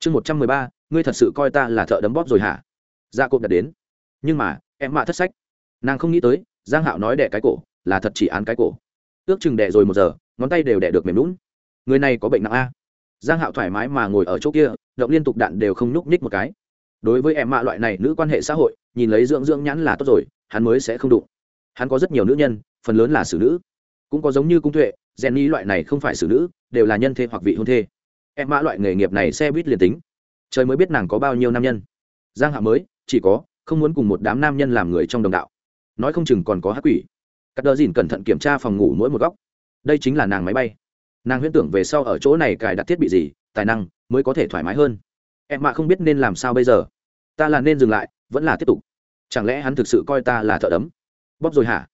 chương một trăm mười ba, ngươi thật sự coi ta là thợ đấm bóp rồi hả? Gia cộp đặt đến. Nhưng mà, em mạ thất sách. Nàng không nghĩ tới, giang hạo nói đẻ cái cổ, là thật chỉ án cái cổ. Ước chừng đẻ rồi một giờ, ngón tay đều đẻ được mềm lún người này có bệnh nặng a. Giang hạo thoải mái mà ngồi ở chỗ kia, động liên tục đạn đều không nhúc nhích một cái. Đối với em mạ loại này nữ quan hệ xã hội, nhìn lấy dưỡng dưỡng nhãn là tốt rồi, hắn mới sẽ không đụng. Hắn có rất nhiều nữ nhân, phần lớn là xử nữ. Cũng có giống như cung tuệ gen ni loại này không phải xử nữ, đều là nhân thê hoặc vị hôn thê em mã loại nghề nghiệp này xe buýt liền tính. Trời mới biết nàng có bao nhiêu nam nhân. Giang hạ mới, chỉ có, không muốn cùng một đám nam nhân làm người trong đồng đạo. Nói không chừng còn có hát quỷ. Cắt đờ dìn cẩn thận kiểm tra phòng ngủ mỗi một góc. Đây chính là nàng máy bay. Nàng huyễn tưởng về sau ở chỗ này cài đặt thiết bị gì, tài năng, mới có thể thoải mái hơn. Em mạ không biết nên làm sao bây giờ. Ta là nên dừng lại, vẫn là tiếp tục. Chẳng lẽ hắn thực sự coi ta là thợ đấm? Bóp rồi hả?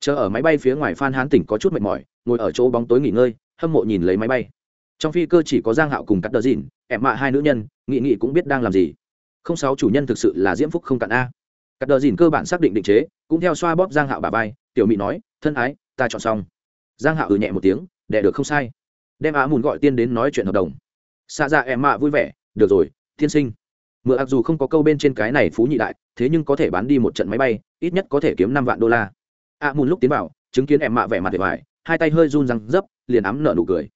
Chờ ở máy bay phía ngoài phan hán tỉnh có chút mệt mỏi, ngồi ở chỗ bóng tối nghỉ ngơi, hâm mộ nhìn lấy máy bay trong phi cơ chỉ có giang hạo cùng cắt đờ dìn em mạ hai nữ nhân, nghị nghị cũng biết đang làm gì. Không sáu chủ nhân thực sự là diễm phúc không cạn a. Cắt đờ dìn cơ bản xác định định chế, cũng theo xoa bóp giang hạo bà vai, tiểu mỹ nói, thân ái, ta chọn xong. Giang hạo ừ nhẹ một tiếng đệ được không sai. Đem á mùn gọi tiên đến nói chuyện hợp đồng. Xa ra em mạ vui vẻ, được rồi thiên sinh. Mượn ạc dù không có câu bên trên cái này phú nhị đại, thế nhưng có thể bán đi một trận máy bay, ít nhất có thể kiếm năm vạn đô la. A mùn lúc tiến vào, chứng kiến em mạ vẻ mặt vẻ vải hai tay hơi run răng dấp liền ấm nở nụ cười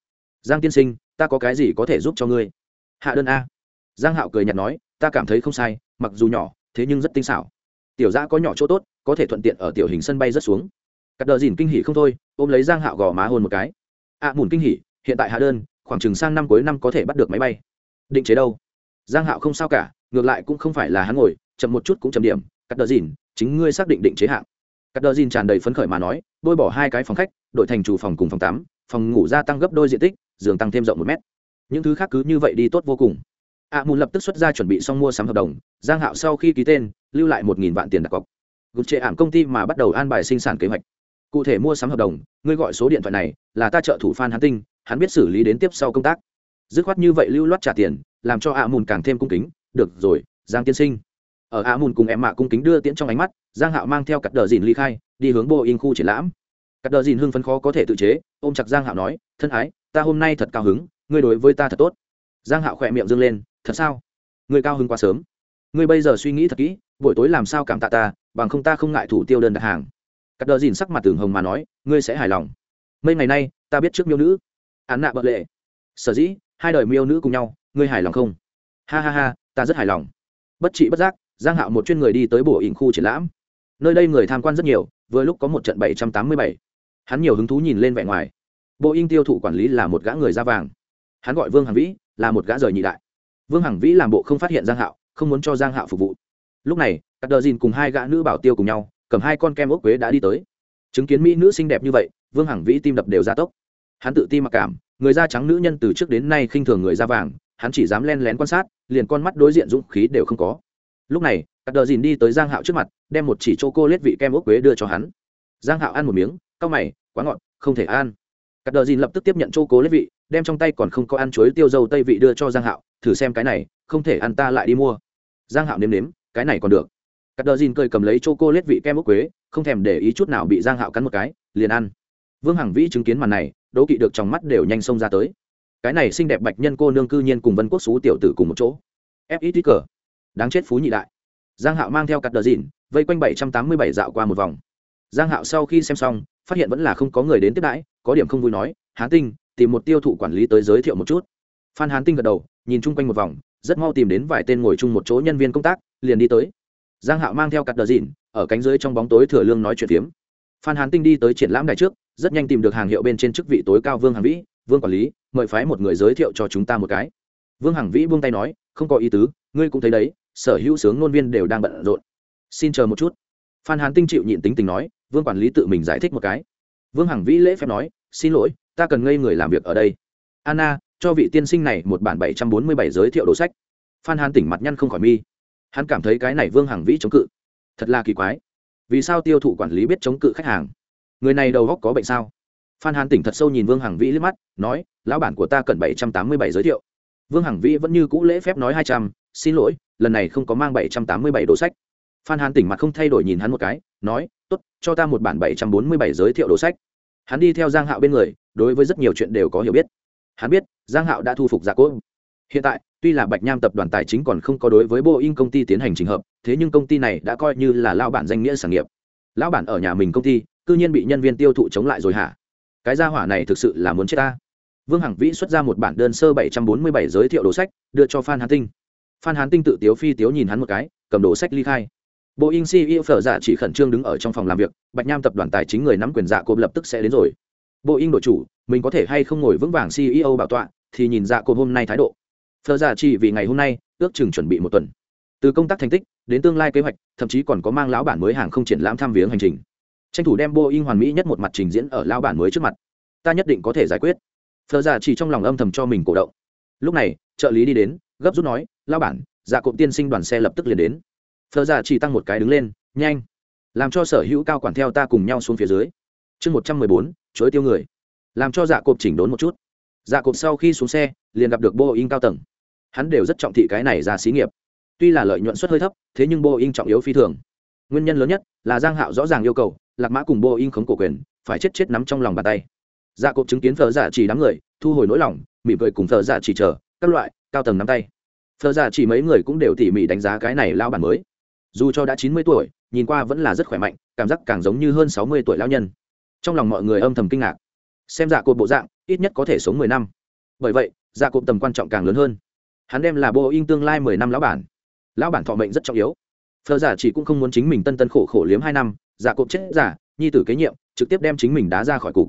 giang tiên sinh, ta có cái gì có thể giúp cho ngươi? Hạ đơn a. Giang hạo cười nhạt nói, ta cảm thấy không sai, mặc dù nhỏ, thế nhưng rất tinh xảo. Tiểu giã có nhỏ chỗ tốt, có thể thuận tiện ở tiểu hình sân bay rất xuống. Cắt đờ dìn kinh hỉ không thôi, ôm lấy giang hạo gò má hôn một cái. A mùn kinh hỉ, hiện tại hạ đơn, khoảng chừng sang năm cuối năm có thể bắt được máy bay. Định chế đâu? Giang hạo không sao cả, ngược lại cũng không phải là hắn ngồi, chậm một chút cũng chậm điểm. Cắt đờ dìn, chính ngươi xác định định chế hạng. Cắt đờ dìn tràn đầy phấn khởi mà nói, bôi bỏ hai cái phòng khách, đổi thành chủ phòng cùng phòng tắm, phòng ngủ gia tăng gấp đôi diện tích giường tăng thêm rộng một mét. Những thứ khác cứ như vậy đi tốt vô cùng. Ạ mùn lập tức xuất ra chuẩn bị xong mua sắm hợp đồng, giang hạo sau khi ký tên, lưu lại một nghìn vạn tiền đặt cọc. Gục trệ ảm công ty mà bắt đầu an bài sinh sản kế hoạch. Cụ thể mua sắm hợp đồng, ngươi gọi số điện thoại này, là ta trợ thủ phan hắn tinh, hắn biết xử lý đến tiếp sau công tác. Dứt khoát như vậy lưu loát trả tiền, làm cho ạ mùn càng thêm cung kính. Được rồi, giang tiên sinh. Ở ạ mùn cùng em mạ cung kính đưa tiễn trong ánh mắt, giang hạo mang theo cặp đờ dìn ly khai, đi hướng bộ in khu triển lãm. Cặp đờ dìn hưng phấn khó có thể tự chế, ôm chặt giang hạo nói, thân ái ta hôm nay thật cao hứng, ngươi đối với ta thật tốt. Giang hạo khỏe miệng dâng lên, thật sao? Ngươi cao hứng quá sớm. Ngươi bây giờ suy nghĩ thật kỹ, buổi tối làm sao cảm tạ ta, bằng không ta không ngại thủ tiêu đơn đặt hàng. Cắt đờ dìn sắc mặt tường hồng mà nói, ngươi sẽ hài lòng. Mấy ngày nay, ta biết trước miêu nữ. Án nạ bợ lệ. Sở dĩ, hai đời miêu nữ cùng nhau, ngươi hài lòng không? Ha ha ha, ta rất hài lòng. Bất trị bất giác, giang hạo một chuyên người đi tới bổ ỉn khu triển lãm. Nơi đây người tham quan rất nhiều, vừa lúc có một trận bảy trăm tám mươi bảy. Hắn nhiều hứng thú nhìn lên vẻ ngoài bộ in tiêu thụ quản lý là một gã người da vàng. Hắn gọi vương hằng vĩ, là một gã rời nhị đại. Vương hằng vĩ làm bộ không phát hiện giang hạo, không muốn cho giang hạo phục vụ. Lúc này các đờ dìn cùng hai gã nữ bảo tiêu cùng nhau, cầm hai con kem ốc quế đã đi tới. Chứng kiến mỹ nữ xinh đẹp như vậy, vương hằng vĩ tim đập đều ra tốc. Hắn tự ti mặc cảm, người da trắng nữ nhân từ trước đến nay khinh thường người da vàng, hắn chỉ dám len lén quan sát, liền con mắt đối diện dũng khí đều không có. Lúc này các đờ dìn đi tới giang hạo trước mặt, đem một chỉ chô cô lết vị kem ốc quế đưa cho hắn. Giang hạo ăn một miếng, cau mày, quá ngọt, không thể ăn. Cắt Đở dìn lập tức tiếp nhận chô cố lết vị, đem trong tay còn không có ăn chuối tiêu dầu tây vị đưa cho giang hạo, thử xem cái này, không thể ăn ta lại đi mua. Giang hạo nếm nếm, cái này còn được. Cắt Đở dìn cười cầm lấy chô cô lết vị kem ốc quế, không thèm để ý chút nào bị giang hạo cắn một cái, liền ăn. Vương hằng vĩ chứng kiến màn này, đố kỵ được trong mắt đều nhanh xông ra tới. Cái này xinh đẹp bạch nhân cô nương cư nhiên cùng vân quốc xú tiểu tử cùng một chỗ. Ép ít cờ. Đáng chết phú nhị đại. Giang hạo mang theo cắt Đở dìn, vây quanh bảy trăm tám mươi bảy dạo qua một vòng. Giang hạo sau khi xem xong, phát hiện vẫn là không có người đến tiếp đãi có điểm không vui nói, hán tinh, tìm một tiêu thụ quản lý tới giới thiệu một chút. Phan hán tinh gật đầu, nhìn chung quanh một vòng, rất mau tìm đến vài tên ngồi chung một chỗ nhân viên công tác, liền đi tới. Giang hạo mang theo cặp đờ dìn, ở cánh dưới trong bóng tối thừa lương nói chuyện phiếm. Phan hán tinh đi tới triển lãm đài trước, rất nhanh tìm được hàng hiệu bên trên chức vị tối cao vương hằng vĩ, vương quản lý, mời phái một người giới thiệu cho chúng ta một cái. Vương hằng vĩ buông tay nói, không có ý tứ, ngươi cũng thấy đấy, sở hữu sướng ngôn viên đều đang bận rộn. Xin chờ một chút. Phan hán tinh chịu nhịn tính tình nói, vương quản lý tự mình giải thích một cái. Vương hằng vĩ lễ phép nói xin lỗi, ta cần ngây người làm việc ở đây. Anna, cho vị tiên sinh này một bản bảy trăm bốn mươi bảy giới thiệu đồ sách. Phan hán tỉnh mặt nhăn không khỏi mi. Hắn cảm thấy cái này vương hằng vĩ chống cự. Thật là kỳ quái. Vì sao tiêu thụ quản lý biết chống cự khách hàng? Người này đầu góc có bệnh sao? Phan hán tỉnh thật sâu nhìn vương hằng vĩ liếc mắt, nói, lão bản của ta cần bảy trăm tám mươi bảy giới thiệu. Vương hằng vĩ vẫn như cũ lễ phép nói hai trăm, xin lỗi, lần này không có mang bảy trăm tám mươi bảy đồ sách. Phan hán tỉnh mặt không thay đổi nhìn hắn một cái, nói t ố t cho ta một bản bảy trăm bốn mươi bảy giới thiệu đồ sách hắn đi theo giang hạo bên người, đối với rất nhiều chuyện đều có hiểu biết. Hắn biết, giang hạo đã thu phục giả cố. cốt. Hiện tại, tuy là bạch nham tập đoàn tài chính còn không có đối với boeing công ty tiến hành trình hợp, thế nhưng công ty này đã coi như là lao bản danh nghĩa sản nghiệp. Lão bản ở nhà mình công ty, cư nhiên bị nhân viên tiêu thụ chống lại rồi hả? Cái gia hỏa này thực sự là muốn chết ta. Vương hằng vĩ xuất ra một bản đơn sơ bảy trăm bốn mươi bảy giới thiệu đồ sách, đưa cho phan hán tinh. Phan hán tinh tự tiếu phi tiếu nhìn hắn một cái, cầm đồ sách ly khai boeing ceo phở dạ chỉ khẩn trương đứng ở trong phòng làm việc, bạch nham tập đoàn tài chính người nắm quyền dạ cộp lập tức sẽ đến rồi. Boeing đội chủ, mình có thể hay không ngồi vững vàng ceo bảo tọa, thì nhìn dạ cộp hôm nay thái độ. Phở dạ chỉ vì ngày hôm nay, ước chừng chuẩn bị một tuần. Từ công tác thành tích, đến tương lai kế hoạch, thậm chí còn có mang lão bản mới hàng không triển lãm tham viếng hành trình. Tranh thủ đem boeing hoàn mỹ nhất một mặt trình diễn ở lão bản mới trước mặt. Ta nhất định có thể giải quyết. Phờ Dạ chỉ trong lòng âm thầm cho mình cổ động. Lúc này, trợ lý đi đến, gấp rút nói lao bản dạ cộm tiên sinh đoàn xe lập tức liền đến thợ giả dạ chỉ tăng một cái đứng lên, nhanh, làm cho sở hữu cao quản theo ta cùng nhau xuống phía dưới. Chương một trăm mười bốn, chối tiêu người. Làm cho dạ cộp chỉnh đốn một chút. Dạ cộp sau khi xuống xe, liền gặp được boeing cao tầng. Hắn đều rất trọng thị cái này ra xí nghiệp. Tuy là lợi nhuận suất hơi thấp, thế nhưng boeing trọng yếu phi thường. Nguyên nhân lớn nhất là giang hạo rõ ràng yêu cầu, lạc mã cùng boeing khống cổ quyền, phải chết chết nắm trong lòng bàn tay. Dạ cộp chứng kiến phờ giả dạ chỉ đám người, thu hồi nỗi lòng, mỉm cười cùng phờ giả dạ chỉ chờ, các loại, cao tầng nắm tay. Phờ giả chỉ mấy người cũng đều tỉ mỉ đánh giá cái này lao bản mới dù cho đã chín mươi tuổi, nhìn qua vẫn là rất khỏe mạnh, cảm giác càng giống như hơn sáu mươi tuổi lao nhân. Trong lòng mọi người âm thầm kinh ngạc. Xem dạ cột bộ dạng, ít nhất có thể sống mười năm. Bởi vậy dạ cột tầm quan trọng càng lớn hơn. Hắn đem là boeing tương lai mười năm lão bản. Lão bản thọ mệnh rất trọng yếu. Phờ giả chỉ cũng không muốn chính mình tân tân khổ khổ liếm hai năm dạ cột chết giả, nhi tử kế nhiệm, trực tiếp đem chính mình đá ra khỏi cục.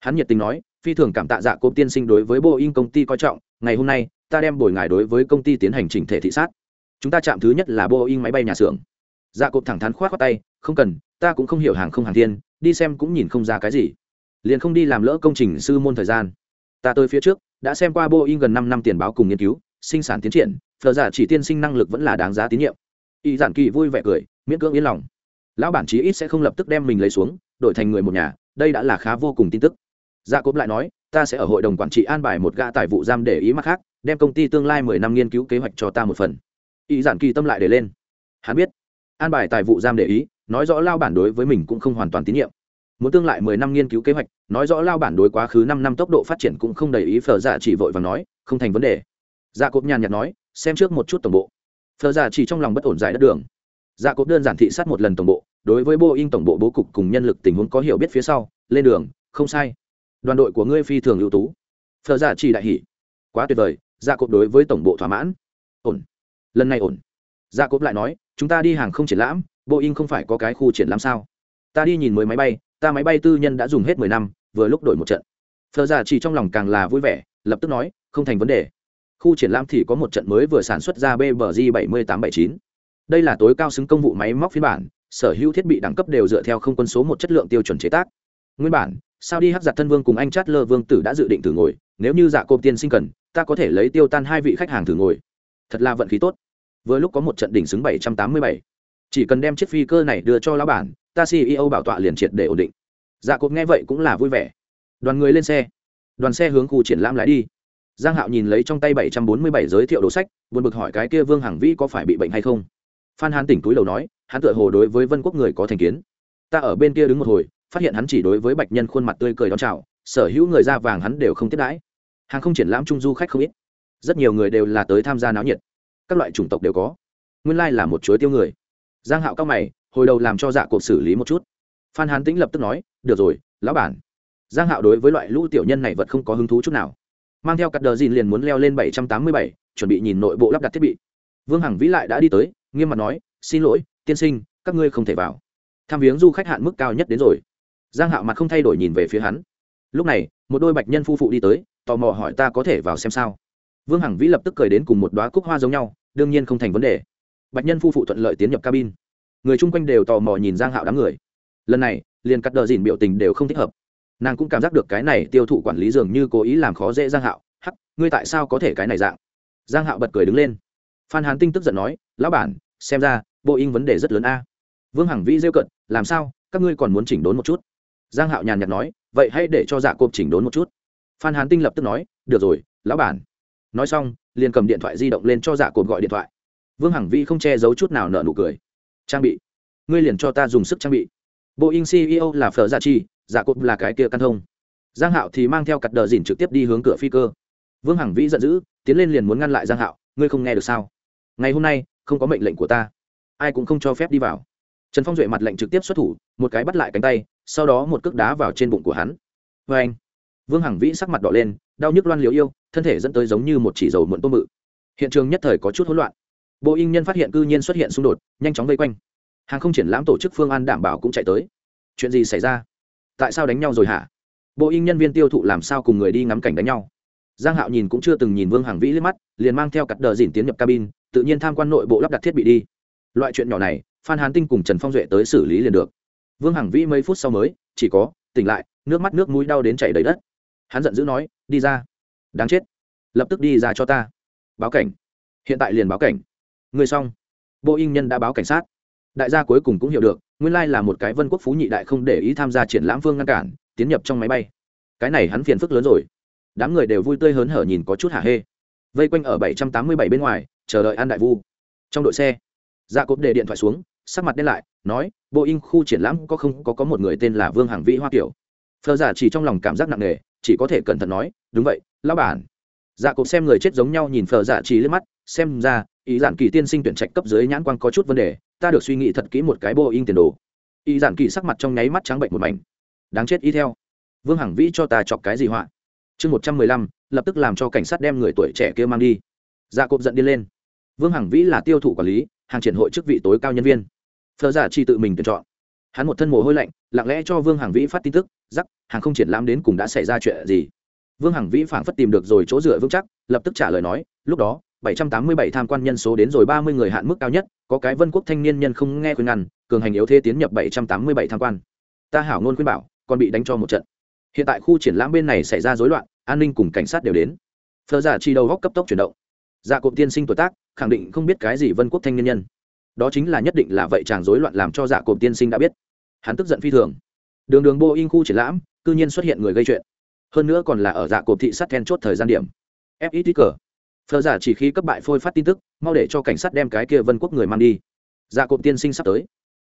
Hắn nhiệt tình nói, phi thường cảm tạ dạ cột tiên sinh đối với boeing công ty coi trọng, ngày hôm nay, ta đem bồi ngài đối với công ty tiến hành chỉnh thể thị sát chúng ta chạm thứ nhất là boeing máy bay nhà xưởng. Dạ cộp thẳng thắn khoát khoác tay, không cần, ta cũng không hiểu hàng không hàng thiên, đi xem cũng nhìn không ra cái gì. Liền không đi làm lỡ công trình sư môn thời gian. Ta tới phía trước, đã xem qua boeing gần năm năm tiền báo cùng nghiên cứu, sinh sản tiến triển phờ giả chỉ tiên sinh năng lực vẫn là đáng giá tín nhiệm. Y giản kỳ vui vẻ cười, miễn cưỡng yên lòng. Lão bản chí ít sẽ không lập tức đem mình lấy xuống, đổi thành người một nhà, đây đã là khá vô cùng tin tức. Dạ Gia cốp lại nói, ta sẽ ở hội đồng quản trị an bài một gã tài vụ giam để ý mắt khác, đem công ty tương lai mười năm nghiên cứu kế hoạch cho ta một phần y giản kỳ tâm lại để lên. Hắn biết, an bài tài vụ giam để ý, nói rõ lao bản đối với mình cũng không hoàn toàn tín nhiệm. Muốn tương lại mười năm nghiên cứu kế hoạch, nói rõ lao bản đối quá khứ năm năm tốc độ phát triển cũng không đầy ý phờ giả dạ chỉ vội và nói, không thành vấn đề. Dạ gia cốp nhàn nhạt nói, xem trước một chút tổng bộ. Phờ giả dạ chỉ trong lòng bất ổn giải đất đường. Gia cốp đơn giản thị sát một lần tổng bộ, đối với boeing tổng bộ bố cục cùng nhân lực tình huống có hiểu biết phía sau, lên đường, không sai. Đoàn đội của ngươi phi thường ưu tú. Phờ giả chỉ đại hỷ quá tuyệt vời gia cộp đối với tổng bộ thỏa mãn. Ổn lần này ổn. Dạ Gia cốp lại nói, chúng ta đi hàng không triển lãm, boeing không phải có cái khu triển lãm sao? Ta đi nhìn mới máy bay, ta máy bay tư nhân đã dùng hết mười năm, vừa lúc đổi một trận. Thờ giả dạ chỉ trong lòng càng là vui vẻ, lập tức nói, không thành vấn đề. Khu triển lãm thì có một trận mới vừa sản xuất ra bbg bảy mươi tám bảy chín. Đây là tối cao xứng công vụ máy móc phiên bản, sở hữu thiết bị đẳng cấp đều dựa theo không quân số một chất lượng tiêu chuẩn chế tác. Nguyên bản sao đi hắc giặt thân vương cùng anh chát lơ vương tử đã dự định thử ngồi, nếu như dạ cộp tiên sinh cần, ta có thể lấy tiêu tan hai vị khách hàng thử ngồi thật là vận khí tốt. Vừa lúc có một trận đỉnh xứng bảy trăm tám mươi bảy. Chỉ cần đem chiếc phi cơ này đưa cho lão bản, ta ceo bảo tọa liền triệt để ổn định. Dạ cột nghe vậy cũng là vui vẻ. Đoàn người lên xe. Đoàn xe hướng khu triển lãm lái đi. Giang hạo nhìn lấy trong tay bảy trăm bốn mươi bảy giới thiệu đồ sách, buồn bực hỏi cái kia vương hằng vĩ có phải bị bệnh hay không? Phan hán tỉnh túi đầu nói, hắn tựa hồ đối với vân quốc người có thành kiến. Ta ở bên kia đứng một hồi, phát hiện hắn chỉ đối với bạch nhân khuôn mặt tươi cười đón chào, sở hữu người da vàng hắn đều không tiếp đãi. Hàng không triển lãm trung du khách không ít rất nhiều người đều là tới tham gia náo nhiệt. Các loại chủng tộc đều có. Nguyên lai là một chuối tiêu người. Giang hạo cao mày, hồi đầu làm cho dạ cuộc xử lý một chút. Phan hán tĩnh lập tức nói, được rồi, lão bản. Giang hạo đối với loại lũ tiểu nhân này vật không có hứng thú chút nào. Mang theo cặp đờ dìn liền muốn leo lên bảy trăm tám mươi bảy, chuẩn bị nhìn nội bộ lắp đặt thiết bị. Vương hằng vĩ lại đã đi tới, nghiêm mặt nói, xin lỗi, tiên sinh, các ngươi không thể vào. Tham viếng du khách hạn mức cao nhất đến rồi. Giang hạo mặt không thay đổi nhìn về phía hắn. Lúc này, một đôi bạch nhân phu phụ đi tới, tò mò hỏi, ta có thể vào xem sao? Vương hằng vĩ lập tức cười đến cùng một đoá cúc hoa giống nhau, đương nhiên không thành vấn đề. Bạch nhân phu phụ thuận lợi tiến nhập cabin. Người chung quanh đều tò mò nhìn giang hạo đám người. Lần này, liền cắt đờ dìn biểu tình đều không thích hợp. Nàng cũng cảm giác được cái này tiêu thụ quản lý dường như cố ý làm khó dễ giang hạo. Hắc, ngươi tại sao có thể cái này dạng? Giang hạo bật cười đứng lên. Phan hán tinh tức giận nói, lão bản, xem ra, bộ in vấn đề rất lớn a. Vương hằng vĩ rêu cận làm sao? Các ngươi còn muốn chỉnh đốn một chút? Giang hạo nhàn nhạt nói, vậy hãy để cho dạ cộp chỉnh đốn một chút. Phan hán tinh lập tức nói, được rồi, lão bản nói xong, liền cầm điện thoại di động lên cho dạ cột gọi điện thoại. Vương hằng vi không che giấu chút nào nợ nụ cười. Trang bị, ngươi liền cho ta dùng sức trang bị. Boeing ceo là phở gia chi dạ cột là cái kia căn thông. Giang hạo thì mang theo cặt đờ dìn trực tiếp đi hướng cửa phi cơ. Vương hằng vĩ giận dữ, tiến lên liền muốn ngăn lại giang hạo, ngươi không nghe được sao? Ngày hôm nay, không có mệnh lệnh của ta. Ai cũng không cho phép đi vào. Trần phong duệ mặt lệnh trực tiếp xuất thủ, một cái bắt lại cánh tay, sau đó một cước đá vào trên bụng của hắn. Vê anh vương hằng vĩ sắc mặt đỏ lên đau nhức loan liều yêu, thân thể dẫn tới giống như một chỉ dầu muộn tôm mự hiện trường nhất thời có chút hỗn loạn. Bộ in nhân phát hiện cư nhiên xuất hiện xung đột, nhanh chóng vây quanh. Hàng không triển lãm tổ chức phương an đảm bảo cũng chạy tới. Chuyện gì xảy ra? Tại sao đánh nhau rồi hả? Bộ in nhân viên tiêu thụ làm sao cùng người đi ngắm cảnh đánh nhau? Giang hạo nhìn cũng chưa từng nhìn vương hằng vĩ liếc mắt, liền mang theo cặp đờ dỉn tiến nhập cabin, tự nhiên tham quan nội bộ lắp đặt thiết bị đi. Loại chuyện nhỏ này, phan hán tinh cùng trần phong duệ tới xử lý liền được. Vương hằng vĩ mấy phút sau mới, chỉ có, tỉnh lại, nước mắt nước mũi đau đến chảy đầy đất. Hắn giận dữ nói đi ra. Đáng chết. Lập tức đi ra cho ta. Báo cảnh. Hiện tại liền báo cảnh. Người xong. Bộ in nhân đã báo cảnh sát. Đại gia cuối cùng cũng hiểu được, nguyên lai là một cái vân quốc phú nhị đại không để ý tham gia triển lãm phương ngăn cản, tiến nhập trong máy bay. Cái này hắn phiền phức lớn rồi. Đám người đều vui tươi hớn hở nhìn có chút hả hê. Vây quanh ở bảy trăm tám mươi bảy bên ngoài, chờ đợi an đại vu. Trong đội xe dạ gia cốp để điện thoại xuống, sắc mặt đen lại, nói, bộ in khu triển lãm có không, có có một người tên là vương hàng vĩ hoa kiểu phờ giả chỉ trong lòng cảm giác nặng nề, chỉ có thể cẩn thận nói đúng vậy, lão bản. Dạ cộp xem người chết giống nhau nhìn phờ giả dạ chỉ lên mắt, xem ra, ý giản kỳ tiên sinh tuyển trạch cấp dưới nhãn quan có chút vấn đề, ta được suy nghĩ thật kỹ một cái bộ in tiền đồ. Ý giản kỳ sắc mặt trong nháy mắt trắng bệnh một mảnh. Đáng chết ý theo. Vương hằng vĩ cho ta chọc cái gì họa? Chương một trăm mười lăm, lập tức làm cho cảnh sát đem người tuổi trẻ kia mang đi. Dạ cộp giận đi lên. Vương hằng vĩ là tiêu thụ quản lý, hàng triển hội chức vị tối cao nhân viên. Phờ giả dạ chi tự mình tuyển chọn. Hắn một thân mồ hôi lạnh, lặng lẽ cho vương hằng vĩ phát tin tức giắc hàng không triển lãm đến cùng đã xảy ra chuyện gì? Vương hằng vĩ phảng phất tìm được rồi chỗ dựa vững chắc lập tức trả lời nói lúc đó 787 tham quan nhân số đến rồi 30 người hạn mức cao nhất, có cái Vân Quốc thanh niên nhân không nghe khuyên ngăn, cường hành yếu thế tiến nhập 787 tham quan. Ta hảo ngôn khuyên bảo, còn bị đánh cho một trận. Hiện tại khu triển lãm bên này xảy ra rối loạn, an ninh cùng cảnh sát đều đến. Phở giả dạ chi đầu góc cấp tốc chuyển động. Dạ cộp tiên sinh tuổi tác, khẳng định không biết cái gì Vân Quốc thanh niên nhân. Đó chính là nhất định là vậy chàng rối loạn làm cho Dạ cộp tiên sinh đã biết. Hắn tức giận phi thường. Đường đường Boeing khu triển lãm, cư nhiên xuất hiện người gây chuyện. Hơn nữa còn là ở Dạ cộp thị sát then chốt thời gian điểm. FXT cờ. Phờ giả chỉ khi cấp bại phôi phát tin tức, mau để cho cảnh sát đem cái kia vân quốc người mang đi. Dạ cộp tiên sinh sắp tới.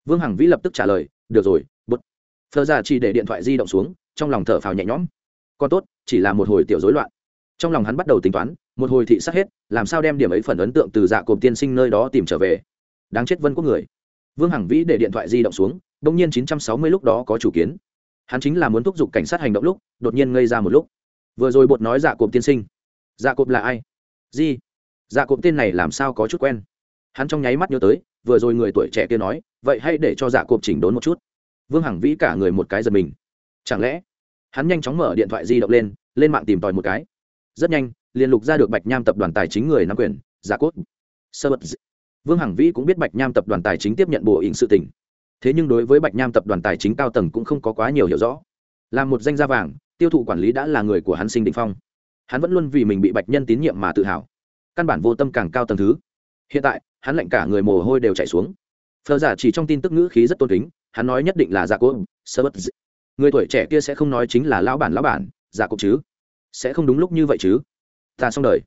Vương hằng vĩ lập tức trả lời, được rồi, bút. Phờ giả chỉ để điện thoại di động xuống, trong lòng thở phào nhẹ nhõm. Còn tốt, chỉ là một hồi tiểu rối loạn. Trong lòng hắn bắt đầu tính toán, một hồi thị sát hết, làm sao đem điểm ấy phần ấn tượng từ dạ cộp tiên sinh nơi đó tìm trở về? Đáng chết vân quốc người. Vương hằng vĩ để điện thoại di động xuống đông nhiên chín trăm sáu mươi lúc đó có chủ kiến hắn chính là muốn thúc giục cảnh sát hành động lúc, đột nhiên ngây ra một lúc. Vừa rồi bột nói dạ cộp tiên sinh. Dạ cộp là ai? Gì? Dạ cộp tên này làm sao có chút quen? Hắn trong nháy mắt nhớ tới, vừa rồi người tuổi trẻ kia nói, vậy hãy để cho dạ cộp chỉnh đốn một chút. Vương hằng vĩ cả người một cái giật mình. Chẳng lẽ, hắn nhanh chóng mở điện thoại di động lên lên mạng tìm tòi một cái. Rất nhanh liên lục ra được bạch nham tập đoàn tài chính người nắm quyền giả cốt. Sơ bật vương hằng vĩ cũng biết bạch nham tập đoàn tài chính tiếp nhận bộ ỉnh sự tỉnh thế nhưng đối với bạch nham tập đoàn tài chính cao tầng cũng không có quá nhiều hiểu rõ. Là một danh gia vàng, tiêu thụ quản lý đã là người của hắn sinh định phong. Hắn vẫn luôn vì mình bị bạch nhân tín nhiệm mà tự hào. Căn bản vô tâm càng cao tầng thứ. Hiện tại, hắn lệnh cả người mồ hôi đều chảy xuống. Phờ giả chỉ trong tin tức ngữ khí rất tôn kính, hắn nói nhất định là dạ giả cốt sơ bất người tuổi trẻ kia sẽ không nói chính là lão bản lão bản dạ giả cốt chứ? Sẽ không đúng lúc như vậy chứ? Ta xong đời.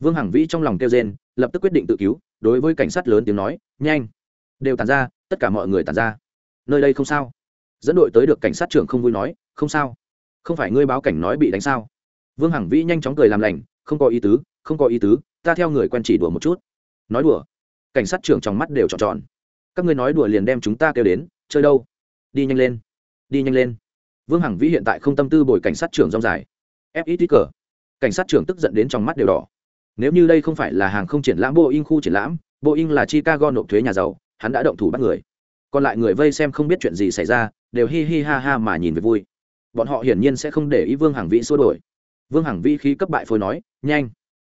Vương hằng vĩ trong lòng kêu rên, lập tức quyết định tự cứu, đối với cảnh sát lớn tiếng nói, nhanh, đều tàn ra tất cả mọi người tàn ra. Nơi đây không sao. Dẫn đội tới được cảnh sát trưởng không vui nói, không sao. Không phải ngươi báo cảnh nói bị đánh sao? Vương hằng vĩ nhanh chóng cười làm lành, không có ý tứ, không có ý tứ, ta theo người quen chỉ đùa một chút. Nói đùa. Cảnh sát trưởng trong mắt đều tròn tròn. Các ngươi nói đùa liền đem chúng ta kêu đến, chơi đâu? Đi nhanh lên. Đi nhanh lên. Vương hằng vĩ hiện tại không tâm tư bồi cảnh sát trưởng rong dài. Fit cờ. Cảnh sát trưởng tức giận đến trong mắt đều đỏ. Nếu như đây không phải là hàng không triển lãm, boeing khu triển lãm, boeing là chicago nộp thuế nhà giàu hắn đã động thủ bắt người. Còn lại người vây xem không biết chuyện gì xảy ra, đều hi hi ha ha mà nhìn về vui. Bọn họ hiển nhiên sẽ không để ý vương hằng vĩ xua đổi vương hằng vĩ khí cấp bại phối nói, nhanh,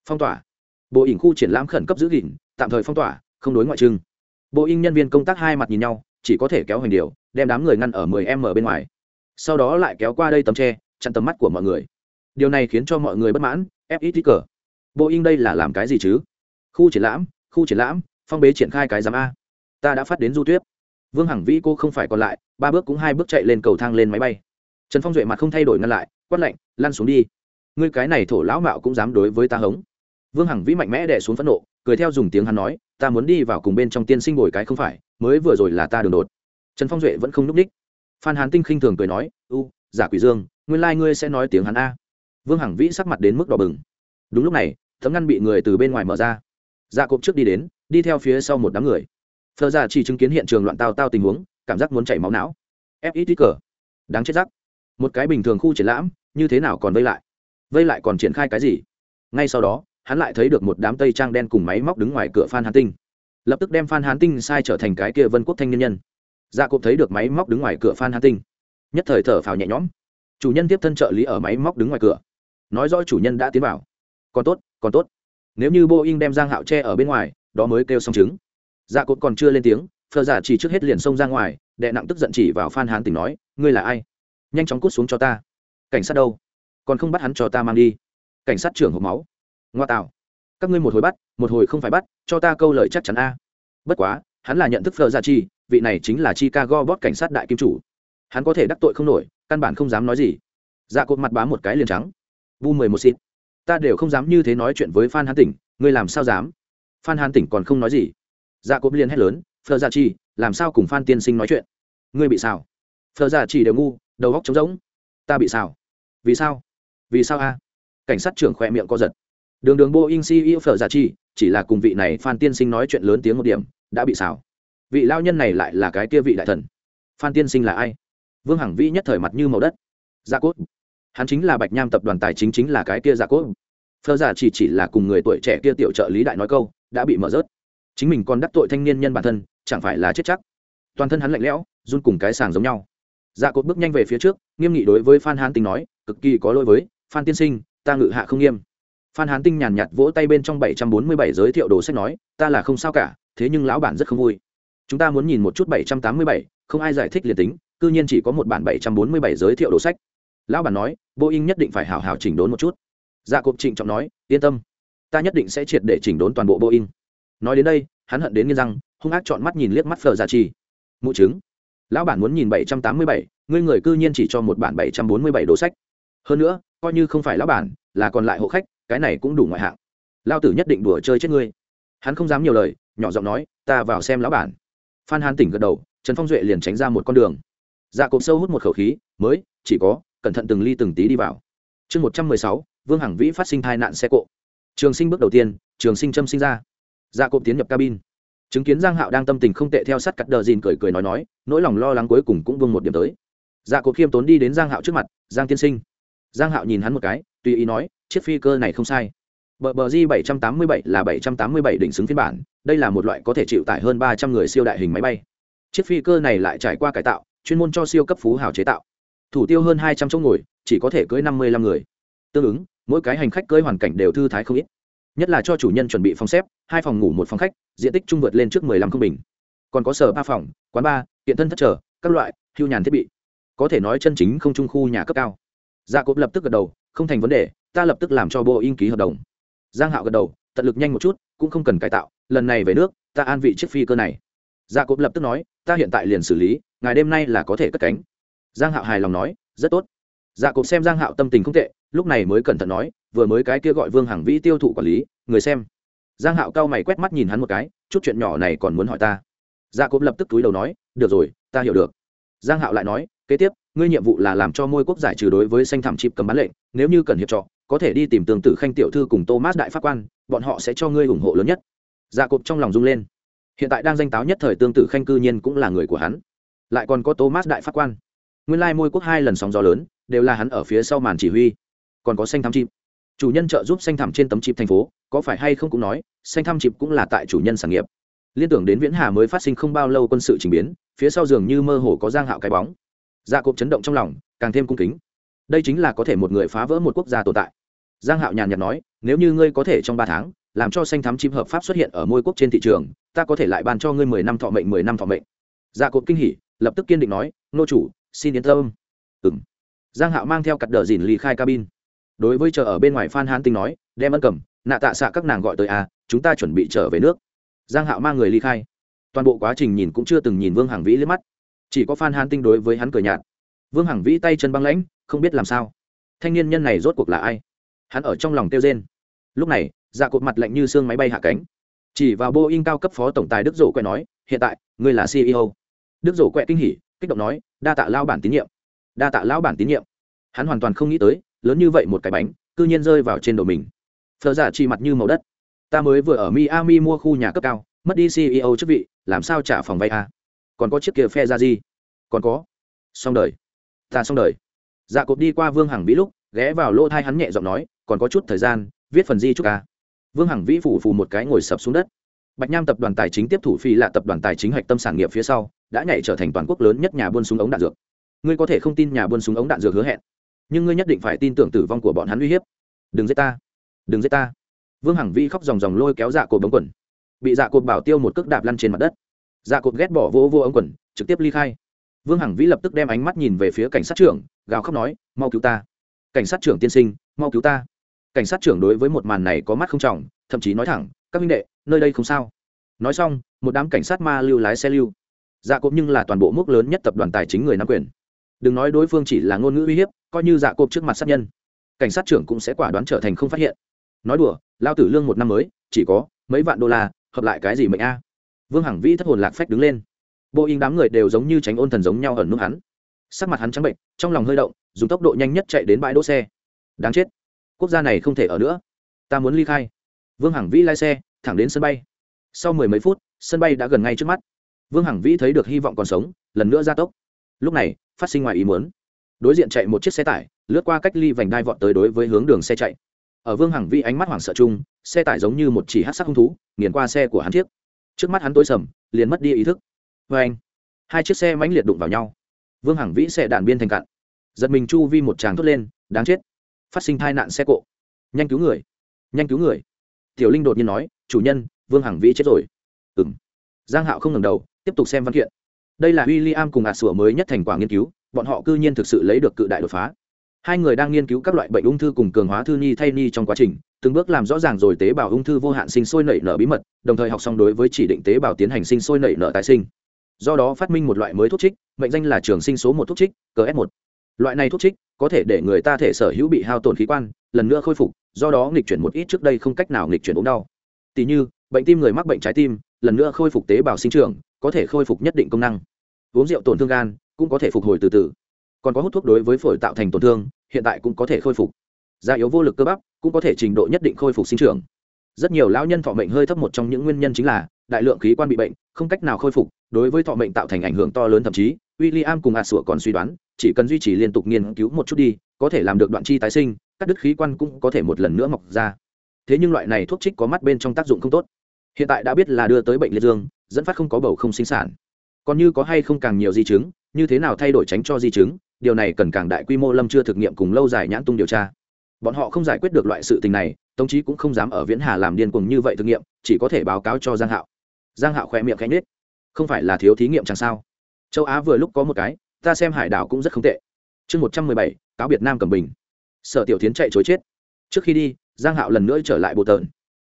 phong tỏa. Bộ ỉnh khu triển lãm khẩn cấp giữ gìn, tạm thời phong tỏa, không đối ngoại trưng. Bộ in nhân viên công tác hai mặt nhìn nhau, chỉ có thể kéo hành điều, đem đám người ngăn ở 10 m bên ngoài. Sau đó lại kéo qua đây tấm tre, chặn tầm mắt của mọi người. Điều này khiến cho mọi người bất mãn, ép fit cờ. Bộ in đây là làm cái gì chứ? Khu triển lãm, khu triển lãm, phong bế triển khai cái giám a ta đã phát đến du tuyết vương hằng vĩ cô không phải còn lại, ba bước cũng hai bước chạy lên cầu thang lên máy bay. Trần phong duệ mặt không thay đổi ngăn lại, quát lạnh, lăn xuống đi. Ngươi cái này thổ lão mạo cũng dám đối với ta hống. Vương hằng vĩ mạnh mẽ đẻ xuống phẫn nộ, cười theo dùng tiếng hắn nói, ta muốn đi vào cùng bên trong tiên sinh bồi cái không phải, mới vừa rồi là ta đường đột. Trần phong duệ vẫn không núp ních. Phan hán tinh khinh thường cười nói, u, giả quỷ dương, nguyên lai、like、ngươi sẽ nói tiếng hắn a. Vương hằng vĩ sắc mặt đến mức đỏ bừng. Đúng lúc này, thấm ngăn bị người từ bên ngoài mở ra. Dạ cộp trước đi đến, đi theo phía sau một đám người phờ ra dạ chỉ chứng kiến hiện trường loạn tao tao tình huống, cảm giác muốn chảy máu não. Ép ít cờ đáng chết rắc một cái bình thường khu triển lãm, như thế nào còn vây lại? Vây lại còn triển khai cái gì? Ngay sau đó, hắn lại thấy được một đám tây trang đen cùng máy móc đứng ngoài cửa phan hán tinh. Lập tức đem phan hán tinh sai trở thành cái kia vân quốc thanh nhân nhân. Dạ cộp thấy được máy móc đứng ngoài cửa phan hán tinh. Nhất thời thở phào nhẹ nhõm. Chủ nhân tiếp thân trợ lý ở máy móc đứng ngoài cửa. Nói rõ chủ nhân đã tiến vào. Còn tốt còn tốt. Nếu như boeing đem giang hạo tre ở bên ngoài, đó mới kêu xong chứng dạ cột còn chưa lên tiếng phờ giả dạ chỉ trước hết liền xông ra ngoài, đệ nặng tức giận chỉ vào phan hán tỉnh nói, ngươi là ai? Nhanh chóng cút xuống cho ta. Cảnh sát đâu? Còn không bắt hắn cho ta mang đi. Cảnh sát trưởng hộp máu. Ngoa tạo. Các ngươi một hồi bắt, một hồi không phải bắt, cho ta câu lời chắc chắn a. Bất quá, hắn là nhận thức phờ giả dạ chi, vị này chính là chicago bót cảnh sát đại kim chủ. Hắn có thể đắc tội không nổi, căn bản không dám nói gì. Dạ cột mặt bám một cái liền trắng. Bu mười một xịt. Ta đều không dám như thế nói chuyện với phan hán tỉnh ngươi làm sao dám? Phan hán tỉnh còn không nói gì dạ cột liền hét lớn, phờ dạ chi làm sao cùng phan tiên sinh nói chuyện? Ngươi bị sao? Phờ dạ chi đều ngu, đầu góc trống rỗng. Ta bị sao? Vì sao? Vì sao a? Cảnh sát trưởng khỏe miệng co giật. Đường đường boeing ceo phờ dạ chi chỉ là cùng vị này phan tiên sinh nói chuyện lớn tiếng một điểm, đã bị sao? Vị lao nhân này lại là cái kia vị đại thần. Phan tiên sinh là ai? Vương hằng vĩ nhất thời mặt như màu đất. Gia cốt. Hắn chính là bạch nham tập đoàn tài chính chính là cái kia gia cốt. Phở giả dạ chỉ chỉ là cùng người tuổi trẻ kia tiểu trợ lý đại nói câu, đã bị mở rớt chính mình còn đắc tội thanh niên nhân bản thân, chẳng phải là chết chắc. Toàn thân hắn lạnh lẽo, run cùng cái sàng giống nhau. Dạ cột bước nhanh về phía trước, nghiêm nghị đối với phan hán tinh nói, cực kỳ có lỗi với, phan tiên sinh, ta ngự hạ không nghiêm. Phan hán tinh nhàn nhạt vỗ tay bên trong bảy trăm bốn mươi bảy giới thiệu đồ sách nói, ta là không sao cả, thế nhưng lão bản rất không vui. Chúng ta muốn nhìn một chút bảy trăm tám mươi bảy, không ai giải thích liền tính, cư nhiên chỉ có một bản bảy trăm bốn mươi bảy giới thiệu đồ sách. Lão bản nói, boeing nhất định phải hào hào chỉnh đốn một chút. Gia dạ cột trịnh trọng nói, yên tâm, ta nhất định sẽ triệt để chỉnh đốn toàn bộ boeing nói đến đây, hắn hận đến nghiêng răng, hung ác chọn mắt nhìn liếc mắt phờ ra chi mụ chứng lão bản muốn nhìn bảy trăm tám mươi bảy, ngươi người cư nhiên chỉ cho một bản bảy trăm bốn mươi bảy đồ sách. Hơn nữa, coi như không phải lão bản, là còn lại hộ khách, cái này cũng đủ ngoại hạng. Lao tử nhất định đùa chơi chết ngươi. Hắn không dám nhiều lời, nhỏ giọng nói, ta vào xem lão bản. Phan hàn tỉnh gật đầu, trần phong duệ liền tránh ra một con đường. Dạ cộp sâu hút một khẩu khí, mới, chỉ có, cẩn thận từng ly từng tí đi vào. Chương một trăm mười sáu, vương hằng vĩ phát sinh tai nạn xe cộ. Trường sinh bước đầu tiên, trường sinh châm sinh ra dạ cộp tiến nhập cabin. Chứng kiến giang hạo đang tâm tình không tệ theo sát cắt đờ dìn cười cười nói nói, nỗi lòng lo lắng cuối cùng cũng vương một điểm tới. Dạ cộp khiêm tốn đi đến giang hạo trước mặt, giang tiên sinh. Giang hạo nhìn hắn một cái, tùy ý nói, chiếc phi cơ này không sai. Bờ bờ di 787 là 787 đỉnh xứng phiên bản, đây là một loại có thể chịu tải hơn 300 người siêu đại hình máy bay. Chiếc phi cơ này lại trải qua cải tạo, chuyên môn cho siêu cấp phú hào chế tạo. Thủ tiêu hơn 200 chỗ ngồi, chỉ có thể cưới 55 người. Tương ứng, mỗi cái hành khách cưới hoàn cảnh đều thư thái không ít nhất là cho chủ nhân chuẩn bị phòng xếp, hai phòng ngủ một phòng khách, diện tích trung vượt lên trước 15 không bình. Còn có sở ba phòng, quán bar hiện thân thất trở, các loại, hưu nhàn thiết bị. Có thể nói chân chính không trung khu nhà cấp cao. Dạ Gia cốp lập tức gật đầu, không thành vấn đề, ta lập tức làm cho bộ in ký hợp đồng. Giang hạo gật đầu, tận lực nhanh một chút, cũng không cần cải tạo, lần này về nước, ta an vị chiếc phi cơ này. Dạ Gia cốp lập tức nói, ta hiện tại liền xử lý, ngày đêm nay là có thể cất cánh. Giang hạo hài lòng nói, rất tốt. Dạ Gia cốp xem giang hạo tâm tình không tệ, lúc này mới cẩn thận nói vừa mới cái kia gọi vương hằng vĩ tiêu thụ quản lý, người xem. Giang hạo cao mày quét mắt nhìn hắn một cái, chút chuyện nhỏ này còn muốn hỏi ta. Dạ Gia cốp lập tức túi đầu nói, được rồi, ta hiểu được. Giang hạo lại nói, kế tiếp, ngươi nhiệm vụ là làm cho môi quốc giải trừ đối với xanh thảm chịp cầm bán lệnh, nếu như cần hiệp trợ có thể đi tìm tường tử khanh tiểu thư cùng thomas đại pháp quan, bọn họ sẽ cho ngươi ủng hộ lớn nhất. Dạ Gia cốp trong lòng rung lên. Hiện tại đang danh táo nhất thời tương tử khanh cư nhiên cũng là người của hắn. Lại còn có thomas đại pháp quan. Nguyên lai môi quốc hai lần sóng gió lớn, đều là hắn ở phía sau màn chỉ huy. Còn có xanh thảm chim chủ nhân trợ giúp xanh thảm trên tấm chip thành phố, có phải hay không cũng nói xanh thảm chip cũng là tại chủ nhân sản nghiệp. Liên tưởng đến viễn hà mới phát sinh không bao lâu quân sự trình biến, phía sau giường như mơ hồ có giang hạo cái bóng. Gia cộp chấn động trong lòng, càng thêm cung kính. Đây chính là có thể một người phá vỡ một quốc gia tồn tại. Giang hạo nhàn nhạt nói, nếu như ngươi có thể trong ba tháng, làm cho xanh thắm chim hợp pháp xuất hiện ở môi quốc trên thị trường, ta có thể lại ban cho ngươi mười năm thọ mệnh, mười năm thọ mệnh. Gia cộp kinh hỉ, lập tức kiên định nói, nô chủ, xin yên tâm. Ừng giang hạo mang theo cặt đờ dìn ly khai cabin đối với chờ ở bên ngoài phan hán tinh nói, đem ân cầm, nạ tạ xạ các nàng gọi tới à chúng ta chuẩn bị trở về nước. Giang hạo mang người ly khai. Toàn bộ quá trình nhìn cũng chưa từng nhìn vương hằng vĩ liếc mắt. Chỉ có phan hán tinh đối với hắn cười nhạt. Vương hằng vĩ tay chân băng lãnh, không biết làm sao. Thanh niên nhân này rốt cuộc là ai? Hắn ở trong lòng tiêu rên. Lúc này dạ cột mặt lạnh như xương máy bay hạ cánh. Chỉ vào boeing cao cấp phó tổng tài đức rổ quẹ nói, hiện tại, ngươi là ceo đức rổ quẹ kinh hỉ, kích động nói, đa tạ lao bản tín nhiệm. Đa tạ lão bản tín nhiệm. Hắn hoàn toàn không nghĩ tới lớn như vậy một cái bánh, cư nhiên rơi vào trên đầu mình. Thợ giả chi mặt như màu đất. Ta mới vừa ở miami mua khu nhà cấp cao, mất đi ceo chức vị, làm sao trả phòng vay a còn có chiếc kia phe ra gì còn có. Xong đời. Ta xong đời. Dạ cộp đi qua vương hằng vĩ lúc, ghé vào lỗ thai hắn nhẹ giọng nói, còn có chút thời gian, viết phần di chúc ca vương hằng vĩ phủ phù một cái ngồi sập xuống đất. Bạch nham tập đoàn tài chính tiếp thủ phi là tập đoàn tài chính hạch tâm sản nghiệp phía sau, đã nhảy trở thành toàn quốc lớn nhất nhà buôn súng ống đạn dược. Ngươi có thể không tin nhà buôn súng ống đạn dược hứa hẹn nhưng ngươi nhất định phải tin tưởng tử vong của bọn hắn uy hiếp. Đừng giết ta. Đừng giết ta. Vương hằng vĩ khóc dòng dòng lôi kéo dạ cột bóng quần. Bị dạ cột bảo tiêu một cước đạp lăn trên mặt đất. Dạ cột ghét bỏ vô vô ống quần, trực tiếp ly khai. Vương hằng vĩ lập tức đem ánh mắt nhìn về phía cảnh sát trưởng, gào khóc nói, mau cứu ta. Cảnh sát trưởng tiên sinh, mau cứu ta. Cảnh sát trưởng đối với một màn này có mắt không trọng, thậm chí nói thẳng, các minh đệ, nơi đây không sao. Nói xong, một đám cảnh sát ma lưu lái xe lưu. Dạ cộp nhưng là toàn bộ mức lớn nhất tập đoàn tài chính người nắm quyền đừng nói đối phương chỉ là ngôn ngữ uy hiếp, coi như dạ cộp trước mặt sát nhân, cảnh sát trưởng cũng sẽ quả đoán trở thành không phát hiện. Nói đùa, lao tử lương một năm mới, chỉ có mấy vạn đô la, hợp lại cái gì mệnh a? Vương hằng vĩ thất hồn lạc phách đứng lên. Bộ in đám người đều giống như tránh ôn thần giống nhau ẩn nút hắn. Sắc mặt hắn trắng bệnh, trong lòng hơi động, dùng tốc độ nhanh nhất chạy đến bãi đỗ xe. Đáng chết, quốc gia này không thể ở nữa. Ta muốn ly khai. Vương hằng vĩ lái xe, thẳng đến sân bay. Sau mười mấy phút, sân bay đã gần ngay trước mắt. Vương hằng vĩ thấy được hy vọng còn sống, lần nữa ra tốc lúc này, phát sinh ngoài ý muốn. Đối diện chạy một chiếc xe tải, lướt qua cách ly vành đai vọt tới đối với hướng đường xe chạy. Ở vương hằng vĩ ánh mắt hoảng sợ chung, xe tải giống như một chỉ hát sắc hung thú, nghiền qua xe của hắn chiếc. Trước mắt hắn tối sầm, liền mất đi ý thức. Vê anh, hai chiếc xe mãnh liệt đụng vào nhau. Vương hằng vĩ xe đạn biên thành cạn. Giật mình chu vi một tràng thốt lên, đáng chết. Phát sinh tai nạn xe cộ. Nhanh cứu người. Nhanh cứu người. Tiểu linh đột nhiên nói, chủ nhân, vương hằng vĩ chết rồi. Ừ m giang hạo không ngẩng đầu, tiếp tục xem văn kiện đây là w i l l i am cùng ạt sủa mới nhất thành quả nghiên cứu, bọn họ cư nhiên thực sự lấy được cự đại đột phá. Hai người đang nghiên cứu các loại bệnh ung thư cùng cường hóa thư ni thay ni trong quá trình, từng bước làm rõ ràng rồi tế bào ung thư vô hạn sinh sôi nảy nở bí mật, đồng thời học xong đối với chỉ định tế bào tiến hành sinh sôi nảy nở tái sinh. Do đó phát minh một loại mới thuốc trích, mệnh danh là trường sinh số một thuốc trích cs một. Loại này thuốc trích có thể để người ta thể sở hữu bị hao tổn khí quan, lần nữa khôi phục, do đó nghịch chuyển một ít trước đây không cách nào nghịch chuyển ốm đau. Tỷ như, bệnh tim người mắc bệnh trái tim, lần nữa khôi phục tế bào sinh trưởng có thể khôi phục nhất định công năng uống rượu tổn thương gan cũng có thể phục hồi từ từ còn có hút thuốc đối với phổi tạo thành tổn thương hiện tại cũng có thể khôi phục da yếu vô lực cơ bắp cũng có thể trình độ nhất định khôi phục sinh trưởng rất nhiều lão nhân thọ mệnh hơi thấp một trong những nguyên nhân chính là đại lượng khí quan bị bệnh không cách nào khôi phục đối với thọ mệnh tạo thành ảnh hưởng to lớn thậm chí William cùng A Sủa còn suy đoán, chỉ cần duy trì liên tục nghiên cứu một chút đi, có thể làm được đoạn chi tái sinh, cắt đứt khí quan cũng có thể một lần nữa mọc ra. Thế nhưng loại này thuốc trích có mắt bên trong tác dụng không tốt. Hiện tại đã biết là đưa tới bệnh liệt dương, dẫn phát không có bầu không sinh sản. Còn như có hay không càng nhiều di chứng, như thế nào thay đổi tránh cho di chứng, điều này cần càng đại quy mô lâm chưa thực nghiệm cùng lâu dài nhãn tung điều tra. Bọn họ không giải quyết được loại sự tình này, Tống Chí cũng không dám ở Viễn Hà làm điên cuồng như vậy thực nghiệm, chỉ có thể báo cáo cho Giang Hạo. Giang Hạo khẽ miệng khẽ nhếch. Không phải là thiếu thí nghiệm chẳng sao? châu á vừa lúc có một cái ta xem hải đảo cũng rất không tệ chương một trăm mười bảy cáo biệt nam cầm bình sở tiểu tiến chạy chối chết trước khi đi giang hạo lần nữa trở lại bộ tần,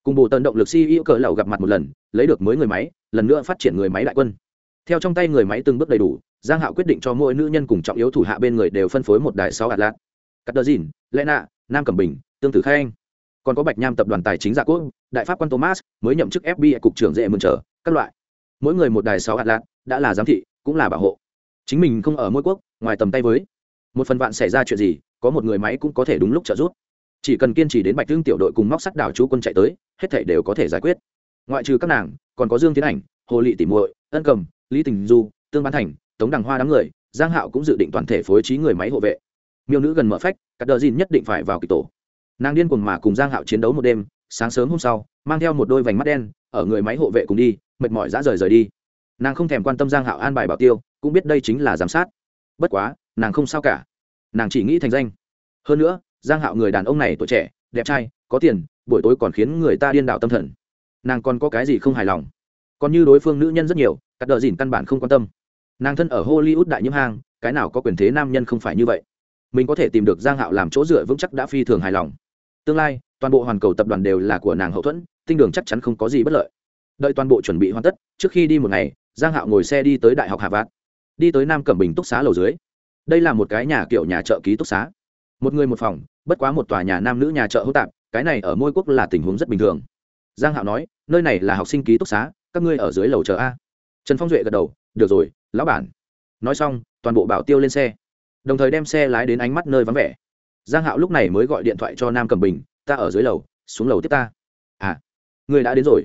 cùng bộ tần động lực si yêu cỡ lầu gặp mặt một lần lấy được mới người máy lần nữa phát triển người máy đại quân. Theo trong tay người máy từng bước đầy đủ, giang hạo quyết định cho mỗi nữ nhân cùng trọng yếu thủ hạ bên người đều phân phối một đài sáu hạt lạc cắt đờ dìn lẽ nạ nam cẩm bình, tương tử khanh. Còn có bạch nham tập đoàn tài chính gia quốc, đại pháp quan thomas, mới nhậm chức fbi cục trưởng dễ mượn trở các loại. Mỗi người một đài sáu hạt lạc đã là giám thị, cũng là bảo hộ. Chính mình không ở mỗi quốc, ngoài tầm tay với. Một phần vạn xảy ra chuyện gì, có một người máy cũng có thể đúng lúc trợ giúp. Chỉ cần kiên trì đến bạch thương tiểu đội cùng móc sắt đảo chú quân chạy tới, hết thảy đều có thể giải quyết ngoại trừ các nàng, còn có dương tiến ảnh, hồ lị tỉ muội, ân cầm, lý tình du, tương bán thành, tống đằng hoa đám người, giang hạo cũng dự định toàn thể phối trí người máy hộ vệ. Miêu nữ gần mở phách các đờ dìn nhất định phải vào kịch tổ. Nàng điên cuồng mà cùng giang hạo chiến đấu một đêm, sáng sớm hôm sau, mang theo một đôi vành mắt đen, ở người máy hộ vệ cùng đi, mệt mỏi dã rời rời đi. Nàng không thèm quan tâm giang hạo an bài bảo tiêu, cũng biết đây chính là giám sát. Bất quá, nàng không sao cả. Nàng chỉ nghĩ thành danh. Hơn nữa, giang hạo người đàn ông này tuổi trẻ, đẹp trai, có tiền, buổi tối còn khiến người ta điên đảo tâm thần nàng còn có cái gì không hài lòng? Còn như đối phương nữ nhân rất nhiều các đờ dìn căn bản không quan tâm. Nàng thân ở hollywood đại nhiễm hang cái nào có quyền thế nam nhân không phải như vậy? Mình có thể tìm được giang hạo làm chỗ dựa vững chắc đã phi thường hài lòng. Tương lai toàn bộ hoàn cầu tập đoàn đều là của nàng hậu thuẫn tinh đường chắc chắn không có gì bất lợi. Đợi toàn bộ chuẩn bị hoàn tất trước khi đi một ngày giang hạo ngồi xe đi tới đại học Hà Vạn, đi tới nam cẩm bình túc xá lầu dưới. Đây là một cái nhà kiểu nhà chợ ký túc xá. Một người một phòng bất quá một tòa nhà nam nữ nhà chợ hỗn tạp cái này ở môi quốc là tình huống rất bình thường giang hạo nói, nơi này là học sinh ký túc xá, các ngươi ở dưới lầu chờ a. Trần phong duệ gật đầu, được rồi, lão bản. Nói xong, toàn bộ bảo tiêu lên xe. Đồng thời đem xe lái đến ánh mắt nơi vắng vẻ. Giang hạo lúc này mới gọi điện thoại cho nam cẩm bình, ta ở dưới lầu, xuống lầu tiếp ta. À người đã đến rồi.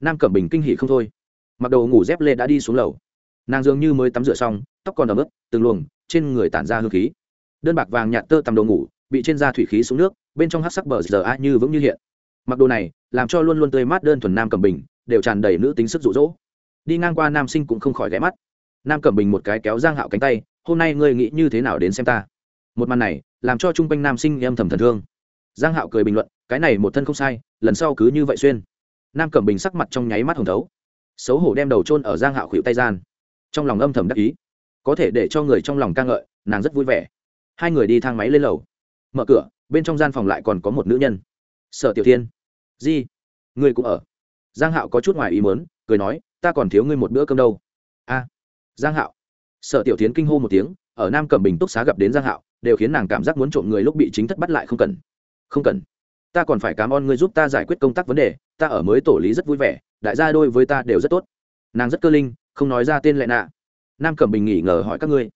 Nam cẩm bình kinh hỉ không thôi. Mặc đồ ngủ dép lê đã đi xuống lầu. Nàng dường như mới tắm rửa xong, tóc còn ẩm ướt, từng luồng trên người tản ra hương khí. Đơn bạc vàng nhạt tơ tằm đồ ngủ, bị trên da thủy khí xuống nước, bên trong hát sắc bờ giờ a như vững như hiện mặc đồ này, làm cho luôn luôn tươi mát đơn thuần nam cẩm bình, đều tràn đầy nữ tính sức rụ rỗ đi ngang qua nam sinh cũng không khỏi ghé mắt. Nam cẩm bình một cái kéo giang hạo cánh tay, hôm nay ngươi nghĩ như thế nào đến xem ta? Một màn này, làm cho chung quanh nam sinh âm thầm thần thương. Giang hạo cười bình luận, cái này một thân không sai, lần sau cứ như vậy xuyên. Nam cẩm bình sắc mặt trong nháy mắt hồng thấu. Xấu hổ đem đầu chôn ở giang hạo khuỷu tay gian. Trong lòng âm thầm đắc ý. Có thể để cho người trong lòng ca ngợi, nàng rất vui vẻ. Hai người đi thang máy lên lầu. Mở cửa, bên trong gian phòng lại còn có một nữ nhân sở tiểu thiên. Di, ngươi cũng ở. Giang hạo có chút ngoài ý muốn, cười nói, ta còn thiếu ngươi một bữa cơm đâu. A, giang hạo. Sở tiểu tiến kinh hô một tiếng, ở nam cẩm bình túc xá gặp đến giang hạo, đều khiến nàng cảm giác muốn trộm người lúc bị chính thất bắt lại không cần. Không cần. Ta còn phải cảm ơn ngươi giúp ta giải quyết công tác vấn đề, ta ở mới tổ lý rất vui vẻ, đại gia đôi với ta đều rất tốt. Nàng rất cơ linh, không nói ra tên lệ nạ. Nam cẩm bình nghỉ ngờ hỏi các ngươi.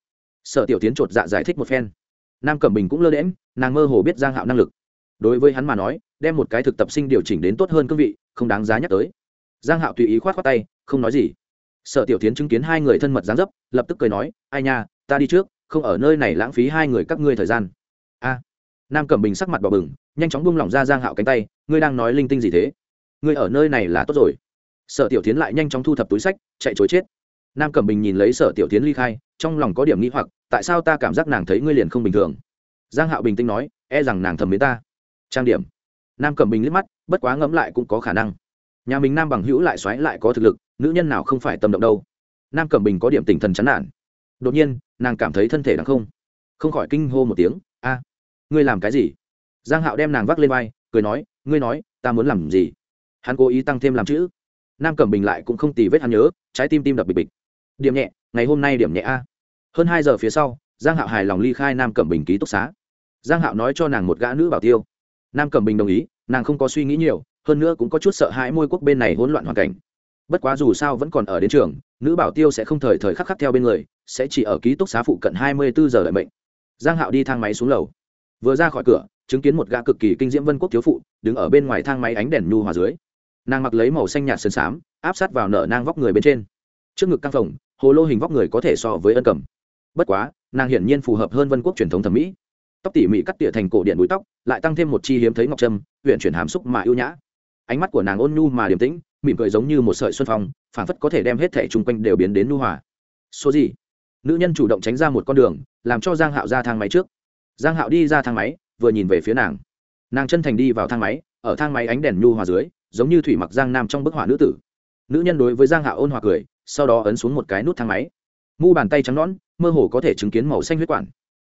Sở tiểu tiến trột dạ giải thích một phen. Nam cẩm bình cũng lơ đễm nàng mơ hồ biết giang hạo năng lực. Đối với hắn mà nói đem một cái thực tập sinh điều chỉnh đến tốt hơn cương vị, không đáng giá nhắc tới. Giang hạo tùy ý khoát khoát tay, không nói gì. Sở tiểu tiến chứng kiến hai người thân mật dáng dấp, lập tức cười nói, ai nha, ta đi trước, không ở nơi này lãng phí hai người các ngươi thời gian. A. Nam cẩm bình sắc mặt bò bừng, nhanh chóng buông lỏng ra giang hạo cánh tay, ngươi đang nói linh tinh gì thế? Ngươi ở nơi này là tốt rồi. Sở tiểu tiến lại nhanh chóng thu thập túi sách, chạy chối chết. Nam cẩm bình nhìn lấy sở tiểu tiến ly khai, trong lòng có điểm nghi hoặc, tại sao ta cảm giác nàng thấy ngươi liền không bình thường? Giang hạo bình tĩnh nói e rằng nàng thầm mến ta. Trang điểm nam cẩm bình liếc mắt, bất quá ngẫm lại cũng có khả năng. Nhà mình nam bằng hữu lại xoáy lại có thực lực, nữ nhân nào không phải tâm động đâu. Nam cẩm bình có điểm tình thần chán nản. Đột nhiên, nàng cảm thấy thân thể đáng không. Không khỏi kinh hô một tiếng, a, ngươi làm cái gì? Giang hạo đem nàng vác lên vai, cười nói, ngươi nói, ta muốn làm gì? Hắn cố ý tăng thêm làm chữ. Nam cẩm bình lại cũng không tì vết hắn nhớ, trái tim tim đập bịch bịch. Điểm nhẹ, ngày hôm nay điểm nhẹ a. Hơn hai giờ phía sau, giang hạo hài lòng ly khai nam cẩm bình ký túc xá. Giang hạo nói cho nàng một gã nữ bảo tiêu nam cẩm bình đồng ý, nàng không có suy nghĩ nhiều, hơn nữa cũng có chút sợ hãi môi quốc bên này hỗn loạn hoàn cảnh. Bất quá dù sao vẫn còn ở đến trường, nữ bảo tiêu sẽ không thời thời khắc khắc theo bên người, sẽ chỉ ở ký túc xá phụ cận hai mươi bốn giờ đợi mệnh. Giang hạo đi thang máy xuống lầu. Vừa ra khỏi cửa, chứng kiến một gã cực kỳ kinh diễm vân quốc thiếu phụ, đứng ở bên ngoài thang máy ánh đèn nhu hòa dưới. Nàng mặc lấy màu xanh nhạt sơn xám, áp sát vào nở nang vóc người bên trên. Trước ngực căng phồng, hồ lô hình vóc người có thể so với ân cầm. Bất quá, nàng hiển nhiên phù hợp hơn vân quốc truyền thống thẩm mỹ tóc tỉ mỉ cắt tỉa thành cổ điện búi tóc, lại tăng thêm một chi hiếm thấy ngọc trâm huyện chuyển hàm xúc mà ưu nhã. Ánh mắt của nàng ôn nhu mà điềm tĩnh, mỉm cười giống như một sợi xuân phong phản phất có thể đem hết thẻ chung quanh đều biến đến nu hòa. Số gì? Nữ nhân chủ động tránh ra một con đường, làm cho giang hạo ra thang máy trước. Giang hạo đi ra thang máy, vừa nhìn về phía nàng. Nàng chân thành đi vào thang máy, ở thang máy ánh đèn nhu hòa dưới, giống như thủy mặc giang nam trong bức họa nữ tử. Nữ nhân đối với giang hạo ôn hòa cười, sau đó ấn xuống một cái nút thang máy. Mu bàn tay trắng nõn, mơ hồ có thể chứng kiến màu xanh huyết quản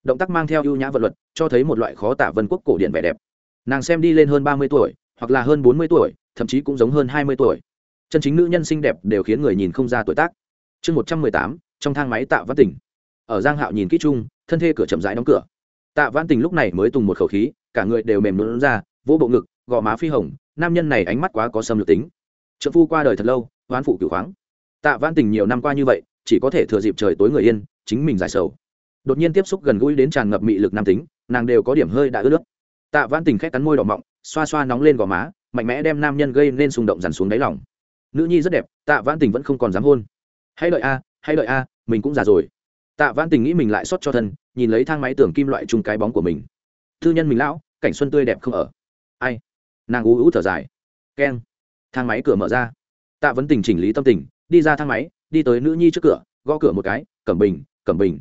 động tác mang theo ưu nhã vật luật, cho thấy một loại khó tả vân quốc cổ điển vẻ đẹp. Nàng xem đi lên hơn ba mươi tuổi, hoặc là hơn bốn mươi tuổi, thậm chí cũng giống hơn hai mươi tuổi. Chân chính nữ nhân xinh đẹp đều khiến người nhìn không ra tuổi tác. Chương một trăm mười tám, trong thang máy tạ văn tỉnh ở giang hạo nhìn kỹ chung, thân thê cửa chậm rãi đóng cửa. Tạ văn tỉnh lúc này mới tùng một khẩu khí, cả người đều mềm lún ra, vỗ bộ ngực, gò má phi hồng, nam nhân này ánh mắt quá có xâm lược tính. Trợ phu qua đời thật lâu oán phụ cửu khoáng. Tạ văn tỉnh nhiều năm qua như vậy, chỉ có thể thừa dịp trời tối người yên, chính mình giải sầu đột nhiên tiếp xúc gần gũi đến tràn ngập mị lực nam tính nàng đều có điểm hơi đã ướt nước tạ văn tình khét cắn môi đỏ mọng xoa xoa nóng lên gò má mạnh mẽ đem nam nhân gây nên xung động dằn xuống đáy lòng. Nữ nhi rất đẹp tạ văn tình vẫn không còn dám hôn. Hãy đợi a à, hãy đợi a mình cũng già rồi. Tạ văn tình nghĩ mình lại xót cho thân nhìn lấy thang máy tưởng kim loại chung cái bóng của mình. Thư nhân mình lão cảnh xuân tươi đẹp không ở. Ai? Nàng ú ú thở dài. Keng. Thang máy cửa mở ra. Tạ vấn tình chỉnh lý tâm tình đi ra thang máy đi tới nữ nhi trước cửa gõ cửa một cái cẩm bình cẩm bình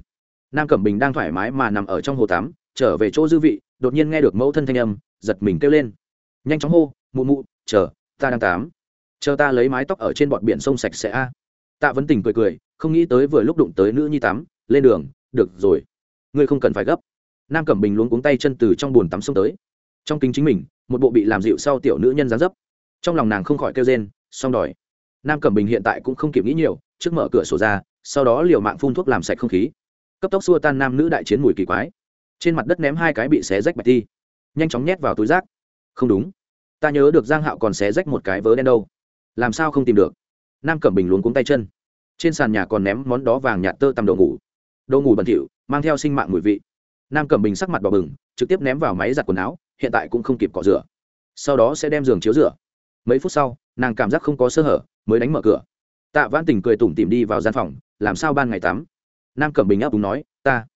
nam cẩm bình đang thoải mái mà nằm ở trong hồ tắm, trở về chỗ dư vị, đột nhiên nghe được mẫu thân thanh âm, giật mình kêu lên. Nhanh chóng hô, mụ mụ, chờ, ta đang tám chờ ta lấy mái tóc ở trên bọn biển sông sạch sẽ a. Tạ vấn tình cười cười, không nghĩ tới vừa lúc đụng tới nữ nhi tắm, lên đường, được rồi. Ngươi không cần phải gấp. Nam cẩm bình luống cuống tay chân từ trong bồn tắm sông tới. Trong kính chính mình, một bộ bị làm dịu sau tiểu nữ nhân dáng dấp. Trong lòng nàng không khỏi kêu rên, xong đòi. Nam cẩm bình hiện tại cũng không kịp nghĩ nhiều, trước mở cửa sổ ra, sau đó liều mạng phun thuốc làm sạch không khí cấp tốc xua tan nam nữ đại chiến mùi kỳ quái. Trên mặt đất ném hai cái bị xé rách bạch thi nhanh chóng nhét vào túi rác. Không đúng. Ta nhớ được giang hạo còn xé rách một cái vớ đen đâu. Làm sao không tìm được? Nam cẩm bình luống cuống tay chân. Trên sàn nhà còn ném món đó vàng nhạt tơ tằm đồ ngủ. Đồ ngủ bẩn thỉu, mang theo sinh mạng mùi vị. Nam cẩm bình sắc mặt đỏ bừng, trực tiếp ném vào máy giặt quần áo, hiện tại cũng không kịp cọ rửa. Sau đó sẽ đem giường chiếu rửa. Mấy phút sau, nàng cảm giác không có sơ hở, mới đánh mở cửa. Tạ vãn tình cười tủm tỉm đi vào gian phòng, làm sao ban ngày tắm? Nam cẩm bình áp đúng nói, ta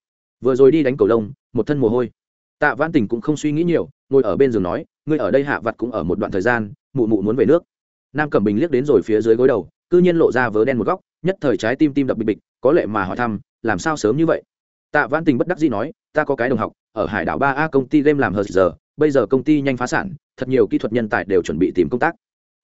vừa rồi đi đánh cầu lông, một thân mồ hôi. Tạ Văn tình cũng không suy nghĩ nhiều, ngồi ở bên giường nói, ngươi ở đây hạ vặt cũng ở một đoạn thời gian, mụ mụ muốn về nước. Nam cẩm bình liếc đến rồi phía dưới gối đầu, cư nhiên lộ ra vớ đen một góc, nhất thời trái tim tim đập bịch bịch, có lệ mà hỏi thăm, làm sao sớm như vậy? Tạ Văn tình bất đắc dĩ nói, ta có cái đồng học, ở hải đảo ba a công ty game làm hờ giờ, bây giờ công ty nhanh phá sản, thật nhiều kỹ thuật nhân tài đều chuẩn bị tìm công tác.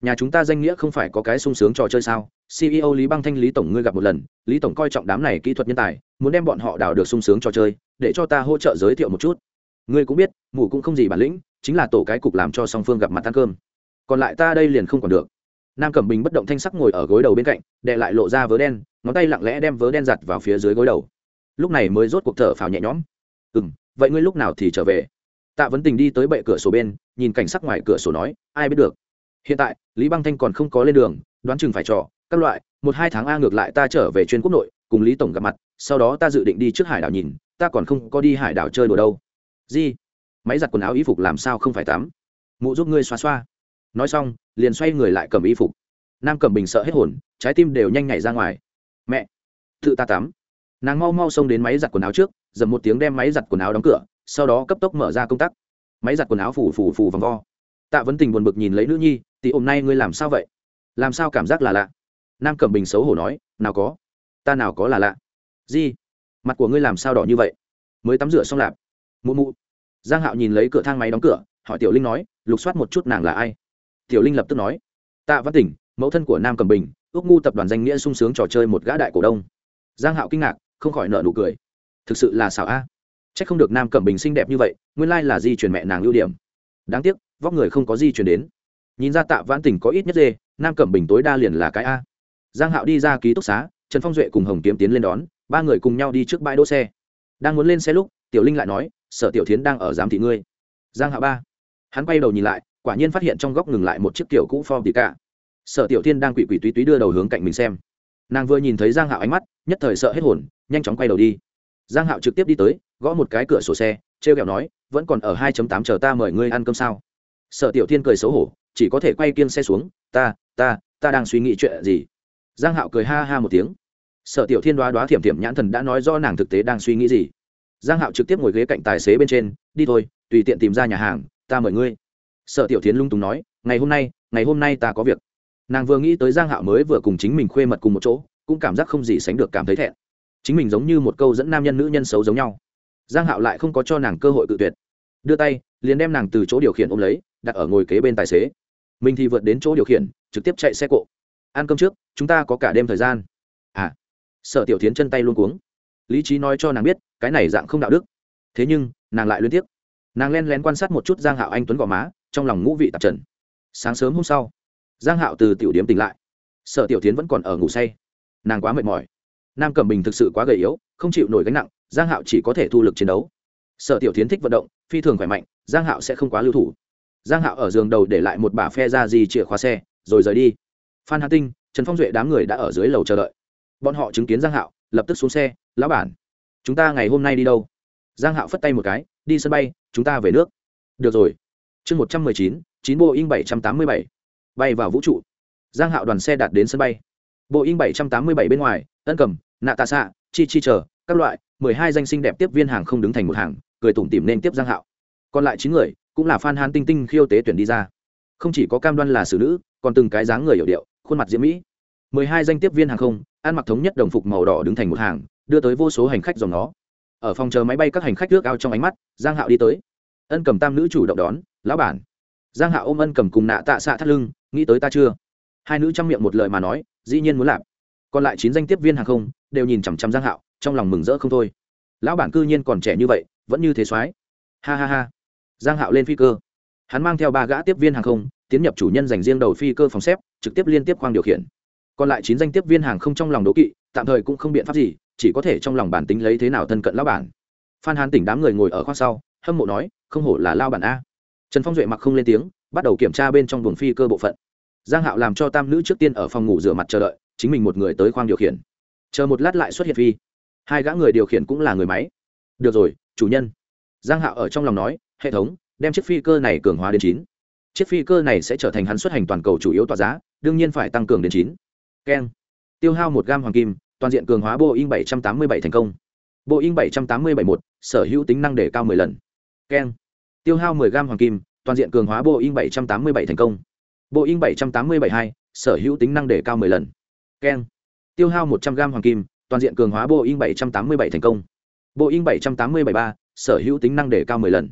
Nhà chúng ta danh nghĩa không phải có cái sung sướng trò chơi sao? Ceo lý băng thanh, lý tổng ngươi gặp một lần, lý tổng coi trọng đám này kỹ thuật nhân tài, muốn đem bọn họ đào được sung sướng trò chơi, để cho ta hỗ trợ giới thiệu một chút. Ngươi cũng biết mụ cũng không gì bản lĩnh, chính là tổ cái cục làm cho song phương gặp mặt ăn cơm. Còn lại ta đây liền không còn được. Nam cẩm bình bất động thanh sắc ngồi ở gối đầu bên cạnh, đệ lại lộ ra vớ đen, ngón tay lặng lẽ đem vớ đen giặt vào phía dưới gối đầu. Lúc này mới rốt cuộc thở phào nhẹ nhõm. Ừ m vậy ngươi lúc nào thì trở về? Tạ vấn tình đi tới bệ cửa sổ bên, nhìn cảnh sắc ngoài cửa sổ nói, ai biết được. Hiện tại, lý băng thanh còn không có lên đường, đoán chừng phải trò các loại, một hai tháng a ngược lại ta trở về chuyên quốc nội, cùng lý tổng gặp mặt, sau đó ta dự định đi trước hải đảo nhìn, ta còn không có đi hải đảo chơi đùa đâu. Di máy giặt quần áo y phục làm sao không phải tắm? Mụ giúp ngươi xoa xoa. Nói xong, liền xoay người lại cầm y phục. Nam cầm bình sợ hết hồn, trái tim đều nhanh nhảy ra ngoài. Mẹ! Tự ta tắm. Nàng mau mau xông đến máy giặt quần áo trước, dầm một tiếng đem máy giặt quần áo đóng cửa, sau đó cấp tốc mở ra công tắc. Máy giặt quần áo phủ phủ phủ vòng vo. Tạ vấn tình buồn bực nhìn lấy nữ nhi, tỷ hôm nay ngươi làm sao vậy? Làm sao cảm giác là lạ? Nam cẩm bình xấu hổ nói, nào có, ta nào có là lạ. Di mặt của ngươi làm sao đỏ như vậy? Mới tắm rửa xong lạp. Mụ mụ. Giang hạo nhìn lấy cửa thang máy đóng cửa, hỏi tiểu linh nói, lục soát một chút nàng là ai? Tiểu linh lập tức nói, tạ văn tỉnh, mẫu thân của nam cẩm bình, ước ngu tập đoàn danh nghĩa sung sướng trò chơi một gã đại cổ đông. Giang hạo kinh ngạc, không khỏi nở nụ cười. Thực sự là xảo a. À. không được nam cẩm bình xinh đẹp như vậy, nguyên lai là di truyền mẹ nàng ưu điểm. Đáng tiếc, vóc người không có di truyền đến. Nhìn ra tạ vãn tỉnh có ít nhất dê, nam cẩm bình tối đa liền là cái a giang hạo đi ra ký túc xá, trần phong duệ cùng hồng kiếm tiến lên đón, ba người cùng nhau đi trước bãi đỗ xe. Đang muốn lên xe lúc, tiểu linh lại nói, sở tiểu thiến đang ở giám thị ngươi. Giang hạo ba. Hắn quay đầu nhìn lại, quả nhiên phát hiện trong góc ngừng lại một chiếc kiểu cũ form tỉ cả sở tiểu thiên đang quỷ quỷ túy túy đưa đầu hướng cạnh mình xem. Nàng vừa nhìn thấy giang hạo ánh mắt, nhất thời sợ hết hồn, nhanh chóng quay đầu đi. Giang hạo trực tiếp đi tới, gõ một cái cửa sổ xe treo kẹo nói, vẫn còn ở 2.8 chờ ta mời ngươi ăn cơm sao? Sở tiểu thiên cười xấu hổ, chỉ có thể quay kiêng xe xuống, ta ta ta đang suy nghĩ chuyện gì? Giang hạo cười ha ha một tiếng. Sở tiểu thiên đoá đoá thiểm thiểm nhãn thần đã nói do nàng thực tế đang suy nghĩ gì. Giang hạo trực tiếp ngồi ghế cạnh tài xế bên trên, đi thôi, tùy tiện tìm ra nhà hàng, ta mời ngươi. Sở tiểu thiên lung túng nói, ngày hôm nay, ngày hôm nay ta có việc. Nàng vừa nghĩ tới giang hạo mới vừa cùng chính mình khuê mật cùng một chỗ, cũng cảm giác không gì sánh được cảm thấy thẹn. Chính mình giống như một câu dẫn nam nhân nữ nhân xấu giống nhau. Giang hạo lại không có cho nàng cơ hội cự tuyệt. Đưa tay, liền đem nàng từ chỗ điều khiển ôm lấy, đặt ở ngồi kế bên tài xế. Mình thì vượt đến chỗ điều khiển, trực tiếp chạy xe cộ ăn cơm trước, chúng ta có cả đêm thời gian. À sở tiểu tiến chân tay luôn cuống. Lý trí nói cho nàng biết, cái này dạng không đạo đức. Thế nhưng, nàng lại liên tiếp nàng len lén quan sát một chút giang hạo anh tuấn gò má, trong lòng ngũ vị tạp trần. Sáng sớm hôm sau, giang hạo từ tiểu điếm tỉnh lại. Sở tiểu tiến vẫn còn ở ngủ say. Nàng quá mệt mỏi. Nam cẩm bình thực sự quá gầy yếu, không chịu nổi gánh nặng, giang hạo chỉ có thể thu lực chiến đấu. Sở tiểu tiến thích vận động, phi thường khỏe mạnh, giang hạo sẽ không quá lưu thủ. Giang hạo ở giường đầu để lại một bả phe ra gì chìa khóa xe, rồi rời đi phan hà tinh trần phong duệ đám người đã ở dưới lầu chờ đợi bọn họ chứng kiến giang hạo lập tức xuống xe lão bản chúng ta ngày hôm nay đi đâu giang hạo phất tay một cái đi sân bay chúng ta về nước được rồi chương một trăm mười chín chín boeing bảy trăm tám mươi bảy bay vào vũ trụ giang hạo đoàn xe đạt đến sân bay boeing bảy trăm tám mươi bảy bên ngoài ân cầm nạ tạ xạ chi chi chờ các loại mười hai danh sinh đẹp tiếp viên hàng không đứng thành một hàng cười tủm tỉm nên tiếp giang hạo còn lại chín người cũng là fan hán tinh tinh khiêu tế tuyển đi ra không chỉ có cam đoan là xử nữ còn từng cái dáng người hiểu điệu khuôn mặt diễm mỹ. Mười hai danh tiếp viên hàng không, ăn mặc thống nhất đồng phục màu đỏ đứng thành một hàng, đưa tới vô số hành khách dòng nó. Ở phòng chờ máy bay các hành khách nước ao trong ánh mắt, giang hạo đi tới. Ân cầm tam nữ chủ động đón, lão bản. Giang hạo ôm ân cầm cùng nạ tạ xạ thắt lưng, nghĩ tới ta chưa? Hai nữ trong miệng một lời mà nói, dĩ nhiên muốn làm. Còn lại chín danh tiếp viên hàng không, đều nhìn chằm chằm giang hạo, trong lòng mừng rỡ không thôi. Lão bản cư nhiên còn trẻ như vậy, vẫn như thế soái. Ha ha ha. Giang hạo lên phi cơ. Hắn mang theo ba gã tiếp viên hàng không tiến nhập chủ nhân dành riêng đầu phi cơ phòng xếp, trực tiếp liên tiếp khoang điều khiển. Còn lại chín danh tiếp viên hàng không trong lòng đố kỵ, tạm thời cũng không biện pháp gì, chỉ có thể trong lòng bản tính lấy thế nào thân cận lao bản. Phan hàn tỉnh đám người ngồi ở khoang sau, hâm mộ nói, không hổ là lao bản a. Trần phong duệ mặc không lên tiếng, bắt đầu kiểm tra bên trong buồng phi cơ bộ phận. Giang hạo làm cho tam nữ trước tiên ở phòng ngủ rửa mặt chờ đợi, chính mình một người tới khoang điều khiển. Chờ một lát lại xuất hiện phi. Hai gã người điều khiển cũng là người máy. Được rồi, chủ nhân. Giang hạo ở trong lòng nói, hệ thống, đem chiếc phi cơ này cường hóa đến chín chiếc phi cơ này sẽ trở thành hắn xuất hành toàn cầu chủ yếu tỏa giá, đương nhiên phải tăng cường đến chín. Keng. Tiêu hao một gam hoàng kim, toàn diện cường hóa boeing 787 thành công. Boeing 787 một sở hữu tính năng để cao 10 lần. Keng. Tiêu hao 10 gam hoàng kim, toàn diện cường hóa boeing 787 thành công. Boeing 787 hai, sở hữu tính năng để cao 10 lần. Keng. Tiêu hao 100 gam hoàng kim, toàn diện cường hóa boeing 787 thành công. Boeing 787 ba, sở hữu tính năng để cao 10 lần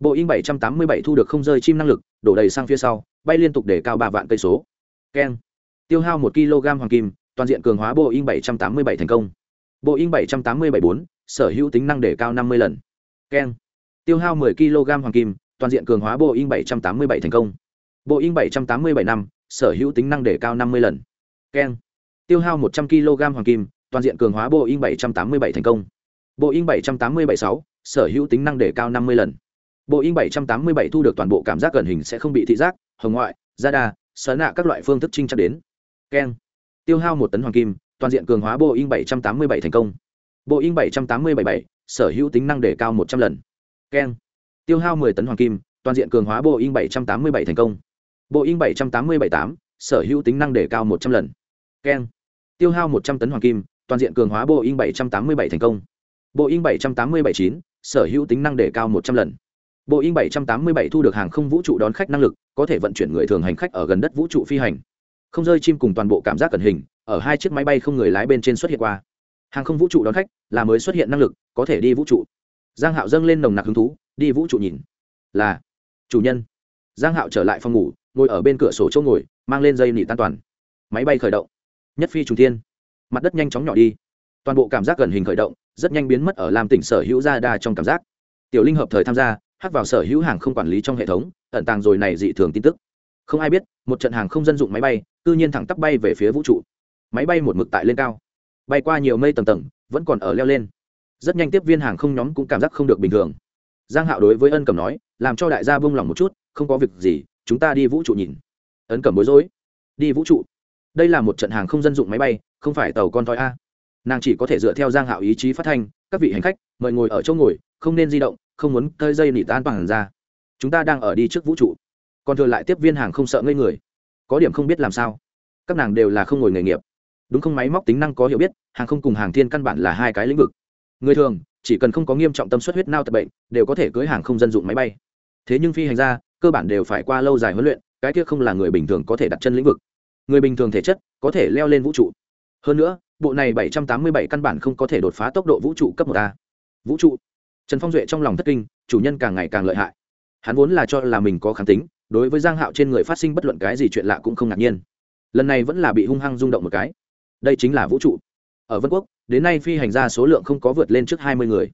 boeing 787 thu được không rơi chim năng lực, đổ đầy sang phía sau, bay liên tục để cao ba vạn cây số. Keng. Tiêu hao một kg hoàng kim, toàn diện cường hóa boeing 787 thành công. Boeing 787 bốn, sở hữu tính năng để cao 50 lần. Keng. Tiêu hao 10 kg hoàng kim, toàn diện cường hóa boeing 787 thành công. Boeing 787 năm, sở hữu tính năng để cao 50 lần. Keng. Tiêu hao 100 kg hoàng kim, toàn diện cường hóa boeing 787 thành công. Boeing 787 sáu, sở hữu tính năng để cao 50 lần boeing 787 thu được toàn bộ cảm giác gần hình sẽ không bị thị giác, hồng ngoại, radar sở nạ các loại phương thức trinh chắc đến. Keng. Tiêu hao một tấn hoàng kim, toàn diện cường hóa boeing 787 thành công. Boeing 787 sở hữu tính năng để cao 100 lần. Keng. Tiêu hao 10 tấn hoàng kim, toàn diện cường hóa boeing 787 thành công. Boeing 787 8 sở hữu tính năng để cao 100 lần. Keng. Tiêu hao 100 tấn hoàng kim, toàn diện cường hóa boeing 787 thành công. Boeing 787 9 sở hữu tính năng để cao 100 lần boeing 787 thu được hàng không vũ trụ đón khách năng lực, có thể vận chuyển người thường hành khách ở gần đất vũ trụ phi hành. Không rơi chim cùng toàn bộ cảm giác cẩn hình, ở hai chiếc máy bay không người lái bên trên xuất hiện qua. Hàng không vũ trụ đón khách là mới xuất hiện năng lực, có thể đi vũ trụ. Giang hạo dâng lên nồng nặc hứng thú, đi vũ trụ nhìn. Là, chủ nhân. Giang hạo trở lại phòng ngủ, ngồi ở bên cửa sổ chỗ ngồi, mang lên dây nỉ tan toàn. Máy bay khởi động. Nhất phi trùng thiên. Mặt đất nhanh chóng nhỏ đi. Toàn bộ cảm giác gần hình khởi động, rất nhanh biến mất ở làm tỉnh sở hữu ra đa trong cảm giác. Tiểu linh hợp thời tham gia hắc vào sở hữu hàng không quản lý trong hệ thống, ẩn tàng rồi này dị thường tin tức. Không ai biết, một trận hàng không dân dụng máy bay tự nhiên thẳng tắp bay về phía vũ trụ. Máy bay một mực tại lên cao. Bay qua nhiều mây tầng tầng, vẫn còn ở leo lên. Rất nhanh tiếp viên hàng không nhóm cũng cảm giác không được bình thường. Giang hạo đối với ân cẩm nói, làm cho đại gia buông lòng một chút, không có việc gì, chúng ta đi vũ trụ nhìn. Ân cẩm bối rối. Đi vũ trụ. Đây là một trận hàng không dân dụng máy bay, không phải tàu con thoi a. Nàng chỉ có thể dựa theo giang hạo ý chí phát thanh, các vị hành khách, mời ngồi ở chỗ ngồi, không nên di động không muốn tơi dây nỉ tan bằng ra. Chúng ta đang ở đi trước vũ trụ. Còn thừa lại tiếp viên hàng không sợ ngây người. Có điểm không biết làm sao. Các nàng đều là không ngồi nghề nghiệp. Đúng không máy móc tính năng có hiểu biết, hàng không cùng hàng thiên căn bản là hai cái lĩnh vực. Người thường, chỉ cần không có nghiêm trọng tâm suất huyết nao tập bệnh, đều có thể cưới hàng không dân dụng máy bay. Thế nhưng phi hành gia, cơ bản đều phải qua lâu dài huấn luyện, cái kia không là người bình thường có thể đặt chân lĩnh vực. Người bình thường thể chất, có thể leo lên vũ trụ. Hơn nữa, bộ này 787 căn bản không có thể đột phá tốc độ vũ trụ cấp một a. Vũ trụ trần phong duệ trong lòng thất kinh, chủ nhân càng ngày càng lợi hại. Hắn vốn là cho là mình có kháng tính, đối với giang hạo trên người phát sinh bất luận cái gì chuyện lạ cũng không ngạc nhiên. Lần này vẫn là bị hung hăng rung động một cái. Đây chính là vũ trụ. Ở vân quốc, đến nay phi hành gia số lượng không có vượt lên trước hai mươi người.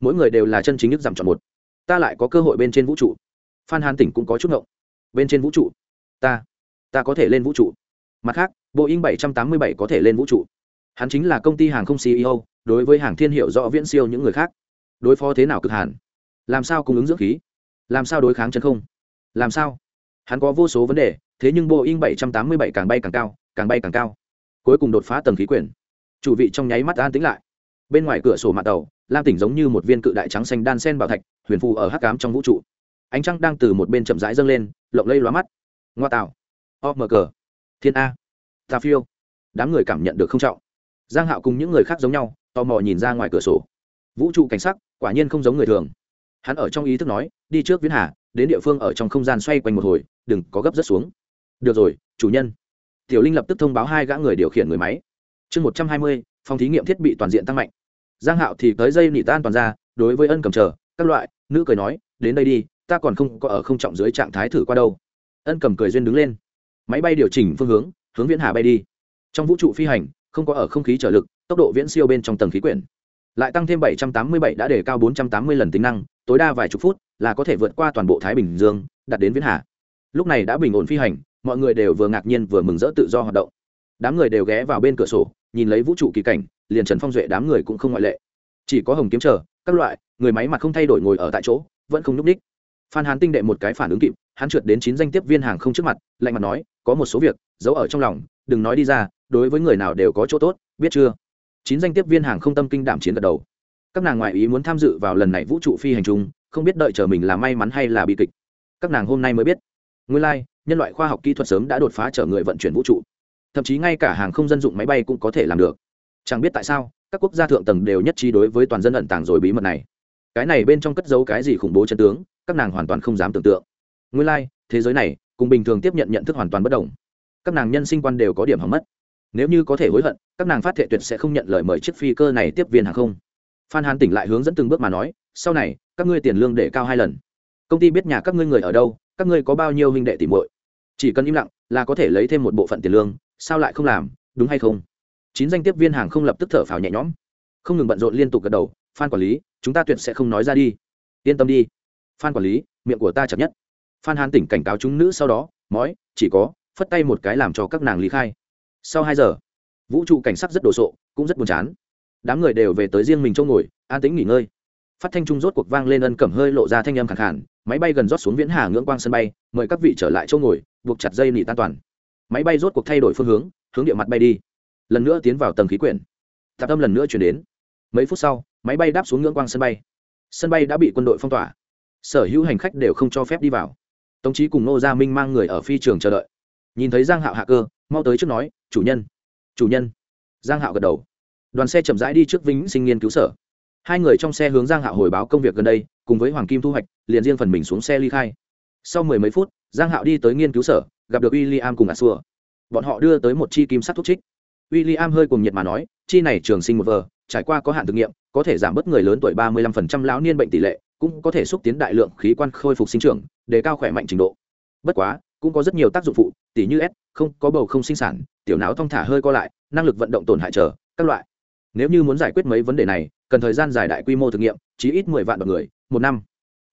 Mỗi người đều là chân chính nhất giảm chọn một. Ta lại có cơ hội bên trên vũ trụ. Phan hàn tỉnh cũng có chút ngộng. Bên trên vũ trụ. Ta. Ta có thể lên vũ trụ. Mặt khác, boeing 787 có thể lên vũ trụ. Hắn chính là công ty hàng không ceo đối với hàng thiên hiệu rõ viễn siêu những người khác đối phó thế nào cực hàn? Làm sao cung ứng dưỡng khí? Làm sao đối kháng chân không? Làm sao? Hắn có vô số vấn đề, thế nhưng boeing 787 càng bay càng cao, càng bay càng cao. Cuối cùng đột phá tầng khí quyển. Chủ vị trong nháy mắt an tĩnh lại. Bên ngoài cửa sổ mạng tàu, lam tỉnh giống như một viên cự đại trắng xanh đan sen bảo thạch, huyền phù ở hắc cám trong vũ trụ. Ánh trăng đang từ một bên chậm rãi dâng lên, lộng lây lóa mắt. Ngoa tạo. O mờ cờ. Thiên a. Ta phiêu. Đám người cảm nhận được không trọng. Giang hạo cùng những người khác giống nhau, tò mò nhìn ra ngoài cửa sổ. Vũ trụ cảnh sắc quả nhiên không giống người thường. Hắn ở trong ý thức nói, đi trước viễn hà, đến địa phương ở trong không gian xoay quanh một hồi, đừng có gấp rất xuống. Được rồi, chủ nhân. Tiểu linh lập tức thông báo hai gã người điều khiển người máy. Chương một trăm hai mươi, phòng thí nghiệm thiết bị toàn diện tăng mạnh. Giang hạo thì tới dây nỉ tan toàn ra, đối với ân cầm chờ, các loại, nữ cười nói, đến đây đi, ta còn không có ở không trọng dưới trạng thái thử qua đâu. Ân cầm cười duyên đứng lên. Máy bay điều chỉnh phương hướng hướng viễn hà bay đi. Trong vũ trụ phi hành, không có ở không khí trở lực, tốc độ viễn siêu bên trong tầng khí quyển lại tăng thêm 787 đã để cao 480 lần tính năng, tối đa vài chục phút là có thể vượt qua toàn bộ thái bình dương đặt đến viễn hà. Lúc này đã bình ổn phi hành, mọi người đều vừa ngạc nhiên vừa mừng rỡ tự do hoạt động. Đám người đều ghé vào bên cửa sổ, nhìn lấy vũ trụ kỳ cảnh, liền trần phong duệ đám người cũng không ngoại lệ. Chỉ có hồng kiếm chờ, các loại, người máy mặt không thay đổi ngồi ở tại chỗ, vẫn không nhúc nhích. phan hán tinh đệ một cái phản ứng kịp, hắn trượt đến chín danh tiếp viên hàng không trước mặt, lạnh mặt nói, có một số việc, giấu ở trong lòng, đừng nói đi ra, đối với người nào đều có chỗ tốt, biết chưa? Chín danh tiếp viên hàng không tâm kinh đảm chiến gật đầu. Các nàng ngoại ý muốn tham dự vào lần này vũ trụ phi hành chung không biết đợi chờ mình là may mắn hay là bị kịch. Các nàng hôm nay mới biết. Nguyên lai、like, nhân loại khoa học kỹ thuật sớm đã đột phá chở người vận chuyển vũ trụ. Thậm chí ngay cả hàng không dân dụng máy bay cũng có thể làm được. Chẳng biết tại sao các quốc gia thượng tầng đều nhất trí đối với toàn dân ẩn tàng rồi bí mật này. Cái này bên trong cất giấu cái gì khủng bố chân tướng các nàng hoàn toàn không dám tưởng tượng. Nguyên lai、like, thế giới này cùng bình thường tiếp nhận nhận thức hoàn toàn bất đồng. Các nàng nhân sinh quan đều có điểm hỏng mất nếu như có thể hối hận, các nàng phát thệ tuyệt sẽ không nhận lời mời chiếc phi cơ này tiếp viên hàng không. Phan hàn tỉnh lại hướng dẫn từng bước mà nói, sau này, các ngươi tiền lương để cao hai lần. Công ty biết nhà các ngươi người ở đâu, các ngươi có bao nhiêu huynh đệ tìm muội. Chỉ cần im lặng là có thể lấy thêm một bộ phận tiền lương, sao lại không làm, đúng hay không? Chín danh tiếp viên hàng không lập tức thở phào nhẹ nhõm. Không ngừng bận rộn liên tục gật đầu, phan quản lý, chúng ta tuyệt sẽ không nói ra đi. Yên tâm đi. Phan quản lý, miệng của ta chậm nhất. Phan hàn tỉnh cảnh cáo chúng nữ sau đó, mói, chỉ có, phất tay một cái làm cho các nàng lý khai sau hai giờ, vũ trụ cảnh sắc rất đồ sộ, cũng rất buồn chán. Đám người đều về tới riêng mình chỗ ngồi, an tĩnh nghỉ ngơi. Phát thanh trung rốt cuộc vang lên ân cẩm hơi lộ ra thanh âm khẳng khản máy bay gần rót xuống viễn hà ngưỡng quang sân bay, mời các vị trở lại chỗ ngồi, buộc chặt dây nỉ tan toàn. Máy bay rốt cuộc thay đổi phương hướng hướng địa mặt bay đi. Lần nữa tiến vào tầng khí quyển. Tạp âm lần nữa chuyển đến. Mấy phút sau, máy bay đáp xuống ngưỡng quang sân bay. Sân bay đã bị quân đội phong tỏa. Sở hữu hành khách đều không cho phép đi vào. Tống trí cùng nô gia minh mang người ở phi trường chờ đợi nhìn thấy giang hạo hạ cơ, mau tới trước nói, chủ nhân chủ nhân. Giang hạo gật đầu. Đoàn xe chậm rãi đi trước vĩnh sinh nghiên cứu sở. Hai người trong xe hướng giang hạo hồi báo công việc gần đây, cùng với hoàng kim thu hoạch, liền riêng phần mình xuống xe ly khai. Sau mười mấy phút, giang hạo đi tới nghiên cứu sở, gặp được w i l l i am cùng a xua bọn họ đưa tới một chi kim sắt thuốc trích. W i l l i am hơi cùng nhiệt mà nói, chi này trường sinh một vờ, trải qua có hạn thực nghiệm, có thể giảm bớt người lớn tuổi ba mươi lăm phần trăm lão niên bệnh tỷ lệ, cũng có thể xúc tiến đại lượng khí quan khôi phục sinh trưởng, đề cao khỏe mạnh trình độ. Bất quá cũng có rất nhiều tác dụng phụ, tỉ như s, không, có bầu không sinh sản, tiểu não thong thả hơi co lại, năng lực vận động tổn hại trở các loại. Nếu như muốn giải quyết mấy vấn đề này, cần thời gian dài đại quy mô thực nghiệm, chí ít mười vạn bậc người, một năm.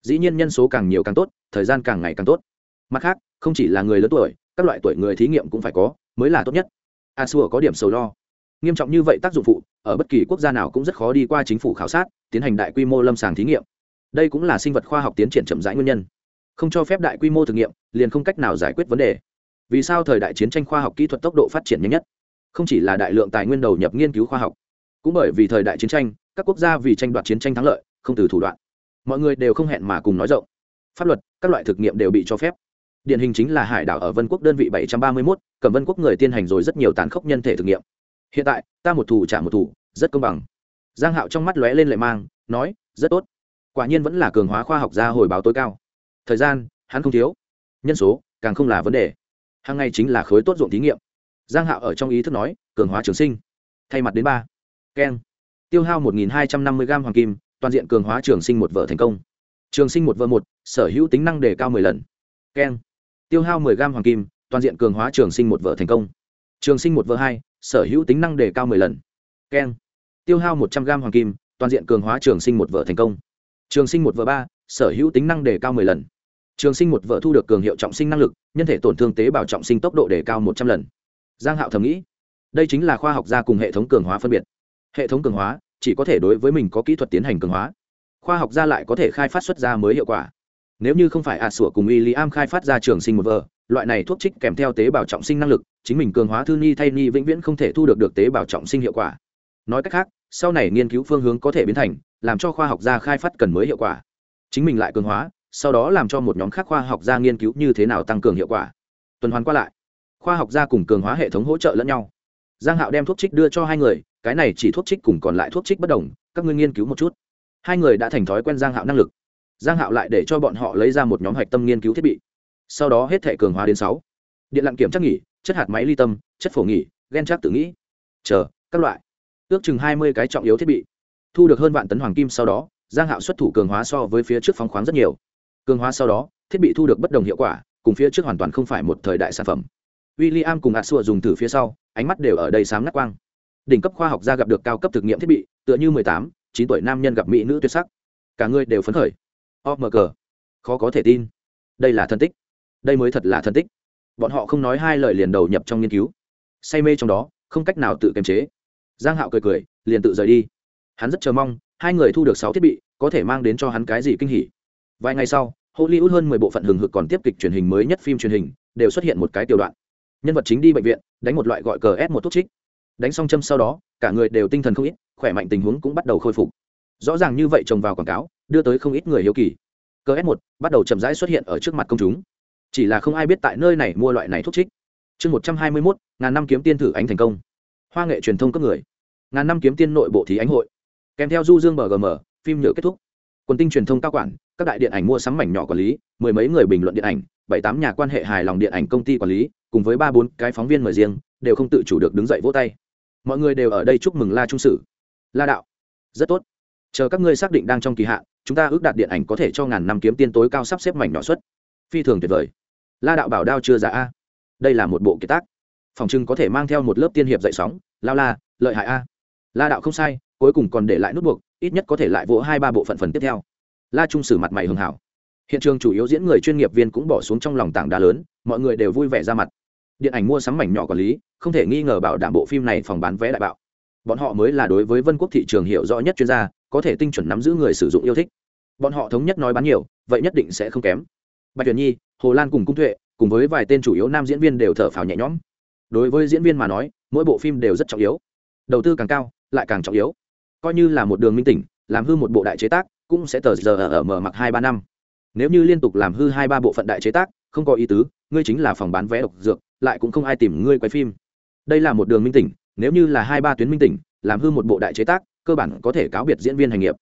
Dĩ nhiên nhân số càng nhiều càng tốt, thời gian càng ngày càng tốt. Mặt khác, không chỉ là người lớn tuổi, các loại tuổi người thí nghiệm cũng phải có, mới là tốt nhất. A xua có điểm sầu lo. Nghiêm trọng như vậy tác dụng phụ, ở bất kỳ quốc gia nào cũng rất khó đi qua chính phủ khảo sát, tiến hành đại quy mô lâm sàng thí nghiệm. Đây cũng là sinh vật khoa học tiến triển chậm rãi nguyên nhân không cho phép đại quy mô thực nghiệm liền không cách nào giải quyết vấn đề. Vì sao thời đại chiến tranh khoa học kỹ thuật tốc độ phát triển nhanh nhất? Không chỉ là đại lượng tài nguyên đầu nhập nghiên cứu khoa học cũng bởi vì thời đại chiến tranh các quốc gia vì tranh đoạt chiến tranh thắng lợi không từ thủ đoạn. Mọi người đều không hẹn mà cùng nói rộng. Pháp luật các loại thực nghiệm đều bị cho phép. Điển hình chính là hải đảo ở vân quốc đơn vị 731, cầm vân quốc người tiên hành rồi rất nhiều tàn khốc nhân thể thực nghiệm. Hiện tại ta một thủ trả một thủ rất công bằng. Giang hạo trong mắt lóe lên lệ mang nói rất tốt. Quả nhiên vẫn là cường hóa khoa học gia hồi báo tối cao thời gian, hắn không thiếu. Nhân số, càng không là vấn đề. Hàng ngày chính là khối tốt ruộng thí nghiệm. Giang hạo ở trong ý thức nói, cường hóa trường sinh. Thay mặt đến ba. Keng. Tiêu hao một hai trăm năm mươi gram hoàng kim, toàn diện cường hóa trường sinh một vợ thành công. Trường sinh một vợ một, sở hữu tính năng đề cao 10 lần. Keng. Tiêu hao 10 gram hoàng kim, toàn diện cường hóa trường sinh một vợ thành công. Trường sinh một vợ hai, sở hữu tính năng đề cao 10 lần. Keng. Tiêu hao một trăm gram hoàng kim, toàn diện cường hóa trường sinh một vợ thành công. Trường sinh một vợ ba, sở hữu tính năng đề cao 10 lần trường sinh một vợ thu được cường hiệu trọng sinh năng lực, nhân thể tổn thương tế bào trọng sinh tốc độ đề cao một trăm lần. Giang hạo thầm nghĩ, đây chính là khoa học gia cùng hệ thống cường hóa phân biệt. Hệ thống cường hóa, chỉ có thể đối với mình có kỹ thuật tiến hành cường hóa. Khoa học gia lại có thể khai phát xuất ra mới hiệu quả. Nếu như không phải a sủa cùng y lý am khai phát ra trường sinh một vợ, loại này thuốc trích kèm theo tế bào trọng sinh năng lực, chính mình cường hóa thư ni thay ni vĩnh viễn không thể thu được được tế bào trọng sinh hiệu quả. Nói cách khác, sau này nghiên cứu phương hướng có thể biến thành, làm cho khoa học gia khai phát cần mới hiệu quả. Chính mình lại cường hóa sau đó làm cho một nhóm khác khoa học gia nghiên cứu như thế nào tăng cường hiệu quả. Tuần hoàn qua lại, khoa học gia cùng cường hóa hệ thống hỗ trợ lẫn nhau. Giang hạo đem thuốc trích đưa cho hai người, cái này chỉ thuốc trích cùng còn lại thuốc trích bất đồng, các ngươi nghiên cứu một chút. Hai người đã thành thói quen giang hạo năng lực. Giang hạo lại để cho bọn họ lấy ra một nhóm hạch tâm nghiên cứu thiết bị. Sau đó hết thể cường hóa đến sáu. Điện lặn kiểm chắc nghỉ, chất hạt máy ly tâm, chất phổ nghỉ, gen chắc tự nghĩ. Chờ, các loại. Ước chừng hai mươi cái trọng yếu thiết bị. Thu được hơn vạn tấn hoàng kim sau đó, giang hạo xuất thủ cường hóa so với phía trước phóng khoáng rất nhiều cường hóa sau đó, thiết bị thu được bất đồng hiệu quả, cùng phía trước hoàn toàn không phải một thời đại sản phẩm. William cùng Asua dùng thử phía sau, ánh mắt đều ở đây sáng ngắt quang. Đỉnh cấp khoa học gia gặp được cao cấp thực nghiệm thiết bị, tựa như mười tám, chín tuổi nam nhân gặp mỹ nữ tuyệt sắc. Cả người đều phấn khởi. Omg, khó có thể tin. Đây là thân tích. Đây mới thật là thân tích. Bọn họ không nói hai lời liền đầu nhập trong nghiên cứu. Say mê trong đó, không cách nào tự kiềm chế. Giang hạo cười cười, liền tự rời đi. Hắn rất chờ mong, hai người thu được sáu thiết bị, có thể mang đến cho hắn cái gì kinh hỉ vài ngày sau, hollywood hơn mười bộ phận hừng hực còn tiếp kịch truyền hình mới nhất phim truyền hình đều xuất hiện một cái tiểu đoạn. Nhân vật chính đi bệnh viện, đánh một loại gọi cờ ép một thuốc trích. Đánh xong châm sau đó, cả người đều tinh thần không ít, khỏe mạnh tình huống cũng bắt đầu khôi phục. Rõ ràng như vậy trồng vào quảng cáo, đưa tới không ít người hiếu kỳ. Cờ ép một bắt đầu chậm rãi xuất hiện ở trước mặt công chúng. Chỉ là không ai biết tại nơi này mua loại này thuốc trích. Chương một trăm hai mươi mốt, ngàn năm kiếm tiên thử ánh thành công. Hoa nghệ truyền thông cấp người. Ngàn năm kiếm tiên nội bộ thí ánh hội. Kèm theo du dương bgm phim nhựa kết thúc. Quần tinh truyền thông cao quản các đại điện ảnh mua sắm mảnh nhỏ quản lý, mười mấy người bình luận điện ảnh, bảy tám nhà quan hệ hài lòng điện ảnh công ty quản lý, cùng với ba bốn cái phóng viên mời riêng, đều không tự chủ được đứng dậy vỗ tay. Mọi người đều ở đây chúc mừng la trung sử. La đạo, rất tốt. Chờ các ngươi xác định đang trong kỳ hạn, chúng ta ước đạt điện ảnh có thể cho ngàn năm kiếm tiên tối cao sắp xếp mảnh nhỏ xuất phi thường tuyệt vời. La đạo bảo đao chưa ra a. Đây là một bộ kiệt tác. Phòng trưng có thể mang theo một lớp tiên hiệp dậy sóng. Lao la, lợi hại a. La đạo không sai, cuối cùng còn để lại nút buộc, ít nhất có thể lại vỗ hai ba bộ phận phần tiếp theo la trung sử mặt mày hưng hảo. Hiện trường chủ yếu diễn người chuyên nghiệp viên cũng bỏ xuống trong lòng tảng đá lớn, mọi người đều vui vẻ ra mặt. Điện ảnh mua sắm mảnh nhỏ quản lý, không thể nghi ngờ bảo đảm bộ phim này phòng bán vé đại bạo. Bọn họ mới là đối với vân quốc thị trường hiểu rõ nhất chuyên gia, có thể tinh chuẩn nắm giữ người sử dụng yêu thích. Bọn họ thống nhất nói bán nhiều, vậy nhất định sẽ không kém. Bạch tuyển nhi, hồ lan cùng cung tuệ cùng với vài tên chủ yếu nam diễn viên đều thở phào nhẹ nhõm. Đối với diễn viên mà nói, mỗi bộ phim đều rất trọng yếu. Đầu tư càng cao, lại càng trọng yếu. Coi như là một đường minh tỉnh, làm hư một bộ đại chế tác cũng sẽ tờ giờ ở mở mặc hai ba năm. Nếu như liên tục làm hư hai ba bộ phận đại chế tác, không có ý tứ, ngươi chính là phòng bán vé độc dược, lại cũng không ai tìm ngươi quay phim. Đây là một đường minh tỉnh, nếu như là hai ba tuyến minh tỉnh, làm hư một bộ đại chế tác, cơ bản có thể cáo biệt diễn viên hành nghiệp.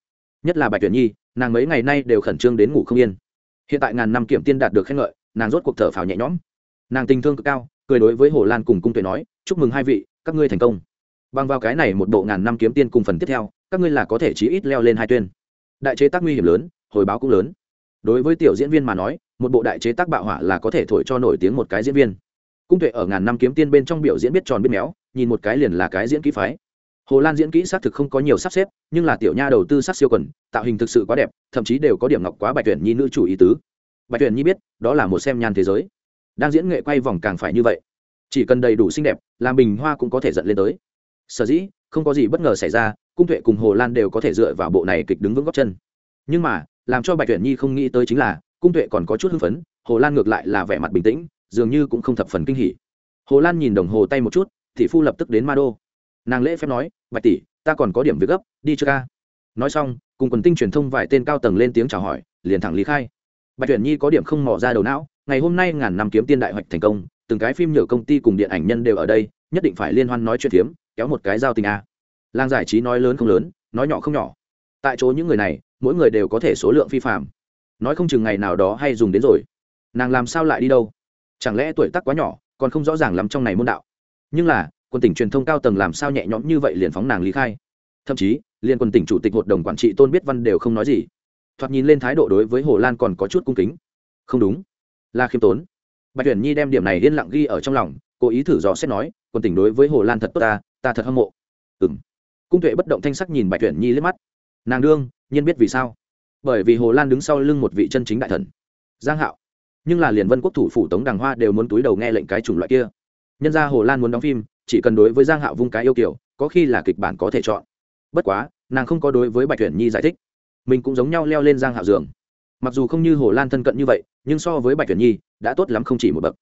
Nhất là bạch tuyển nhi, nàng mấy ngày nay đều khẩn trương đến ngủ không yên. Hiện tại ngàn năm kiểm tiên đạt được khen ngợi, nàng rốt cuộc thở phào nhẹ nhõm. Nàng tình thương cực cao, cười đối với hồ lan cùng cung tuệ nói, chúc mừng hai vị, các ngươi thành công. Bằng vào cái này một bộ ngàn năm kiếm tiên cùng phần tiếp theo, các ngươi là có thể chí ít leo lên hai tuyên đại chế tác nguy hiểm lớn, hồi báo cũng lớn. Đối với tiểu diễn viên mà nói, một bộ đại chế tác bạo hỏa là có thể thổi cho nổi tiếng một cái diễn viên. Cung tuệ ở ngàn năm kiếm tiên bên trong biểu diễn biết tròn biết méo, nhìn một cái liền là cái diễn kỹ phái. Hồ lan diễn kỹ xác thực không có nhiều sắp xếp, nhưng là tiểu nha đầu tư sắc siêu quần, tạo hình thực sự quá đẹp, thậm chí đều có điểm ngọc quá bạch tuyển nhi nữ chủ ý tứ. Bạch tuyển nhi biết, đó là một xem nhan thế giới. Đang diễn nghệ quay vòng càng phải như vậy. Chỉ cần đầy đủ xinh đẹp, làm bình hoa cũng có thể dẫn lên tới. Sở dĩ, không có gì bất ngờ xảy ra cung tuệ cùng hồ lan đều có thể dựa vào bộ này kịch đứng vững góc chân. Nhưng mà, làm cho bạch tuyển nhi không nghĩ tới chính là, cung tuệ còn có chút hưng phấn, hồ lan ngược lại là vẻ mặt bình tĩnh, dường như cũng không thập phần kinh hỉ. Hồ lan nhìn đồng hồ tay một chút, thị phu lập tức đến ma đô. Nàng lễ phép nói, bạch tỷ, ta còn có điểm việc gấp, đi chưa ca. Nói xong, cùng quần tinh truyền thông vài tên cao tầng lên tiếng chào hỏi, liền thẳng lý khai. Bạch tuyển nhi có điểm không mỏ ra đầu não, ngày hôm nay ngàn năm kiếm tiên đại hoạch thành công, từng cái phim nhựa công ty cùng điện ảnh nhân đều ở đây, nhất định phải liên hoan nói chuyện phiếm, kéo một cái giao tình a. à làng giải trí nói lớn không lớn, nói nhỏ không nhỏ. Tại chỗ những người này, mỗi người đều có thể số lượng phi phạm. Nói không chừng ngày nào đó hay dùng đến rồi. Nàng làm sao lại đi đâu? Chẳng lẽ tuổi tác quá nhỏ, còn không rõ ràng lắm trong này môn đạo? Nhưng là, quân tỉnh truyền thông cao tầng làm sao nhẹ nhõm như vậy liền phóng nàng lý khai? Thậm chí, liên quân tỉnh chủ tịch hội đồng quản trị tôn biết văn đều không nói gì. Thoạt nhìn lên thái độ đối với hồ lan còn có chút cung kính. Không đúng. Là khiêm tốn. Bạch tuyển nhi đem điểm này yên lặng ghi ở trong lòng, cố ý thử dò xét nói, quân tỉnh đối với hồ lan thật tốt ta ta thật hâm mộ. Ừ m cung tuệ bất động thanh sắc nhìn bạch tuyển nhi liếc mắt. Nàng đương nhiên biết vì sao. Bởi vì hồ lan đứng sau lưng một vị chân chính đại thần. Giang hạo. Nhưng là liền vân quốc thủ phủ tống đằng hoa đều muốn túi đầu nghe lệnh cái chủng loại kia. Nhân ra hồ lan muốn đóng phim, chỉ cần đối với giang hạo vung cái yêu kiểu có khi là kịch bản có thể chọn. Bất quá, nàng không có đối với bạch tuyển nhi giải thích. Mình cũng giống nhau leo lên giang hạo giường. Mặc dù không như hồ lan thân cận như vậy, nhưng so với bạch tuyển nhi, đã tốt lắm không chỉ một bậc.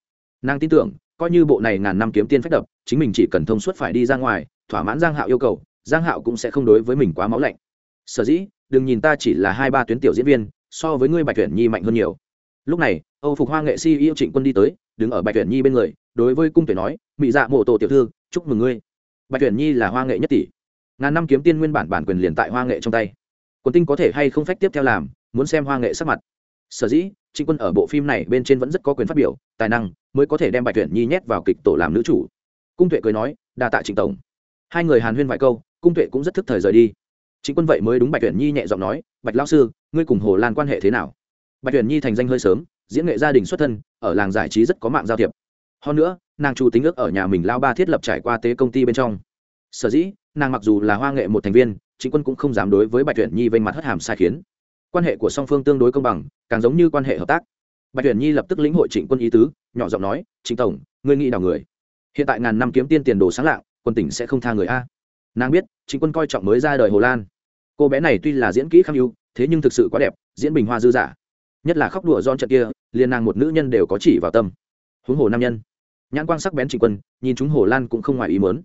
Nàng tin tưởng, coi như bộ này ngàn năm kiếm tiên phách đập chính mình chỉ cần thông suốt phải đi ra ngoài, thỏa mãn giang hạo yêu cầu giang hạo cũng sẽ không đối với mình quá máu lạnh. Sở dĩ, đừng nhìn ta chỉ là hai ba tuyến tiểu diễn viên, so với ngươi bạch tuyển nhi mạnh hơn nhiều. Lúc này, âu phục hoa nghệ sĩ yêu trịnh quân đi tới, đứng ở bạch tuyển nhi bên người, đối với cung tuyển nói mỹ dạ mộ tổ tiểu thư, chúc mừng ngươi. Bạch tuyển nhi là hoa nghệ nhất tỷ. Ngàn năm kiếm tiên nguyên bản bản quyền liền tại hoa nghệ trong tay. Quân tinh có thể hay không phách tiếp theo làm, muốn xem hoa nghệ sắc mặt. Sở dĩ, trịnh quân ở bộ phim này bên trên vẫn rất có quyền phát biểu, tài năng mới có thể đem bạch tuyển nhi nhét vào kịch tổ làm nữ chủ. Cung tuệ cười nói, đa tạ trịnh tổng. Hai người hàn huyên vài câu cung tuệ cũng rất thức thời rời đi. Trịnh quân vậy mới đúng bạch tuyển nhi nhẹ giọng nói, bạch lao sư, ngươi cùng hồ lan quan hệ thế nào? Bạch tuyển nhi thành danh hơi sớm, diễn nghệ gia đình xuất thân, ở làng giải trí rất có mạng giao thiệp. Hơn nữa, nàng chủ tính ước ở nhà mình lao ba thiết lập trải qua tế công ty bên trong. Sở dĩ, nàng mặc dù là hoa nghệ một thành viên, chính quân cũng không dám đối với bạch tuyển nhi vênh mặt hất hàm sai khiến. Quan hệ của song phương tương đối công bằng, càng giống như quan hệ hợp tác. Bạch tuyển nhi lập tức lĩnh hội trịnh quân ý tứ, nhỏ giọng nói, trịnh tổng, ngươi nghĩ đào người. Hiện tại ngàn năm kiếm tiên tiền đồ sáng lạng, quân tỉnh sẽ không tha người a nàng biết chính quân coi trọng mới ra đời hồ lan. Cô bé này tuy là diễn kỹ kham ưu, thế nhưng thực sự quá đẹp, diễn bình hoa dư giả nhất là khóc đùa don trận kia, liền nàng một nữ nhân đều có chỉ vào tâm. Huống hồ nam nhân. Nhãn quang sắc bén trịnh quân, nhìn chúng hồ lan cũng không ngoài ý mớn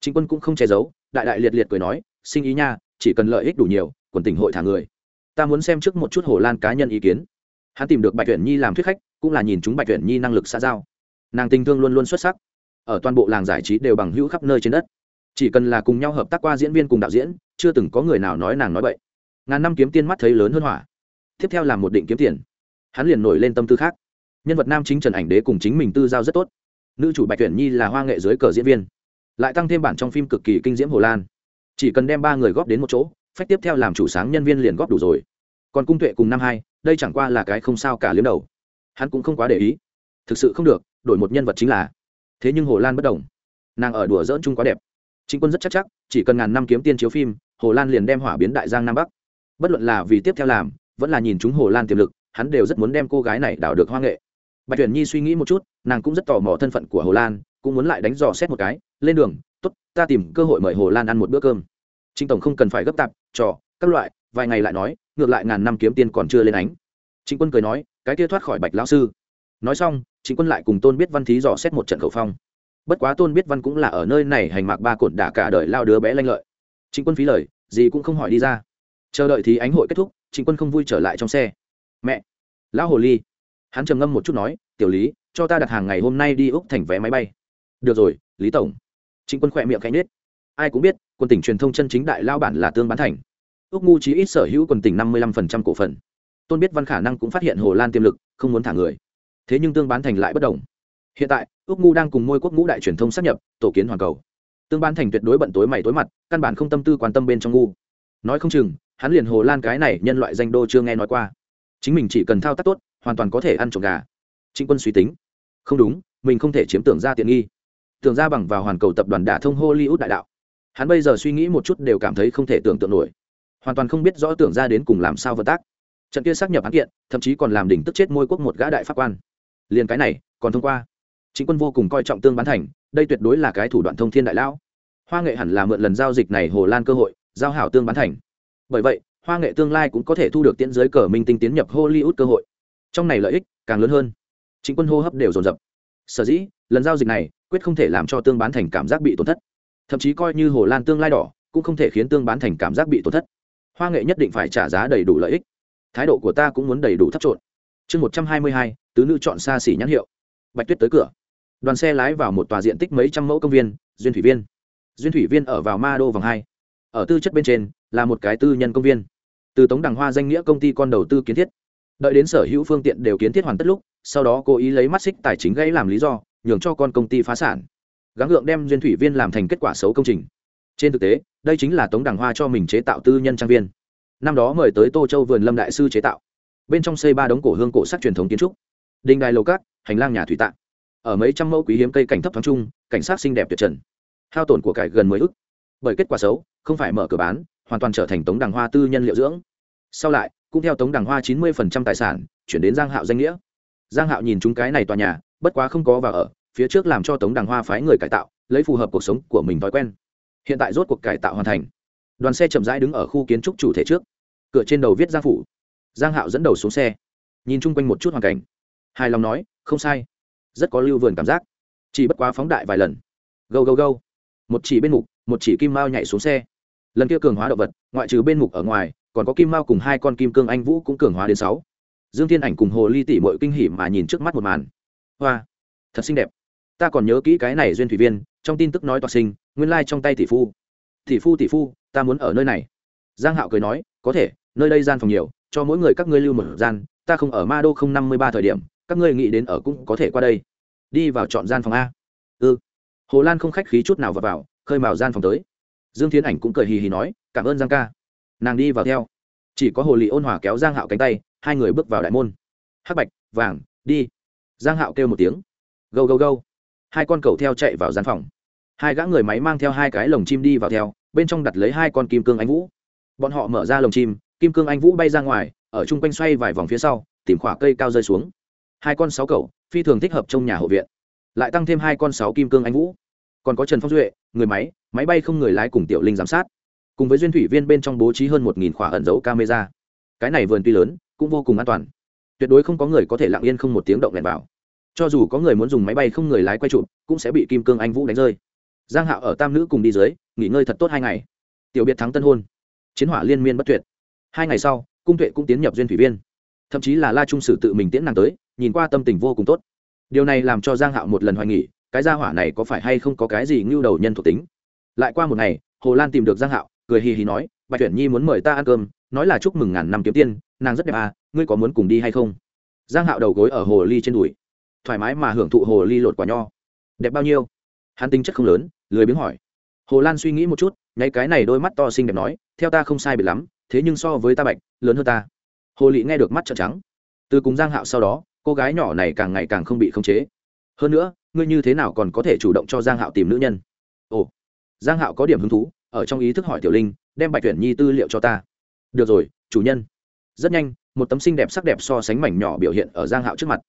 trịnh quân cũng không che giấu, đại đại liệt liệt cười nói sinh ý nha, chỉ cần lợi ích đủ nhiều, quần tỉnh hội thả người. Ta muốn xem trước một chút hồ lan cá nhân ý kiến. Hắn tìm được bạch tuyển nhi làm thuyết khách, cũng là nhìn chúng bạch tuyển nhi năng lực xã giao. Nàng tình thương luôn luôn xuất sắc. Ở toàn bộ làng giải trí đều bằng hữu khắp nơi trên đất chỉ cần là cùng nhau hợp tác qua diễn viên cùng đạo diễn, chưa từng có người nào nói nàng nói vậy ngàn năm kiếm tiên mắt thấy lớn hơn hỏa tiếp theo là một định kiếm tiền. Hắn liền nổi lên tâm tư khác. Nhân vật nam chính trần ảnh đế cùng chính mình tư giao rất tốt. Nữ chủ bạch tuyển nhi là hoa nghệ dưới cờ diễn viên. Lại tăng thêm bản trong phim cực kỳ kinh diễm hồ lan. Chỉ cần đem ba người góp đến một chỗ, phách tiếp theo làm chủ sáng nhân viên liền góp đủ rồi. Còn cung tuệ cùng năm hai, đây chẳng qua là cái không sao cả liếm đầu. Hắn cũng không quá để ý. Thực sự không được, đổi một nhân vật chính là. Thế nhưng hồ lan bất đồng. Nàng ở đùa dỡn chung quá đẹp chính quân rất chắc chắc, chỉ cần ngàn năm kiếm tiên chiếu phim, hồ lan liền đem hỏa biến đại giang nam bắc. Bất luận là vì tiếp theo làm, vẫn là nhìn chúng hồ lan tiềm lực, hắn đều rất muốn đem cô gái này đảo được hoa nghệ. Bạch tuyển nhi suy nghĩ một chút, nàng cũng rất tò mò thân phận của hồ lan, cũng muốn lại đánh dò xét một cái, lên đường t ố t ta tìm cơ hội mời hồ lan ăn một bữa cơm. Trinh tổng không cần phải gấp tạp, trò, các loại, vài ngày lại nói, ngược lại ngàn năm kiếm tiên còn chưa lên ánh. Trịnh quân cười nói, cái kia thoát khỏi bạch lão sư. Nói xong, trịnh quân lại cùng tôn biết văn thí dò xét một trận khẩu phong bất quá tôn biết văn cũng là ở nơi này hành mạc ba cổn đả cả đời lao đứa bé lanh lợi. Chính quân phí lời, gì cũng không hỏi đi ra. Chờ đợi thì ánh hội kết thúc chính quân không vui trở lại trong xe. Mẹ! Lão hồ ly. Hắn trầm ngâm một chút nói, tiểu lý, cho ta đặt hàng ngày hôm nay đi úc thành vé máy bay. Được rồi, lý tổng. Chính quân khỏe miệng cánh nết ai cũng biết, quân tỉnh truyền thông chân chính đại lao bản là tương bán thành. Úc ngu chí ít sở hữu quân tỉnh năm mươi lăm phần trăm cổ phần. Tôn biết văn khả năng cũng phát hiện hồ lan tiềm lực, không muốn thả người. Thế nhưng tương bán thành lại bất đồng hiện tại ước ngu đang cùng môi quốc ngũ đại truyền thông sắp nhập, tổ kiến hoàn cầu. Tương ban thành tuyệt đối bận tối mày tối mặt, căn bản không tâm tư quan tâm bên trong ngu. Nói không chừng, hắn liền hồ lan cái này nhân loại danh đô chưa nghe nói qua. Chính mình chỉ cần thao tác tốt, hoàn toàn có thể ăn trộm gà. Trịnh quân suy tính. Không đúng, mình không thể chiếm tưởng ra tiện nghi. Tưởng ra bằng vào hoàn cầu tập đoàn đả thông hollywood đại đạo. Hắn bây giờ suy nghĩ một chút đều cảm thấy không thể tưởng tượng nổi. Hoàn toàn không biết rõ tưởng ra đến cùng làm sao vận tác. Trận kia xác nhập hắn kiện, thậm chí còn làm đỉnh tức chết môi quốc một gã đại pháp quan. Liền cái này, còn thông qua chính quân vô cùng coi trọng tương bán thành, đây tuyệt đối là cái thủ đoạn thông thiên đại lão. Hoa nghệ hẳn là mượn lần giao dịch này hồ lan cơ hội, giao hảo tương bán thành. Bởi vậy, hoa nghệ tương lai cũng có thể thu được tiễn giới cờ minh tinh tiến nhập hollywood cơ hội. Trong này lợi ích càng lớn hơn. Chính quân hô hấp đều dồn dập. Sở dĩ, lần giao dịch này quyết không thể làm cho tương bán thành cảm giác bị tổn thất. Thậm chí coi như hồ lan tương lai đỏ, cũng không thể khiến tương bán thành cảm giác bị tổn thất. Hoa nghệ nhất định phải trả giá đầy đủ lợi ích. Thái độ của ta cũng muốn đầy đủ thấp trộn chương một trăm hai mươi hai, tứ nữ chọn xa xỉ nhãn hiệu. Bạch tuyết tới cửa đoàn xe lái vào một tòa diện tích mấy trăm mẫu công viên, duyên thủy viên. Duyên thủy viên ở vào ma đô vòng hai. Ở tư chất bên trên, là một cái tư nhân công viên. Từ tống đằng hoa danh nghĩa công ty con đầu tư kiến thiết. Đợi đến sở hữu phương tiện đều kiến thiết hoàn tất lúc, sau đó cố ý lấy mắt xích tài chính gãy làm lý do, nhường cho con công ty phá sản. Gắng gượng đem duyên thủy viên làm thành kết quả xấu công trình. Trên thực tế, đây chính là tống đằng hoa cho mình chế tạo tư nhân trang viên. Năm đó mời tới tô châu vườn lâm đại sư chế tạo. Bên trong xây ba đống cổ hương cổ sắc truyền thống kiến trúc. Đình đài lầu cát hành lang nhà thủy tạng ở mấy trăm mẫu quý hiếm cây cảnh thấp thoáng trung cảnh sát xinh đẹp tuyệt trần. Hao tổn của cải gần mười ức. Bởi kết quả xấu, không phải mở cửa bán, hoàn toàn trở thành tống đằng hoa tư nhân liệu dưỡng. Sau lại, cũng theo tống đằng hoa chín mươi tài sản, chuyển đến giang hạo danh nghĩa. Giang hạo nhìn chúng cái này tòa nhà, bất quá không có vào ở, phía trước làm cho tống đằng hoa phái người cải tạo, lấy phù hợp cuộc sống của mình thói quen. Hiện tại rốt cuộc cải tạo hoàn thành. Đoàn xe chậm rãi đứng ở khu kiến trúc chủ thể trước. Cửa trên đầu viết giang phủ giang hạo dẫn đầu xuống xe. Nhìn chung quanh một chút hoàn cảnh. Hài lòng nói, không sai rất có lưu vườn cảm giác. Chỉ bất quá phóng đại vài lần. Gâu gâu gâu. Một chỉ bên mục, một chỉ kim mao nhảy xuống xe. Lần kia cường hóa động vật, ngoại trừ bên mục ở ngoài, còn có kim mao cùng hai con kim cương anh vũ cũng cường hóa đến sáu. Dương thiên ảnh cùng hồ ly tỷ mội kinh hỉ mà nhìn trước mắt một màn. Hoa, thật xinh đẹp. Ta còn nhớ kỹ cái này duyên thủy viên, trong tin tức nói toạc sinh, nguyên lai、like、trong tay tỷ phu. Tỷ phu tỷ phu, ta muốn ở nơi này. Giang hạo cười nói, có thể, nơi đây gian phòng nhiều, cho mỗi người các ngươi lưu một gian, ta không ở ma đô không năm mươi ba thời điểm các ngươi nghĩ đến ở cũng có thể qua đây. Đi vào chọn gian phòng a. Ư ừ. hồ lan không khách khí chút nào vào vào, khơi mào gian phòng tới. Dương thiến ảnh cũng cười hì hì nói, cảm ơn giang ca. Nàng đi vào theo. Chỉ có hồ lị ôn hòa kéo giang hạo cánh tay, hai người bước vào đại môn. Hắc bạch, vàng, đi. Giang hạo kêu một tiếng. Gâu gâu gâu. Hai con cẩu theo chạy vào gian phòng. Hai gã người máy mang theo hai cái lồng chim đi vào theo, bên trong đặt lấy hai con kim cương anh vũ. Bọn họ mở ra lồng chim, kim cương anh vũ bay ra ngoài, ở chung quanh xoay vài vòng phía sau, tìm khỏa cây cao rơi xuống hai con sáu cầu phi thường thích hợp trong nhà hộ viện. Lại tăng thêm hai con sáu kim cương anh vũ. Còn có trần phong duệ, người máy máy bay không người lái cùng tiểu linh giám sát. Cùng với duyên thủy viên bên trong bố trí hơn một nghìn khỏa ẩn dấu camera. Cái này vườn tuy lớn, cũng vô cùng an toàn. Tuyệt đối không có người có thể lặng yên không một tiếng động lẻn vào. Cho dù có người muốn dùng máy bay không người lái quay chụp, cũng sẽ bị kim cương anh vũ đánh rơi. Giang hạo ở tam nữ cùng đi dưới, nghỉ ngơi thật tốt hai ngày. Tiểu biệt thắng tân hôn. Chiến hỏa liên miên bất tuyệt. Hai ngày sau, cung tuệ cũng tiến nhập duyên thủy viên. Thậm chí là la trung sử tự mình tiễn nàng tới nhìn qua tâm tình vô cùng tốt. Điều này làm cho giang hạo một lần hoài nghỉ cái gia hỏa này có phải hay không có cái gì ngưu đầu nhân thuộc tính. Lại qua một ngày, hồ lan tìm được giang hạo, cười hì hì nói, bạch tuyển nhi muốn mời ta ăn cơm, nói là chúc mừng ngàn năm kiếm tiên, nàng rất đẹp à ngươi có muốn cùng đi hay không? Giang hạo đầu gối ở hồ ly trên đùi, thoải mái mà hưởng thụ hồ ly lột quả nho. Đẹp bao nhiêu? Hắn tính chất không lớn, lười biếng hỏi. Hồ lan suy nghĩ một chút, nháy cái này đôi mắt to xinh đẹp nói, theo ta không sai biệt lắm, thế nhưng so với ta bạch, lớn hơn ta. Hồ lị nghe được mắt trợn trắng. Từ cùng giang hạo sau đó cô gái nhỏ này càng ngày càng không bị khống chế. Hơn nữa, ngươi như thế nào còn có thể chủ động cho giang hạo tìm nữ nhân? Ồ, giang hạo có điểm hứng thú, ở trong ý thức hỏi tiểu linh, đem bạch tuyển nhi tư liệu cho ta. Được rồi, chủ nhân. Rất nhanh, một tấm xinh đẹp sắc đẹp so sánh mảnh nhỏ biểu hiện ở giang hạo trước mặt.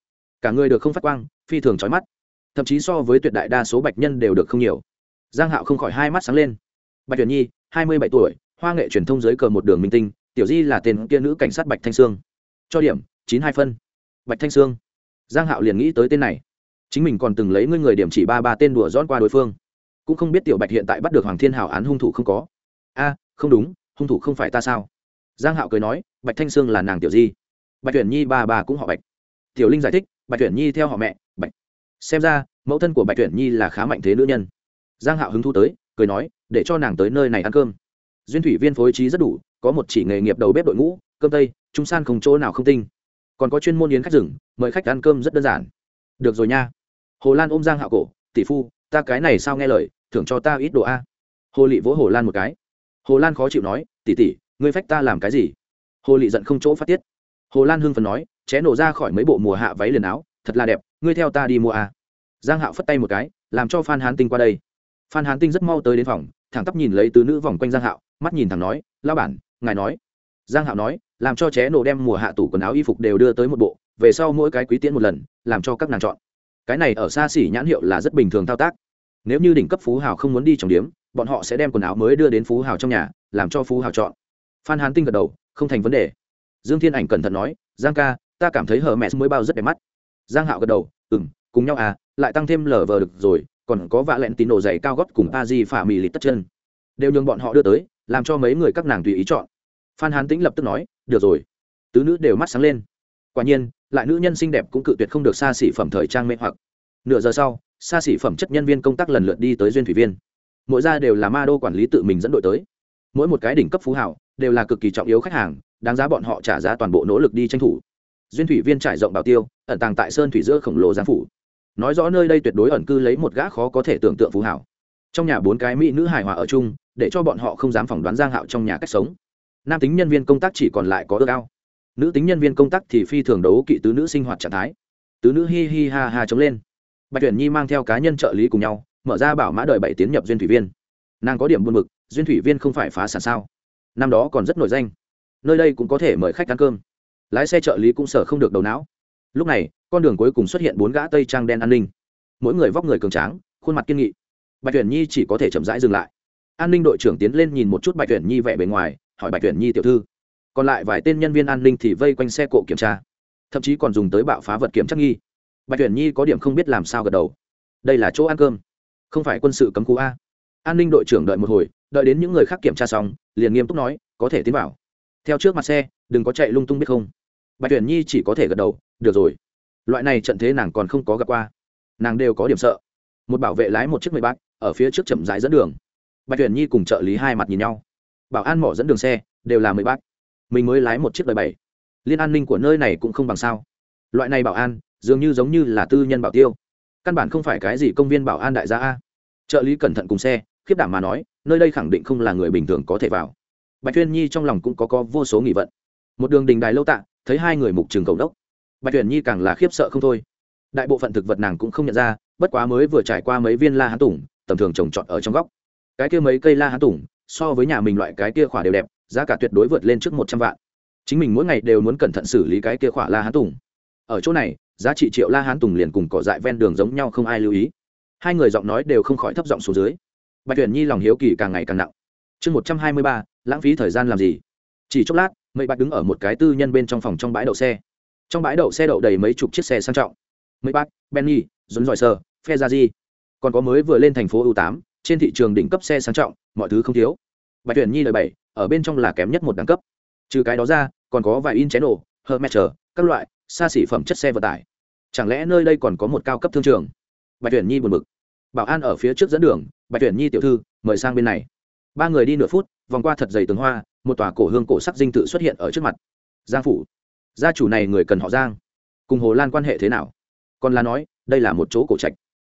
Cả người được không phát quang, phi thường chói mắt. Thậm chí so với tuyệt đại đa số bạch nhân đều được không nhiều. Giang hạo không khỏi hai mắt sáng lên. Bạch tuyển nhi, hai mươi bảy tuổi, hoa nghệ truyền thông dưới cờ một đường minh tinh, tiểu di là tên kia nữ cảnh sát bạch thanh sương. Cho điểm, chín hai phân bạch thanh sương. Giang hạo liền nghĩ tới tên này. Chính mình còn từng lấy ngươi người điểm chỉ ba ba tên đùa dõn qua đối phương. Cũng không biết tiểu bạch hiện tại bắt được hoàng thiên hảo án hung thủ không có. A, không đúng, hung thủ không phải ta sao? Giang hạo cười nói, bạch thanh sương là nàng tiểu di. Bạch tuyển nhi ba ba cũng họ bạch. Tiểu linh giải thích, bạch tuyển nhi theo họ mẹ, bạch. Xem ra, mẫu thân của bạch tuyển nhi là khá mạnh thế nữ nhân. Giang hạo hứng thú tới, cười nói, để cho nàng tới nơi này ăn cơm. Duyên thủy viên phối trí rất đủ, có một chỉ nghề nghiệp đầu bếp đội ngũ, cơm tây, trung san không chỗ nào không tinh còn có chuyên môn yến khách rừng, mời khách ăn cơm rất đơn giản. Được rồi nha. Hồ lan ôm giang hạo cổ, tỷ phu, ta cái này sao nghe lời, thưởng cho ta ít đồ a. Hồ lị vỗ hồ lan một cái. Hồ lan khó chịu nói, tỷ tỷ, ngươi phách ta làm cái gì? Hồ lị giận không chỗ phát tiết. Hồ lan hưng phần nói, ché nổ ra khỏi mấy bộ mùa hạ váy liền áo, thật là đẹp, ngươi theo ta đi mua a. Giang hạo phất tay một cái, làm cho phan hán tinh qua đây. Phan hán tinh rất mau tới đến phòng, thẳng tắp nhìn lấy tứ nữ vòng quanh giang hạo, mắt nhìn thẳng nói lao bản, ngài nói. Giang hạo nói làm cho ché nổ đem mùa hạ tủ quần áo y phục đều đưa tới một bộ, về sau mỗi cái quý tiễn một lần, làm cho các nàng chọn. Cái này ở xa xỉ nhãn hiệu là rất bình thường thao tác. Nếu như đỉnh cấp phú hào không muốn đi trồng điếm bọn họ sẽ đem quần áo mới đưa đến phú hào trong nhà, làm cho phú hào chọn. Phan hán tinh gật đầu, không thành vấn đề. Dương thiên ảnh cẩn thận nói, giang ca, ta cảm thấy hờ mẹ mới bao rất đẹp mắt. Giang hạo gật đầu ừ m cùng nhau à lại tăng thêm lờ vờ được rồi, còn có vạ lẹn tín đồ dày cao gót cùng a di phả mì lịt tất chân. Đều nhường bọn họ đưa tới, làm cho mấy người các nàng tùy ý chọn phan hán tĩnh lập tức nói, được rồi. Tứ nữ đều mắt sáng lên. Quả nhiên, lại nữ nhân xinh đẹp cũng cự tuyệt không được xa xỉ phẩm thời trang mê hoặc. Nửa giờ sau, xa xỉ phẩm chất nhân viên công tác lần lượt đi tới duyên thủy viên. Mỗi gia đều là ma đô quản lý tự mình dẫn đội tới. Mỗi một cái đỉnh cấp phú hảo đều là cực kỳ trọng yếu khách hàng, đáng giá bọn họ trả giá toàn bộ nỗ lực đi tranh thủ. Duyên thủy viên trải rộng bảo tiêu, ẩn tàng tại sơn thủy giữa khổng lồ giang phủ. Nói rõ nơi đây tuyệt đối ẩn cư lấy một gã khó có thể tưởng tượng phú hảo. Trong nhà bốn cái mỹ nữ hài hòa ở chung, để cho bọn họ không dám phỏng đoán giang hạo trong nhà cách sống nam tính nhân viên công tác chỉ còn lại có ước ao. Nữ tính nhân viên công tác thì phi thường đấu kỵ tứ nữ sinh hoạt trạng thái. Tứ nữ hi hi ha ha chống lên. Bạch tuyển nhi mang theo cá nhân trợ lý cùng nhau, mở ra bảo mã đợi bảy tiến nhập duyên thủy viên. Nàng có điểm buôn mực duyên thủy viên không phải phá sản sao? Năm đó còn rất nổi danh. Nơi đây cũng có thể mời khách ăn cơm. Lái xe trợ lý cũng sở không được đầu não. Lúc này, con đường cuối cùng xuất hiện bốn gã tây trang đen an ninh. Mỗi người vóc người cường tráng, khuôn mặt kiên nghị. Bạch tuyển nhi chỉ có thể chậm rãi dừng lại. An ninh đội trưởng tiến lên nhìn một chút bạch tuyển nhi vẻ bề ngoài hỏi bạch tuyển nhi tiểu thư. Còn lại vài tên nhân viên an ninh thì vây quanh xe cộ kiểm tra, thậm chí còn dùng tới bạo phá vật kiểm chắc nghi. Bạch tuyển nhi có điểm không biết làm sao gật đầu. Đây là chỗ ăn cơm, không phải quân sự cấm khu a. An ninh đội trưởng đợi một hồi, đợi đến những người khác kiểm tra xong, liền nghiêm túc nói, có thể tiến vào. Theo trước mặt xe, đừng có chạy lung tung biết không. Bạch tuyển nhi chỉ có thể gật đầu, được rồi. Loại này trận thế nàng còn không có gặp qua. Nàng đều có điểm sợ. Một bảo vệ lái một chiếc mười bát ở phía trước chậm rãi dẫn đường. Bạch tuyển nhi cùng trợ lý hai mặt nhìn nhau bảo an mỏ dẫn đường xe, đều là mười bát mình mới lái một chiếc đời bảy. Liên an ninh của nơi này cũng không bằng sao. Loại này bảo an, dường như giống như là tư nhân bảo tiêu. Căn bản không phải cái gì công viên bảo an đại gia a. Trợ lý cẩn thận cùng xe, khiếp đảm mà nói, nơi đây khẳng định không là người bình thường có thể vào. Bạch tuyên nhi trong lòng cũng có có vô số nghị vận. Một đường đình đài lâu tạ, thấy hai người mục trường cầu đốc. Bạch tuyển nhi càng là khiếp sợ không thôi. Đại bộ phận thực vật nàng cũng không nhận ra, bất quá mới vừa trải qua mấy viên la hán tủng, tầm thường trồng trọt ở trong góc. Cái kia mấy cây la hán tủng so với nhà mình loại cái kia khỏa đều đẹp giá cả tuyệt đối vượt lên trước một trăm vạn. Chính mình mỗi ngày đều muốn cẩn thận xử lý cái kia khỏa la hán tùng. Ở chỗ này giá trị triệu la hán tùng liền cùng cỏ dại ven đường giống nhau không ai lưu ý. Hai người giọng nói đều không khỏi thấp giọng xuống dưới. Bạch tuyển nhi lòng hiếu kỳ càng ngày càng nặng. Chương một trăm hai mươi ba lãng phí thời gian làm gì? Chỉ chốc lát mấy bạc đứng ở một cái tư nhân bên trong phòng trong bãi đậu xe. Trong bãi đậu xe đậu đầy mấy chục chiếc xe sang trọng. Mây bác, benny dồn dòi sơ phe ra di còn có mới vừa lên thành phố ưu tám trên thị trường đỉnh cấp xe sang trọng, mọi thứ không thiếu. Bạch tuyển nhi lời bảy, ở bên trong là kém nhất một đẳng cấp. Trừ cái đó ra, còn có vài in chén ổ chờ, các loại, xa xỉ phẩm chất xe vận tải. Chẳng lẽ nơi đây còn có một cao cấp thương trường? Bạch tuyển nhi buồn bực. Bảo an ở phía trước dẫn đường, bạch tuyển nhi tiểu thư, mời sang bên này. Ba người đi nửa phút, vòng qua thật dày tường hoa, một tòa cổ hương cổ sắc dinh tự xuất hiện ở trước mặt. Giang phủ. Gia chủ này người cần họ giang. Cùng hồ lan quan hệ thế nào? Còn là nói, đây là một chỗ cổ trạch.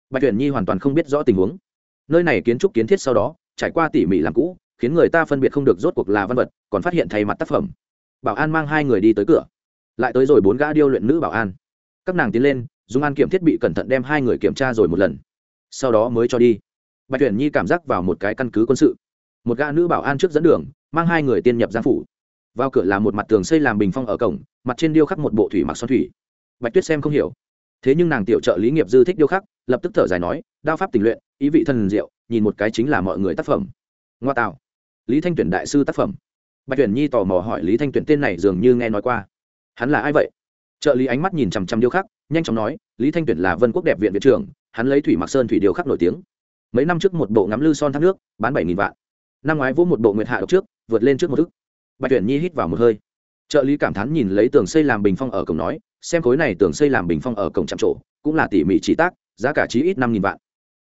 Bạch tuyển nhi hoàn toàn không biết rõ tình huống nơi này kiến trúc kiến thiết sau đó, trải qua tỉ mỉ làm cũ, khiến người ta phân biệt không được rốt cuộc là văn vật, còn phát hiện thay mặt tác phẩm. Bảo an mang hai người đi tới cửa. Lại tới rồi bốn gã điêu luyện nữ bảo an. Các nàng tiến lên, dùng an kiểm thiết bị cẩn thận đem hai người kiểm tra rồi một lần. Sau đó mới cho đi. Bạch tuyển nhi cảm giác vào một cái căn cứ quân sự. Một gã nữ bảo an trước dẫn đường, mang hai người tiên nhập giang phủ. Vào cửa là một mặt tường xây làm bình phong ở cổng, mặt trên điêu khắc một bộ thủy mặc xoan thủy. Bạch tuyết xem không hiểu. Thế nhưng nàng tiểu trợ lý nghiệp dư thích điêu khắc, lập tức thở dài nói, đao pháp tình luyện ý vị thần diệu, nhìn một cái chính là mọi người tác phẩm. Ngoa tạo. Lý thanh tuyển đại sư tác phẩm. Bạch tuyển nhi tò mò hỏi lý thanh tuyển tên này dường như nghe nói qua. Hắn là ai vậy? Trợ lý ánh mắt nhìn chằm chằm điêu khắc, nhanh chóng nói, lý thanh tuyển là vân quốc đẹp viện viện trưởng, hắn lấy thủy mặc sơn thủy điêu khắc nổi tiếng. Mấy năm trước một bộ ngắm lư son thác nước, bán bảy nghìn vạn. Năm ngoái vỗ một bộ nguyệt hạ độc trước, vượt lên trước một thức bạch tuyển nhi hít vào một hơi. Trợ lý cảm thán nhìn lấy tường xây làm bình phong ở cổng nói, xem khối này tường xây làm bình phong ở cổng chạm trổ, cũng là tỉ mỉ chỉ tác, giá cả chí ít năm nghìn vạn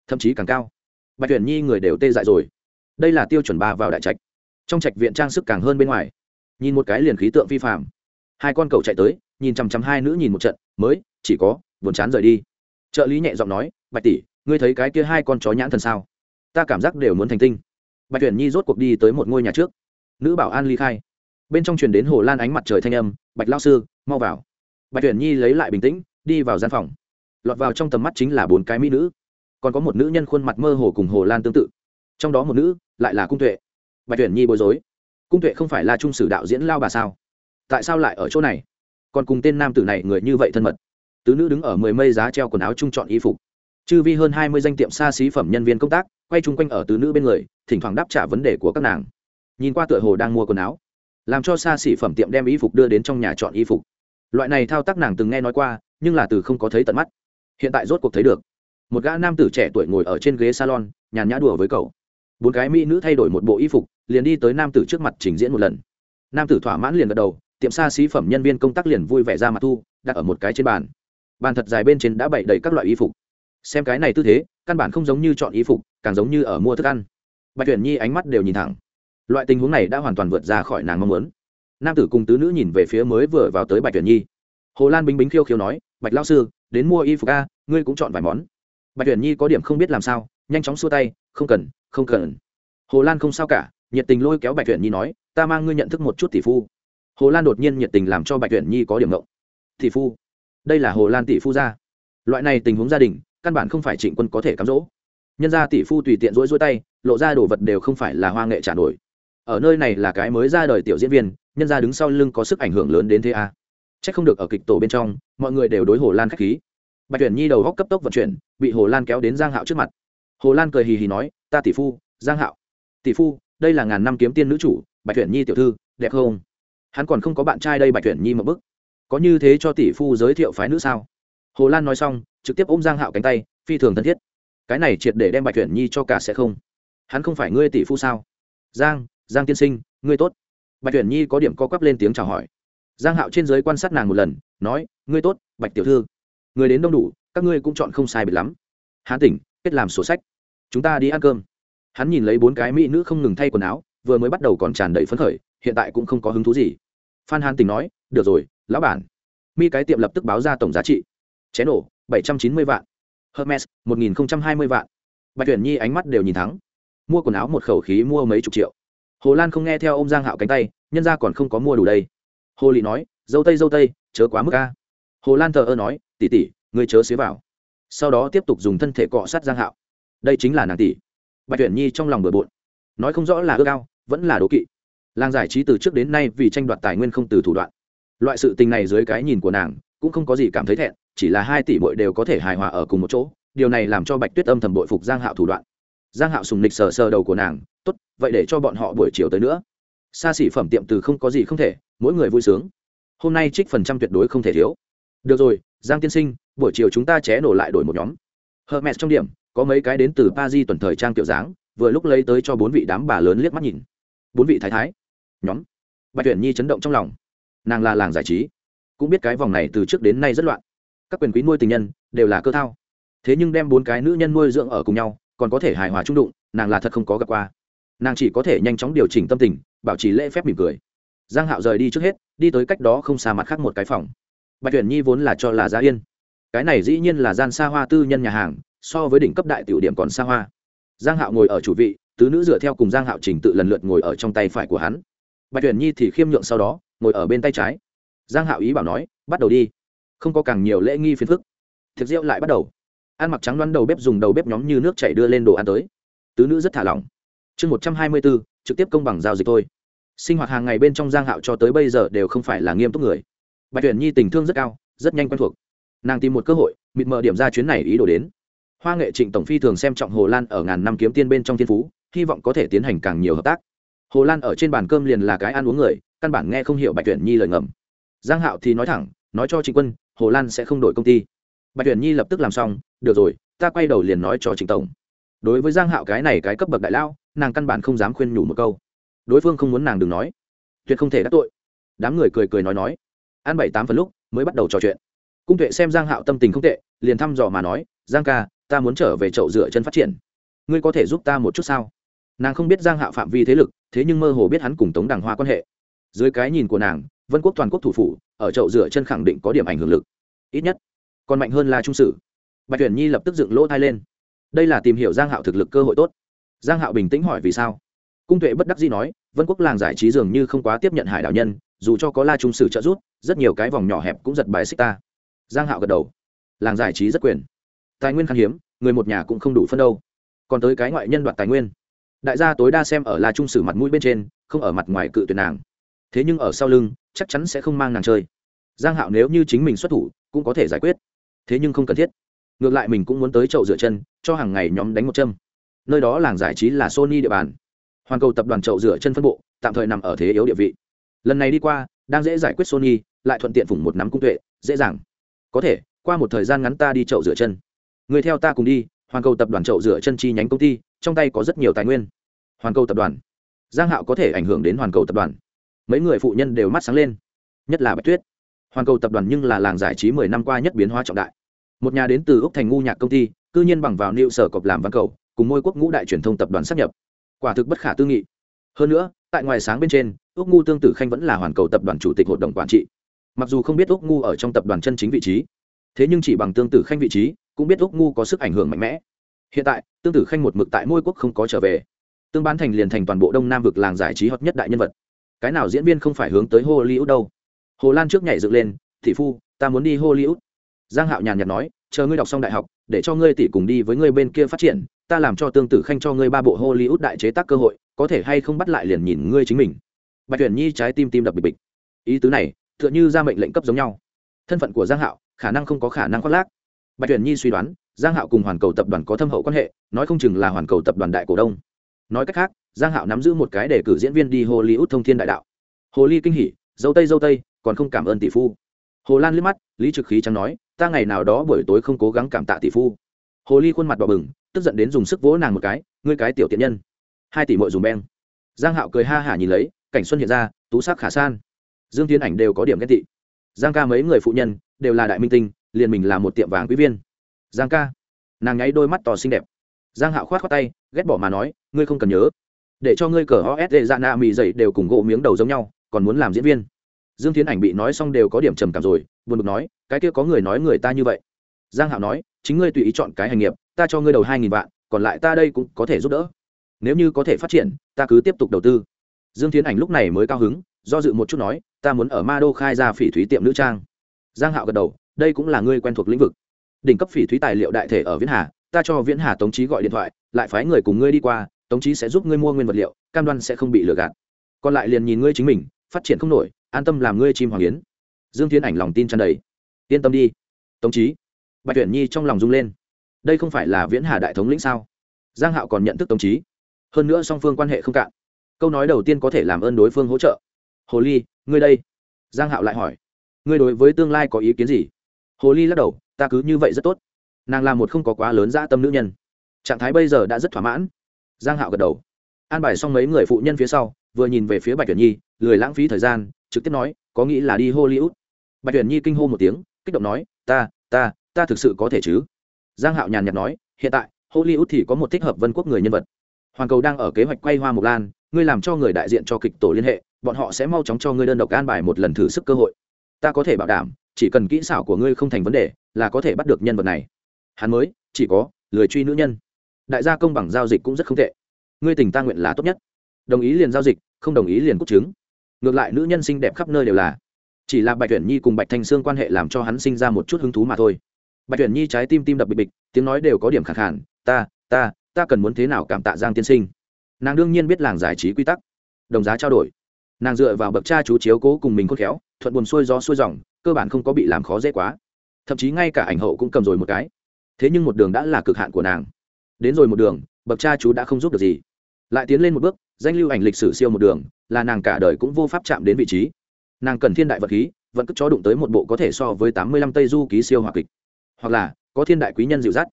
thậm chí càng cao. Bạch tuyển nhi người đều tê dại rồi. Đây là tiêu chuẩn ba vào đại trạch. Trong trạch viện trang sức càng hơn bên ngoài. Nhìn một cái liền khí tượng vi phạm hai con cậu chạy tới, nhìn chằm chằm hai nữ nhìn một trận, mới, chỉ có, buồn chán rời đi. Trợ lý nhẹ giọng nói, bạch tỷ, ngươi thấy cái kia hai con chó nhãn thần sao? Ta cảm giác đều muốn thành tinh. Bạch tuyển nhi rốt cuộc đi tới một ngôi nhà trước. Nữ bảo an ly khai. Bên trong truyền đến hồ lan ánh mặt trời thanh âm, bạch lao sư, mau vào. Bạch tuyển nhi lấy lại bình tĩnh, đi vào gian phòng. Lọt vào trong tầm mắt chính là bốn cái mỹ nữ còn có một nữ nhân khuôn mặt mơ hồ cùng hồ lan tương tự. Trong đó một nữ lại là cung tuệ. Bạch tuyển nhi bối rối. Cung tuệ không phải là trung sử đạo diễn lao bà sao? Tại sao lại ở chỗ này? Còn cùng tên nam tử này người như vậy thân mật. Tứ nữ đứng ở mười mây giá treo quần áo trung chọn y phục. Chư vi hơn hai mươi danh tiệm xa xí phẩm nhân viên công tác, quay chung quanh ở tứ nữ bên người, thỉnh thoảng đáp trả vấn đề của các nàng. Nhìn qua tựa hồ đang mua quần áo, làm cho xa xỉ phẩm tiệm đem y phục đưa đến trong nhà chọn y phục. Loại này thao tác nàng từng nghe nói qua, nhưng là từ không có thấy tận mắt. Hiện tại rốt cuộc thấy được một gã nam tử trẻ tuổi ngồi ở trên ghế salon, nhàn nhã đùa với cậu. Bốn cái mỹ nữ thay đổi một bộ y phục, liền đi tới nam tử trước mặt trình diễn một lần. Nam tử thỏa mãn liền gật đầu, tiệm xa xí phẩm nhân viên công tác liền vui vẻ ra mặt thu, đặt ở một cái trên bàn. Bàn thật dài bên trên đã bày đầy các loại y phục. Xem cái này tư thế, căn bản không giống như chọn y phục, càng giống như ở mua thức ăn. Bạch tuyển nhi ánh mắt đều nhìn thẳng. Loại tình huống này đã hoàn toàn vượt ra khỏi nàng mong muốn. Nam tử cùng tứ nữ nhìn về phía mới vừa vào tới bạch tuyển nhi. Hồ lan bính bính khiêu khiêu nói, bạch lao sư, đến mua y phục a, ngươi cũng chọn vài món bạch tuyển nhi có điểm không biết làm sao, nhanh chóng xua tay, không cần không cần. Hồ lan không sao cả, nhiệt tình lôi kéo bạch tuyển nhi nói, ta mang ngươi nhận thức một chút tỷ phu. Hồ lan đột nhiên nhiệt tình làm cho bạch tuyển nhi có điểm ngộng. Tỷ phu? Đây là hồ lan tỷ phu gia. Loại này tình huống gia đình, căn bản không phải trịnh quân có thể cám dỗ. Nhân ra tỷ phu tùy tiện rỗi rỗi tay, lộ ra đồ vật đều không phải là hoa nghệ trả nổi. Ở nơi này là cái mới ra đời tiểu diễn viên, nhân ra đứng sau lưng có sức ảnh hưởng lớn đến thế a. À. c h ắ c không được ở kịch tổ bên trong, mọi người đều đối hồ lan k h á c h khí bạch tuyển nhi đầu góc cấp tốc vận chuyển, bị hồ lan kéo đến giang hạo trước mặt. Hồ lan cười hì hì nói, ta tỷ phu, giang hạo. Tỷ phu, đây là ngàn năm kiếm tiên nữ chủ, bạch tuyển nhi tiểu thư, đẹp không? Hắn còn không có bạn trai đây, bạch tuyển nhi một bức. Có như thế cho tỷ phu giới thiệu phái nữ sao? Hồ lan nói xong, trực tiếp ôm giang hạo cánh tay, phi thường thân thiết. Cái này triệt để đem bạch tuyển nhi cho cả sẽ không. Hắn không phải ngươi tỷ phu sao? Giang giang tiên sinh, ngươi tốt. Bạch tuyển nhi có điểm co quắp lên tiếng chào hỏi. Giang hạo trên giới quan sát nàng một lần, nói, ngươi tốt, bạch tiểu thư người đến đông đủ, các ngươi cũng chọn không sai biệt lắm. Hán tỉnh, kết làm sổ sách. Chúng ta đi ăn cơm. Hắn nhìn lấy bốn cái mỹ nữ không ngừng thay quần áo, vừa mới bắt đầu còn tràn đầy phấn khởi, hiện tại cũng không có hứng thú gì. Phan hán tỉnh nói, được rồi, lão bản. Mi cái tiệm lập tức báo ra tổng giá trị. Chén nổ, bảy trăm chín mươi vạn. Hermes, một nghìn hai mươi vạn. Bạch tuyển nhi ánh mắt đều nhìn thắng mua quần áo một khẩu khí mua mấy chục triệu. Hồ lan không nghe theo ô m giang hạo cánh tay, nhân ra còn không có mua đủ đây. Hồ lị nói, dâu tây dâu tây, chớ quá mức ca hồ lan thờ ơ nói Tỷ tỷ, ngươi chớ xế vào. Sau đó tiếp tục dùng thân thể cọ sát giang hạo. Đây chính là nàng tỷ. Bạch tuyển nhi trong lòng bừa bộn. Nói không rõ là ước ao vẫn là đố kỵ. Làng giải trí từ trước đến nay vì tranh đoạt tài nguyên không từ thủ đoạn. Loại sự tình này dưới cái nhìn của nàng cũng không có gì cảm thấy thẹn chỉ là hai tỷ bội đều có thể hài hòa ở cùng một chỗ điều này làm cho bạch tuyết âm thầm bội phục giang hạo thủ đoạn. Giang hạo sùng nịch sờ sờ đầu của nàng tốt vậy để cho bọn họ buổi chiều tới nữa. Xa xỉ phẩm tiệm từ không có gì không thể mỗi người vui sướng. Hôm nay trích phần trăm tuyệt đối không thể thiếu. Được rồi giang tiên sinh, buổi chiều chúng ta ché nổ lại đổi một nhóm. Hermes trong điểm, có mấy cái đến từ paris tuần thời trang kiểu dáng, vừa lúc lấy tới cho bốn vị đám bà lớn liếc mắt nhìn. Bốn vị thái thái. Nhóm. Bạch tuyển nhi chấn động trong lòng. Nàng là làng giải trí. Cũng biết cái vòng này từ trước đến nay rất loạn. Các quyền quý nuôi tình nhân, đều là cơ thao. Thế nhưng đem bốn cái nữ nhân nuôi dưỡng ở cùng nhau, còn có thể hài hòa trung đụng, nàng là thật không có gặp qua. Nàng chỉ có thể nhanh chóng điều chỉnh tâm tình, bảo trì lễ phép mỉm cười. Giang hạo rời đi trước hết, đi tới cách đó không xa mặt khác một cái phòng bạch tuyển nhi vốn là cho là gia yên. Cái này dĩ nhiên là gian xa hoa tư nhân nhà hàng, so với đỉnh cấp đại tiểu điểm còn xa hoa. Giang hạo ngồi ở chủ vị, tứ nữ dựa theo cùng giang hạo trình tự lần lượt ngồi ở trong tay phải của hắn. Bạch tuyển nhi thì khiêm nhượng sau đó, ngồi ở bên tay trái. Giang hạo ý bảo nói, bắt đầu đi. Không có càng nhiều lễ nghi phiền phức. Thực rượu lại bắt đầu. Ăn mặc trắng đoán đầu bếp dùng đầu bếp nhóm như nước chảy đưa lên đồ ăn tới. Tứ nữ rất thả lỏng. Chương một trăm hai mươi bốn, trực tiếp công bằng giao dịch thôi. Sinh hoạt hàng ngày bên trong giang hạo cho tới bây giờ đều không phải là nghiêm túc người bạch tuyển nhi tình thương rất cao, rất nhanh quen thuộc. Nàng tìm một cơ hội, mịt mờ điểm ra chuyến này ý đồ đến. Hoa nghệ trịnh tổng phi thường xem trọng hồ lan ở ngàn năm kiếm tiên bên trong thiên phú, hy vọng có thể tiến hành càng nhiều hợp tác. Hồ lan ở trên bàn cơm liền là cái ăn uống người, căn bản nghe không hiểu bạch tuyển nhi lời ngầm. Giang hạo thì nói thẳng, nói cho trịnh quân, hồ lan sẽ không đổi công ty. Bạch tuyển nhi lập tức làm xong, được rồi, ta quay đầu liền nói cho trịnh tổng. Đối với giang hạo cái này cái cấp bậc đại lao nàng căn bản không dám khuyên nhủ một câu. Đối phương không muốn nàng đừng nói. Tuyệt không thể đắc tội. Đám người cười cười nói nói ăn bảy tám phần lúc, mới bắt đầu trò chuyện. Cung tuệ xem giang hạo tâm tình không tệ, liền thăm dò mà nói, giang ca, ta muốn trở về chậu rửa chân phát triển. Ngươi có thể giúp ta một chút sao? Nàng không biết giang hạo phạm vi thế lực, thế nhưng mơ hồ biết hắn cùng tống đằng hoa quan hệ. Dưới cái nhìn của nàng, vân quốc toàn quốc thủ phủ, ở chậu rửa chân khẳng định có điểm ảnh hưởng lực. Ít nhất, còn mạnh hơn là trung sử. Bạch tuyển nhi lập tức dựng lỗ thai lên. Đây là tìm hiểu giang hạo thực lực cơ hội tốt. Giang hạo bình tĩnh hỏi vì sao. Cung tuệ bất đắc dĩ nói vân quốc làng giải trí dường như không quá tiếp nhận hải đảo nhân, dù cho có la trung sử trợ giúp, rất nhiều cái vòng nhỏ hẹp cũng giật bài xích ta. Giang hạo gật đầu. Làng giải trí rất quyền. Tài nguyên khan hiếm, người một nhà cũng không đủ phân đâu. Còn tới cái ngoại nhân đoạt tài nguyên. Đại gia tối đa xem ở la trung sử mặt mũi bên trên, không ở mặt ngoài cự tuyệt nàng. Thế nhưng ở sau lưng, chắc chắn sẽ không mang nàng chơi. Giang hạo nếu như chính mình xuất thủ, cũng có thể giải quyết. Thế nhưng không cần thiết. Ngược lại mình cũng muốn tới chậu rửa chân, cho hàng ngày nhóm đánh một châm. Nơi đó làng giải trí là sony địa bàn hoàn cầu tập đoàn chậu rửa chân phân bộ, tạm thời nằm ở thế yếu địa vị. Lần này đi qua, đang dễ giải quyết sony, lại thuận tiện phủng một nắm cung tuệ, dễ dàng. Có thể, qua một thời gian ngắn ta đi chậu rửa chân. Người theo ta cùng đi, hoàn cầu tập đoàn chậu rửa chân chi nhánh công ty, trong tay có rất nhiều tài nguyên. Hoàn cầu tập đoàn. Giang hạo có thể ảnh hưởng đến hoàn cầu tập đoàn. Mấy người phụ nhân đều mắt sáng lên. Nhất là bạch tuyết. Hoàn cầu tập đoàn nhưng là làng giải trí mười năm qua nhất biến hóa trọng đại. Một nhà đến từ úc thành ngu nhạc công ty, cư nhiên bằng vào nịu sở cọp làm văn cầu, cùng môi quốc ngũ đại truyền thông tập đoàn sắp nhập quả thực bất khả tư nghị. Hơn nữa, tại ngoài sáng bên trên, úc ngu tương tử khanh vẫn là hoàn cầu tập đoàn chủ tịch hội đồng quản trị. Mặc dù không biết úc ngu ở trong tập đoàn chân chính vị trí, thế nhưng chỉ bằng tương tử khanh vị trí, cũng biết úc ngu có sức ảnh hưởng mạnh mẽ. Hiện tại, tương tử khanh một mực tại môi quốc không có trở về. Tương bán thành liền thành toàn bộ đông nam vực làng giải trí hợp nhất đại nhân vật. Cái nào diễn viên không phải hướng tới hollywood đâu? Hồ lan trước nhảy dựng lên thị phu, ta muốn đi hollywood. Giang hạo nhàn nhạt nói, chờ ngươi đọc xong đại học, để cho ngươi tỷ cùng đi với ngươi bên kia phát triển ta làm cho tương tự khanh cho ngươi ba bộ hollywood đại chế tác cơ hội, có thể hay không bắt lại liền nhìn ngươi chính mình. Bạch tuyển nhi trái tim tim đập bịch bịch. Ý tứ này, tựa như ra mệnh lệnh cấp giống nhau. Thân phận của giang hạo, khả năng không có khả năng khoác lác. Bạch tuyển nhi suy đoán, giang hạo cùng hoàn cầu tập đoàn có thâm hậu quan hệ, nói không chừng là hoàn cầu tập đoàn đại cổ đông. Nói cách khác, giang hạo nắm giữ một cái để cử diễn viên đi hollywood thông thiên đại đạo. Hồ ly kinh hỉ, dâu tây dâu tây, còn không cảm ơn tỷ phu. Hồ lan liếc mắt, lý trực khí chẳng nói, ta ngày nào đó buổi tối không cố gắng cảm tạ tỷ phu. Hồ ly khuôn mặt đỏ bừng tức giận đến dùng sức vỗ nàng một cái, ngươi cái tiểu tiện nhân. Hai tỷ mội dùng beng. Giang hạo cười ha hả nhìn lấy, cảnh xuân hiện ra, tú sắc khả san. Dương tiến ảnh đều có điểm ghét tị. Giang ca mấy người phụ nhân đều là đại minh tinh, liền mình là một tiệm vàng quý viên. Giang ca, nàng nháy đôi mắt to xinh đẹp. Giang hạo khoát khoát tay, ghét bỏ mà nói, ngươi không cần nhớ. Để cho ngươi cờ os dạ na mì dậy đều cùng gỗ miếng đầu giống nhau, còn muốn làm diễn viên. Dương tiến ảnh bị nói xong đều có điểm trầm cảm rồi, buồn bực nói, cái kia có người nói người ta như vậy. Giang hạo nói, chính ngươi tùy ý chọn cái hành nghiệp ta cho ngươi đầu hai nghìn vạn, còn lại ta đây cũng có thể giúp đỡ. Nếu như có thể phát triển, ta cứ tiếp tục đầu tư. Dương tiến ảnh lúc này mới cao hứng, do dự một chút nói, ta muốn ở ma đô khai ra phỉ thúy tiệm nữ trang. Giang hạo gật đầu, đây cũng là ngươi quen thuộc lĩnh vực. Đỉnh cấp phỉ thúy tài liệu đại thể ở viễn hà, ta cho viễn hà tống trí gọi điện thoại, lại phái người cùng ngươi đi qua, tống trí sẽ giúp ngươi mua nguyên vật liệu, cam đoan sẽ không bị lừa gạt. Còn lại liền nhìn ngươi chính mình, phát triển không nổi, an tâm làm ngươi chim hoàng yến. Dương tiến ảnh lòng tin tràn đầy. Yên tâm đi, tống trí bạch tuyển nhi trong lòng rung lên đây không phải là viễn hà đại thống lĩnh sao? Giang hạo còn nhận thức tống trí hơn nữa song phương quan hệ không cạn. Câu nói đầu tiên có thể làm ơn đối phương hỗ trợ. Hồ ly, ngươi đây. Giang hạo lại hỏi. Ngươi đối với tương lai có ý kiến gì? Hồ ly lắc đầu, ta cứ như vậy rất tốt. Nàng là một không có quá lớn dã tâm nữ nhân. Trạng thái bây giờ đã rất thỏa mãn. Giang hạo gật đầu. An bài xong mấy người phụ nhân phía sau, vừa nhìn về phía bạch tuyển nhi, lười lãng phí thời gian, trực tiếp nói, có nghĩ là đi hollywood? Bạch tuyển nhi kinh hô một tiếng, kích động nói, ta ta ta thực sự có thể chứ? Giang hạo nhàn nhạt nói, hiện tại, hollywood thì có một thích hợp vân quốc người nhân vật. Hoàn cầu đang ở kế hoạch quay hoa mộc lan, ngươi làm cho người đại diện cho kịch tổ liên hệ, bọn họ sẽ mau chóng cho ngươi đơn độc an bài một lần thử sức cơ hội. Ta có thể bảo đảm, chỉ cần kỹ xảo của ngươi không thành vấn đề, là có thể bắt được nhân vật này. Hắn mới, chỉ có, lười truy nữ nhân. Đại gia công bằng giao dịch cũng rất không tệ. Ngươi tình ta nguyện là tốt nhất. Đồng ý liền giao dịch, không đồng ý liền cúc chứng ngược lại nữ nhân xinh đẹp khắp nơi đều là. Chỉ là bạch tuyển nhi cùng bạch thanh sương quan hệ làm cho hắn sinh ra một chút hứng thú mà thôi bạch tuyển nhi trái tim tim đập bịch bịch, tiếng nói đều có điểm khẳng khản ta ta ta cần muốn thế nào cảm tạ giang tiên sinh? Nàng đương nhiên biết làng giải trí quy tắc, đồng giá trao đổi. Nàng dựa vào bậc cha chú chiếu cố cùng mình khôn khéo, thuận buồn xuôi gió xuôi dòng, cơ bản không có bị làm khó dễ quá. Thậm chí ngay cả ảnh hậu cũng cầm rồi một cái. Thế nhưng một đường đã là cực hạn của nàng. Đến rồi một đường, bậc cha chú đã không giúp được gì. Lại tiến lên một bước, danh lưu ảnh lịch sử siêu một đường, là nàng cả đời cũng vô pháp chạm đến vị trí. Nàng cần thiên đại vật khí, vẫn cứ cho đụng tới một bộ có thể so với tám mươi lăm tây du ký siêu hòa kịch hoặc là có thiên đại quý nhân dịu dắt.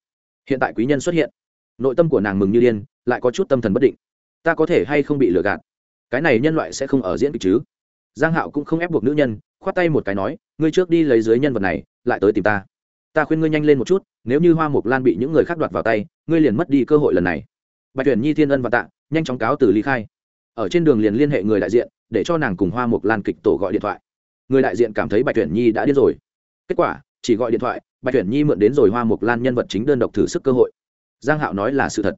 Hiện tại quý nhân xuất hiện, nội tâm của nàng mừng như điên, lại có chút tâm thần bất định. Ta có thể hay không bị lừa gạt? Cái này nhân loại sẽ không ở diễn kịch chứ? Giang hạo cũng không ép buộc nữ nhân, khoát tay một cái nói, ngươi trước đi lấy dưới nhân vật này, lại tới tìm ta. Ta khuyên ngươi nhanh lên một chút, nếu như hoa mục lan bị những người khác đoạt vào tay, ngươi liền mất đi cơ hội lần này. Bạch tuyển nhi thiên ân và tạ, nhanh chóng cáo từ ly khai. Ở trên đường liền liên hệ người đại diện, để cho nàng cùng hoa mục lan kịch tổ gọi điện thoại. Người đại diện cảm thấy bạch tuyển nhi đã điên rồi. Kết quả chỉ gọi điện thoại, bạch tuyển nhi mượn đến rồi hoa mục lan nhân vật chính đơn độc thử sức cơ hội. Giang hạo nói là sự thật.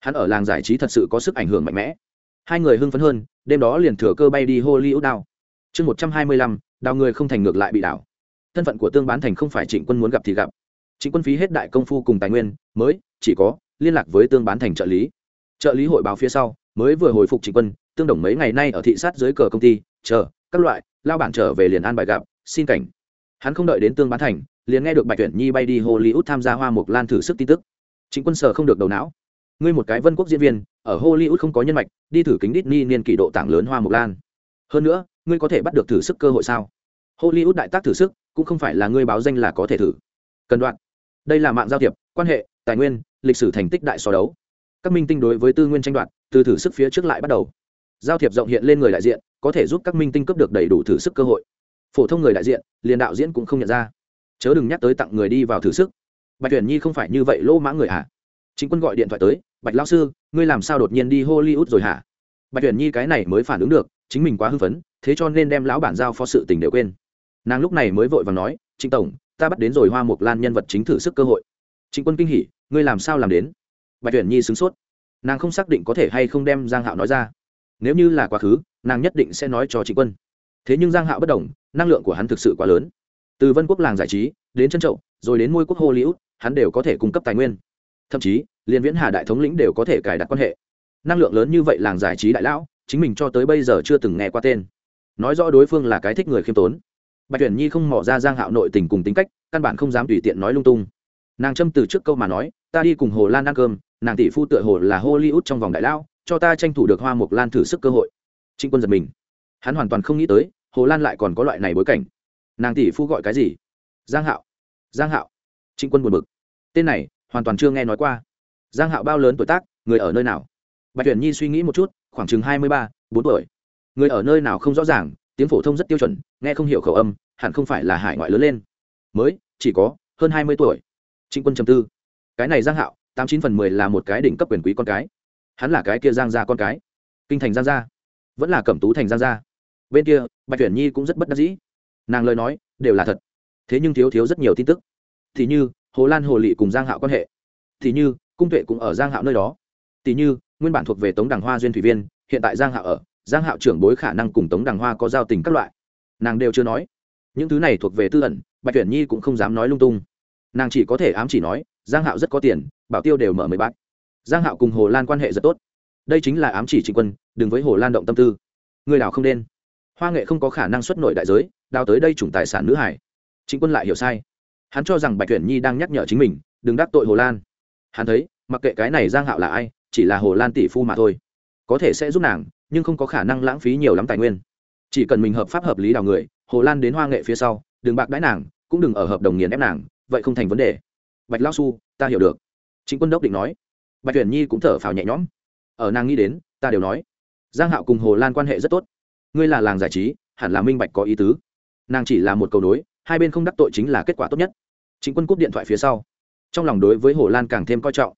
Hắn ở làng giải trí thật sự có sức ảnh hưởng mạnh mẽ. Hai người hưng phấn hơn, đêm đó liền thừa cơ bay đi hollywood đao chương một trăm hai mươi lăm, đào người không thành ngược lại bị đảo. Thân phận của tương bán thành không phải trịnh quân muốn gặp thì gặp. Trịnh quân phí hết đại công phu cùng tài nguyên, mới, chỉ có, liên lạc với tương bán thành trợ lý. Trợ lý hội báo phía sau, mới vừa hồi phục trịnh quân, tương đồng mấy ngày nay ở thị sát dưới cờ công ty, chờ, các loại, lao bản trở về liền an bài gặp, xin cảnh. Hắn không đợi đến tương bán thành liền nghe được bạch tuyển nhi bay đi hollywood tham gia hoa mục lan thử sức tin tức. Chính quân sở không được đầu não. Ngươi một cái vân quốc diễn viên, ở hollywood không có nhân mạch, đi thử kính Disney niên kỷ độ tảng lớn hoa mục lan. Hơn nữa, ngươi có thể bắt được thử sức cơ hội sao? Hollywood đại tác thử sức, cũng không phải là ngươi báo danh là có thể thử. Cần đoạn. Đây là mạng giao thiệp, quan hệ, tài nguyên, lịch sử thành tích đại so đấu. Các minh tinh đối với tư nguyên tranh đoạt, từ thử sức phía trước lại bắt đầu. Giao thiệp rộng hiện lên người đại diện, có thể giúp các minh tinh cấp được đầy đủ thử sức cơ hội. Phổ thông người đại diện, liền đạo diễn cũng không nhận ra chớ đừng nhắc tới tặng người đi vào thử sức. Bạch tuyển nhi không phải như vậy lỗ mã người hả? chính quân gọi điện thoại tới, bạch lao sư, ngươi làm sao đột nhiên đi hollywood rồi hả? Bạch tuyển nhi cái này mới phản ứng được, chính mình quá hưng phấn, thế cho nên đem lão bản giao phó sự tình đều quên. Nàng lúc này mới vội và nói, trịnh tổng, ta bắt đến rồi hoa mục lan nhân vật chính thử sức cơ hội. Trịnh quân kinh hỉ, ngươi làm sao làm đến? Bạch tuyển nhi sửng sốt. Nàng không xác định có thể hay không đem giang hạo nói ra. Nếu như là quá khứ, nàng nhất định sẽ nói cho trịnh quân. Thế nhưng giang hạo bất đồng, năng lượng của hắn thực sự quá lớn từ vân quốc làng giải trí, đến chân trậu rồi đến môi quốc hollywood, hắn đều có thể cung cấp tài nguyên. Thậm chí liên viễn hà đại thống lĩnh đều có thể cài đặt quan hệ. Năng lượng lớn như vậy làng giải trí đại lão, chính mình cho tới bây giờ chưa từng nghe qua tên. Nói rõ đối phương là cái thích người khiêm tốn. Bạch tuyển nhi không mỏ ra giang hạo nội tình cùng tính cách, căn bản không dám tùy tiện nói lung tung. Nàng châm từ trước câu mà nói, ta đi cùng hồ lan ăn cơm, nàng tỷ phu tựa hồ là hollywood trong vòng đại lão, cho ta tranh thủ được hoa mục lan thử sức cơ hội. Trịnh quân giật mình. Hắn hoàn toàn không nghĩ tới, hồ lan lại còn có loại này bối cảnh nàng tỷ phu gọi cái gì? Giang hạo. Giang hạo. Trịnh quân buồn bực. Tên này, hoàn toàn chưa nghe nói qua. Giang hạo bao lớn tuổi tác, người ở nơi nào? Bạch tuyển nhi suy nghĩ một chút, khoảng chừng hai mươi ba, bốn tuổi. Người ở nơi nào không rõ ràng, tiếng phổ thông rất tiêu chuẩn, nghe không hiểu khẩu âm, hẳn không phải là hải ngoại lớn lên. Mới, chỉ có hơn hai mươi tuổi. Trịnh quân trầm tư. Cái này giang hạo, tám chín phần mười là một cái đỉnh cấp quyền quý con cái. Hắn là cái kia giang gia con cái. Kinh thành giang gia. Vẫn là cẩm tú thành giang gia. Bên kia, bạch tuyển nhi cũng rất bất đắc dĩ nàng lời nói đều là thật. Thế nhưng thiếu thiếu rất nhiều tin tức. Thì như, hồ lan hồ lị cùng giang hạo quan hệ. Thì như, cung tuệ cũng ở giang hạo nơi đó. Tỷ như, nguyên bản thuộc về tống đằng hoa duyên thủy viên, hiện tại giang hạo ở, giang hạo trưởng bối khả năng cùng tống đằng hoa có giao tình các loại. Nàng đều chưa nói. Những thứ này thuộc về tư ẩn, bạch tuyển nhi cũng không dám nói lung tung. Nàng chỉ có thể ám chỉ nói, giang hạo rất có tiền, bảo tiêu đều mở mấy bát. Giang hạo cùng hồ lan quan hệ rất tốt. Đây chính là ám chỉ trịnh quân, đừng với hồ lan động tâm tư. Người nào không nên? Hoa nghệ không có khả năng xuất nội đại giới, đào tới đây chủng tài sản nữ hải. Chính quân lại hiểu sai. Hắn cho rằng bạch tuyển nhi đang nhắc nhở chính mình, đừng đắc tội hồ lan. Hắn thấy, mặc kệ cái này giang hạo là ai, chỉ là hồ lan tỷ phu mà thôi. Có thể sẽ giúp nàng, nhưng không có khả năng lãng phí nhiều lắm tài nguyên. Chỉ cần mình hợp pháp hợp lý đào người, hồ lan đến hoa nghệ phía sau, đừng bạc đãi nàng, cũng đừng ở hợp đồng nghiền ép nàng, vậy không thành vấn đề. Bạch lao su, ta hiểu được. Chính quân đốc định nói. Bạch tuyển nhi cũng thở phào nhẹ nhõm. Ở nàng nghĩ đến, ta đều nói. Giang hạo cùng hồ lan quan hệ rất tốt ngươi là làng giải trí hẳn là minh bạch có ý tứ. Nàng chỉ là một cầu đối, hai bên không đắc tội chính là kết quả tốt nhất. Chính quân cúp điện thoại phía sau trong lòng đối với hồ lan càng thêm coi trọng.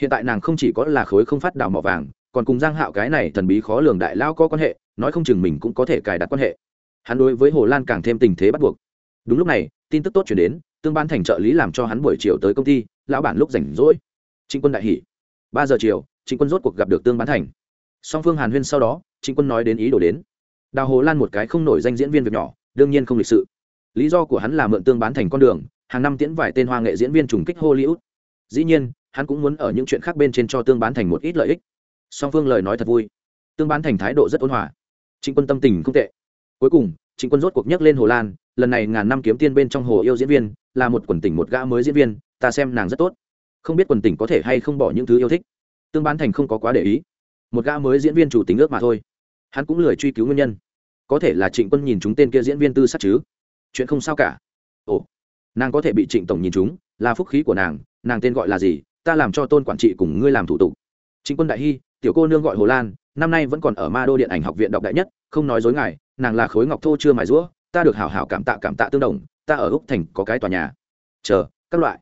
Hiện tại nàng không chỉ có là khối không phát đào mỏ vàng còn cùng giang hạo cái này thần bí khó lường đại lao có quan hệ nói không chừng mình cũng có thể cài đặt quan hệ. Hắn đối với hồ lan càng thêm tình thế bắt buộc. Đúng lúc này tin tức tốt chuyển đến tương ban thành trợ lý làm cho hắn buổi chiều tới công ty lão bản lúc rảnh rỗi. Trịnh quân đại hỉ. Ba giờ chiều trịnh quân rốt cuộc gặp được tương bán thành. Song phương hàn huyên sau đó trịnh quân nói đến ý đồ đến đào hồ lan một cái không nổi danh diễn viên việc nhỏ, đương nhiên không lịch sự. Lý do của hắn là mượn tương bán thành con đường, hàng năm tiễn vài tên hoa nghệ diễn viên trùng kích hollywood. Dĩ nhiên, hắn cũng muốn ở những chuyện khác bên trên cho tương bán thành một ít lợi ích. Song phương lời nói thật vui. Tương bán thành thái độ rất ôn hòa. Trịnh quân tâm tình không tệ. Cuối cùng, trịnh quân rốt cuộc nhắc lên hồ lan, lần này ngàn năm kiếm tiên bên trong hồ yêu diễn viên, là một quần tỉnh một gã mới diễn viên, ta xem nàng rất tốt. Không biết quần tỉnh có thể hay không bỏ những thứ yêu thích. Tương bán thành không có quá để ý. Một gã mới diễn viên chủ tính ước mà thôi hắn cũng lười truy cứu nguyên nhân. Có thể là trịnh quân nhìn chúng tên kia diễn viên tư sắc chứ? Chuyện không sao cả. Ồ, nàng có thể bị trịnh tổng nhìn chúng, là phúc khí của nàng nàng tên gọi là gì? Ta làm cho tôn quản trị cùng ngươi làm thủ tục. Trịnh quân đại hy, tiểu cô nương gọi hồ lan, năm nay vẫn còn ở ma đô điện ảnh học viện đọc đại nhất, không nói dối ngài, nàng là khối ngọc thô chưa mài rũa, ta được hảo hảo cảm tạ cảm tạ tương đồng, ta ở úc thành có cái tòa nhà. Chờ, các loại.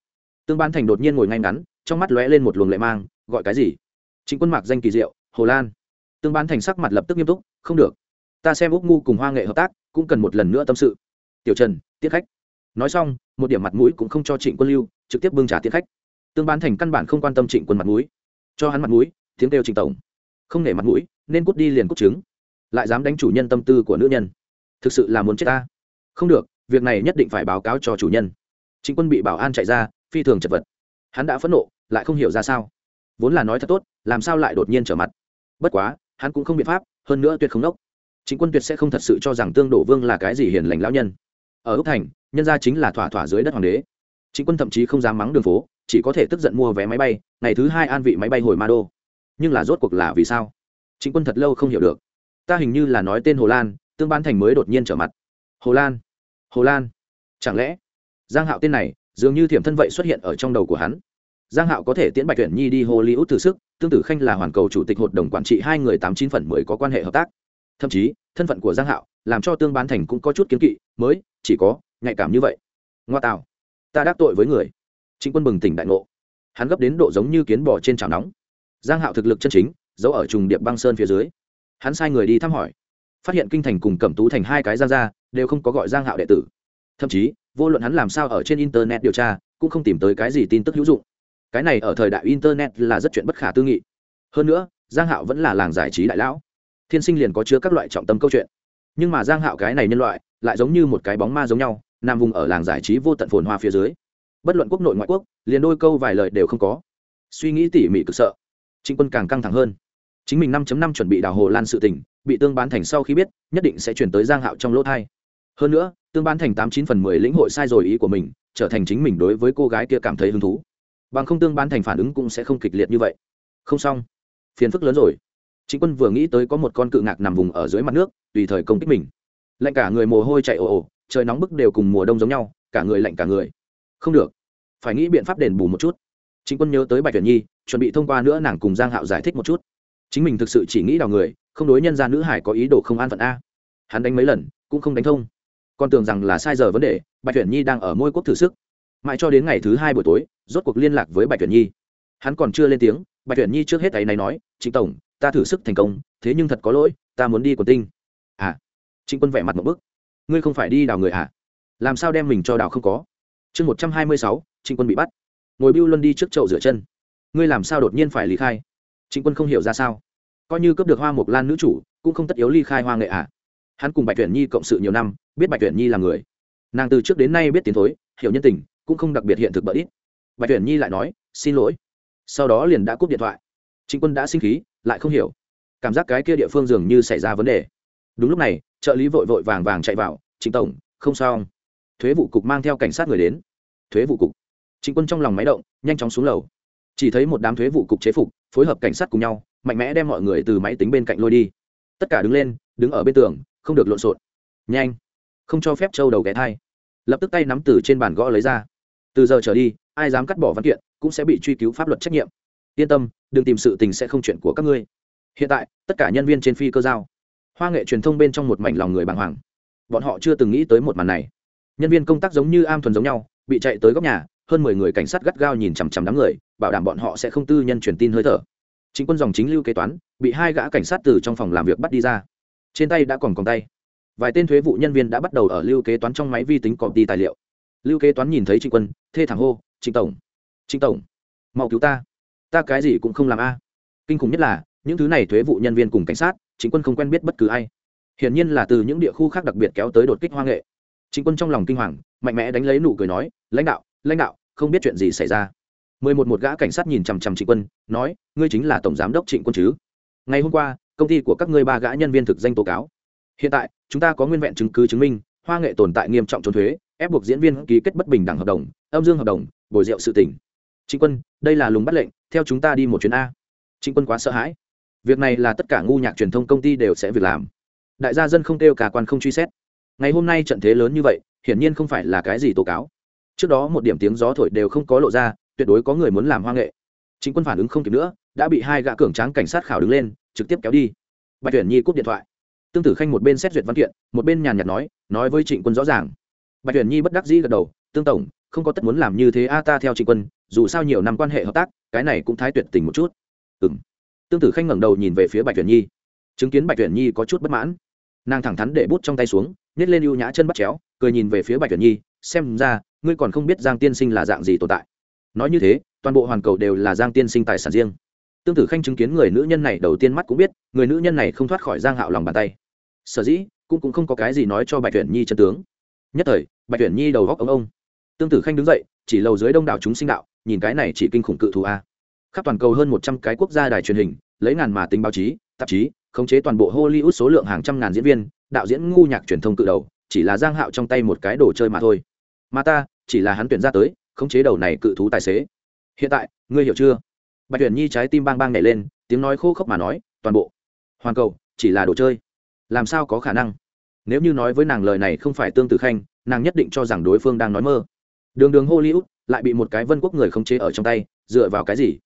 Tương ban thành đột nhiên ngồi ngay ngắn, trong mắt lóe lên một luồng lệ mang, gọi cái gì? Chính quân mạc danh kỳ diệu, hồ lan tương bán thành sắc mặt lập tức nghiêm túc, không được, ta xem úc ngu cùng hoa nghệ hợp tác, cũng cần một lần nữa tâm sự. Tiểu trần tiết khách. Nói xong, một điểm mặt mũi cũng không cho trịnh quân lưu, trực tiếp bưng trả tiết khách. Tương bán thành căn bản không quan tâm trịnh quân mặt mũi. Cho hắn mặt mũi, tiếng kêu trịnh tổng. Không nể mặt mũi, nên cút đi liền cút trứng. Lại dám đánh chủ nhân tâm tư của nữ nhân. Thực sự là muốn chết ta. Không được, việc này nhất định phải báo cáo cho chủ nhân. Chính quân bị bảo an chạy ra, phi thường chật vật. Hắn đã phẫn nộ, lại không hiểu ra sao. Vốn là nói thật tốt, làm sao lại đột nhiên trở mặt? Bất quá hắn cũng không biện pháp, hơn nữa tuyệt không đốc. Chính quân tuyệt sẽ không thật sự cho rằng tương đổ vương là cái gì hiền lành lão nhân. Ở ước thành, nhân gia chính là thỏa thỏa dưới đất hoàng đế. Chính quân thậm chí không dám mắng đường phố, chỉ có thể tức giận mua vé máy bay, ngày thứ hai an vị máy bay hồi ma đô. Nhưng là rốt cuộc là vì sao? Chính quân thật lâu không hiểu được. Ta hình như là nói tên hồ lan, tương ban thành mới đột nhiên trở mặt. Hồ lan hồ lan. Chẳng lẽ giang hạo tên này dường như thiểm thân vậy xuất hiện ở trong đầu của hắn? Giang hạo có thể tiễn bạch tuyển nhi đi hollywood thử sức tương tự khanh là hoàn cầu chủ tịch hội đồng quản trị hai người tám chín phần mười có quan hệ hợp tác. Thậm chí thân phận của giang hạo làm cho tương bán thành cũng có chút kiến kỵ mới chỉ có nhạy cảm như vậy. Ngoa Tào, ta đắc tội với người. Trịnh quân bừng tỉnh đại ngộ. Hắn gấp đến độ giống như kiến bò trên chảo nóng. Giang hạo thực lực chân chính giấu ở trùng điệp băng sơn phía dưới. Hắn sai người đi thăm hỏi. Phát hiện kinh thành cùng cẩm tú thành hai cái giang gia đều không có gọi giang hạo đệ tử. Thậm chí vô luận hắn làm sao ở trên internet điều tra cũng không tìm tới cái gì tin tức hữu dụng cái này ở thời đại internet là rất chuyện bất khả tư nghị. Hơn nữa, giang hạo vẫn là làng giải trí đại lão. Thiên sinh liền có chứa các loại trọng tâm câu chuyện. Nhưng mà giang hạo cái này nhân loại, lại giống như một cái bóng ma giống nhau, nằm vùng ở làng giải trí vô tận phồn hoa phía dưới. Bất luận quốc nội ngoại quốc, liền đôi câu vài lời đều không có. Suy nghĩ tỉ mỉ cực sợ. Trịnh quân càng căng thẳng hơn. Chính mình 5 năm chuẩn bị đào hồ lan sự tình, bị tương bán thành sau khi biết, nhất định sẽ chuyển tới giang hạo trong lỗ thai. Hơn nữa, tương bán thành tám chín phần mười lĩnh hội sai rồi ý của mình, trở thành chính mình đối với cô gái kia cảm thấy hứng thú bằng không tương bán thành phản ứng cũng sẽ không kịch liệt như vậy. Không xong. Phiền phức lớn rồi. Chính quân vừa nghĩ tới có một con cự ngạc nằm vùng ở dưới mặt nước, tùy thời công kích mình. Lạnh cả người mồ hôi chạy ồ ồ, trời nóng bức đều cùng mùa đông giống nhau, cả người lạnh cả người. Không được. Phải nghĩ biện pháp đền bù một chút. Chính quân nhớ tới bạch tuyển nhi, chuẩn bị thông qua nữa nàng cùng giang hạo giải thích một chút. Chính mình thực sự chỉ nghĩ đào người, không đối nhân ra nữ hải có ý đồ không an phận a. Hắn đánh mấy lần, cũng không đánh thông. Con tưởng rằng là sai giờ vấn đề, bạch tuyển nhi đang ở môi quốc thử sức mãi cho đến ngày thứ hai buổi tối, rốt cuộc liên lạc với bạch tuyển nhi. Hắn còn chưa lên tiếng, bạch tuyển nhi trước hết ấy này nói, trịnh tổng, ta thử sức thành công, thế nhưng thật có lỗi, ta muốn đi quần tinh. À. Trịnh quân vẻ mặt một bức. Ngươi không phải đi đào người à? Làm sao đem mình cho đào không có? Chương một trăm hai mươi sáu, trịnh quân bị bắt. Ngồi bưu luân đi trước chậu rửa chân. Ngươi làm sao đột nhiên phải lý khai? Trịnh quân không hiểu ra sao. Coi như cướp được hoa mộc lan nữ chủ, cũng không tất yếu ly khai hoa nghệ à? Hắn cùng bạch tuyển nhi cộng sự nhiều năm, biết bạch tuyển nhi là người. Nàng từ trước đến nay biết tiến thối, hiểu nhân tình cũng không đặc biệt hiện thực bỡ ít. Bạch tuyển nhi lại nói, xin lỗi. Sau đó liền đã cúp điện thoại. Trịnh quân đã sinh khí, lại không hiểu. Cảm giác cái kia địa phương dường như xảy ra vấn đề. Đúng lúc này, trợ lý vội vội vàng vàng chạy vào, trịnh tổng, không sao. Thuế vụ cục mang theo cảnh sát người đến. Thuế vụ cục. Trịnh quân trong lòng máy động, nhanh chóng xuống lầu. Chỉ thấy một đám thuế vụ cục chế phục, phối hợp cảnh sát cùng nhau, mạnh mẽ đem mọi người từ máy tính bên cạnh lôi đi. Tất cả đứng lên, đứng ở bên tường, không được lộn xộn. Nhanh. Không cho phép trâu đầu ghé thai. Lập tức tay nắm từ trên bàn gõ lấy ra từ giờ trở đi, ai dám cắt bỏ văn kiện cũng sẽ bị truy cứu pháp luật trách nhiệm. Yên tâm, đừng tìm sự tình sẽ không chuyện của các ngươi. Hiện tại, tất cả nhân viên trên phi cơ giao. Hoa nghệ truyền thông bên trong một mảnh lòng người bàng hoàng. Bọn họ chưa từng nghĩ tới một màn này. Nhân viên công tác giống như am thuần giống nhau, bị chạy tới góc nhà, hơn mười người cảnh sát gắt gao nhìn chằm chằm đám người, bảo đảm bọn họ sẽ không tư nhân truyền tin hơi thở. Chính quân dòng chính lưu kế toán, bị hai gã cảnh sát từ trong phòng làm việc bắt đi ra. Trên tay đã còn còn tay. Vài tên thuế vụ nhân viên đã bắt đầu ở lưu kế toán trong máy vi tính cọp đi tài liệu lưu kế toán nhìn thấy trịnh quân, thê thảm hô, trịnh tổng trịnh tổng, mau cứu ta. Ta cái gì cũng không làm a. Kinh khủng nhất là, những thứ này thuế vụ nhân viên cùng cảnh sát chính quân không quen biết bất cứ ai. Hiển nhiên là từ những địa khu khác đặc biệt kéo tới đột kích hoa nghệ. Chính quân trong lòng kinh hoàng, mạnh mẽ đánh lấy nụ cười nói, lãnh đạo lãnh đạo, không biết chuyện gì xảy ra. Mười một một gã cảnh sát nhìn chằm chằm trịnh quân, nói, ngươi chính là tổng giám đốc trịnh quân chứ? Ngày hôm qua, công ty của các ngươi ba gã nhân viên thực danh tố cáo. Hiện tại, chúng ta có nguyên vẹn chứng cứ chứng minh, hoa nghệ tồn tại nghiêm trọng trốn thuế ép buộc diễn viên ký kết bất bình đẳng hợp đồng, âm dương hợp đồng, bồi rượu sự tỉnh trịnh quân, đây là lùng bắt lệnh, theo chúng ta đi một chuyến a. Trịnh quân quá sợ hãi. Việc này là tất cả ngu nhạc truyền thông công ty đều sẽ việc làm. Đại gia dân không kêu cả quan không truy xét. Ngày hôm nay trận thế lớn như vậy, hiển nhiên không phải là cái gì tố cáo. Trước đó một điểm tiếng gió thổi đều không có lộ ra, tuyệt đối có người muốn làm hoa nghệ. Chính quân phản ứng không kịp nữa, đã bị hai gã cường tráng cảnh sát khảo đứng lên, trực tiếp kéo đi. Bạch tuyển nhi cúp điện thoại. Tương tử khanh một bên xét duyệt văn kiện, một bên nhàn nhạt nói nói với trịnh quân rõ ràng bạch tuyển nhi bất đắc dĩ gật đầu, tương tổng, không có tất muốn làm như thế a, ta theo trịnh quân, dù sao nhiều năm quan hệ hợp tác, cái này cũng thái tuyệt tình một chút. Ừ m tương tử khanh ngẩng đầu nhìn về phía bạch tuyển nhi. Chứng kiến bạch tuyển nhi có chút bất mãn, nàng thẳng thắn để bút trong tay xuống, nhét lên ưu nhã chân bắt chéo, cười nhìn về phía bạch tuyển nhi, xem ra, ngươi còn không biết giang tiên sinh là dạng gì tồn tại. Nói như thế, toàn bộ hoàn cầu đều là giang tiên sinh tài sản riêng. Tương tử khanh chứng kiến người nữ nhân này đầu tiên mắt cũng biết, người nữ nhân này không thoát khỏi giang hạo lòng bàn tay. Sở dĩ, cũng cũng không có cái gì nói cho bạch tuyển nhi chân tướng nhất thời, bạch tuyển nhi đầu góc ông ông. Tương tử khanh đứng dậy, chỉ lầu dưới đông đảo chúng sinh đạo, nhìn cái này chỉ kinh khủng cự thù a. Khắp toàn cầu hơn một trăm cái quốc gia đài truyền hình, lấy ngàn mà tính báo chí, tạp chí, khống chế toàn bộ hollywood số lượng hàng trăm ngàn diễn viên, đạo diễn ngu nhạc truyền thông cự đầu, chỉ là giang hạo trong tay một cái đồ chơi mà thôi. Mà ta, chỉ là hắn tuyển ra tới, khống chế đầu này cự thú tài xế. Hiện tại, ngươi hiểu chưa? Bạch tuyển nhi trái tim bang bang nhảy lên, tiếng nói khô khốc mà nói, toàn bộ, hoàn cầu, chỉ là đồ chơi. Làm sao có khả năng? Nếu như nói với nàng lời này không phải tương tự khanh, nàng nhất định cho rằng đối phương đang nói mơ. Đường đường hollywood lại bị một cái vân quốc người không chế ở trong tay, dựa vào cái gì?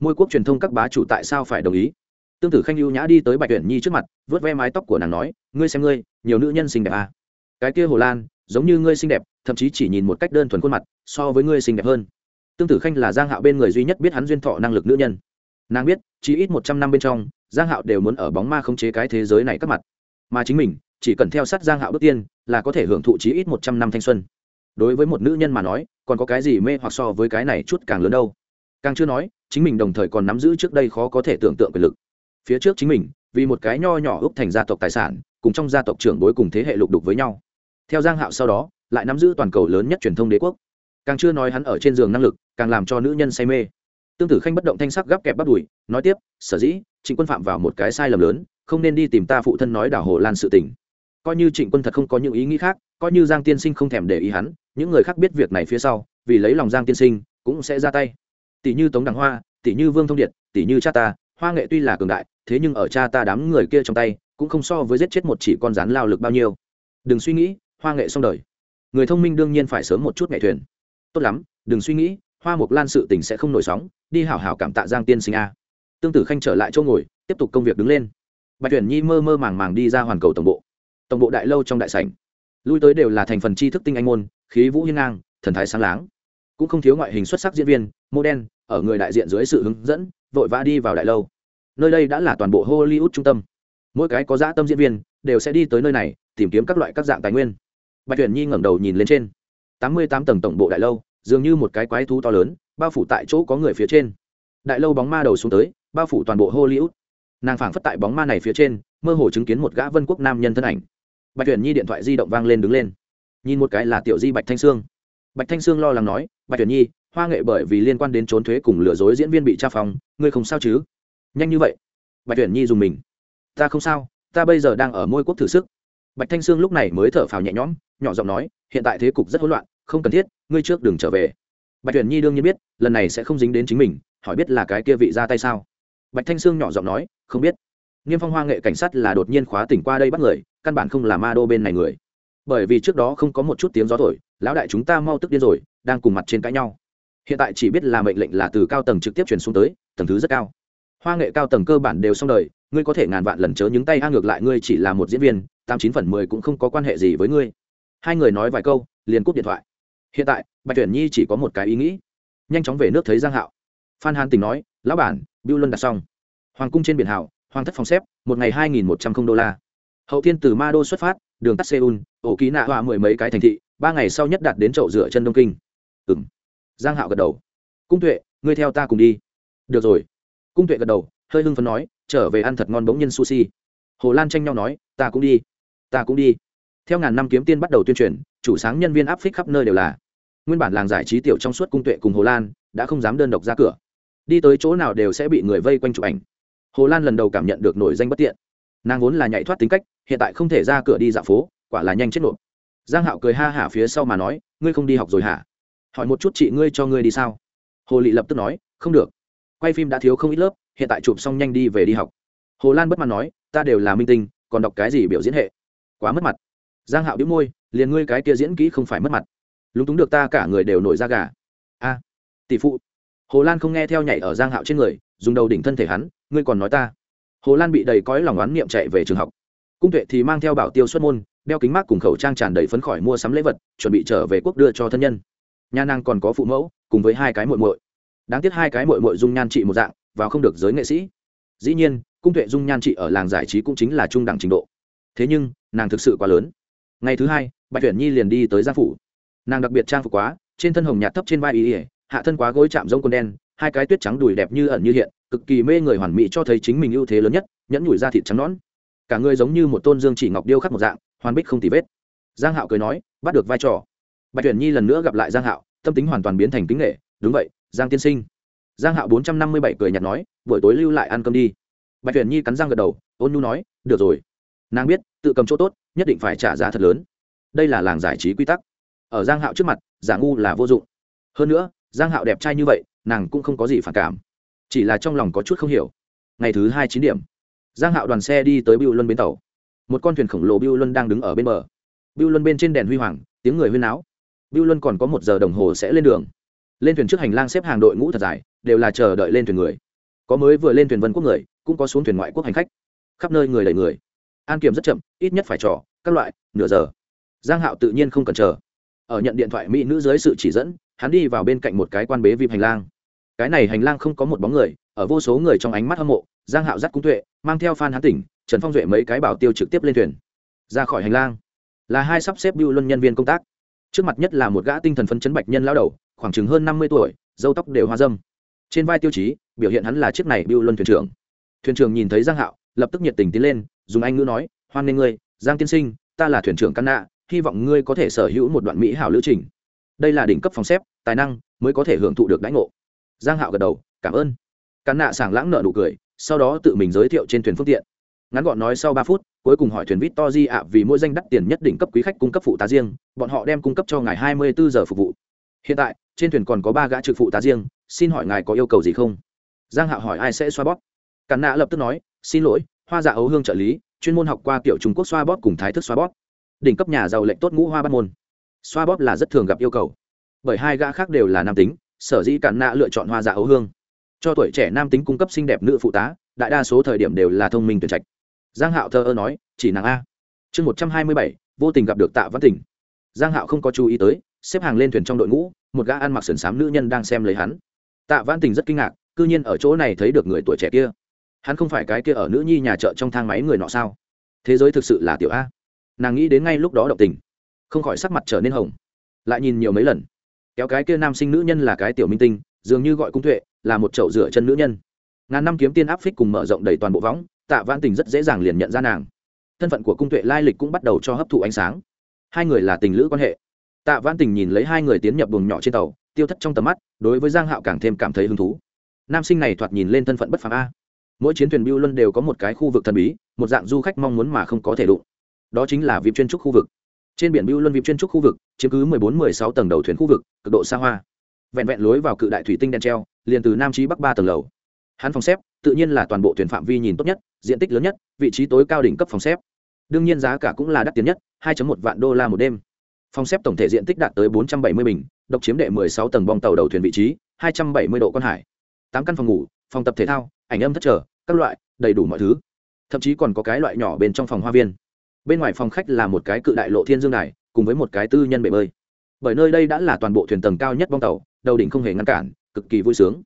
Môi quốc truyền thông các bá chủ tại sao phải đồng ý? Tương tử khanh ưu nhã đi tới bạch tuyển nhi trước mặt, vớt ve mái tóc của nàng nói, ngươi xem ngươi, nhiều nữ nhân xinh đẹp à. cái kia hồ lan, giống như ngươi xinh đẹp, thậm chí chỉ nhìn một cách đơn thuần khuôn mặt, so với ngươi xinh đẹp hơn. Tương tử khanh là giang hạo bên người duy nhất biết hắn duyên thọ năng lực nữ nhân. Nàng biết, chỉ ít một trăm năm bên trong, giang hạo đều muốn ở bóng ma khống chế cái thế giới này các mặt. Mà chính mình chỉ cần theo sát giang hạo bước tiên, là có thể hưởng thụ chí ít một trăm năm thanh xuân. Đối với một nữ nhân mà nói, còn có cái gì mê hoặc so với cái này chút càng lớn đâu? Càng chưa nói, chính mình đồng thời còn nắm giữ trước đây khó có thể tưởng tượng quyền lực. Phía trước chính mình, vì một cái nho nhỏ ước thành gia tộc tài sản, cùng trong gia tộc trưởng bối cùng thế hệ lục đục với nhau. Theo giang hạo sau đó, lại nắm giữ toàn cầu lớn nhất truyền thông đế quốc. Càng chưa nói hắn ở trên giường năng lực, càng làm cho nữ nhân say mê. Tương tử khanh bất động thanh sắc gắp kẹp bắt đùi, nói tiếp, sở dĩ, trịnh quân phạm vào một cái sai lầm lớn, không nên đi tìm ta phụ thân nói đảo hồ lan sự tình coi như trịnh quân thật không có những ý nghĩ khác, coi như giang tiên sinh không thèm để ý hắn, những người khác biết việc này phía sau, vì lấy lòng giang tiên sinh, cũng sẽ ra tay. Tỷ như tống đằng hoa, tỷ như vương thông điệt, tỷ như cha ta, hoa nghệ tuy là cường đại, thế nhưng ở cha ta đám người kia trong tay, cũng không so với giết chết một chỉ con rắn lao lực bao nhiêu. Đừng suy nghĩ, hoa nghệ xong đời. Người thông minh đương nhiên phải sớm một chút nghệ thuyền. Tốt lắm, đừng suy nghĩ, hoa mục lan sự tình sẽ không nổi sóng, đi hảo hảo cảm tạ giang tiên sinh a. Tương tử khanh trở lại chỗ ngồi, tiếp tục công việc đứng lên. Bạch tuyển nhi mơ mơ màng màng đi ra hoàn cầu tổng bộ tổng bộ đại lâu trong đại sảnh. Lui tới đều là thành phần tri thức tinh anh môn, khí vũ hiên ngang, thần thái sáng láng. Cũng không thiếu ngoại hình xuất sắc diễn viên mô đen ở người đại diện dưới sự hướng dẫn, vội vã đi vào đại lâu. Nơi đây đã là toàn bộ hollywood trung tâm. Mỗi cái có dã tâm diễn viên, đều sẽ đi tới nơi này, tìm kiếm các loại các dạng tài nguyên. Bạch tuyển nhi ngẩng đầu nhìn lên trên. Tám mươi tám tầng tổng bộ đại lâu, dường như một cái quái thú to lớn, bao phủ tại chỗ có người phía trên. Đại lâu bóng ma đầu xuống tới, bao phủ toàn bộ hollywood. Nàng phảng phất tại bóng ma này phía trên, mơ hồ chứng kiến một gã vân quốc nam nhân thân ảnh bạch tuyển nhi điện thoại di động vang lên đứng lên. Nhìn một cái là tiểu di bạch thanh sương. Bạch thanh sương lo lắng nói, bạch tuyển nhi, hoa nghệ bởi vì liên quan đến trốn thuế cùng lừa dối diễn viên bị tra phòng, ngươi không sao chứ? Nhanh như vậy. Bạch tuyển nhi dùng mình. Ta không sao, ta bây giờ đang ở môi quốc thử sức. Bạch thanh sương lúc này mới thở phào nhẹ nhõm, nhỏ giọng nói, hiện tại thế cục rất hỗn loạn, không cần thiết, ngươi trước đừng trở về. Bạch tuyển nhi đương nhiên biết, lần này sẽ không dính đến chính mình, hỏi biết là cái kia vị ra tay sao. Bạch thanh sương nhỏ giọng nói, không biết niêm phong hoa nghệ cảnh sát là đột nhiên khóa tỉnh qua đây bắt người, căn bản không là ma đô bên này người. Bởi vì trước đó không có một chút tiếng gió thổi, lão đại chúng ta mau tức điên rồi, đang cùng mặt trên cãi nhau. Hiện tại chỉ biết là mệnh lệnh là từ cao tầng trực tiếp truyền xuống tới, tầng thứ rất cao. Hoa nghệ cao tầng cơ bản đều xong đời, ngươi có thể ngàn vạn lần chớ những tay, a, ngược lại ngươi chỉ là một diễn viên, tám chín phần mười cũng không có quan hệ gì với ngươi. Hai người nói vài câu, liền cúp điện thoại. Hiện tại, bạch tuyển nhi chỉ có một cái ý nghĩ. Nhanh chóng về nước thấy giang hạo. Phan Hán tình nói, lão bản biêu luân đặt xong. Hoàng cung trên biển hảo hoàng thất phòng xếp, một ngày hai nghìn một trăm không đô la. Hậu thiên từ ma đô xuất phát, đường tắt seoul, ổ ký nạ họa mười mấy cái thành thị, ba ngày sau nhất đạt đến chậu rửa chân đông kinh. Ừ m giang hạo gật đầu. Cung tuệ, ngươi theo ta cùng đi. Được rồi. Cung tuệ gật đầu, hơi hưng phấn nói, trở về ăn thật ngon bỗng nhân sushi. Hồ lan tranh nhau nói, ta cũng đi. Ta cũng đi. Theo ngàn năm kiếm tiên bắt đầu tuyên truyền, chủ sáng nhân viên áp phích khắp nơi đều là. Nguyên bản làng giải trí tiểu trong suốt cung tuệ cùng hồ lan, đã không dám đơn độc ra cửa. Đi tới chỗ nào đều sẽ bị người vây quanh chụp ảnh hồ lan lần đầu cảm nhận được nổi danh bất tiện. Nàng vốn là nhảy thoát tính cách, hiện tại không thể ra cửa đi dạo phố, quả là nhanh chết nộp. Giang hạo cười ha hả phía sau mà nói, ngươi không đi học rồi hả? Hỏi một chút chị ngươi cho ngươi đi sao? Hồ lị lập tức nói, không được. Quay phim đã thiếu không ít lớp, hiện tại chụp xong nhanh đi về đi học. Hồ lan bất mặt nói, ta đều là minh tinh, còn đọc cái gì biểu diễn hệ? Quá mất mặt. Giang hạo đĩu môi, liền ngươi cái kia diễn kỹ không phải mất mặt. Lúng túng được ta cả người đều nổi da gà. A, tỷ phụ. Hồ lan không nghe theo nhảy ở giang hạo trên người dùng đầu đỉnh thân thể hắn, ngươi còn nói ta. Hồ lan bị đầy cõi lòng oán niệm chạy về trường học. Cung tuệ thì mang theo bảo tiêu xuất môn, đeo kính mát cùng khẩu trang tràn đầy phấn khỏi mua sắm lễ vật, chuẩn bị trở về quốc đưa cho thân nhân. Nha năng còn có phụ mẫu, cùng với hai cái muội muội. Đáng tiếc hai cái muội muội dung nhan trị một dạng, vào không được giới nghệ sĩ. Dĩ nhiên, cung tuệ dung nhan trị ở làng giải trí cũng chính là trung đẳng trình độ. Thế nhưng, nàng thực sự quá lớn. Ngày thứ hai, bạch tuyển nhi liền đi tới gia phủ. Nàng đặc biệt trang phục quá, trên thân hồng nhạt thấp trên vai ý ỉa hạ thân quá gối chạm rông quần đen hai cái tuyết trắng đùi đẹp như ẩn như hiện, cực kỳ mê người hoàn mỹ cho thấy chính mình ưu thế lớn nhất, nhẫn nhủi da thịt trắng nón cả người giống như một tôn dương chỉ ngọc điêu khắc một dạng, hoàn bích không tì vết. Giang hạo cười nói, bắt được vai trò. Bạch tuyển nhi lần nữa gặp lại giang hạo, tâm tính hoàn toàn biến thành kính nghệ đúng vậy, giang tiên sinh. Giang hạo bốn trăm năm mươi bảy cười nhạt nói, buổi tối lưu lại ăn cơm đi. Bạch tuyển nhi cắn răng gật đầu, ôn nhu nói, được rồi. Nàng biết, tự cầm chỗ tốt, nhất định phải trả giá thật lớn. Đây là làng giải trí quy tắc. Ở giang hạo trước mặt, giả ngu là vô dụng. Hơn nữa, giang hạo đẹp trai như vậy nàng cũng không có gì phản cảm. Chỉ là trong lòng có chút không hiểu. Ngày thứ hai chín điểm, giang hạo đoàn xe đi tới biêu luân bến tàu. Một con thuyền khổng lồ biêu luân đang đứng ở bên bờ. Biêu luân bên trên đèn huy hoàng, tiếng người huyên náo. Biêu luân còn có một giờ đồng hồ sẽ lên đường. Lên thuyền trước hành lang xếp hàng đội ngũ thật dài, đều là chờ đợi lên thuyền người. Có mới vừa lên thuyền vân quốc người, cũng có xuống thuyền ngoại quốc hành khách. Khắp nơi người đẩy người. An kiểm rất chậm, ít nhất phải trò, các loại, nửa giờ. Giang hạo tự nhiên không cần chờ. Ở nhận điện thoại, mỹ nữ dưới sự chỉ dẫn, hắn đi vào bên cạnh một cái quan bế vip hành lang cái này hành lang không có một bóng người, ở vô số người trong ánh mắt hâm mộ, giang hạo dắt cung tuệ, mang theo phan hán tỉnh, trần phong duệ mấy cái bảo tiêu trực tiếp lên thuyền. Ra khỏi hành lang, là hai sắp xếp biêu luân nhân viên công tác. Trước mặt nhất là một gã tinh thần phấn chấn bạch nhân lao đầu, khoảng chừng hơn năm mươi tuổi dâu tóc đều hoa dâm. Trên vai tiêu chí, biểu hiện hắn là chiếc này biêu luân thuyền trưởng. Thuyền trưởng nhìn thấy giang hạo, lập tức nhiệt tình tiến lên, dùng anh ngữ nói, hoan nghênh ngươi, giang tiên sinh, ta là thuyền trưởng căn nạ, hy vọng ngươi có thể sở hữu một đoạn mỹ hảo lữ trình. Đây là đỉnh cấp phòng xếp, tài năng, mới có thể hưởng thụ được đãi ngộ giang hạo gật đầu, cảm ơn. Cán nạ sảng lãng nợ nụ cười, sau đó tự mình giới thiệu trên thuyền phương tiện. Ngắn gọn nói sau ba phút, cuối cùng hỏi thuyền vít to di ạ, vì mỗi danh đắt tiền nhất đỉnh cấp quý khách cung cấp phụ tá riêng, bọn họ đem cung cấp cho ngài hai mươi bốn giờ phục vụ. Hiện tại, trên thuyền còn có ba gã trực phụ tá riêng, xin hỏi ngài có yêu cầu gì không? Giang hạo hỏi ai sẽ xoa bóp. Cán nạ lập tức nói, xin lỗi, hoa dạ ấu hương trợ lý, chuyên môn học qua kiểu trung quốc xoa bóp cùng thái thức xoa bóp. Đỉnh cấp nhà giàu lệnh tốt ngũ hoa bắt môn. Xoa bóp là rất thường gặp yêu cầu, bởi hai gã khác đều là nam tính sở dĩ càn nạ lựa chọn hoa dạ ấu hương. Cho tuổi trẻ nam tính cung cấp xinh đẹp nữ phụ tá, đại đa số thời điểm đều là thông minh tuyển trạch. Giang hạo thờ ơ nói, chỉ nàng a. Chương một trăm hai mươi bảy, vô tình gặp được tạ văn tỉnh giang hạo không có chú ý tới, xếp hàng lên thuyền trong đội ngũ, một gã ăn mặc sườn xám nữ nhân đang xem lấy hắn. Tạ văn tỉnh rất kinh ngạc, cư nhiên ở chỗ này thấy được người tuổi trẻ kia. Hắn không phải cái kia ở nữ nhi nhà chợ trong thang máy người nọ sao? Thế giới thực sự là tiểu a. Nàng nghĩ đến ngay lúc đó động tình, không khỏi sắc mặt trở nên hồng. Lại nhìn nhiều mấy lần kéo cái kia nam sinh nữ nhân là cái tiểu minh tinh, dường như gọi cung tuệ, là một chậu rửa chân nữ nhân. Ngàn năm kiếm tiên áp phích cùng mở rộng đầy toàn bộ võng, tạ văn tình rất dễ dàng liền nhận ra nàng. Thân phận của cung tuệ lai lịch cũng bắt đầu cho hấp thụ ánh sáng. Hai người là tình lữ quan hệ. Tạ văn tình nhìn lấy hai người tiến nhập buồng nhỏ trên tàu, tiêu thất trong tầm mắt, đối với giang hạo càng thêm cảm thấy hứng thú. Nam sinh này thoạt nhìn lên thân phận bất phàm a. Mỗi chiến thuyền biêu luân đều có một cái khu vực thần bí, một dạng du khách mong muốn mà không có thể đụng. Đó chính là vịp chuyên trúc khu vực trên biển biêu luân vịp chuyên trúc khu vực, chiếm cứ 14-16 tầng đầu thuyền khu vực, cực độ xa hoa. Vẹn vẹn lối vào cự đại thủy tinh đen treo, liền từ nam chí bắc ba tầng lầu. Hắn phòng xếp, tự nhiên là toàn bộ thuyền phạm vi nhìn tốt nhất, diện tích lớn nhất, vị trí tối cao đỉnh cấp phòng xếp. Đương nhiên giá cả cũng là đắt tiền nhất 2.1 vạn đô la một đêm. Phòng xếp tổng thể diện tích đạt tới 470 bình, độc chiếm đệ 16 tầng bong tàu đầu thuyền vị trí 270 độ con hải. Tám căn phòng ngủ, phòng tập thể thao, ảnh âm thất trở, các loại, đầy đủ mọi thứ. Thậm chí còn có cái loại nhỏ bên trong phòng hoa viên bên ngoài phòng khách là một cái cự đại lộ thiên dương đài, cùng với một cái tư nhân bể bơi. Bởi nơi đây đã là toàn bộ thuyền tầng cao nhất bong tàu, đầu đỉnh không hề ngăn cản, cực kỳ vui sướng.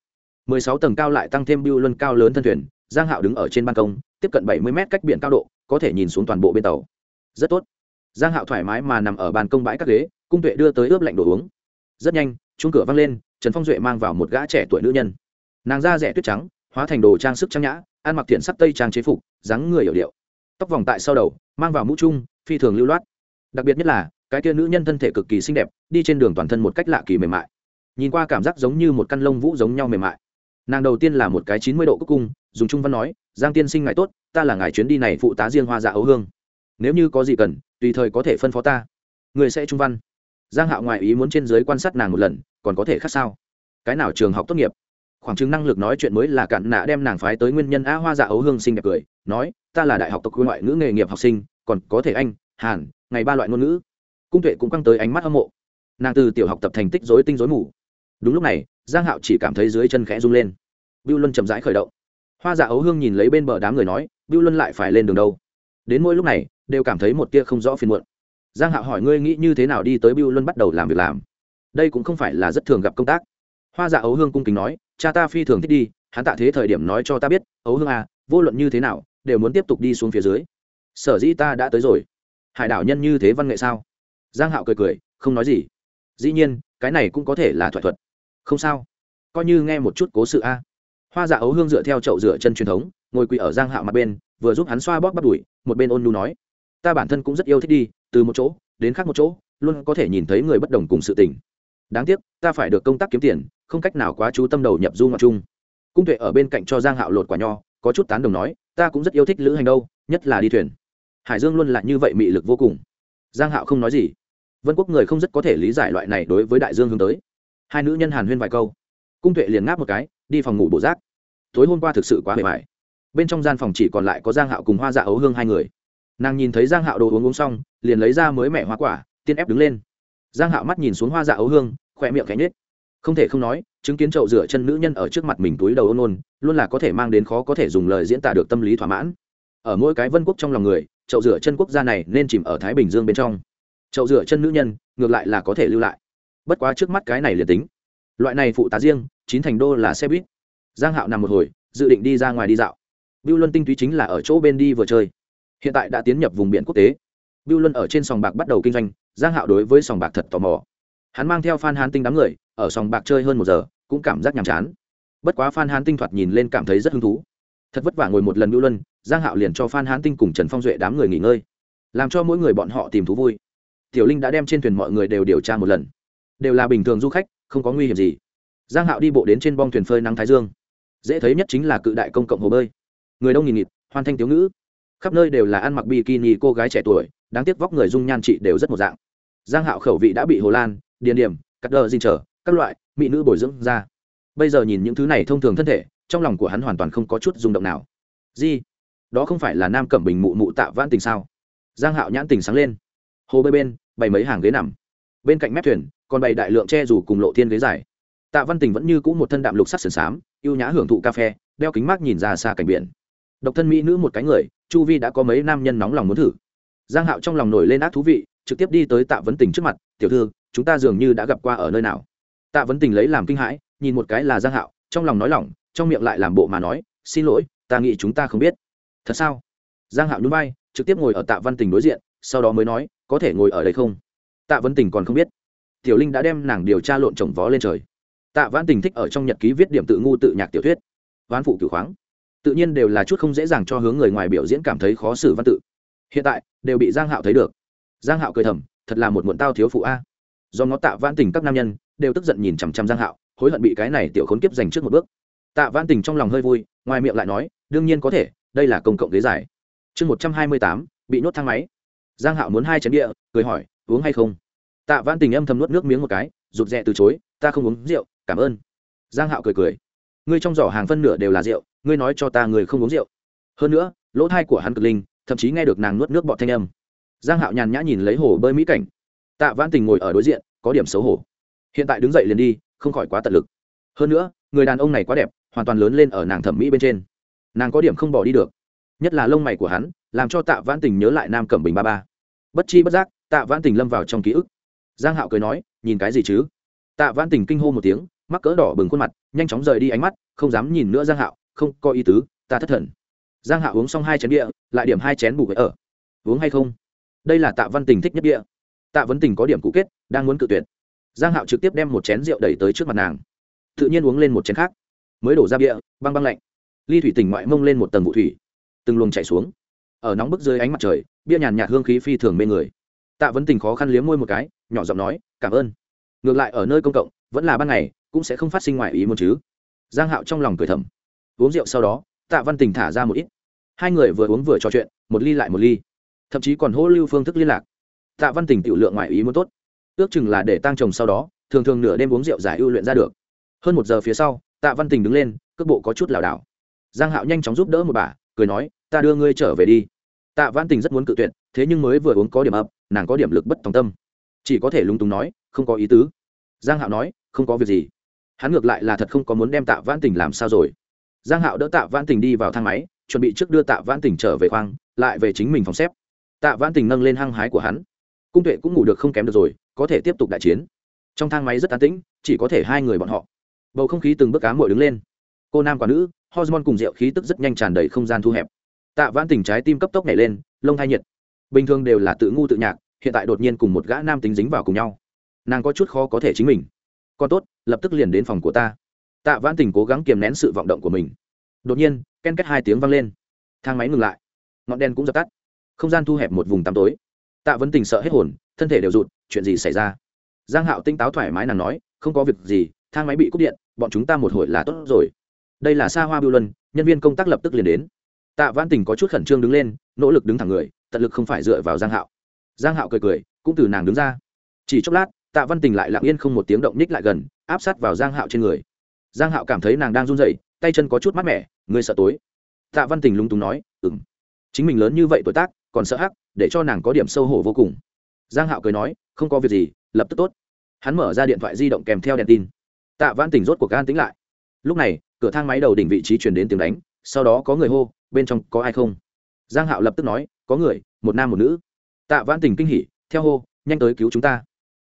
mười sáu tầng cao lại tăng thêm bưu luân cao lớn thân thuyền, giang hạo đứng ở trên ban công, tiếp cận bảy mươi mét cách biển cao độ, có thể nhìn xuống toàn bộ bên tàu. Rất tốt. Giang hạo thoải mái mà nằm ở ban công bãi các ghế, cung tuệ đưa tới ướp lạnh đồ uống. Rất nhanh, chuông cửa vang lên, trần phong duệ mang vào một gã trẻ tuổi nữ nhân. Nàng da rẻ tuyết trắng, hóa thành đồ trang sức trang nhã, ăn mặc thiện sắc tây trang chế phục, dáng người hiểu điệu tóc vòng tại sau đầu, mang vào mũ trung, phi thường lưu loát. Đặc biệt nhất là, cái kia nữ nhân thân thể cực kỳ xinh đẹp, đi trên đường toàn thân một cách lạ kỳ mềm mại. Nhìn qua cảm giác giống như một căn lông vũ giống nhau mềm mại. Nàng đầu tiên là một cái chín mươi độ cúc cung, dùng trung văn nói, giang tiên sinh ngài tốt, ta là ngài chuyến đi này phụ tá riêng hoa dạ ấu hương. Nếu như có gì cần, tùy thời có thể phân phó ta. Người sẽ trung văn. Giang hạo ngoại ý muốn trên giới quan sát nàng một lần, còn có thể khác sao? Cái nào trường học tốt nghiệp? Khoảng chứng năng lực nói chuyện mới là cặn nạ đem nàng phái tới nguyên nhân a hoa dạ ấu hương sinh đẹp cười, nói, ta là đại học tộc ngoại ngữ nghề nghiệp học sinh, còn có thể anh, hàn, ngày ba loại ngôn ngữ. Cung tuệ cũng căng tới ánh mắt hâm mộ. Nàng từ tiểu học tập thành tích dối tinh dối mù. Đúng lúc này, giang hạo chỉ cảm thấy dưới chân khẽ rung lên. Bưu luân chậm rãi khởi động. Hoa dạ ấu hương nhìn lấy bên bờ đám người nói, bưu luân lại phải lên đường đâu? Đến mỗi lúc này, đều cảm thấy một tia không rõ phiền muộn. Giang hạo hỏi, ngươi nghĩ như thế nào đi tới bưu luân bắt đầu làm việc làm? Đây cũng không phải là rất thường gặp công tác hoa dạ ấu hương cung kính nói, cha ta phi thường thích đi, hắn tạ thế thời điểm nói cho ta biết, ấu hương à vô luận như thế nào, đều muốn tiếp tục đi xuống phía dưới. Sở dĩ ta đã tới rồi. Hải đảo nhân như thế văn nghệ sao? Giang hạo cười cười, không nói gì. Dĩ nhiên, cái này cũng có thể là thoại thuật. Không sao. Coi như nghe một chút cố sự a. Hoa dạ ấu hương dựa theo chậu rửa chân truyền thống, ngồi quỳ ở giang hạo mặt bên, vừa giúp hắn xoa bóp bắt đùi, một bên ôn nu nói, ta bản thân cũng rất yêu thích đi, từ một chỗ đến khác một chỗ, luôn có thể nhìn thấy người bất đồng cùng sự tình đáng tiếc, ta phải được công tác kiếm tiền, không cách nào quá chú tâm đầu nhập du ngoại chung. Cung tuệ ở bên cạnh cho giang hạo lột quả nho, có chút tán đồng nói, ta cũng rất yêu thích lữ hành đâu, nhất là đi thuyền. Hải dương luôn là như vậy mị lực vô cùng. Giang hạo không nói gì. Vân quốc người không rất có thể lý giải loại này đối với đại dương hướng tới. Hai nữ nhân hàn huyên vài câu. Cung tuệ liền ngáp một cái, đi phòng ngủ bổ rác. Tối hôm qua thực sự quá mệt mỏi. Bên trong gian phòng chỉ còn lại có giang hạo cùng hoa dạ ấu hương hai người. Nàng nhìn thấy giang hạo đồ uống uống xong, liền lấy ra mới mẻ hoa quả, tiên ép đứng lên giang hạo mắt nhìn xuống hoa dạ ấu hương khoe miệng cánh nết không thể không nói chứng kiến chậu rửa chân nữ nhân ở trước mặt mình túi đầu ôn ôn luôn là có thể mang đến khó có thể dùng lời diễn tả được tâm lý thỏa mãn. Ở mỗi cái vân quốc trong lòng người chậu rửa chân quốc gia này nên chìm ở thái bình dương bên trong. Chậu rửa chân nữ nhân ngược lại là có thể lưu lại. Bất quá trước mắt cái này liền tính. Loại này phụ tá riêng chín thành đô là xe buýt. Giang hạo nằm một hồi dự định đi ra ngoài đi dạo. Bưu Luân tinh túy chính là ở chỗ bên đi vừa chơi. Hiện tại đã tiến nhập vùng biển quốc tế. Bưu Luân ở trên sòng bạc bắt đầu kinh doanh, Giang Hạo đối với sòng bạc thật tò mò. Hắn mang theo Phan Hán Tinh đám người, ở sòng bạc chơi hơn một giờ, cũng cảm giác nhàm chán. Bất quá Phan Hán Tinh thoạt nhìn lên cảm thấy rất hứng thú. Thật vất vả ngồi một lần Bưu Luân, Giang Hạo liền cho Phan Hán Tinh cùng Trần Phong Duệ đám người nghỉ ngơi, làm cho mỗi người bọn họ tìm thú vui. Tiểu Linh đã đem trên thuyền mọi người đều điều tra một lần, đều là bình thường du khách, không có nguy hiểm gì. Giang Hạo đi bộ đến trên bong thuyền phơi nắng thái dương, dễ thấy nhất chính là cự đại công cộng hồ bơi người đông nghìn nghịt hoan thanh thiếu ngữ khắp nơi đều là ăn mặc bikini cô gái trẻ tuổi đáng tiếc vóc người dung nhan chị đều rất một dạng giang hạo khẩu vị đã bị hồ lan, điền điểm cắt đờ dinh trở, các loại mỹ nữ bồi dưỡng ra. Bây giờ nhìn những thứ này thông thường thân thể, trong lòng của hắn hoàn toàn không có chút rung động nào. Gì? Đó không phải là nam cẩm bình mụ mụ tạ vãn tình sao? Giang hạo nhãn tình sáng lên. Hồ bơi bên, bày mấy hàng ghế nằm. Bên cạnh mép thuyền, còn bày đại lượng che dù cùng lộ thiên ghế dài. Tạ văn tình vẫn như cũ một thân đạm lục sắc sườn xám yêu nhã hưởng thụ cà phê, đeo kính mát nhìn ra xa cảnh biển. Độc thân mỹ nữ một cái người, chu vi đã có mấy nam nhân nóng lòng muốn thử. Giang hạo trong lòng nổi lên ác thú vị trực tiếp đi tới tạ vấn tình trước mặt, tiểu thư, chúng ta dường như đã gặp qua ở nơi nào? Tạ vấn tình lấy làm kinh hãi, nhìn một cái là giang hạo, trong lòng nói lỏng, trong miệng lại làm bộ mà nói, xin lỗi, ta nghĩ chúng ta không biết. Thật sao? Giang hạo nhún vai, trực tiếp ngồi ở tạ văn tình đối diện, sau đó mới nói, có thể ngồi ở đây không? Tạ vấn tình còn không biết. Tiểu linh đã đem nàng điều tra lộn trồng vó lên trời. Tạ văn tình thích ở trong nhật ký viết điểm tự ngu tự nhạc tiểu thuyết. Ván phụ cửu khoáng. Tự nhiên đều là chút không dễ dàng cho hướng người ngoài biểu diễn cảm thấy khó xử văn tự. Hiện tại, đều bị giang hạo thấy được giang hạo cười thầm, thật là một muộn tao thiếu phụ a. Do ngó tạ vãn tình các nam nhân, đều tức giận nhìn chằm chằm giang hạo, hối hận bị cái này tiểu khốn kiếp giành trước một bước. Tạ vãn tình trong lòng hơi vui, ngoài miệng lại nói, đương nhiên có thể, đây là công cộng ghế dài. Chương một trăm hai mươi tám, bị nhốt thang máy. Giang hạo muốn hai chén địa cười hỏi, uống hay không? Tạ vãn tình âm thầm nuốt nước miếng một cái, rụt rè từ chối, ta không uống rượu, cảm ơn. Giang hạo cười cười, ngươi trong giỏ hàng phân nửa đều là rượu, ngươi nói cho ta người không uống rượu. Hơn nữa, lỗ thai của hắn cực linh, thậm chí nghe được nàng nuốt nước bọt thanh âm giang hạo nhàn nhã nhìn lấy hồ bơi mỹ cảnh. Tạ vãn tình ngồi ở đối diện, có điểm xấu hổ. Hiện tại đứng dậy liền đi, không khỏi quá tận lực. Hơn nữa, người đàn ông này quá đẹp, hoàn toàn lớn lên ở nàng thẩm mỹ bên trên. Nàng có điểm không bỏ đi được. Nhất là lông mày của hắn, làm cho tạ vãn tình nhớ lại nam cẩm bình ba ba. Bất chi bất giác, tạ vãn tình lâm vào trong ký ức. Giang hạo cười nói, nhìn cái gì chứ? Tạ văn tình kinh hô một tiếng mắc cỡ đỏ bừng khuôn mặt, nhanh chóng rời đi ánh mắt, không dám nhìn nữa giang hạo, không, có ý tứ, ta thất thần. Giang hạo uống xong hai chén bia, lại điểm hai chén bù với ở. Uống hay không? Đây là tạ văn tình thích nhất bia tạ vấn tình có điểm cũ kết, đang muốn cự tuyệt. Giang hạo trực tiếp đem một chén rượu đẩy tới trước mặt nàng. Tự nhiên uống lên một chén khác. Mới đổ ra bia, băng băng lạnh. Ly thủy tỉnh ngoại mông lên một tầng vụ thủy. Từng luồng chảy xuống. Ở nóng bức dưới ánh mặt trời, bia nhàn nhạt hương khí phi thường mê người. Tạ vấn tình khó khăn liếm môi một cái, nhỏ giọng nói, cảm ơn. Ngược lại ở nơi công cộng, vẫn là ban ngày, cũng sẽ không phát sinh ngoại ý muốn chứ. Giang hạo trong lòng cười thầm. Uống rượu sau đó, tạ văn tình thả ra một ít. Hai người vừa uống vừa trò chuyện, một ly lại một ly thậm chí còn hô lưu phương thức liên lạc. Tạ văn tình tiểu lượng ngoại ý muốn tốt. Ước chừng là để tăng chồng sau đó, thường thường nửa đêm uống rượu giải ưu luyện ra được. Hơn một giờ phía sau, tạ văn tình đứng lên, cước bộ có chút lảo đảo. Giang hạo nhanh chóng giúp đỡ một bà, cười nói, ta đưa ngươi trở về đi. Tạ văn tình rất muốn cự tuyệt, thế nhưng mới vừa uống có điểm ập, nàng có điểm lực bất tòng tâm. Chỉ có thể lúng túng nói, không có ý tứ. Giang hạo nói, không có việc gì. Hắn ngược lại là thật không có muốn đem tạ văn tình làm sao rồi. Giang hạo đỡ tạ văn tình đi vào thang máy, chuẩn bị trước đưa tạ văn tình trở về khoang, lại về chính mình phòng xếp tạ Vãn tình nâng lên hăng hái của hắn. Cung tuệ cũng ngủ được không kém được rồi, có thể tiếp tục đại chiến. Trong thang máy rất an tĩnh, chỉ có thể hai người bọn họ. Bầu không khí từng bước cá mội đứng lên. Cô nam quả nữ, hormone cùng rượu khí tức rất nhanh tràn đầy không gian thu hẹp. Tạ vãn tình trái tim cấp tốc nhảy lên, lông thai nhiệt. Bình thường đều là tự ngu tự nhạc, hiện tại đột nhiên cùng một gã nam tính dính vào cùng nhau. Nàng có chút khó có thể chính mình. Còn tốt, lập tức liền đến phòng của ta. Tạ vãn tình cố gắng kiềm nén sự vọng động của mình. Đột nhiên, ken kết hai tiếng vang lên. Thang máy ngừng lại. Ngọn đen cũng dập tắt không gian thu hẹp một vùng tăm tối. Tạ vấn tình sợ hết hồn, thân thể đều rụt, chuyện gì xảy ra? Giang hạo tinh táo thoải mái nàng nói, không có việc gì, thang máy bị cúp điện, bọn chúng ta một hồi là tốt rồi. Đây là xa hoa biêu luân, nhân viên công tác lập tức liền đến. Tạ văn tình có chút khẩn trương đứng lên, nỗ lực đứng thẳng người, tận lực không phải dựa vào giang hạo. Giang hạo cười cười, cũng từ nàng đứng ra. Chỉ chốc lát, tạ văn tình lại lặng yên không một tiếng động nhích lại gần, áp sát vào giang hạo trên người. Giang hạo cảm thấy nàng đang run rẩy, tay chân có chút mát mẻ người sợ tối. Tạ văn tình lúng túng nói, ừm. Chính mình lớn như vậy tuổi tác còn sợ hắc, để cho nàng có điểm sâu hổ vô cùng. Giang hạo cười nói, không có việc gì, lập tức tốt. Hắn mở ra điện thoại di động kèm theo đèn tin. Tạ văn tỉnh rốt cuộc gan tính lại. Lúc này, cửa thang máy đầu đỉnh vị trí truyền đến tiếng đánh, sau đó có người hô, bên trong có ai không? Giang hạo lập tức nói, có người, một nam một nữ. Tạ văn tỉnh kinh hỉ, theo hô, nhanh tới cứu chúng ta.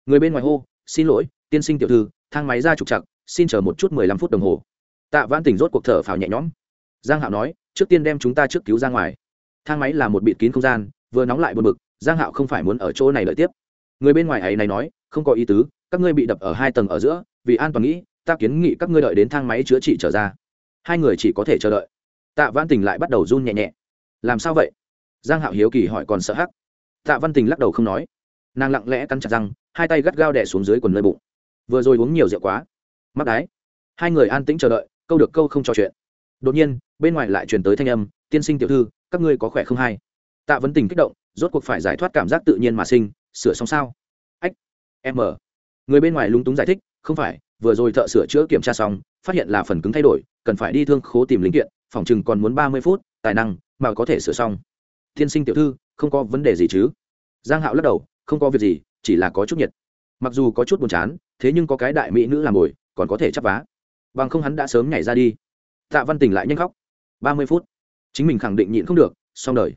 Người bên ngoài hô, xin lỗi, tiên sinh tiểu thư, thang máy ra trục chặt xin chờ một chút mười lăm phút đồng hồ. Tạ văn tỉnh rốt cuộc thở phào nhẹ nhõm. Giang hạo nói, trước tiên đem chúng ta trước cứu ra ngoài thang máy là một bịt kín không gian, vừa nóng lại buồn bực, giang hạo không phải muốn ở chỗ này lợi tiếp. Người bên ngoài ấy này nói, không có ý tứ, các ngươi bị đập ở hai tầng ở giữa, vì an toàn nghĩ, ta kiến nghị các ngươi đợi đến thang máy chữa trị trở ra. Hai người chỉ có thể chờ đợi. Tạ văn tình lại bắt đầu run nhẹ nhẹ. Làm sao vậy? Giang hạo hiếu kỳ hỏi còn sợ hắc. Tạ văn tình lắc đầu không nói. Nàng lặng lẽ cắn chặt răng, hai tay gắt gao đè xuống dưới quần nơi bụng. Vừa rồi uống nhiều rượu quá. Mắc đái. Hai người an tĩnh chờ đợi, câu được câu không trò chuyện. Đột nhiên, bên ngoài lại truyền tới thanh âm, tiên sinh tiểu thư các ngươi có khỏe không hay tạ vấn tình kích động, rốt cuộc phải giải thoát cảm giác tự nhiên mà sinh, sửa xong sao? Ách m người bên ngoài lúng túng giải thích, không phải, vừa rồi thợ sửa chữa kiểm tra xong, phát hiện là phần cứng thay đổi, cần phải đi thương khố tìm linh kiện, phòng chừng còn muốn ba mươi phút, tài năng mà có thể sửa xong. Tiên sinh tiểu thư, không có vấn đề gì chứ? Giang hạo lắc đầu, không có việc gì, chỉ là có chút nhiệt. Mặc dù có chút buồn chán, thế nhưng có cái đại mỹ nữ làm bồi, còn có thể chấp vá. Bằng không hắn đã sớm nhảy ra đi. Tạ văn tình lại nhanh khóc. ba mươi phút chính mình khẳng định nhịn không được, xong đời.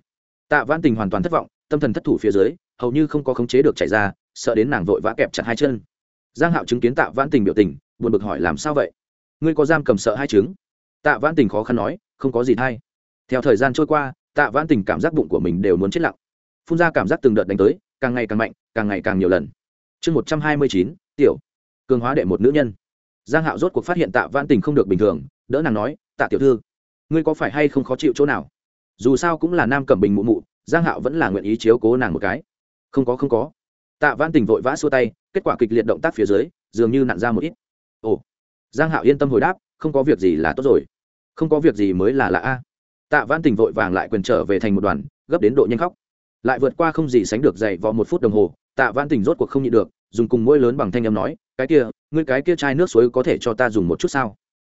Tạ văn tình hoàn toàn thất vọng, tâm thần thất thủ phía dưới, hầu như không có khống chế được chạy ra, sợ đến nàng vội vã kẹp chặt hai chân. Giang hạo chứng kiến tạ văn tình biểu tình, buồn bực hỏi làm sao vậy? Ngươi có giam cầm sợ hai chứng? Tạ văn tình khó khăn nói, không có gì thay. Theo thời gian trôi qua, tạ văn tình cảm giác bụng của mình đều muốn chết lặng. Phun ra cảm giác từng đợt đánh tới, càng ngày càng mạnh, càng ngày càng nhiều lần. Chương một trăm hai mươi chín, tiểu. Cường hóa đệ một nữ nhân. Giang hạo rốt cuộc phát hiện tạ văn tình không được bình thường, đỡ nàng nói, tạ tiểu thư ngươi có phải hay không khó chịu chỗ nào? Dù sao cũng là nam cẩm bình mụ mụ, giang hạo vẫn là nguyện ý chiếu cố nàng một cái. Không có không có. Tạ văn tình vội vã xua tay, kết quả kịch liệt động tác phía dưới, dường như nặn ra một ít. Ồ. Giang hạo yên tâm hồi đáp, không có việc gì là tốt rồi. Không có việc gì mới là lạ a. Tạ văn tình vội vàng lại quyền trở về thành một đoàn, gấp đến độ nhanh khóc. Lại vượt qua không gì sánh được dậy vào một phút đồng hồ, tạ văn tình rốt cuộc không nhịn được, dùng cùng môi lớn bằng thanh âm nói, cái kia, ngươi cái kia chai nước suối có thể cho ta dùng một chút sao?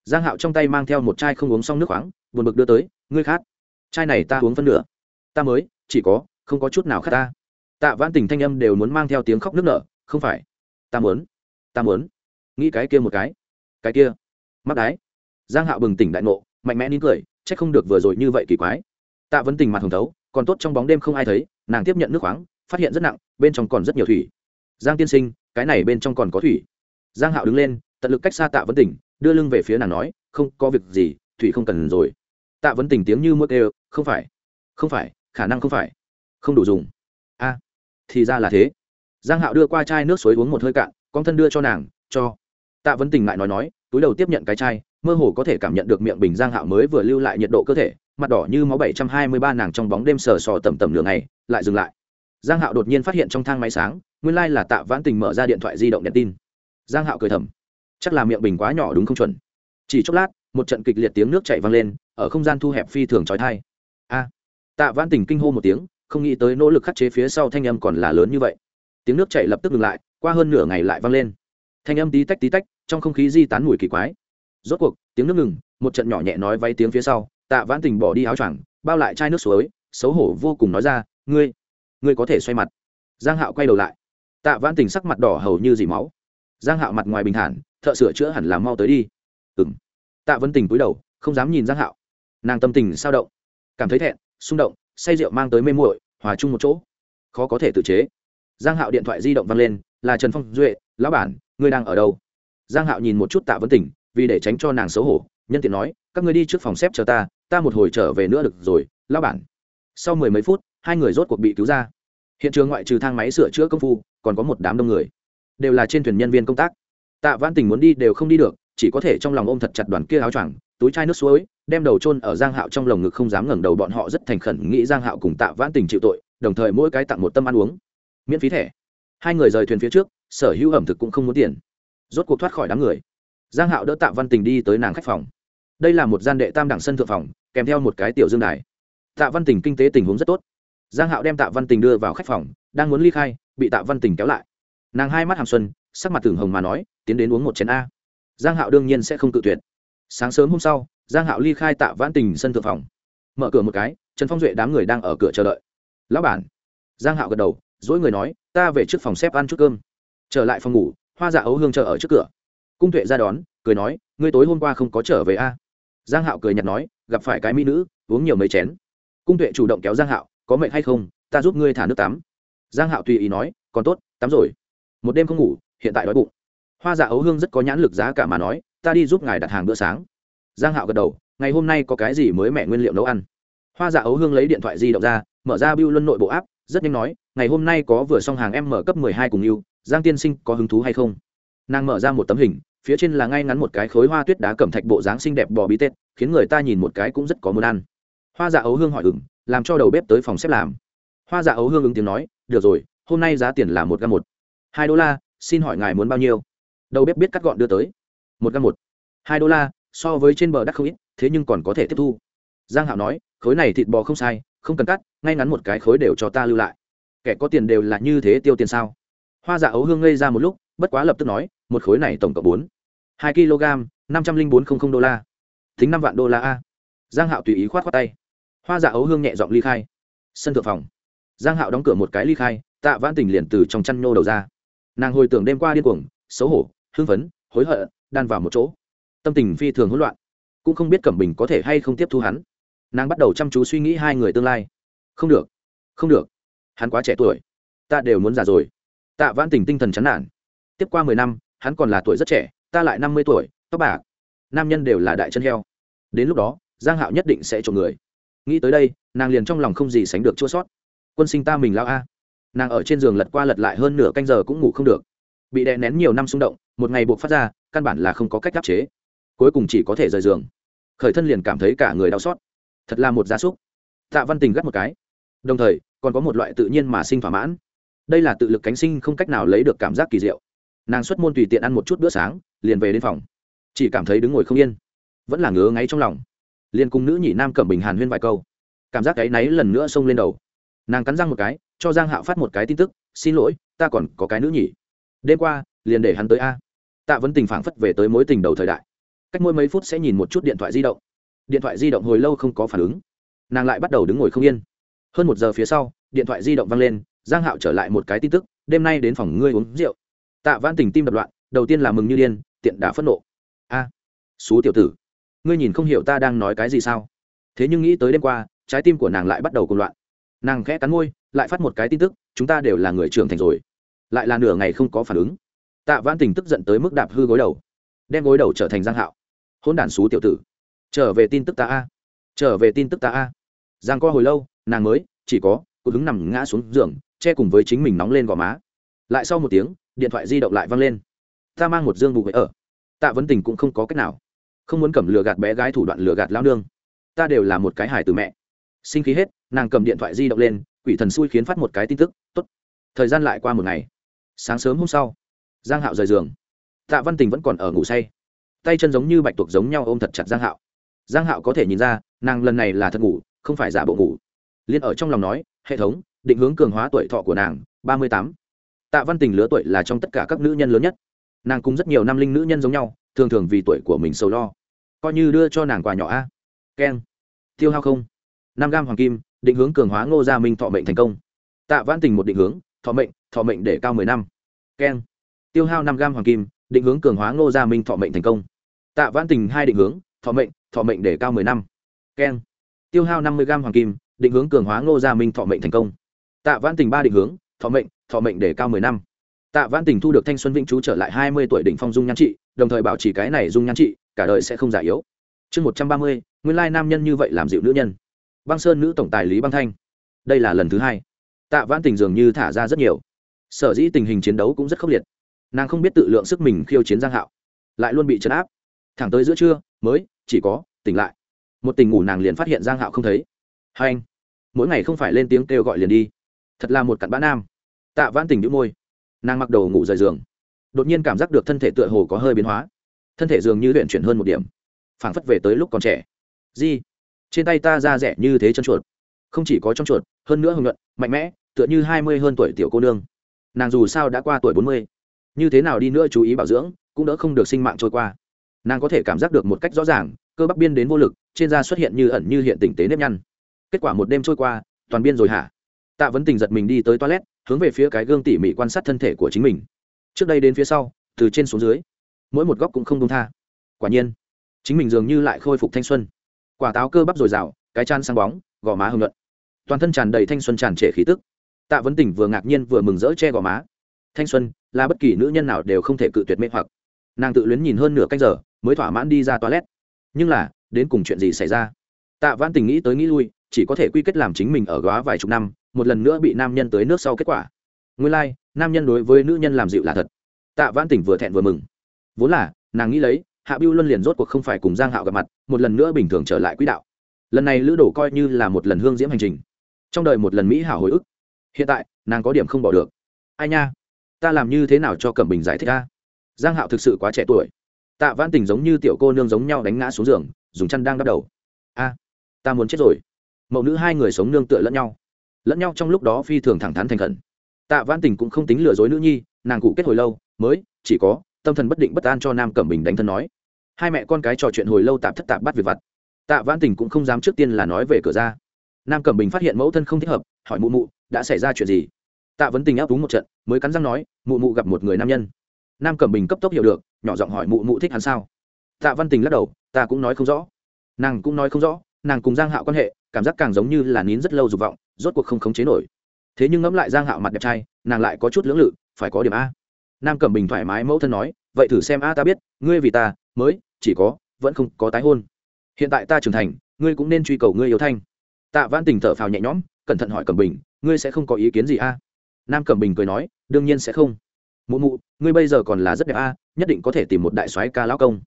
Giang hạo trong tay mang theo một chai không uống xong nước khoáng, buồn bực đưa tới, ngươi khát, chai này ta uống phân nửa, ta mới, chỉ có, không có chút nào khát ta. Tạ vãn tình thanh âm đều muốn mang theo tiếng khóc nước nở, không phải, ta muốn ta muốn, nghĩ cái kia một cái cái kia, mắt đái. Giang hạo bừng tỉnh đại ngộ, mạnh mẽ nín cười trách không được vừa rồi như vậy kỳ quái. Tạ vấn tình mặt hồng thấu, còn tốt trong bóng đêm không ai thấy, nàng tiếp nhận nước khoáng, phát hiện rất nặng, bên trong còn rất nhiều thủy. Giang tiên sinh, cái này bên trong còn có thủy. Giang hạo đứng lên, tận lực cách xa tạ vấn tình đưa lưng về phía nàng nói, không có việc gì, thủy không cần rồi. Tạ vấn tình tiếng như mưa kêu, không phải không phải, khả năng không phải, không đủ dùng. A, thì ra là thế. Giang hạo đưa qua chai nước suối uống một hơi cạn, con thân đưa cho nàng, cho. Tạ vấn tình ngại nói nói, túi đầu tiếp nhận cái chai, mơ hồ có thể cảm nhận được miệng bình giang hạo mới vừa lưu lại nhiệt độ cơ thể, mặt đỏ như máu bảy trăm hai mươi ba nàng trong bóng đêm sờ sò tầm tầm nửa ngày, lại dừng lại. Giang hạo đột nhiên phát hiện trong thang máy sáng, nguyên lai là tạ vãn tình mở ra điện thoại di động đèn tin. Giang hạo cười thầm chắc là miệng bình quá nhỏ đúng không chuẩn? Chỉ chốc lát, một trận kịch liệt tiếng nước chảy vang lên, ở không gian thu hẹp phi thường trói thai. A! Tạ vãn tình kinh hô một tiếng, không nghĩ tới nỗ lực khắc chế phía sau thanh âm còn là lớn như vậy. Tiếng nước chảy lập tức ngừng lại, qua hơn nửa ngày lại vang lên. Thanh âm tí tách tí tách, trong không khí di tán mùi kỳ quái. Rốt cuộc, tiếng nước ngừng, một trận nhỏ nhẹ nói vay tiếng phía sau, tạ vãn tình bỏ đi áo choàng, bao lại chai nước suối, xấu hổ vô cùng nói ra, ngươi ngươi có thể xoay mặt. Giang hạo quay đầu lại. Tạ vãn tình sắc mặt đỏ hầu như dỉ máu giang hạo mặt ngoài bình thản, thợ sửa chữa hẳn là mau tới đi. Ừm. Tạ vân tình cúi đầu, không dám nhìn giang hạo. Nàng tâm tình sao động? Cảm thấy thẹn, xung động, say rượu mang tới mê muội, hòa chung một chỗ. Khó có thể tự chế. Giang hạo điện thoại di động vang lên, là trần phong duệ, lão bản, ngươi đang ở đâu? Giang hạo nhìn một chút tạ vân tình, vì để tránh cho nàng xấu hổ, nhân tiện nói, các ngươi đi trước phòng xếp chờ ta ta một hồi trở về nữa được rồi, lão bản. Sau mười mấy phút, hai người rốt cuộc bị cứu ra. Hiện trường ngoại trừ thang máy sửa chữa công phu, còn có một đám đông người đều là trên thuyền nhân viên công tác. Tạ văn tình muốn đi đều không đi được, chỉ có thể trong lòng ôm thật chặt đoàn kia áo choàng, túi chai nước suối, đem đầu chôn ở giang hạo trong lồng ngực không dám ngẩng đầu bọn họ rất thành khẩn, nghĩ giang hạo cùng tạ vãn tình chịu tội, đồng thời mỗi cái tặng một tâm ăn uống. Miễn phí thẻ. Hai người rời thuyền phía trước, sở hữu ẩm thực cũng không muốn tiền. Rốt cuộc thoát khỏi đám người. Giang hạo đỡ tạ văn tình đi tới nàng khách phòng. Đây là một gian đệ tam đẳng sân thượng phòng, kèm theo một cái tiểu dương đài. Tạ văn tình kinh tế tình huống rất tốt. Giang hạo đem tạ văn tình đưa vào khách phòng, đang muốn ly khai, bị tạ văn tình kéo lại nàng hai mắt hàm xuân, sắc mặt tưởng hồng mà nói, tiến đến uống một chén a. Giang hạo đương nhiên sẽ không tự tuyệt. Sáng sớm hôm sau, giang hạo ly khai tạ vãn tình sân thượng phòng. Mở cửa một cái, trần phong duệ đám người đang ở cửa chờ đợi. Lão bản. Giang hạo gật đầu dỗi người nói, ta về trước phòng xếp ăn chút cơm. Trở lại phòng ngủ, hoa dạ ấu hương chờ ở trước cửa. Cung tuệ ra đón, cười nói, ngươi tối hôm qua không có trở về a? Giang hạo cười nhạt nói, gặp phải cái mỹ nữ, uống nhiều mấy chén. Cung tuệ chủ động kéo giang hạo, có mệnh hay không? Ta giúp ngươi thả nước tắm. Giang hạo tùy ý nói, còn tốt, tắm rồi một đêm không ngủ, hiện tại đói bụng. Hoa dạ ấu hương rất có nhãn lực giá cả mà nói, ta đi giúp ngài đặt hàng bữa sáng. Giang hạo gật đầu, ngày hôm nay có cái gì mới mẹ nguyên liệu nấu ăn? Hoa dạ ấu hương lấy điện thoại di động ra, mở ra biêu luân nội bộ áp rất nhanh nói, ngày hôm nay có vừa xong hàng em mở cấp 12 cùng yêu, giang tiên sinh có hứng thú hay không? Nàng mở ra một tấm hình, phía trên là ngay ngắn một cái khối hoa tuyết đá cẩm thạch bộ dáng xinh đẹp bò bí tết, khiến người ta nhìn một cái cũng rất có muốn ăn. Hoa dạ ấu hương hỏi ừng làm cho đầu bếp tới phòng xếp làm. Hoa dạ ấu hương ứng tiếng nói, được rồi, hôm nay giá tiền là một gam một hai đô la, xin hỏi ngài muốn bao nhiêu? Đầu bếp biết cắt gọn đưa tới. Một gam một. Hai đô la, so với trên bờ đắt không ít, thế nhưng còn có thể tiếp thu. Giang hạo nói, khối này thịt bò không sai, không cần cắt, ngay ngắn một cái khối đều cho ta lưu lại. Kẻ có tiền đều là như thế tiêu tiền sao? Hoa dạ ấu hương ngây ra một lúc, bất quá lập tức nói, một khối này tổng cộng bốn. Hai kg, năm trăm linh bốn không không đô la. Tính năm vạn đô la a. Giang hạo tùy ý khoát khoát tay. Hoa dạ ấu hương nhẹ giọng ly khai. Sân thượng phòng. Giang hạo đóng cửa một cái ly khai, tạ vãn tình liền từ trong chăn nhô đầu ra nàng hồi tưởng đêm qua điên cuồng, xấu hổ, hưng phấn, hối hận, đan vào một chỗ. Tâm tình phi thường hỗn loạn. Cũng không biết cẩm bình có thể hay không tiếp thu hắn. Nàng bắt đầu chăm chú suy nghĩ hai người tương lai. Không được không được. Hắn quá trẻ tuổi. Ta đều muốn già rồi. Tạ vãn tình tinh thần chán nản. Tiếp qua mười năm, hắn còn là tuổi rất trẻ, ta lại năm mươi tuổi, tóc bạc. Nam nhân đều là đại chân heo. Đến lúc đó, giang hạo nhất định sẽ trộm người. Nghĩ tới đây, nàng liền trong lòng không gì sánh được chua sót. Quân sinh ta mình lao a nàng ở trên giường lật qua lật lại hơn nửa canh giờ cũng ngủ không được. Bị đè nén nhiều năm xung động, một ngày buộc phát ra, căn bản là không có cách áp chế. Cuối cùng chỉ có thể rời giường. Khởi thân liền cảm thấy cả người đau xót. Thật là một gia súc. Tạ văn tình gắt một cái. Đồng thời, còn có một loại tự nhiên mà sinh thỏa mãn. Đây là tự lực cánh sinh không cách nào lấy được cảm giác kỳ diệu. Nàng xuất môn tùy tiện ăn một chút bữa sáng, liền về đến phòng. Chỉ cảm thấy đứng ngồi không yên. Vẫn là ngứa ngáy trong lòng. Liền cùng nữ nhị nam cẩm bình hàn huyên vài câu. Cảm giác cái náy lần nữa xông lên đầu. Nàng cắn răng một cái cho giang hạo phát một cái tin tức xin lỗi ta còn có cái nữ nhỉ. Đêm qua liền để hắn tới a. Tạ vấn tình phảng phất về tới mối tình đầu thời đại. Cách mỗi mấy phút sẽ nhìn một chút điện thoại di động. Điện thoại di động hồi lâu không có phản ứng. Nàng lại bắt đầu đứng ngồi không yên. Hơn một giờ phía sau điện thoại di động văng lên giang hạo trở lại một cái tin tức đêm nay đến phòng ngươi uống rượu. Tạ văn tình tim đập loạn đầu tiên là mừng như điên tiện đã phẫn nộ. A à, xú tiểu tử ngươi nhìn không hiểu ta đang nói cái gì sao? Thế nhưng nghĩ tới đêm qua trái tim của nàng lại bắt đầu cùng loạn nàng khẽ cắn môi, lại phát một cái tin tức, chúng ta đều là người trưởng thành rồi. Lại là nửa ngày không có phản ứng. Tạ văn tình tức giận tới mức đạp hư gối đầu, đem gối đầu trở thành giang hạo. Hôn đản xú tiểu tử, trở về tin tức ta a, trở về tin tức ta a. Giang qua hồi lâu, nàng mới, chỉ có cụ hứng nằm ngã xuống giường, che cùng với chính mình nóng lên gò má. Lại sau một tiếng, điện thoại di động lại văng lên. Ta mang một dương bù ở. Tạ vấn tình cũng không có cách nào. Không muốn cầm lừa gạt bé gái thủ đoạn lừa gạt lao nương. Ta đều là một cái hài từ mẹ. Sinh khí hết nàng cầm điện thoại di động lên, quỷ thần xui khiến phát một cái tin tức t ố t thời gian lại qua một ngày. Sáng sớm hôm sau, giang hạo rời giường. Tạ văn tình vẫn còn ở ngủ say. Tay chân giống như bạch tuộc giống nhau ôm thật chặt giang hạo. Giang hạo có thể nhìn ra, nàng lần này là thật ngủ, không phải giả bộ ngủ. Liên ở trong lòng nói, hệ thống, định hướng cường hóa tuổi thọ của nàng, ba mươi tám. Tạ văn tình lứa tuổi là trong tất cả các nữ nhân lớn nhất. Nàng cũng rất nhiều năm linh nữ nhân giống nhau, thường thường vì tuổi của mình sầu lo. Coi như đưa cho nàng quà nhỏ a. Keng, tiêu hao không? Năm gam hoàng kim định hướng cường hóa ngô gia minh thọ mệnh thành công. Tạ Vãn tình một định hướng, thọ mệnh thọ mệnh để cao mười năm. Keng. Tiêu hao năm gam hoàng kim, định hướng cường hóa ngô gia minh thọ mệnh thành công. Tạ Vãn tình hai định hướng, thọ mệnh thọ mệnh để cao mười năm. Keng. Tiêu hao năm mươi gam hoàng kim, định hướng cường hóa ngô gia minh thọ mệnh thành công. Tạ Vãn tình ba định hướng, thọ mệnh thọ mệnh để cao mười năm. Tạ Vãn tình thu được thanh xuân vĩnh chú trở lại hai mươi tuổi đỉnh phong dung nhan trị, đồng thời bảo trì cái này dung nhan trị, cả đời sẽ không già yếu. Chương một trăm ba mươi, nguyên lai nam nhân như vậy làm dịu nữ nhân băng sơn nữ tổng tài lý băng thanh. Đây là lần thứ hai. Tạ văn tình dường như thả ra rất nhiều. Sở dĩ tình hình chiến đấu cũng rất khốc liệt. Nàng không biết tự lượng sức mình khiêu chiến giang hạo. Lại luôn bị chấn áp. Thẳng tới giữa trưa, mới, chỉ có, tỉnh lại. Một tình ngủ nàng liền phát hiện giang hạo không thấy. Hai anh, mỗi ngày không phải lên tiếng kêu gọi liền đi. Thật là một cặn bã nam. Tạ vãn tình đĩu môi. Nàng mặc đầu ngủ rời giường. Đột nhiên cảm giác được thân thể tựa hồ có hơi biến hóa. Thân thể dường như luyện chuyển hơn một điểm. Phảng phất về tới lúc còn trẻ. Di trên tay ta da rẻ như thế chân chuột. Không chỉ có trong chuột, hơn nữa hưng nhuận, mạnh mẽ, tựa như hai mươi hơn tuổi tiểu cô nương. Nàng dù sao đã qua tuổi bốn mươi, như thế nào đi nữa chú ý bảo dưỡng, cũng đỡ không được sinh mạng trôi qua. Nàng có thể cảm giác được một cách rõ ràng, cơ bắp biên đến vô lực, trên da xuất hiện như ẩn như hiện tình tế nếp nhăn. Kết quả một đêm trôi qua, toàn biên rồi hả? Tạ vấn tình giật mình đi tới toilet, hướng về phía cái gương tỉ mỉ quan sát thân thể của chính mình. Trước đây đến phía sau, từ trên xuống dưới, mỗi một góc cũng không công tha. Quả nhiên, chính mình dường như lại khôi phục thanh xuân quả táo cơ bắp dồi dào cái chan sáng bóng gò má hưng luận toàn thân tràn đầy thanh xuân tràn trệ khí tức. Tạ vấn tỉnh vừa ngạc nhiên vừa mừng rỡ che gò má. Thanh xuân là bất kỳ nữ nhân nào đều không thể cự tuyệt mê hoặc. Nàng tự luyến nhìn hơn nửa canh giờ mới thỏa mãn đi ra toilet. Nhưng là đến cùng chuyện gì xảy ra? Tạ văn tình nghĩ tới nghĩ lui chỉ có thể quy kết làm chính mình ở góa vài chục năm một lần nữa bị nam nhân tới nước sau kết quả. Nguyên lai、like, nam nhân đối với nữ nhân làm dịu là thật. Tạ văn tình vừa thẹn vừa mừng. Vốn là nàng nghĩ lấy hạ biêu luân liền rốt cuộc không phải cùng giang hạo gặp mặt, một lần nữa bình thường trở lại quỹ đạo. Lần này lữ đổ coi như là một lần hương diễm hành trình. Trong đời một lần mỹ hảo hồi ức. Hiện tại, nàng có điểm không bỏ được. Ai nha, ta làm như thế nào cho cẩm bình giải thích ta giang hạo thực sự quá trẻ tuổi. Tạ văn tình giống như tiểu cô nương giống nhau đánh ngã xuống giường, dùng chăn đang đắp đầu. A, ta muốn chết rồi. Mẫu nữ hai người sống nương tựa lẫn nhau. Lẫn nhau trong lúc đó phi thường thẳng thắn thành khẩn. Tạ văn tình cũng không tính lừa dối nữ nhi, nàng cụ kết hồi lâu, mới, chỉ có, tâm thần bất định bất an cho nam cẩm bình đánh thân nói hai mẹ con cái trò chuyện hồi lâu tạp thất tạp bắt việc vặt. Tạ văn tình cũng không dám trước tiên là nói về cửa ra. Nam cẩm bình phát hiện mẫu thân không thích hợp, hỏi mụ mụ, đã xảy ra chuyện gì? Tạ vấn tình áp đúng một trận, mới cắn răng nói, mụ mụ gặp một người nam nhân. Nam cẩm bình cấp tốc hiểu được, nhỏ giọng hỏi mụ mụ thích hắn sao. Tạ văn tình lắc đầu, ta cũng nói không rõ. Nàng cũng nói không rõ, nàng cùng giang hạo quan hệ, cảm giác càng giống như là nín rất lâu dục vọng, rốt cuộc không khống chế nổi. Thế nhưng ngẫm lại giang hạo mặt đẹp trai, nàng lại có chút lưỡng lự, phải có điểm a. Nam cẩm bình thoải mái mẫu thân nói, vậy thử xem a ta biết, ngươi vì ta, mới chỉ có, vẫn không có tái hôn. Hiện tại ta trưởng thành, ngươi cũng nên truy cầu ngươi yêu thanh. Tạ văn tình thở phào nhẹ nhõm, cẩn thận hỏi cẩm bình, ngươi sẽ không có ý kiến gì a? Nam cẩm bình cười nói, đương nhiên sẽ không. Mụ mụ, ngươi bây giờ còn là rất đẹp a, nhất định có thể tìm một đại soái ca lão công.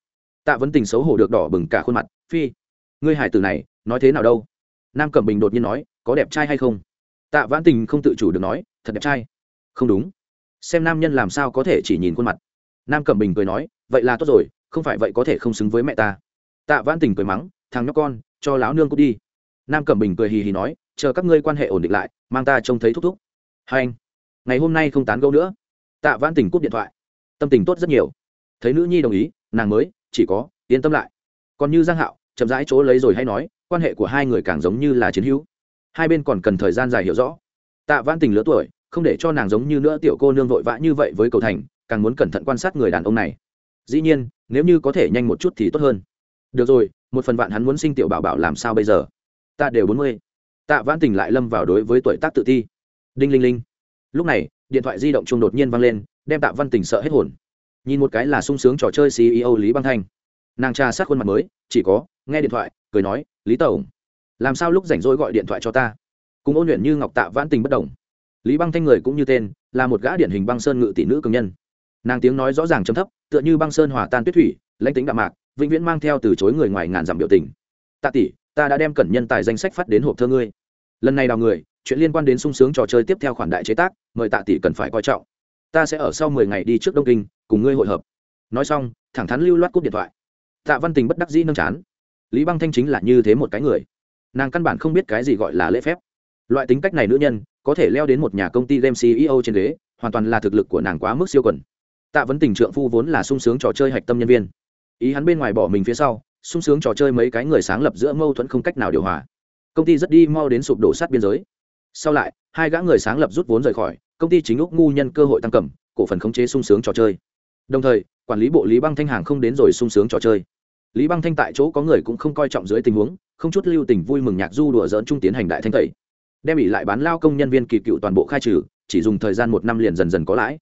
Tạ vấn tình xấu hổ được đỏ bừng cả khuôn mặt, phi, ngươi hải tử này, nói thế nào đâu? Nam cẩm bình đột nhiên nói, có đẹp trai hay không? Tạ vãn tình không tự chủ được nói, thật đẹp trai. Không đúng. Xem nam nhân làm sao có thể chỉ nhìn khuôn mặt. Nam cẩm bình cười nói, vậy là tốt rồi không phải vậy có thể không xứng với mẹ ta. Tạ vãn tình cười mắng, thằng nhóc con, cho lão nương cút đi. Nam cẩm bình cười hì hì nói, chờ các ngươi quan hệ ổn định lại, mang ta trông thấy thúc thúc. Hai anh, ngày hôm nay không tán gẫu nữa. Tạ vãn tình cúp điện thoại. Tâm tình tốt rất nhiều. Thấy nữ nhi đồng ý, nàng mới, chỉ có, yên tâm lại. Còn như giang hạo, chậm rãi chỗ lấy rồi hay nói, quan hệ của hai người càng giống như là chiến hữu. Hai bên còn cần thời gian dài hiểu rõ. Tạ vãn tình lứa tuổi, không để cho nàng giống như nữa tiểu cô nương vội vã như vậy với cầu thành, càng muốn cẩn thận quan sát người đàn ông này dĩ nhiên, nếu như có thể nhanh một chút thì tốt hơn. Được rồi, một phần vạn hắn muốn sinh tiểu bảo bảo làm sao bây giờ? Ta đều bốn mươi. Tạ vãn tình lại lâm vào đối với tuổi tác tự thi đinh linh linh. Lúc này, điện thoại di động chung đột nhiên vang lên, đem tạ văn tình sợ hết hồn. Nhìn một cái là sung sướng trò chơi ceo lý băng thanh. Nàng tra sát khuôn mặt mới, chỉ có, nghe điện thoại, cười nói, lý tổng, làm sao lúc rảnh rỗi gọi điện thoại cho ta? Cùng ôn luyện như ngọc tạ vãn tình bất đồng. Lý băng thanh người cũng như tên, là một gã điển hình băng sơn ngự tỷ nữ cường nhân nàng tiếng nói rõ ràng chấm thấp, tựa như băng sơn hòa tan tuyết thủy, lãnh tính đạm mạc, vĩnh viễn mang theo từ chối người ngoài ngàn dặm biểu tình. Tạ tỷ, ta đã đem cẩn nhân tài danh sách phát đến hộp thơ ngươi. Lần này đào người, chuyện liên quan đến sung sướng trò chơi tiếp theo khoản đại chế tác, mời tạ tỷ cần phải coi trọng. Ta sẽ ở sau mười ngày đi trước đông kinh, cùng ngươi hội hợp. Nói xong, thẳng thắn lưu loát cúp điện thoại. Tạ văn tình bất đắc dĩ nâng chán. Lý băng thanh chính là như thế một cái người. Nàng căn bản không biết cái gì gọi là lễ phép. Loại tính cách này nữ nhân, có thể leo đến một nhà công ty game ceo trên ghế, hoàn toàn là thực lực của nàng quá mức siêu quần tạ vấn tình trượng phu vốn là sung sướng trò chơi hạch tâm nhân viên. Ý hắn bên ngoài bỏ mình phía sau, sung sướng trò chơi mấy cái người sáng lập giữa mâu thuẫn không cách nào điều hòa. Công ty rất đi mau đến sụp đổ sát biên giới. Sau lại, hai gã người sáng lập rút vốn rời khỏi, công ty chính úc ngu nhân cơ hội tăng cầm, cổ phần khống chế sung sướng trò chơi. Đồng thời, quản lý bộ lý băng thanh hàng không đến rồi sung sướng trò chơi. Lý băng thanh tại chỗ có người cũng không coi trọng dưới tình huống, không chút lưu tình vui mừng nhạc du đùa dỡn trung tiến hành đại thanh tẩy. Đem ỉ lại bán lao công nhân viên kỳ cựu toàn bộ khai trừ, chỉ dùng thời gian một năm liền dần dần có lãi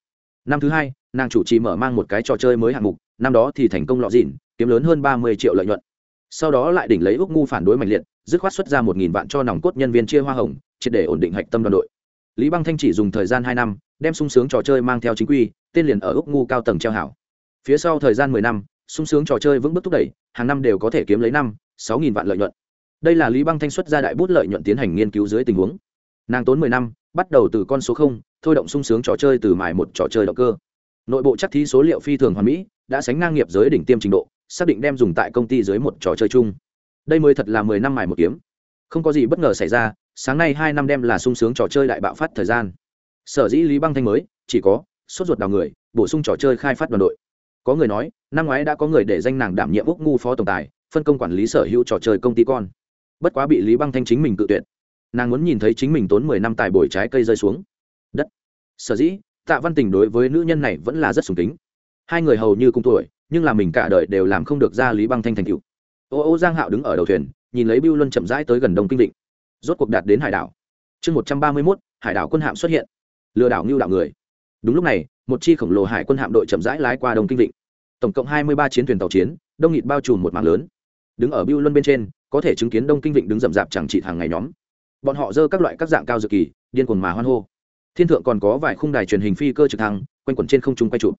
năm thứ hai, nàng chủ trì mở mang một cái trò chơi mới hạng mục, năm đó thì thành công lọ dịn, kiếm lớn hơn ba mươi triệu lợi nhuận. Sau đó lại đỉnh lấy úc ngu phản đối mạnh liệt, dứt khoát xuất ra một nghìn vạn cho nòng cốt nhân viên chia hoa hồng, triệt để ổn định hạch tâm đoàn đội. Lý băng thanh chỉ dùng thời gian hai năm, đem sung sướng trò chơi mang theo chính quy, tên liền ở úc ngu cao tầng treo hảo. Phía sau thời gian mười năm, sung sướng trò chơi vững bước thúc đẩy, hàng năm đều có thể kiếm lấy năm, sáu nghìn vạn lợi nhuận. Đây là lý băng thanh xuất ra đại bút lợi nhuận tiến hành nghiên cứu dưới tình huống. Nàng tốn mười năm bắt đầu từ con số không, thôi động sung sướng trò chơi từ mài một trò chơi động cơ. Nội bộ chắc thí số liệu phi thường hoàn mỹ, đã sánh ngang nghiệp giới đỉnh tiêm trình độ, xác định đem dùng tại công ty dưới một trò chơi chung. Đây mới thật là mười năm mài một kiếm. Không có gì bất ngờ xảy ra, sáng nay hai năm đem là sung sướng trò chơi đại bạo phát thời gian. Sở dĩ lý băng thanh mới, chỉ có, sốt ruột đào người, bổ sung trò chơi khai phát đoàn đội. Có người nói, năm ngoái đã có người để danh nàng đảm nhiệm úc ngu phó tổng tài, phân công quản lý sở hữu trò chơi công ty con. Bất quá bị lý băng thanh chính mình cự tuyệt nàng muốn nhìn thấy chính mình tốn mười năm tài bồi trái cây rơi xuống. Đất. Sở dĩ, tạ văn tình đối với nữ nhân này vẫn là rất sùng kính. Hai người hầu như cùng tuổi, nhưng là mình cả đời đều làm không được ra lý băng thanh thành cựu ô ô giang hạo đứng ở đầu thuyền, nhìn lấy bưu luân chậm rãi tới gần đông kinh định. Rốt cuộc đạt đến hải đảo. Chương một trăm ba mươi mốt, hải đảo quân hạm xuất hiện. Lừa đảo ngưu đạo người. Đúng lúc này, một chi khổng lồ hải quân hạm đội chậm rãi lái qua đông kinh định. Tổng cộng hai mươi ba chiến thuyền tàu chiến, đông nghịt bao trùm một mạng lớn. Đứng ở bưu luân bên trên, có thể chứng kiến đông kinh vịnh đứng rậm rạp chẳng trị hàng ngày nhóm bọn họ dơ các loại các dạng cao dược kỳ, điên cuồng mà hoan hô. Thiên thượng còn có vài khung đài truyền hình phi cơ trực thăng, quanh quẩn trên không trung quay trụ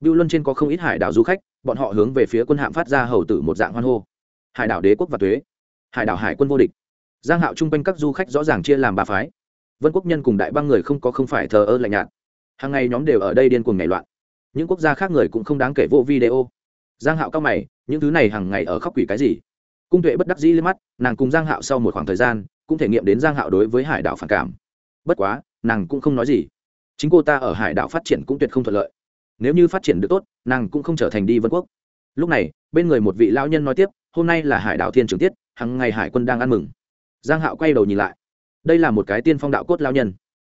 Biêu luân trên có không ít hải đảo du khách, bọn họ hướng về phía quân hạm phát ra hầu tử một dạng hoan hô. Hải đảo đế quốc và thuế hải đảo hải quân vô địch. Giang hạo chung quanh các du khách rõ ràng chia làm ba phái. Vân quốc nhân cùng đại băng người không có không phải thờ ơ lạnh nhạt. Hàng ngày nhóm đều ở đây điên cuồng nhảy loạn. Những quốc gia khác người cũng không đáng kể vô video. Giang hạo cao mày, những thứ này hàng ngày ở khóc quỷ cái gì? Cung tuệ bất đắc dĩ lên mắt, nàng cùng giang hạo sau một khoảng thời gian cũng thể nghiệm đến giang hạo đối với hải đảo phản cảm. Bất quá, nàng cũng không nói gì. Chính cô ta ở hải đảo phát triển cũng tuyệt không thuận lợi. Nếu như phát triển được tốt, nàng cũng không trở thành đi vân quốc. Lúc này, bên người một vị lão nhân nói tiếp, hôm nay là hải đảo thiên trường tiết, hằng ngày hải quân đang ăn mừng. Giang hạo quay đầu nhìn lại. Đây là một cái tiên phong đạo cốt lão nhân.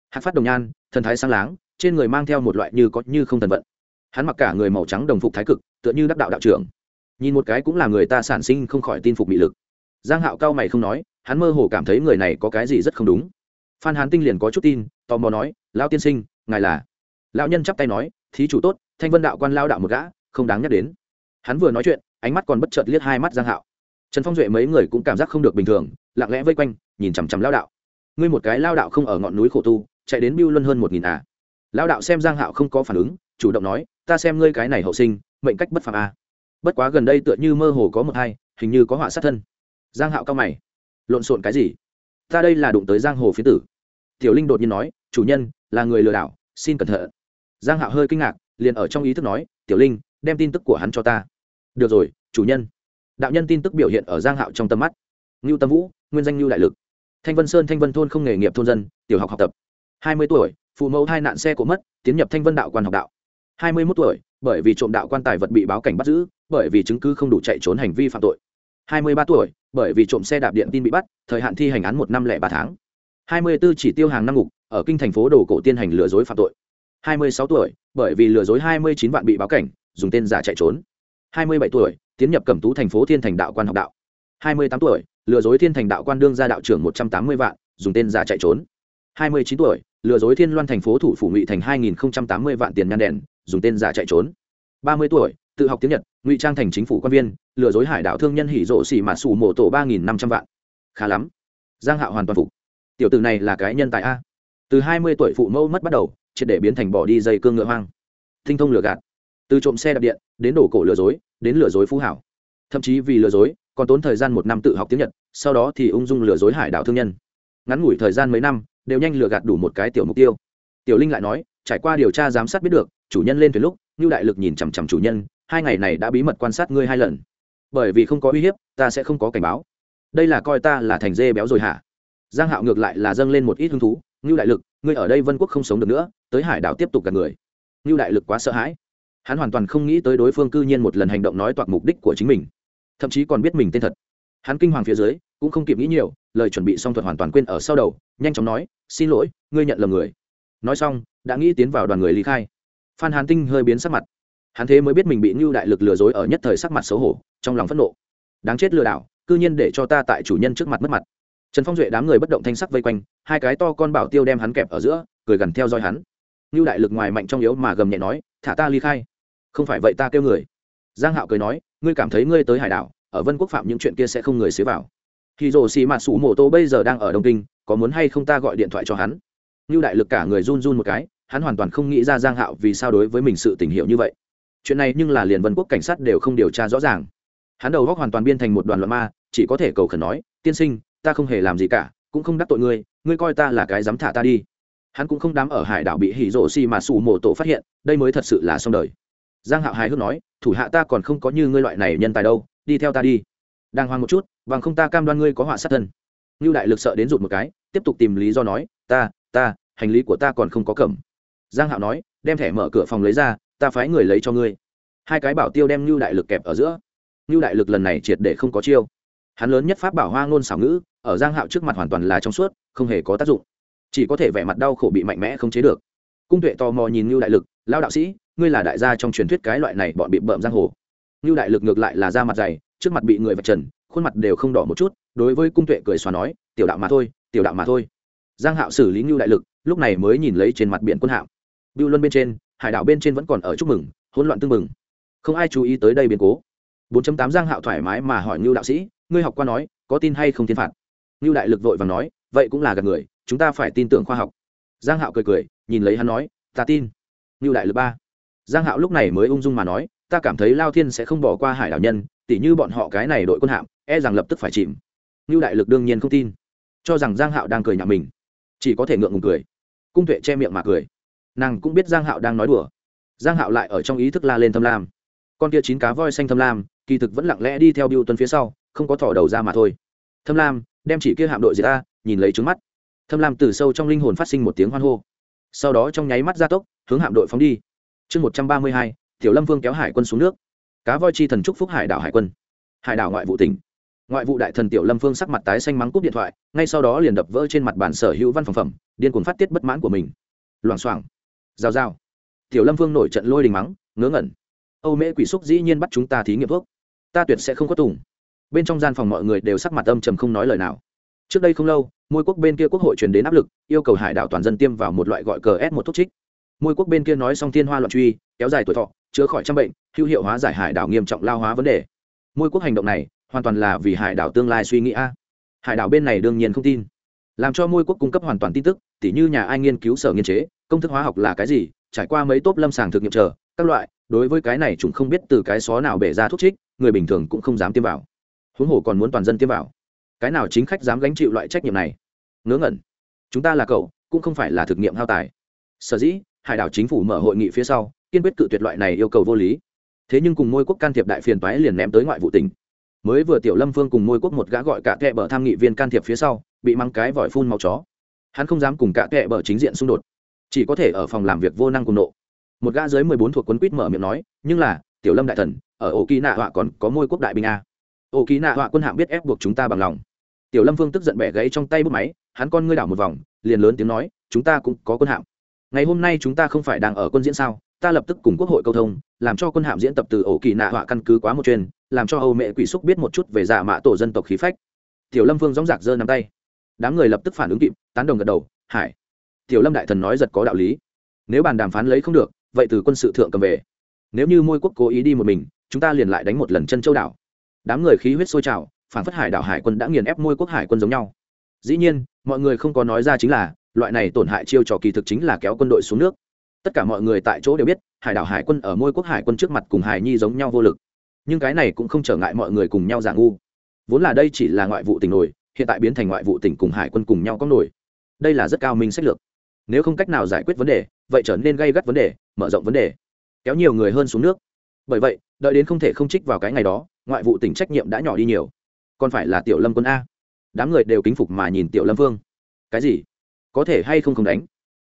Hạc phát đồng nhan, thần thái sáng láng, trên người mang theo một loại như có như không thần vận. Hắn mặc cả người màu trắng đồng phục thái cực, tựa như đắc đạo đạo trưởng. Nhìn một cái cũng là người ta sản sinh không khỏi tin phục bị lực. Giang hạo cao mày không nói hắn mơ hồ cảm thấy người này có cái gì rất không đúng. Phan hán tinh liền có chút tin, tò mò nói, lão tiên sinh, ngài là? Lão nhân chắp tay nói, thí chủ tốt, thanh vân đạo quan lao đạo một gã, không đáng nhắc đến. Hắn vừa nói chuyện, ánh mắt còn bất chợt liếc hai mắt giang hạo. Trần phong duệ mấy người cũng cảm giác không được bình thường, lặng lẽ vây quanh, nhìn chằm chằm lao đạo. Ngươi một cái lao đạo không ở ngọn núi khổ tu, chạy đến biêu luân hơn một nghìn à? Lao đạo xem giang hạo không có phản ứng, chủ động nói, ta xem ngươi cái này hậu sinh, mệnh cách bất phàm à. bất quá gần đây tựa như mơ hồ có một hai, hình như có họa sát thân. Giang hạo cao mày lộn xộn cái gì? Ta đây là đụng tới giang hồ phía tử. Tiểu linh đột nhiên nói, chủ nhân, là người lừa đảo, xin cẩn thận. Giang hạo hơi kinh ngạc, liền ở trong ý thức nói, tiểu linh, đem tin tức của hắn cho ta. Được rồi, chủ nhân. Đạo nhân tin tức biểu hiện ở giang hạo trong tâm mắt. Ngưu tâm vũ, nguyên danh ngưu đại lực. Thanh vân sơn, thanh vân thôn không nghề nghiệp thôn dân, tiểu học học tập. Hai mươi tuổi, phụ mẫu hai nạn xe cổ mất, tiến nhập thanh vân đạo quan học đạo. Hai mươi 21 tuổi, bởi vì trộm đạo quan tài vật bị báo cảnh bắt giữ, bởi vì chứng cứ không đủ chạy trốn hành vi phạm tội hai mươi ba tuổi, bởi vì trộm xe đạp điện tin bị bắt, thời hạn thi hành án một năm lẻ ba tháng. Hai mươi 24 chỉ tiêu hàng năm ngục, ở kinh thành phố đồ cổ tiên hành lừa dối phạm tội. Hai mươi sáu tuổi, bởi vì lừa dối hai mươi chín vạn bị báo cảnh, dùng tên giả chạy trốn. Hai mươi bảy tuổi, tiến nhập cẩm tú thành phố thiên thành đạo quan học đạo. Hai mươi tám tuổi, lừa dối thiên thành đạo quan đương ra đạo trưởng một trăm tám mươi vạn, dùng tên giả chạy trốn. Hai mươi chín tuổi, lừa dối thiên loan thành phố thủ phủ ngụy thành hai nghìn tám mươi vạn tiền nhan đèn, dùng tên giả chạy trốn. Ba mươi tuổi tự học tiếng nhật, ngụy trang thành chính phủ quan viên, lừa dối hải đảo thương nhân hỉ rộ xỉ mà xù mổ tổ ba nghìn năm trăm vạn. Khá lắm. Giang hạo hoàn toàn phục. Tiểu tử này là cái nhân tài a. Từ hai mươi tuổi phụ mẫu mất bắt đầu, triệt để biến thành bỏ đi dây cương ngựa hoang. Tinh thông lừa gạt. Từ trộm xe đạp điện, đến đổ cổ lừa dối, đến lừa dối phú hảo. Thậm chí vì lừa dối, còn tốn thời gian một năm tự học tiếng nhật, sau đó thì ung dung lừa dối hải đảo thương nhân. Ngắn ngủi thời gian mấy năm, đều nhanh lừa gạt đủ một cái tiểu mục tiêu. Tiểu linh lại nói, trải qua điều tra giám sát biết được, chủ nhân lên thuyền lúc như đại lực nhìn chằm chằm chủ nhân, hai ngày này đã bí mật quan sát ngươi hai lần. Bởi vì không có uy hiếp, ta sẽ không có cảnh báo. Đây là coi ta là thành dê béo rồi hả? Giang hạo ngược lại là dâng lên một ít hứng thú. Như đại lực, ngươi ở đây vân quốc không sống được nữa, tới hải đảo tiếp tục gặp người. Như đại lực quá sợ hãi. Hắn hoàn toàn không nghĩ tới đối phương cư nhiên một lần hành động nói toạc mục đích của chính mình. Thậm chí còn biết mình tên thật. Hắn kinh hoàng phía dưới, cũng không kịp nghĩ nhiều, lời chuẩn bị xong thuật hoàn toàn quên ở sau đầu, nhanh chóng nói, xin lỗi, ngươi nhận lầm người. Nói xong, đã nghĩ tiến vào đoàn người ly khai phan hàn tinh hơi biến sắc mặt. Hắn thế mới biết mình bị ngưu đại lực lừa dối ở nhất thời sắc mặt xấu hổ, trong lòng phẫn nộ. Đáng chết lừa đảo, cư nhiên để cho ta tại chủ nhân trước mặt mất mặt. Trần phong duệ đám người bất động thanh sắc vây quanh, hai cái to con bảo tiêu đem hắn kẹp ở giữa, cười gần theo dõi hắn. Ngưu đại lực ngoài mạnh trong yếu mà gầm nhẹ nói, thả ta ly khai. Không phải vậy ta kêu người. Giang hạo cười nói, ngươi cảm thấy ngươi tới hải đảo, ở vân quốc phạm những chuyện kia sẽ không người xế vào. Khi rồ xì mạt sủ mổ tô bây giờ đang ở đông kinh, có muốn hay không ta gọi điện thoại cho hắn? Như đại lực cả người run run một cái hắn hoàn toàn không nghĩ ra giang hạo vì sao đối với mình sự tình hiệu như vậy. Chuyện này nhưng là liền vân quốc cảnh sát đều không điều tra rõ ràng. Hắn đầu góc hoàn toàn biên thành một đoàn loạn ma, chỉ có thể cầu khẩn nói, tiên sinh, ta không hề làm gì cả, cũng không đắc tội ngươi ngươi coi ta là cái dám thả ta đi. Hắn cũng không dám ở hải đảo bị hỉ rộ xi mà sủ mổ tổ phát hiện, đây mới thật sự là xong đời. Giang hạo hài hước nói, thủ hạ ta còn không có như ngươi loại này nhân tài đâu, đi theo ta đi. Đang hoang một chút, bằng không ta cam đoan ngươi có họa sát thân. Lưu đại lực sợ đến rụt một cái, tiếp tục tìm lý do nói, ta ta, hành lý của ta còn không có cẩm giang hạo nói, đem thẻ mở cửa phòng lấy ra, ta phái người lấy cho ngươi. Hai cái bảo tiêu đem Lưu đại lực kẹp ở giữa. Lưu đại lực lần này triệt để không có chiêu. Hắn lớn nhất pháp bảo hoa ngôn xảo ngữ, ở giang hạo trước mặt hoàn toàn là trong suốt, không hề có tác dụng. Chỉ có thể vẻ mặt đau khổ bị mạnh mẽ không chế được. Cung tuệ tò mò nhìn Lưu đại lực lao đạo sĩ, ngươi là đại gia trong truyền thuyết cái loại này bọn bị bợm giang hồ. Lưu đại lực ngược lại là da mặt dày, trước mặt bị người vạch trần, khuôn mặt đều không đỏ một chút, đối với cung tuệ cười xóa nói, tiểu đạo mà thôi, tiểu đạo mà thôi. Giang hạo xử lý Lưu đại lực, lúc này mới nhìn lấy trên mặt biển quân hạm bưu luân bên trên, hải đảo bên trên vẫn còn ở chúc mừng, hỗn loạn tương mừng không ai chú ý tới đây biến cố. 4.8 giang hạo thoải mái mà hỏi ngưu đạo sĩ, ngươi học qua nói, có tin hay không thiên phạt? Ngưu đại lực vội vàng nói, vậy cũng là gạt người, chúng ta phải tin tưởng khoa học. Giang hạo cười cười, nhìn lấy hắn nói, ta tin. Ngưu đại lực ba. Giang hạo lúc này mới ung dung mà nói, ta cảm thấy lao thiên sẽ không bỏ qua hải đảo nhân, tỉ như bọn họ cái này đội quân hạm e rằng lập tức phải chìm. Ngưu đại lực đương nhiên không tin. Cho rằng giang hạo đang cười nhạo mình. Chỉ có thể ngượng ngùng cười. Cung tuệ che miệng mà cười nàng cũng biết giang hạo đang nói đùa. Giang hạo lại ở trong ý thức la lên thâm lam. Con kia chín cá voi xanh thâm lam, kỳ thực vẫn lặng lẽ đi theo biêu tuân phía sau, không có thỏ đầu ra mà thôi. Thâm lam, đem chỉ kia hạm đội gì ta, nhìn lấy trứng mắt. Thâm lam từ sâu trong linh hồn phát sinh một tiếng hoan hô. Sau đó trong nháy mắt gia tốc, hướng hạm đội phóng đi. Chương một trăm ba mươi hai, tiểu lâm vương kéo hải quân xuống nước. Cá voi chi thần trúc phúc hải đảo hải quân. Hải đảo ngoại vụ tỉnh. Ngoại vụ đại thần tiểu lâm phương sắc mặt tái xanh mắng cúp điện thoại, ngay sau đó liền đập vỡ trên mặt bản sở hữu văn phòng phẩm, điên cuồng phát tiết bất mãn của mình. Loảng xoảng giao giao. Tiểu lâm vương nổi trận lôi đình mắng, ngớ ngẩn. Âu mễ quỷ xúc dĩ nhiên bắt chúng ta thí nghiệm thuốc. Ta tuyệt sẽ không có tùng. Bên trong gian phòng mọi người đều sắc mặt âm trầm không nói lời nào. Trước đây không lâu, môi quốc bên kia quốc hội truyền đến áp lực, yêu cầu hải đảo toàn dân tiêm vào một loại gọi cờ s một thuốc trích. Môi quốc bên kia nói xong thiên hoa loạn truy, kéo dài tuổi thọ, chữa khỏi trăm bệnh, hữu hiệu hóa giải hải đảo nghiêm trọng lao hóa vấn đề. Môi quốc hành động này, hoàn toàn là vì hải đảo tương lai suy nghĩ a. Hải đảo bên này đương nhiên không tin làm cho môi quốc cung cấp hoàn toàn tin tức, tỉ như nhà ai nghiên cứu sở nghiên chế, công thức hóa học là cái gì, trải qua mấy tốp lâm sàng thực nghiệm chờ, các loại, đối với cái này chúng không biết từ cái xó nào bể ra thuốc trích, người bình thường cũng không dám tiêm vào. Huống hồ còn muốn toàn dân tiêm vào. Cái nào chính khách dám gánh chịu loại trách nhiệm này? Ngớ ngẩn. Chúng ta là cậu, cũng không phải là thực nghiệm hao tài. Sở dĩ, hải đảo chính phủ mở hội nghị phía sau, kiên quyết cự tuyệt loại này yêu cầu vô lý. Thế nhưng cùng môi quốc can thiệp đại phiền toái liền ném tới ngoại vụ tỉnh. Mới vừa tiểu lâm phương cùng môi quốc một gã gọi cả kẹ bờ tham nghị viên can thiệp phía sau bị mang cái vòi phun màu chó. Hắn không dám cùng cả kẹ bờ chính diện xung đột. Chỉ có thể ở phòng làm việc vô năng cùng nộ. Một gã dưới mười bốn thuộc quấn quýt mở miệng nói, nhưng là, tiểu lâm đại thần, ở ổ kỳ nạ họa còn có môi quốc đại binh a. Ổ kỳ nạ họa quân hạng biết ép buộc chúng ta bằng lòng. Tiểu lâm vương tức giận bẻ gãy trong tay bút máy, hắn con ngươi đảo một vòng, liền lớn tiếng nói, chúng ta cũng có quân hạm. Ngày hôm nay chúng ta không phải đang ở quân diễn sao? Ta lập tức cùng quốc hội câu thông, làm cho quân hạm diễn tập từ ổ kỳ nạ họa căn cứ quá một chuyên, làm cho âu mẹ quỷ xúc biết một chút về giả mạ tổ dân tộc khí phách. Tiểu lâm vương dóng dạc giơ nắm tay đám người lập tức phản ứng kịp, tán đồng gật đầu, hải, tiểu lâm đại thần nói giật có đạo lý. Nếu bàn đàm phán lấy không được, vậy từ quân sự thượng cầm về. Nếu như môi quốc cố ý đi một mình, chúng ta liền lại đánh một lần chân châu đảo. Đám người khí huyết sôi trào, phản phất hải đảo hải quân đã nghiền ép môi quốc hải quân giống nhau. Dĩ nhiên, mọi người không có nói ra chính là, loại này tổn hại chiêu trò kỳ thực chính là kéo quân đội xuống nước. Tất cả mọi người tại chỗ đều biết, hải đảo hải quân ở môi quốc hải quân trước mặt cùng hải nhi giống nhau vô lực. Nhưng cái này cũng không trở ngại mọi người cùng nhau giả ngu. Vốn là đây chỉ là ngoại vụ tình nổi hiện tại biến thành ngoại vụ tỉnh cùng hải quân cùng nhau có nổi. Đây là rất cao minh sách lược. Nếu không cách nào giải quyết vấn đề, vậy trở nên gây gắt vấn đề, mở rộng vấn đề. Kéo nhiều người hơn xuống nước. Bởi vậy, đợi đến không thể không trích vào cái ngày đó, ngoại vụ tỉnh trách nhiệm đã nhỏ đi nhiều. Còn phải là tiểu lâm quân a. Đám người đều kính phục mà nhìn tiểu lâm vương. Cái gì? Có thể hay không không đánh?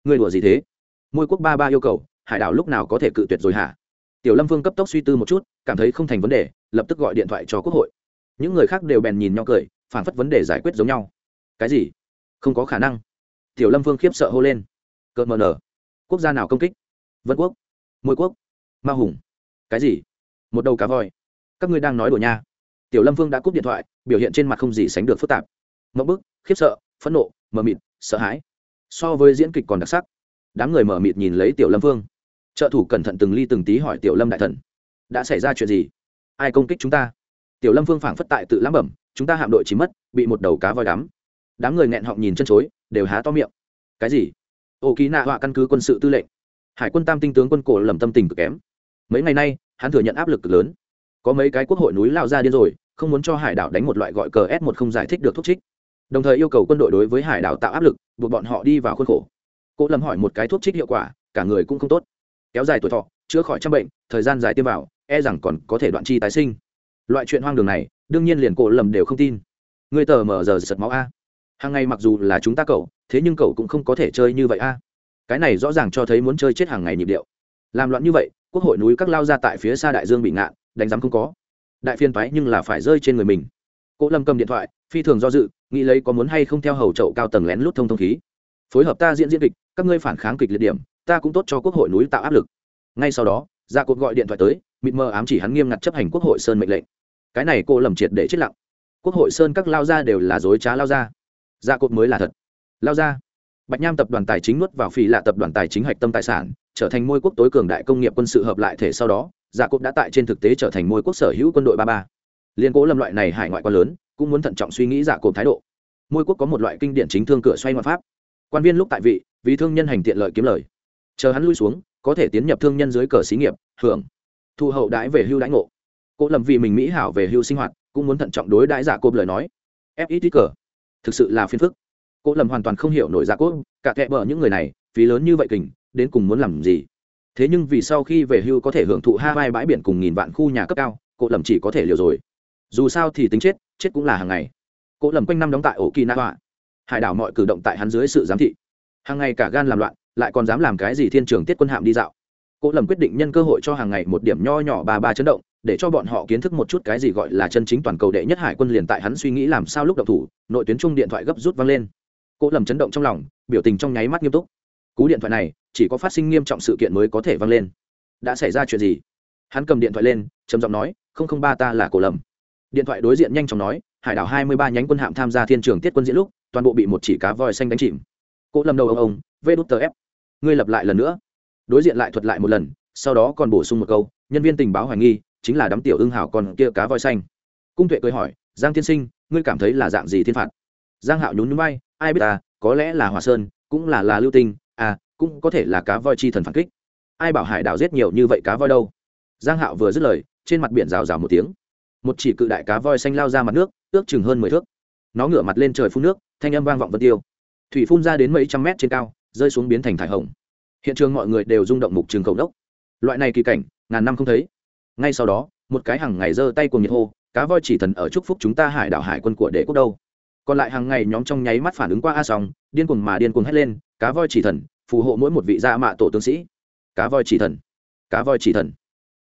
Người đùa gì thế? Môi quốc ba ba yêu cầu, hải đảo lúc nào có thể cự tuyệt rồi hả? Tiểu lâm vương cấp tốc suy tư một chút, cảm thấy không thành vấn đề, lập tức gọi điện thoại cho quốc hội. Những người khác đều bèn nhìn nhau cười phản phất vấn đề giải quyết giống nhau. Cái gì? Không có khả năng. Tiểu lâm vương khiếp sợ hô lên. Cợt mờ nở. Quốc gia nào công kích? Vân quốc. Môi quốc. Ma hùng. Cái gì? Một đầu cá voi. Các ngươi đang nói đùa nha. Tiểu lâm vương đã cúp điện thoại, biểu hiện trên mặt không gì sánh được phức tạp. Mẫu bức, khiếp sợ, phẫn nộ, mờ mịt, sợ hãi. So với diễn kịch còn đặc sắc. Đám người mờ mịt nhìn lấy tiểu lâm vương. Trợ thủ cẩn thận từng ly từng tí hỏi tiểu lâm đại thần, đã xảy ra chuyện gì? Ai công kích chúng ta? Tiểu lâm vương phảng phất tại tự lãm bẩm chúng ta hạm đội chỉ mất, bị một đầu cá voi đắm. đám người nghẹn họng nhìn chân chối, đều há to miệng. Cái gì? Ô ký nạ họa căn cứ quân sự tư lệnh. Hải quân tam tinh tướng quân cổ lầm tâm tình cực kém. Mấy ngày nay, hắn thừa nhận áp lực cực lớn. Có mấy cái quốc hội núi lao ra điên rồi, không muốn cho hải đảo đánh một loại gọi cờ s một không giải thích được thuốc trích. Đồng thời yêu cầu quân đội đối với hải đảo tạo áp lực, buộc bọn họ đi vào khuôn khổ. Cố lâm hỏi một cái thuốc trích hiệu quả, cả người cũng không tốt. Kéo dài tuổi thọ, chữa khỏi trăm bệnh, thời gian dài tiêm vào e rằng còn có thể đoạn chi tái sinh. Loại chuyện hoang đường này đương nhiên liền cổ lầm đều không tin. Người tờ mờ giờ giật máu a. Hàng ngày mặc dù là chúng ta cậu, thế nhưng cậu cũng không có thể chơi như vậy a. Cái này rõ ràng cho thấy muốn chơi chết hàng ngày nhịp điệu. Làm loạn như vậy, quốc hội núi các lao ra tại phía xa đại dương bị ngạn, đánh giám không có. Đại phiên thoái nhưng là phải rơi trên người mình. Cỗ lâm cầm điện thoại, phi thường do dự, nghĩ lấy có muốn hay không theo hầu chậu cao tầng lén lút thông thông khí. Phối hợp ta diễn diễn kịch, các ngươi phản kháng kịch liệt điểm, ta cũng tốt cho quốc hội núi tạo áp lực. Ngay sau đó gia cột gọi điện thoại tới, mịt mờ ám chỉ hắn nghiêm ngặt chấp hành quốc hội sơn mệnh lệnh cái này cô lầm triệt để chết lặng. Quốc hội sơn các lao gia đều là dối trá lao gia. Gia cột mới là thật. Lao gia. Bạch nham tập đoàn tài chính nuốt vào phì là tập đoàn tài chính hạch tâm tài sản, trở thành môi quốc tối cường đại công nghiệp quân sự hợp lại thể sau đó, gia cột đã tại trên thực tế trở thành môi quốc sở hữu quân đội ba ba. Liên cố lâm loại này hải ngoại quá lớn, cũng muốn thận trọng suy nghĩ giả cột thái độ. Môi quốc có một loại kinh điển chính thương cửa xoay ngoại pháp. Quan viên lúc tại vị, vì thương nhân hành tiện lợi kiếm lời. Chờ hắn lui xuống, có thể tiến nhập thương nhân dưới cờ xí nghiệp, hưởng. Thu hậu đãi về hưu đãi ngộ cô lầm vì mình mỹ hảo về hưu sinh hoạt, cũng muốn thận trọng đối đãi dạ giả cốp lời nói. Fit cờ. Thực sự là phiền phức. Cô lầm hoàn toàn không hiểu nổi dạ giả cốp cả kệ bờ những người này, phí lớn như vậy kình, đến cùng muốn làm gì? Thế nhưng vì sau khi về hưu có thể hưởng thụ hai bãi biển cùng nghìn vạn khu nhà cấp cao cô lầm chỉ có thể liều rồi. Dù sao thì tính chết chết cũng là hàng ngày. Cô lầm quanh năm đóng tại ổ kỳ nạ họa hải đảo mọi cử động tại hắn dưới sự giám thị. Hàng ngày cả gan làm loạn, lại còn dám làm cái gì thiên trường tiết quân hạm đi dạo. Cô lầm quyết định nhân cơ hội cho hàng ngày một điểm nho nhỏ ba ba chấn động để cho bọn họ kiến thức một chút cái gì gọi là chân chính toàn cầu đệ nhất hải quân liền tại hắn suy nghĩ làm sao lúc đậu thủ, nội tuyến chung điện thoại gấp rút vang lên. Cô lầm chấn động trong lòng, biểu tình trong nháy mắt nghiêm túc. Cú điện thoại này, chỉ có phát sinh nghiêm trọng sự kiện mới có thể vang lên. Đã xảy ra chuyện gì? Hắn cầm điện thoại lên, trầm giọng nói, không không ba ta là cổ lầm điện thoại đối diện nhanh chóng nói, hải đảo hai mươi ba nhánh quân hạm tham gia thiên trường tiết quân diễn lúc, toàn bộ bị một chỉ cá voi xanh đánh chìm. Cỗ lâm đầu ông ông, vê đút tờ ép, ngươi lập lại lần nữa. Đối diện lại thuật lại một lần, sau đó còn bổ sung một câu, nhân viên tình báo hoài nghi chính là đám tiểu ưng hảo còn kia cá voi xanh. Cung tuệ cười hỏi, giang tiên sinh, ngươi cảm thấy là dạng gì thiên phạt? Giang hạo nhún nhún bay ai biết ta có lẽ là hòa sơn, cũng là là lưu tinh à cũng có thể là cá voi chi thần phản kích. Ai bảo hải đảo giết nhiều như vậy cá voi đâu? Giang hạo vừa dứt lời, trên mặt biển rào rào một tiếng. Một chỉ cự đại cá voi xanh lao ra mặt nước, ước chừng hơn mười thước. Nó ngửa mặt lên trời phun nước, thanh âm vang vọng vân tiêu. Thủy phun ra đến mấy trăm mét trên cao, rơi xuống biến thành thải hồng. Hiện trường mọi người đều rung động mục trường cầu đốc. Loại này kỳ cảnh, ngàn năm không thấy ngay sau đó, một cái hàng ngày giơ tay cùng nhiệt hô, cá voi chỉ thần ở chúc phúc chúng ta hải đảo hải quân của đế quốc đâu. Còn lại hàng ngày nhóm trong nháy mắt phản ứng qua a sòng điên cuồng mà điên cuồng hét lên, cá voi chỉ thần, phù hộ mỗi một vị gia mạ tổ tướng sĩ. Cá voi chỉ thần, cá voi chỉ thần.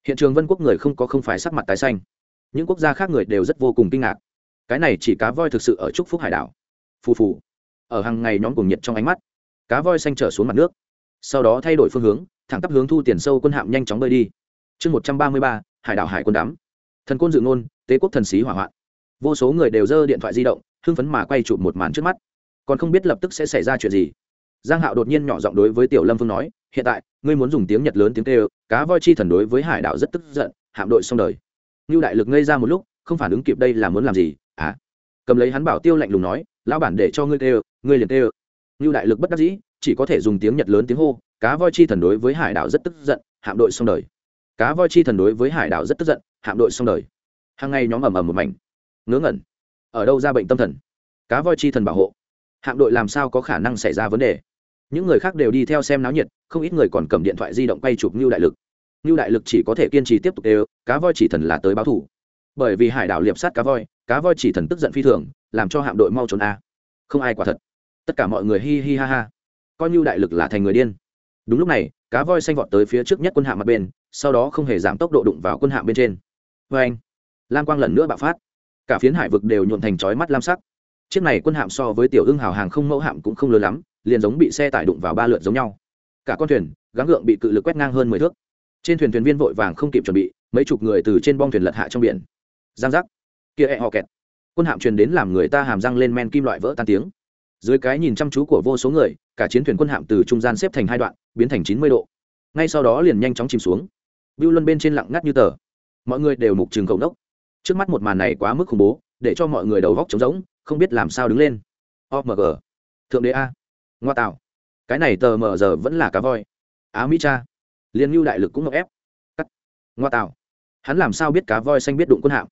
Hiện trường vân quốc người không có không phải sắc mặt tái xanh. Những quốc gia khác người đều rất vô cùng kinh ngạc. Cái này chỉ cá voi thực sự ở chúc phúc hải đảo. Phù phù. Ở hàng ngày nhóm cùng nhiệt trong ánh mắt, cá voi xanh trở xuống mặt nước. Sau đó thay đổi phương hướng, thẳng tắp hướng thu tiền sâu quân hạm nhanh chóng bơi đi chương một trăm ba mươi ba, hải đảo hải quân đám. Thần côn dự ngôn, tế quốc thần sĩ hỏa hoạn. Vô số người đều giơ điện thoại di động, hưng phấn mà quay chụp một màn trước mắt. Còn không biết lập tức sẽ xảy ra chuyện gì. Giang hạo đột nhiên nhỏ giọng đối với tiểu lâm phương nói, hiện tại, ngươi muốn dùng tiếng nhật lớn tiếng kêu, cá voi chi thần đối với hải đảo rất tức giận, hạm đội xong đời. Ngưu đại lực ngây ra một lúc, không phản ứng kịp đây là muốn làm gì à. Cầm lấy hắn bảo tiêu lạnh lùng nói, lão bản để cho ngươi kêu, ngươi liền kêu. Ngưu đại lực bất đắc dĩ, chỉ có thể dùng tiếng nhật lớn tiếng hô, cá voi chi thần đối với hải đảo rất tức giận, hạm đội xong đời cá voi chi thần đối với hải đảo rất tức giận, hạm đội xong đời. Hàng ngày nhóm ầm ầm một mảnh. Ngớ ngẩn. Ở đâu ra bệnh tâm thần? Cá voi chi thần bảo hộ. Hạm đội làm sao có khả năng xảy ra vấn đề? Những người khác đều đi theo xem náo nhiệt, không ít người còn cầm điện thoại di động quay chụp ngưu đại lực. Ngưu đại lực chỉ có thể kiên trì tiếp tục đều, cá voi chỉ thần là tới báo thủ. Bởi vì hải đảo liệp sát cá voi cá voi chỉ thần tức giận phi thường, làm cho hạm đội mau trốn a. Không ai quả thật. Tất cả mọi người hi hi ha ha. Coi như đại lực là thành người điên. Đúng lúc này cá voi xanh vọt tới phía trước nhất quân hạm mặt bên, sau đó không hề giảm tốc độ đụng vào quân hạm bên trên. Vê anh, lam quang lần nữa bạo phát. Cả phiến hải vực đều nhuộn thành chói mắt lam sắc. Chiếc này quân hạm so với tiểu ưng hào hàng không mẫu hạm cũng không lớn lắm, liền giống bị xe tải đụng vào ba lượt giống nhau. Cả con thuyền, gắng gượng bị cự lực quét ngang hơn mười thước. Trên thuyền thuyền viên vội vàng không kịp chuẩn bị, mấy chục người từ trên bong thuyền lật hạ trong biển. Giang giác. Kia hẹ、e、họ họ kẹt. Quân hạm truyền đến làm người ta hàm răng lên men kim loại vỡ tan tiếng dưới cái nhìn chăm chú của vô số người, cả chiến thuyền quân hạm từ trung gian xếp thành hai đoạn, biến thành chín mươi độ. Ngay sau đó liền nhanh chóng chìm xuống. Bưu luân bên trên lặng ngắt như tờ. Mọi người đều mục trường cầu đốc trước mắt một màn này quá mức khủng bố, để cho mọi người đầu góc trống rỗng, không biết làm sao đứng lên. Omg thượng đế a. Ngoa tạo. Cái này tờ mờ giờ vẫn là cá voi. Á mỹ cha. Liên mưu đại lực cũng ngọc ép. Cắt. Ngoa tạo. Hắn làm sao biết cá voi xanh biết đụng quân hạm?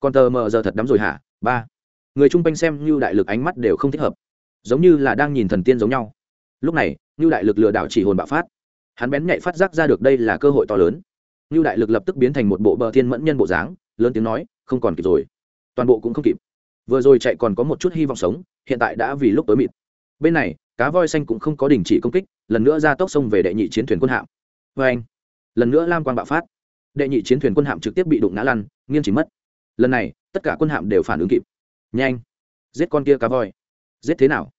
Còn tờ mờ giờ thật đắm rồi hả? Ba. Người chung quanh xem như đại lực ánh mắt đều không thích hợp giống như là đang nhìn thần tiên giống nhau. Lúc này như đại lực lừa đảo chỉ hồn bạo phát. Hắn bén nhạy phát giác ra được đây là cơ hội to lớn. Như đại lực lập tức biến thành một bộ bờ thiên mẫn nhân bộ dáng, lớn tiếng nói, không còn kịp rồi. Toàn bộ cũng không kịp. Vừa rồi chạy còn có một chút hy vọng sống, hiện tại đã vì lúc tối mịt. Bên này, cá voi xanh cũng không có đình chỉ công kích, lần nữa ra tốc sông về đệ nhị chiến thuyền quân hạm. Vê anh, lần nữa lam quang bạo phát. Đệ nhị chiến thuyền quân hạm trực tiếp bị đụng ngã lăn, nghiêng chỉ mất. Lần này, tất cả quân hạm đều phản ứng kịp. Nhanh, giết con kia cá voi. Giết thế nào?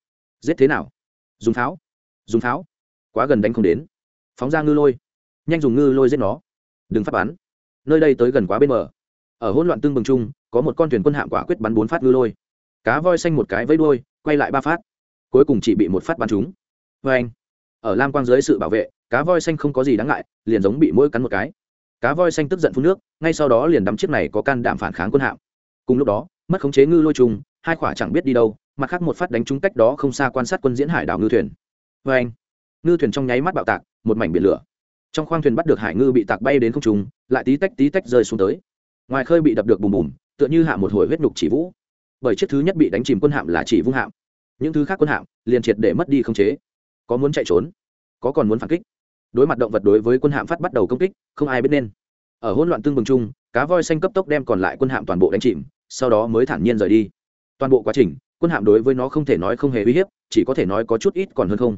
Giết thế nào? Dùng pháo. Dùng pháo. Quá gần đánh không đến. Phóng ra ngư lôi. Nhanh dùng ngư lôi giết nó. Đừng phát bắn. Nơi đây tới gần quá bên bờ. Ở hỗn loạn tương bừng chung, có một con thuyền quân hạm quả quyết bắn bốn phát ngư lôi. Cá voi xanh một cái với đuôi, quay lại ba phát. Cuối cùng chỉ bị một phát bắn trúng. Vê anh, ở lam quang dưới sự bảo vệ, cá voi xanh không có gì đáng ngại, liền giống bị mũi cắn một cái. Cá voi xanh tức giận phun nước, ngay sau đó liền đắm chiếc này có can đảm phản kháng quân hạm. Cùng lúc đó, mất khống chế ngư lôi trùng, hai khỏa chẳng biết đi đâu mặt khác một phát đánh trúng cách đó không xa quan sát quân diễn hải đảo ngư thuyền. Vê anh, ngư thuyền trong nháy mắt bạo tạc, một mảnh biển lửa. Trong khoang thuyền bắt được hải ngư bị tạc bay đến không trung, lại tí tách tí tách rơi xuống tới. Ngoài khơi bị đập được bùm bùm, tựa như hạ một hồi huyết nhục chỉ vũ. Bởi chiếc thứ nhất bị đánh chìm quân hạm là chỉ vung hạm. Những thứ khác quân hạm liền triệt để mất đi không chế. Có muốn chạy trốn, có còn muốn phản kích. Đối mặt động vật đối với quân hạm phát bắt đầu công kích, không ai biết nên. Ở hỗn loạn tương bừng chung, cá voi xanh cấp tốc đem còn lại quân hạm toàn bộ đánh chìm, sau đó mới thản nhiên rời đi. Toàn bộ quá trình quân hạm đối với nó không thể nói không hề uy hiếp, chỉ có thể nói có chút ít còn hơn không.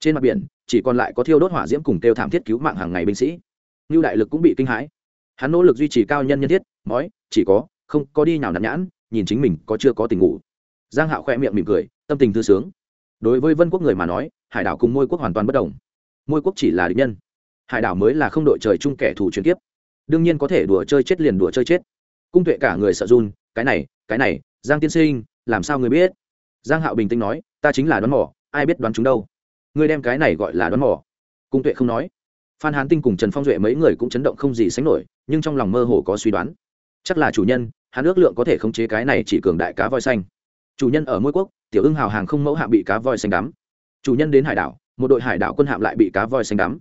Trên mặt biển, chỉ còn lại có thiêu đốt hỏa diễm cùng kêu thảm thiết cứu mạng hàng ngày binh sĩ. Ngưu đại lực cũng bị kinh hãi. Hắn nỗ lực duy trì cao nhân nhân thiết mói chỉ có, không có đi nào nặn nhãn, nhìn chính mình có chưa có tình ngủ. Giang hạo khoe miệng mỉm cười, tâm tình thư sướng. Đối với vân quốc người mà nói, hải đảo cùng môi quốc hoàn toàn bất đồng. Môi quốc chỉ là địch nhân. Hải đảo mới là không đội trời chung kẻ thù truyền kiếp. Đương nhiên có thể đùa chơi chết liền đùa chơi chết. Cung tuệ cả người sợ run, cái này cái này, giang tiên sinh làm sao người biết? Giang hạo bình tĩnh nói, ta chính là đoán mỏ ai biết đoán chúng đâu? Ngươi đem cái này gọi là đoán mỏ cung tuệ không nói. Phan hán tinh cùng trần phong duệ mấy người cũng chấn động không gì sánh nổi, nhưng trong lòng mơ hồ có suy đoán. Chắc là chủ nhân, hắn ước lượng có thể khống chế cái này chỉ cường đại cá voi xanh. Chủ nhân ở mỗi quốc, tiểu ưng hào hàng không mẫu hạm bị cá voi xanh đắm. Chủ nhân đến hải đảo, một đội hải đảo quân hạm lại bị cá voi xanh đắm.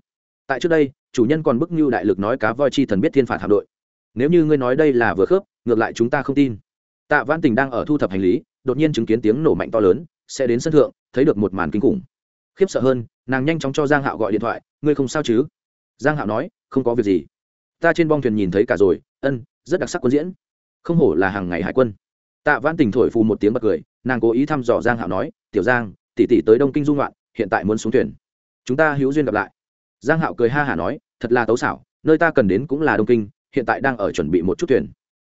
Tại trước đây, chủ nhân còn bức như đại lực nói cá voi chi thần biết thiên phạt hạm đội. Nếu như ngươi nói đây là vừa khớp, ngược lại chúng ta không tin. Tạ văn tình đang ở thu thập hành lý đột nhiên chứng kiến tiếng nổ mạnh to lớn, sẽ đến sân thượng, thấy được một màn kinh khủng. Khiếp sợ hơn, nàng nhanh chóng cho giang hạo gọi điện thoại, ngươi không sao chứ? Giang hạo nói, không có việc gì. Ta trên bong thuyền nhìn thấy cả rồi, ân, rất đặc sắc quân diễn. Không hổ là hàng ngày hải quân. Tạ văn tình thổi phù một tiếng bật cười, nàng cố ý thăm dò giang hạo nói, tiểu giang, tỷ tỷ tới đông kinh du loạn hiện tại muốn xuống thuyền. Chúng ta hữu duyên gặp lại. Giang hạo cười ha hà nói, thật là tấu xảo, nơi ta cần đến cũng là đông kinh, hiện tại đang ở chuẩn bị một chút thuyền.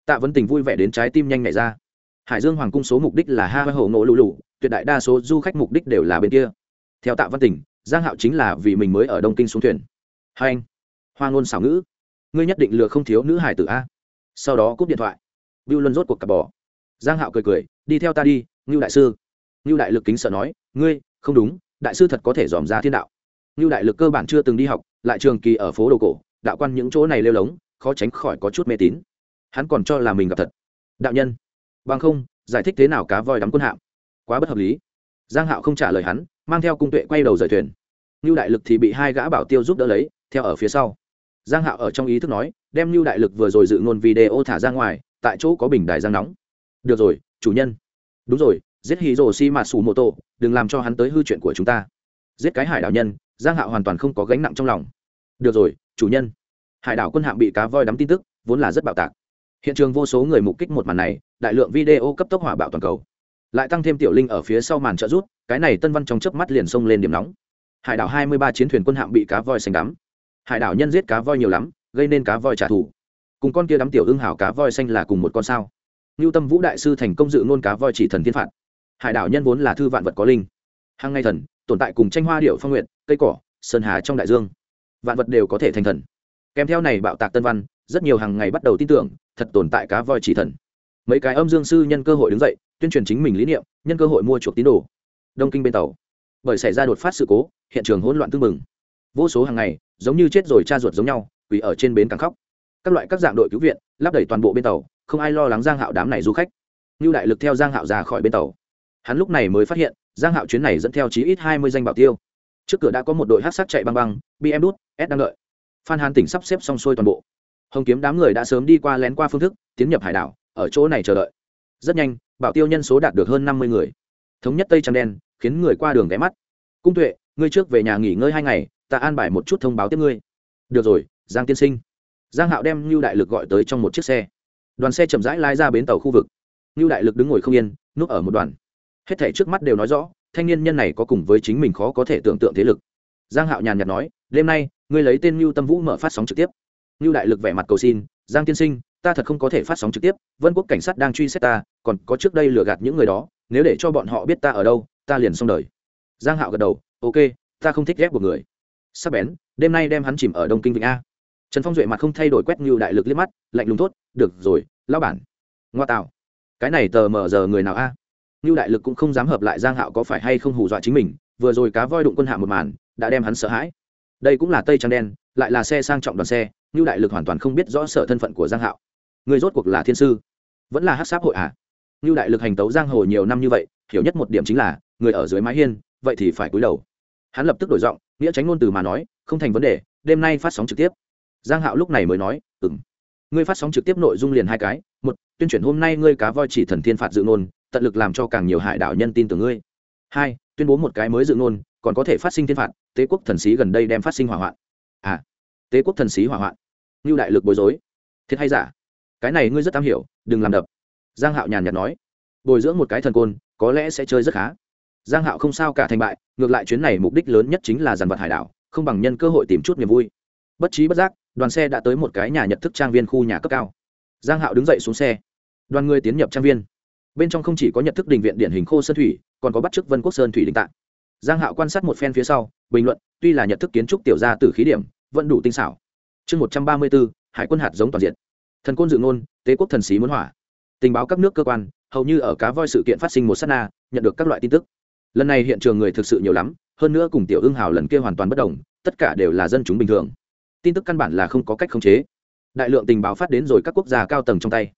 Tạ vấn tình vui vẻ đến trái tim nhanh nhảy ra hải dương hoàng cung số mục đích là ha hổ ngộ lụ lụ tuyệt đại đa số du khách mục đích đều là bên kia. Theo tạ văn Tỉnh, giang hạo chính là vì mình mới ở đông kinh xuống thuyền. Hai anh hoa ngôn xảo ngữ. Ngươi nhất định lừa không thiếu nữ hải tử a. Sau đó cúp điện thoại. Bưu Luân rốt cuộc cặp bỏ. Giang Hạo cười cười, đi theo ta đi, Ngưu đại sư. Ngưu đại lực kính sợ nói, ngươi, không đúng, đại sư thật có thể dòm ra thiên đạo. Ngưu đại lực cơ bản chưa từng đi học, lại trường kỳ ở phố đồ cổ, đạo quan những chỗ này lêu lống khó tránh khỏi có chút mê tín. Hắn còn cho là mình gặp thật. Đạo nhân bằng không, giải thích thế nào cá voi đắm quân hạm? Quá bất hợp lý. Giang hạo không trả lời hắn, mang theo cung tuệ quay đầu rời thuyền. Lưu đại lực thì bị hai gã bảo tiêu giúp đỡ lấy, theo ở phía sau. Giang hạo ở trong ý thức nói, đem Lưu đại lực vừa rồi dự ngôn video thả ra ngoài, tại chỗ có bình đài giang nóng. Được rồi, chủ nhân. Đúng rồi, giết hì rồ si mà sủ mô tô đừng làm cho hắn tới hư chuyện của chúng ta. Giết cái hải đảo nhân, giang hạo hoàn toàn không có gánh nặng trong lòng. Được rồi, chủ nhân. Hải đảo quân hạm bị cá voi đắm tin tức, vốn là rất bạo tạc. Hiện trường vô số người mục kích một màn này đại lượng video cấp tốc hỏa bạo toàn cầu. Lại tăng thêm tiểu linh ở phía sau màn trợ rút cái này tân văn trong chớp mắt liền xông lên điểm nóng. Hải đảo hai mươi ba chiến thuyền quân hạm bị cá voi xanh đắm. Hải đảo nhân giết cá voi nhiều lắm, gây nên cá voi trả thù. Cùng con kia đắm tiểu ưng hảo cá voi xanh là cùng một con sao. Ngưu tâm vũ đại sư thành công dự ngôn cá voi chỉ thần thiên phạt. Hải đảo nhân vốn là thư vạn vật có linh. Hàng ngày thần, tồn tại cùng tranh hoa điệu phong nguyện cây cỏ, sơn hà trong đại dương. Vạn vật đều có thể thành thần. Kèm theo này bạo tạc tân văn, rất nhiều hàng ngày bắt đầu tin tưởng, thật tồn tại cá voi chỉ thần mấy cái âm dương sư nhân cơ hội đứng dậy, tuyên truyền chính mình lý niệm, nhân cơ hội mua chuộc tín đồ. Đông kinh bên tàu. Bởi xảy ra đột phát sự cố, hiện trường hỗn loạn tương mừng vô số hàng ngày, giống như chết rồi cha ruột giống nhau, quỳ ở trên bến càng khóc. Các loại các dạng đội cứu viện, lắp đẩy toàn bộ bên tàu, không ai lo lắng giang hạo đám này du khách. Như đại lực theo giang hạo ra khỏi bên tàu. Hắn lúc này mới phát hiện, giang hạo chuyến này dẫn theo chí ít hai mươi danh bảo tiêu. Trước cửa đã có một đội hát sắc chạy băng băng bm đút s đang đợi. Phan hàn tỉnh sắp xếp xong xuôi toàn bộ. Hồng kiếm đám người đã sớm đi qua lén qua phương thức, tiến nhập hải đảo ở chỗ này chờ đợi. Rất nhanh, bảo tiêu nhân số đạt được hơn năm mươi người. Thống nhất tây trắng đen, khiến người qua đường ghé mắt. Cung tuệ, ngươi trước về nhà nghỉ ngơi hai ngày, ta an bài một chút thông báo tiếp ngươi. Được rồi, giang tiên sinh. Giang hạo đem lưu đại lực gọi tới trong một chiếc xe. Đoàn xe chậm rãi lai ra bến tàu khu vực. Lưu đại lực đứng ngồi không yên, núp ở một đoàn. Hết thảy trước mắt đều nói rõ, thanh niên nhân này có cùng với chính mình khó có thể tưởng tượng thế lực. Giang hạo nhàn nhạt nói, đêm nay, ngươi lấy tên lưu tâm vũ mở phát sóng trực tiếp. Lưu đại lực vẻ mặt cầu xin, giang tiên sinh ta thật không có thể phát sóng trực tiếp, vân quốc cảnh sát đang truy xét ta, còn có trước đây lừa gạt những người đó, nếu để cho bọn họ biết ta ở đâu, ta liền xong đời. Giang hạo gật đầu, ok, ta không thích ghép một người. Sắp bén, đêm nay đem hắn chìm ở đông kinh vịnh a. Trần phong duệ mặt không thay đổi quét như đại lực liếc mắt, lạnh lùng tốt được rồi lao bản. Ngoa tạo. Cái này tờ mờ giờ người nào a? À? như đại lực cũng không dám hợp lại giang hạo có phải hay không hù dọa chính mình, vừa rồi cá voi đụng quân hạ một màn, đã đem hắn sợ hãi. Đây cũng là tây trang đen, lại là xe sang trọng đoàn xe, như đại lực hoàn toàn không biết rõ sở thân phận của giang hạo người rốt cuộc là thiên sư, vẫn là hát sáp hội à? Như đại lực hành tấu giang hồ nhiều năm như vậy, hiểu nhất một điểm chính là, người ở dưới mái hiên, vậy thì phải cúi đầu. Hắn lập tức đổi giọng, nghĩa tránh ngôn từ mà nói, không thành vấn đề, đêm nay phát sóng trực tiếp. Giang hạo lúc này mới nói ừng ngươi phát sóng trực tiếp nội dung liền hai cái, một, tuyên truyền hôm nay ngươi cá voi chỉ thần thiên phạt dự ngôn, tận lực làm cho càng nhiều hại đạo nhân tin tưởng ngươi. Hai, tuyên bố một cái mới dự ngôn, còn có thể phát sinh thiên phạt, tế quốc thần sĩ gần đây đem phát sinh hỏa hoạn. À tế quốc thần sĩ hỏa hoạn. Như đại lực bối rối. Thiệt hay giả? Cái này ngươi rất am hiểu, đừng làm đập. Giang hạo nhàn nhạt nói. Bồi dưỡng một cái thần côn, có lẽ sẽ chơi rất khá. Giang hạo không sao cả thành bại, ngược lại chuyến này mục đích lớn nhất chính là dàn vật hải đảo, không bằng nhân cơ hội tìm chút niềm vui. Bất trí bất giác, đoàn xe đã tới một cái nhà nhật thức trang viên khu nhà cấp cao. Giang hạo đứng dậy xuống xe. Đoàn người tiến nhập trang viên. Bên trong không chỉ có nhật thức đình viện điển hình khô sơn thủy, còn có bắt chước vân quốc sơn thủy đình tạng. Giang hạo quan sát một phen phía sau, bình luận, tuy là nhật thức kiến trúc tiểu gia tử khí điểm, vẫn đủ tinh xảo. Chương một trăm ba mươi bốn hải quân hạt giống toàn diện thần côn dự ngôn, tế quốc thần sĩ muốn hỏa. Tình báo các nước cơ quan, hầu như ở cá voi sự kiện phát sinh một sát na, nhận được các loại tin tức. Lần này hiện trường người thực sự nhiều lắm, hơn nữa cùng tiểu ưng hào lần kia hoàn toàn bất đồng, tất cả đều là dân chúng bình thường. Tin tức căn bản là không có cách khống chế. Đại lượng tình báo phát đến rồi các quốc gia cao tầng trong tay.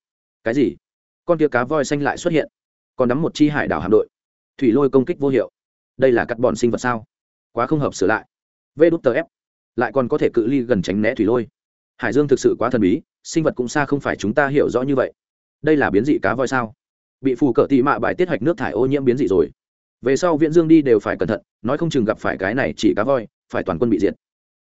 Cái gì? Con kia cá voi xanh lại xuất hiện. Còn nắm một chi hải đảo hạm đội. Thủy lôi công kích vô hiệu. Đây là cắt bọn sinh vật sao? Quá không hợp sửa lại. Vê đút tờ ép. Lại còn có thể cự ly gần tránh né thủy lôi. Hải dương thực sự quá thần bí sinh vật cũng xa không phải chúng ta hiểu rõ như vậy. Đây là biến dị cá voi sao? Bị phù cỡ tị mạ bài tiết hạch nước thải ô nhiễm biến dị rồi. Về sau viễn dương đi đều phải cẩn thận, nói không chừng gặp phải cái này chỉ cá voi, phải toàn quân bị diệt.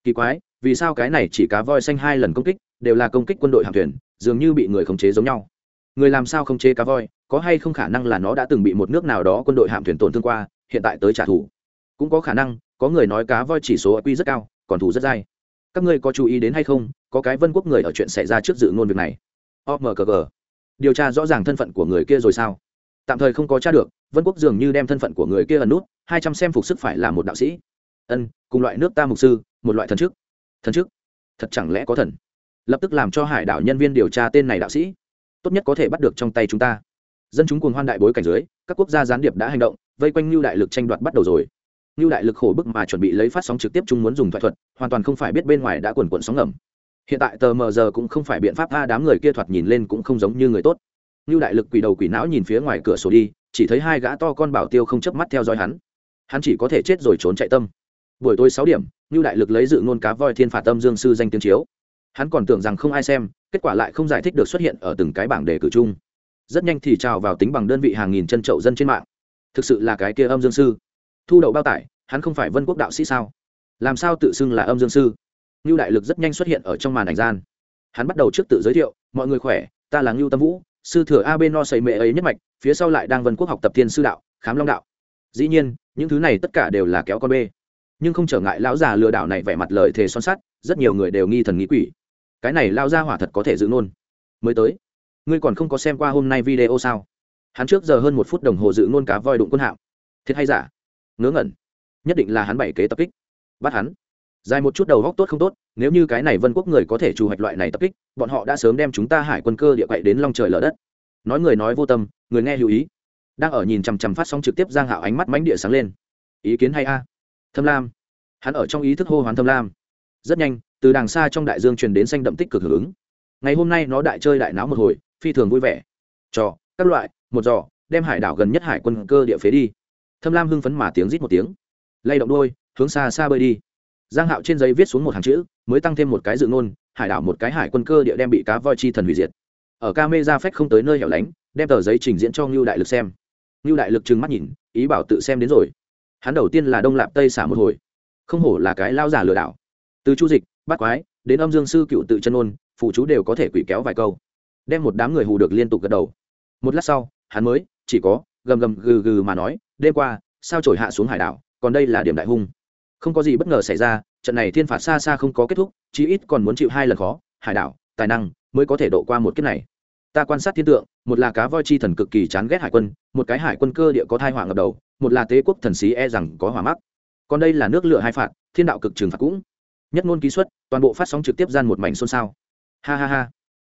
Kỳ quái, vì sao cái này chỉ cá voi xanh hai lần công kích, đều là công kích quân đội hạm thuyền, dường như bị người khống chế giống nhau. Người làm sao khống chế cá voi, có hay không khả năng là nó đã từng bị một nước nào đó quân đội hạm thuyền tổn thương qua, hiện tại tới trả thù? Cũng có khả năng, có người nói cá voi chỉ số quy rất cao, còn thù rất dai các ngươi có chú ý đến hay không, có cái vân quốc người ở chuyện xảy ra trước dự ngôn việc này. Omg điều tra rõ ràng thân phận của người kia rồi sao? Tạm thời không có tra được, vân quốc dường như đem thân phận của người kia ẩn nút, hai trăm xem phục sức phải là một đạo sĩ. Ân, cùng loại nước ta mục sư, một loại thần chức. Thần chức? Thật chẳng lẽ có thần? Lập tức làm cho hải đảo nhân viên điều tra tên này đạo sĩ. Tốt nhất có thể bắt được trong tay chúng ta. Dân chúng cuồng hoan đại bối cảnh dưới, các quốc gia gián điệp đã hành động, vây quanh lưu đại lực tranh đoạt bắt đầu rồi lưu đại lực khổ bức mà chuẩn bị lấy phát sóng trực tiếp chúng muốn dùng thoại thuật, hoàn toàn không phải biết bên ngoài đã quần quận sóng ngầm. Hiện tại tờ mờ giờ cũng không phải biện pháp a đám người kia thoạt nhìn lên cũng không giống như người tốt. Như đại lực quỷ đầu quỷ não nhìn phía ngoài cửa sổ đi, chỉ thấy hai gã to con bảo tiêu không chớp mắt theo dõi hắn. Hắn chỉ có thể chết rồi trốn chạy tâm. Buổi tối sáu điểm như đại lực lấy dự ngôn cá voi thiên phạt tâm dương sư danh tiếng chiếu. Hắn còn tưởng rằng không ai xem, kết quả lại không giải thích được xuất hiện ở từng cái bảng đề cử chung. Rất nhanh thì trào vào tính bằng đơn vị hàng nghìn chân trậu dân trên mạng. Thực sự là cái kia âm dương sư thu đậu bao tải, hắn không phải vân quốc đạo sĩ sao? Làm sao tự xưng là âm dương sư? Ngưu đại lực rất nhanh xuất hiện ở trong màn ảnh gian. Hắn bắt đầu trước tự giới thiệu, mọi người khỏe, ta là ngưu tâm vũ, sư thừa a b no xây mệ ấy nhất mạch, phía sau lại đang vân quốc học tập thiên sư đạo, khám long đạo. Dĩ nhiên, những thứ này tất cả đều là kéo con bê. Nhưng không trở ngại lão già lừa đảo này vẻ mặt lời thề son sắt, rất nhiều người đều nghi thần nghĩ quỷ. Cái này lao ra hỏa thật có thể giữ nôn mới tới. Ngươi còn không có xem qua hôm nay video sao? Hắn trước giờ hơn một phút đồng hồ giữ nôn cá voi đụng quân hạm. Thiệt hay giả? Ngớ ngẩn. Nhất định là hắn bảy kế tập kích. Bắt hắn. Dài một chút đầu góc tốt không tốt, nếu như cái này vân quốc người có thể trù hoạch loại này tập kích, bọn họ đã sớm đem chúng ta hải quân cơ địa quậy đến long trời lở đất. Nói người nói vô tâm, người nghe lưu ý. Đang ở nhìn chằm chằm phát sóng trực tiếp giang hạo ánh mắt mánh địa sáng lên. Ý kiến hay a? Thâm lam. Hắn ở trong ý thức hô hoán thâm lam. Rất nhanh, từ đàng xa trong đại dương truyền đến xanh đậm tích cực hưởng ứng. Ngày hôm nay nó đại chơi đại náo một hồi, phi thường vui vẻ. Trò, các loại, một giò, đem hải đảo gần nhất hải quân cơ địa phế đi thâm lam hưng phấn mà tiếng rít một tiếng. Lay động đôi, hướng xa xa bơi đi. Giang hạo trên giấy viết xuống một hàng chữ, mới tăng thêm một cái dự ngôn, hải đảo một cái hải quân cơ địa đem bị cá voi chi thần hủy diệt. Ở ca mê ra phách không tới nơi hẻo lánh, đem tờ giấy trình diễn cho ngưu đại lực xem. Ngưu đại lực trừng mắt nhìn, ý bảo tự xem đến rồi. Hắn đầu tiên là đông lạp tây xả một hồi. Không hổ là cái lao giả lừa đảo. Từ chu dịch bắt quái, đến âm dương sư cựu tự chân ôn, phụ chú đều có thể quỷ kéo vài câu. Đem một đám người hù được liên tục gật đầu. Một lát sau, hắn mới, chỉ có, gầm gầm gừ gừ mà nói đêm qua, sao trổi hạ xuống hải đảo, còn đây là điểm đại hung. Không có gì bất ngờ xảy ra, trận này thiên phạt xa xa không có kết thúc, chí ít còn muốn chịu hai lần khó, hải đảo, tài năng mới có thể độ qua một kiếp này. Ta quan sát thiên tượng, một là cá voi chi thần cực kỳ chán ghét hải quân, một cái hải quân cơ địa có thai hỏa ngập đầu, một là tế quốc thần sĩ e rằng có hỏa mắc. Còn đây là nước lửa hai phạt, thiên đạo cực trừng phạt cũng. Nhất ngôn ký xuất, toàn bộ phát sóng trực tiếp gian một mảnh xôn xao. Ha ha ha.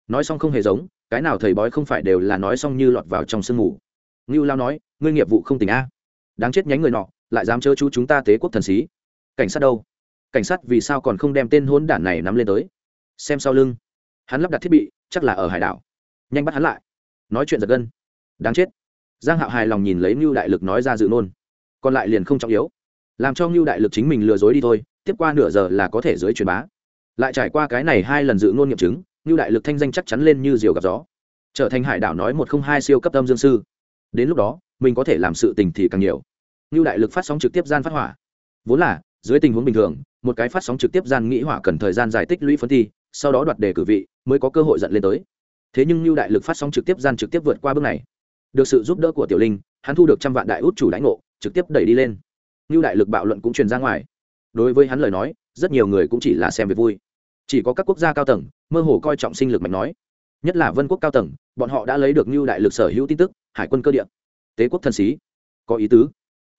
Nói xong không hề giống, cái nào thầy bói không phải đều là nói xong như lọt vào trong sương mù. Ngưu lao nói, ngươi nghiệp vụ không tỉnh a đáng chết nhánh người nọ, lại dám chớ chú chúng ta tế quốc thần sĩ. Cảnh sát đâu? Cảnh sát vì sao còn không đem tên hôn đản này nắm lên tới? Xem sau lưng. Hắn lắp đặt thiết bị, chắc là ở hải đảo. Nhanh bắt hắn lại. Nói chuyện giật gân. Đáng chết. Giang hạo hài lòng nhìn lấy ngưu đại lực nói ra dự nôn còn lại liền không trọng yếu. Làm cho ngưu đại lực chính mình lừa dối đi thôi, tiếp qua nửa giờ là có thể dưới truyền bá. Lại trải qua cái này hai lần dự ngôn nghiệm chứng ngưu đại lực thanh danh chắc chắn lên như diều gặp gió. Trở thành hải đảo nói một không hai siêu cấp tâm dương sư đến lúc đó, mình có thể làm sự tình thì càng nhiều. Như đại lực phát sóng trực tiếp gian phát hỏa. Vốn là, dưới tình huống bình thường, một cái phát sóng trực tiếp gian nghĩ hỏa cần thời gian giải tích lũy phân thi, sau đó đoạt đề cử vị, mới có cơ hội dẫn lên tới. Thế nhưng lưu đại lực phát sóng trực tiếp gian trực tiếp vượt qua bước này. Được sự giúp đỡ của tiểu linh, hắn thu được trăm vạn đại út chủ lãnh ngộ, trực tiếp đẩy đi lên. Lưu đại lực bạo luận cũng truyền ra ngoài. Đối với hắn lời nói, rất nhiều người cũng chỉ là xem về vui. Chỉ có các quốc gia cao tầng, mơ hồ coi trọng sinh lực mạnh nói. Nhất là vân quốc cao tầng, bọn họ đã lấy được lưu đại lực sở hữu tin tức hải quân cơ điện tế quốc thần sĩ có ý tứ.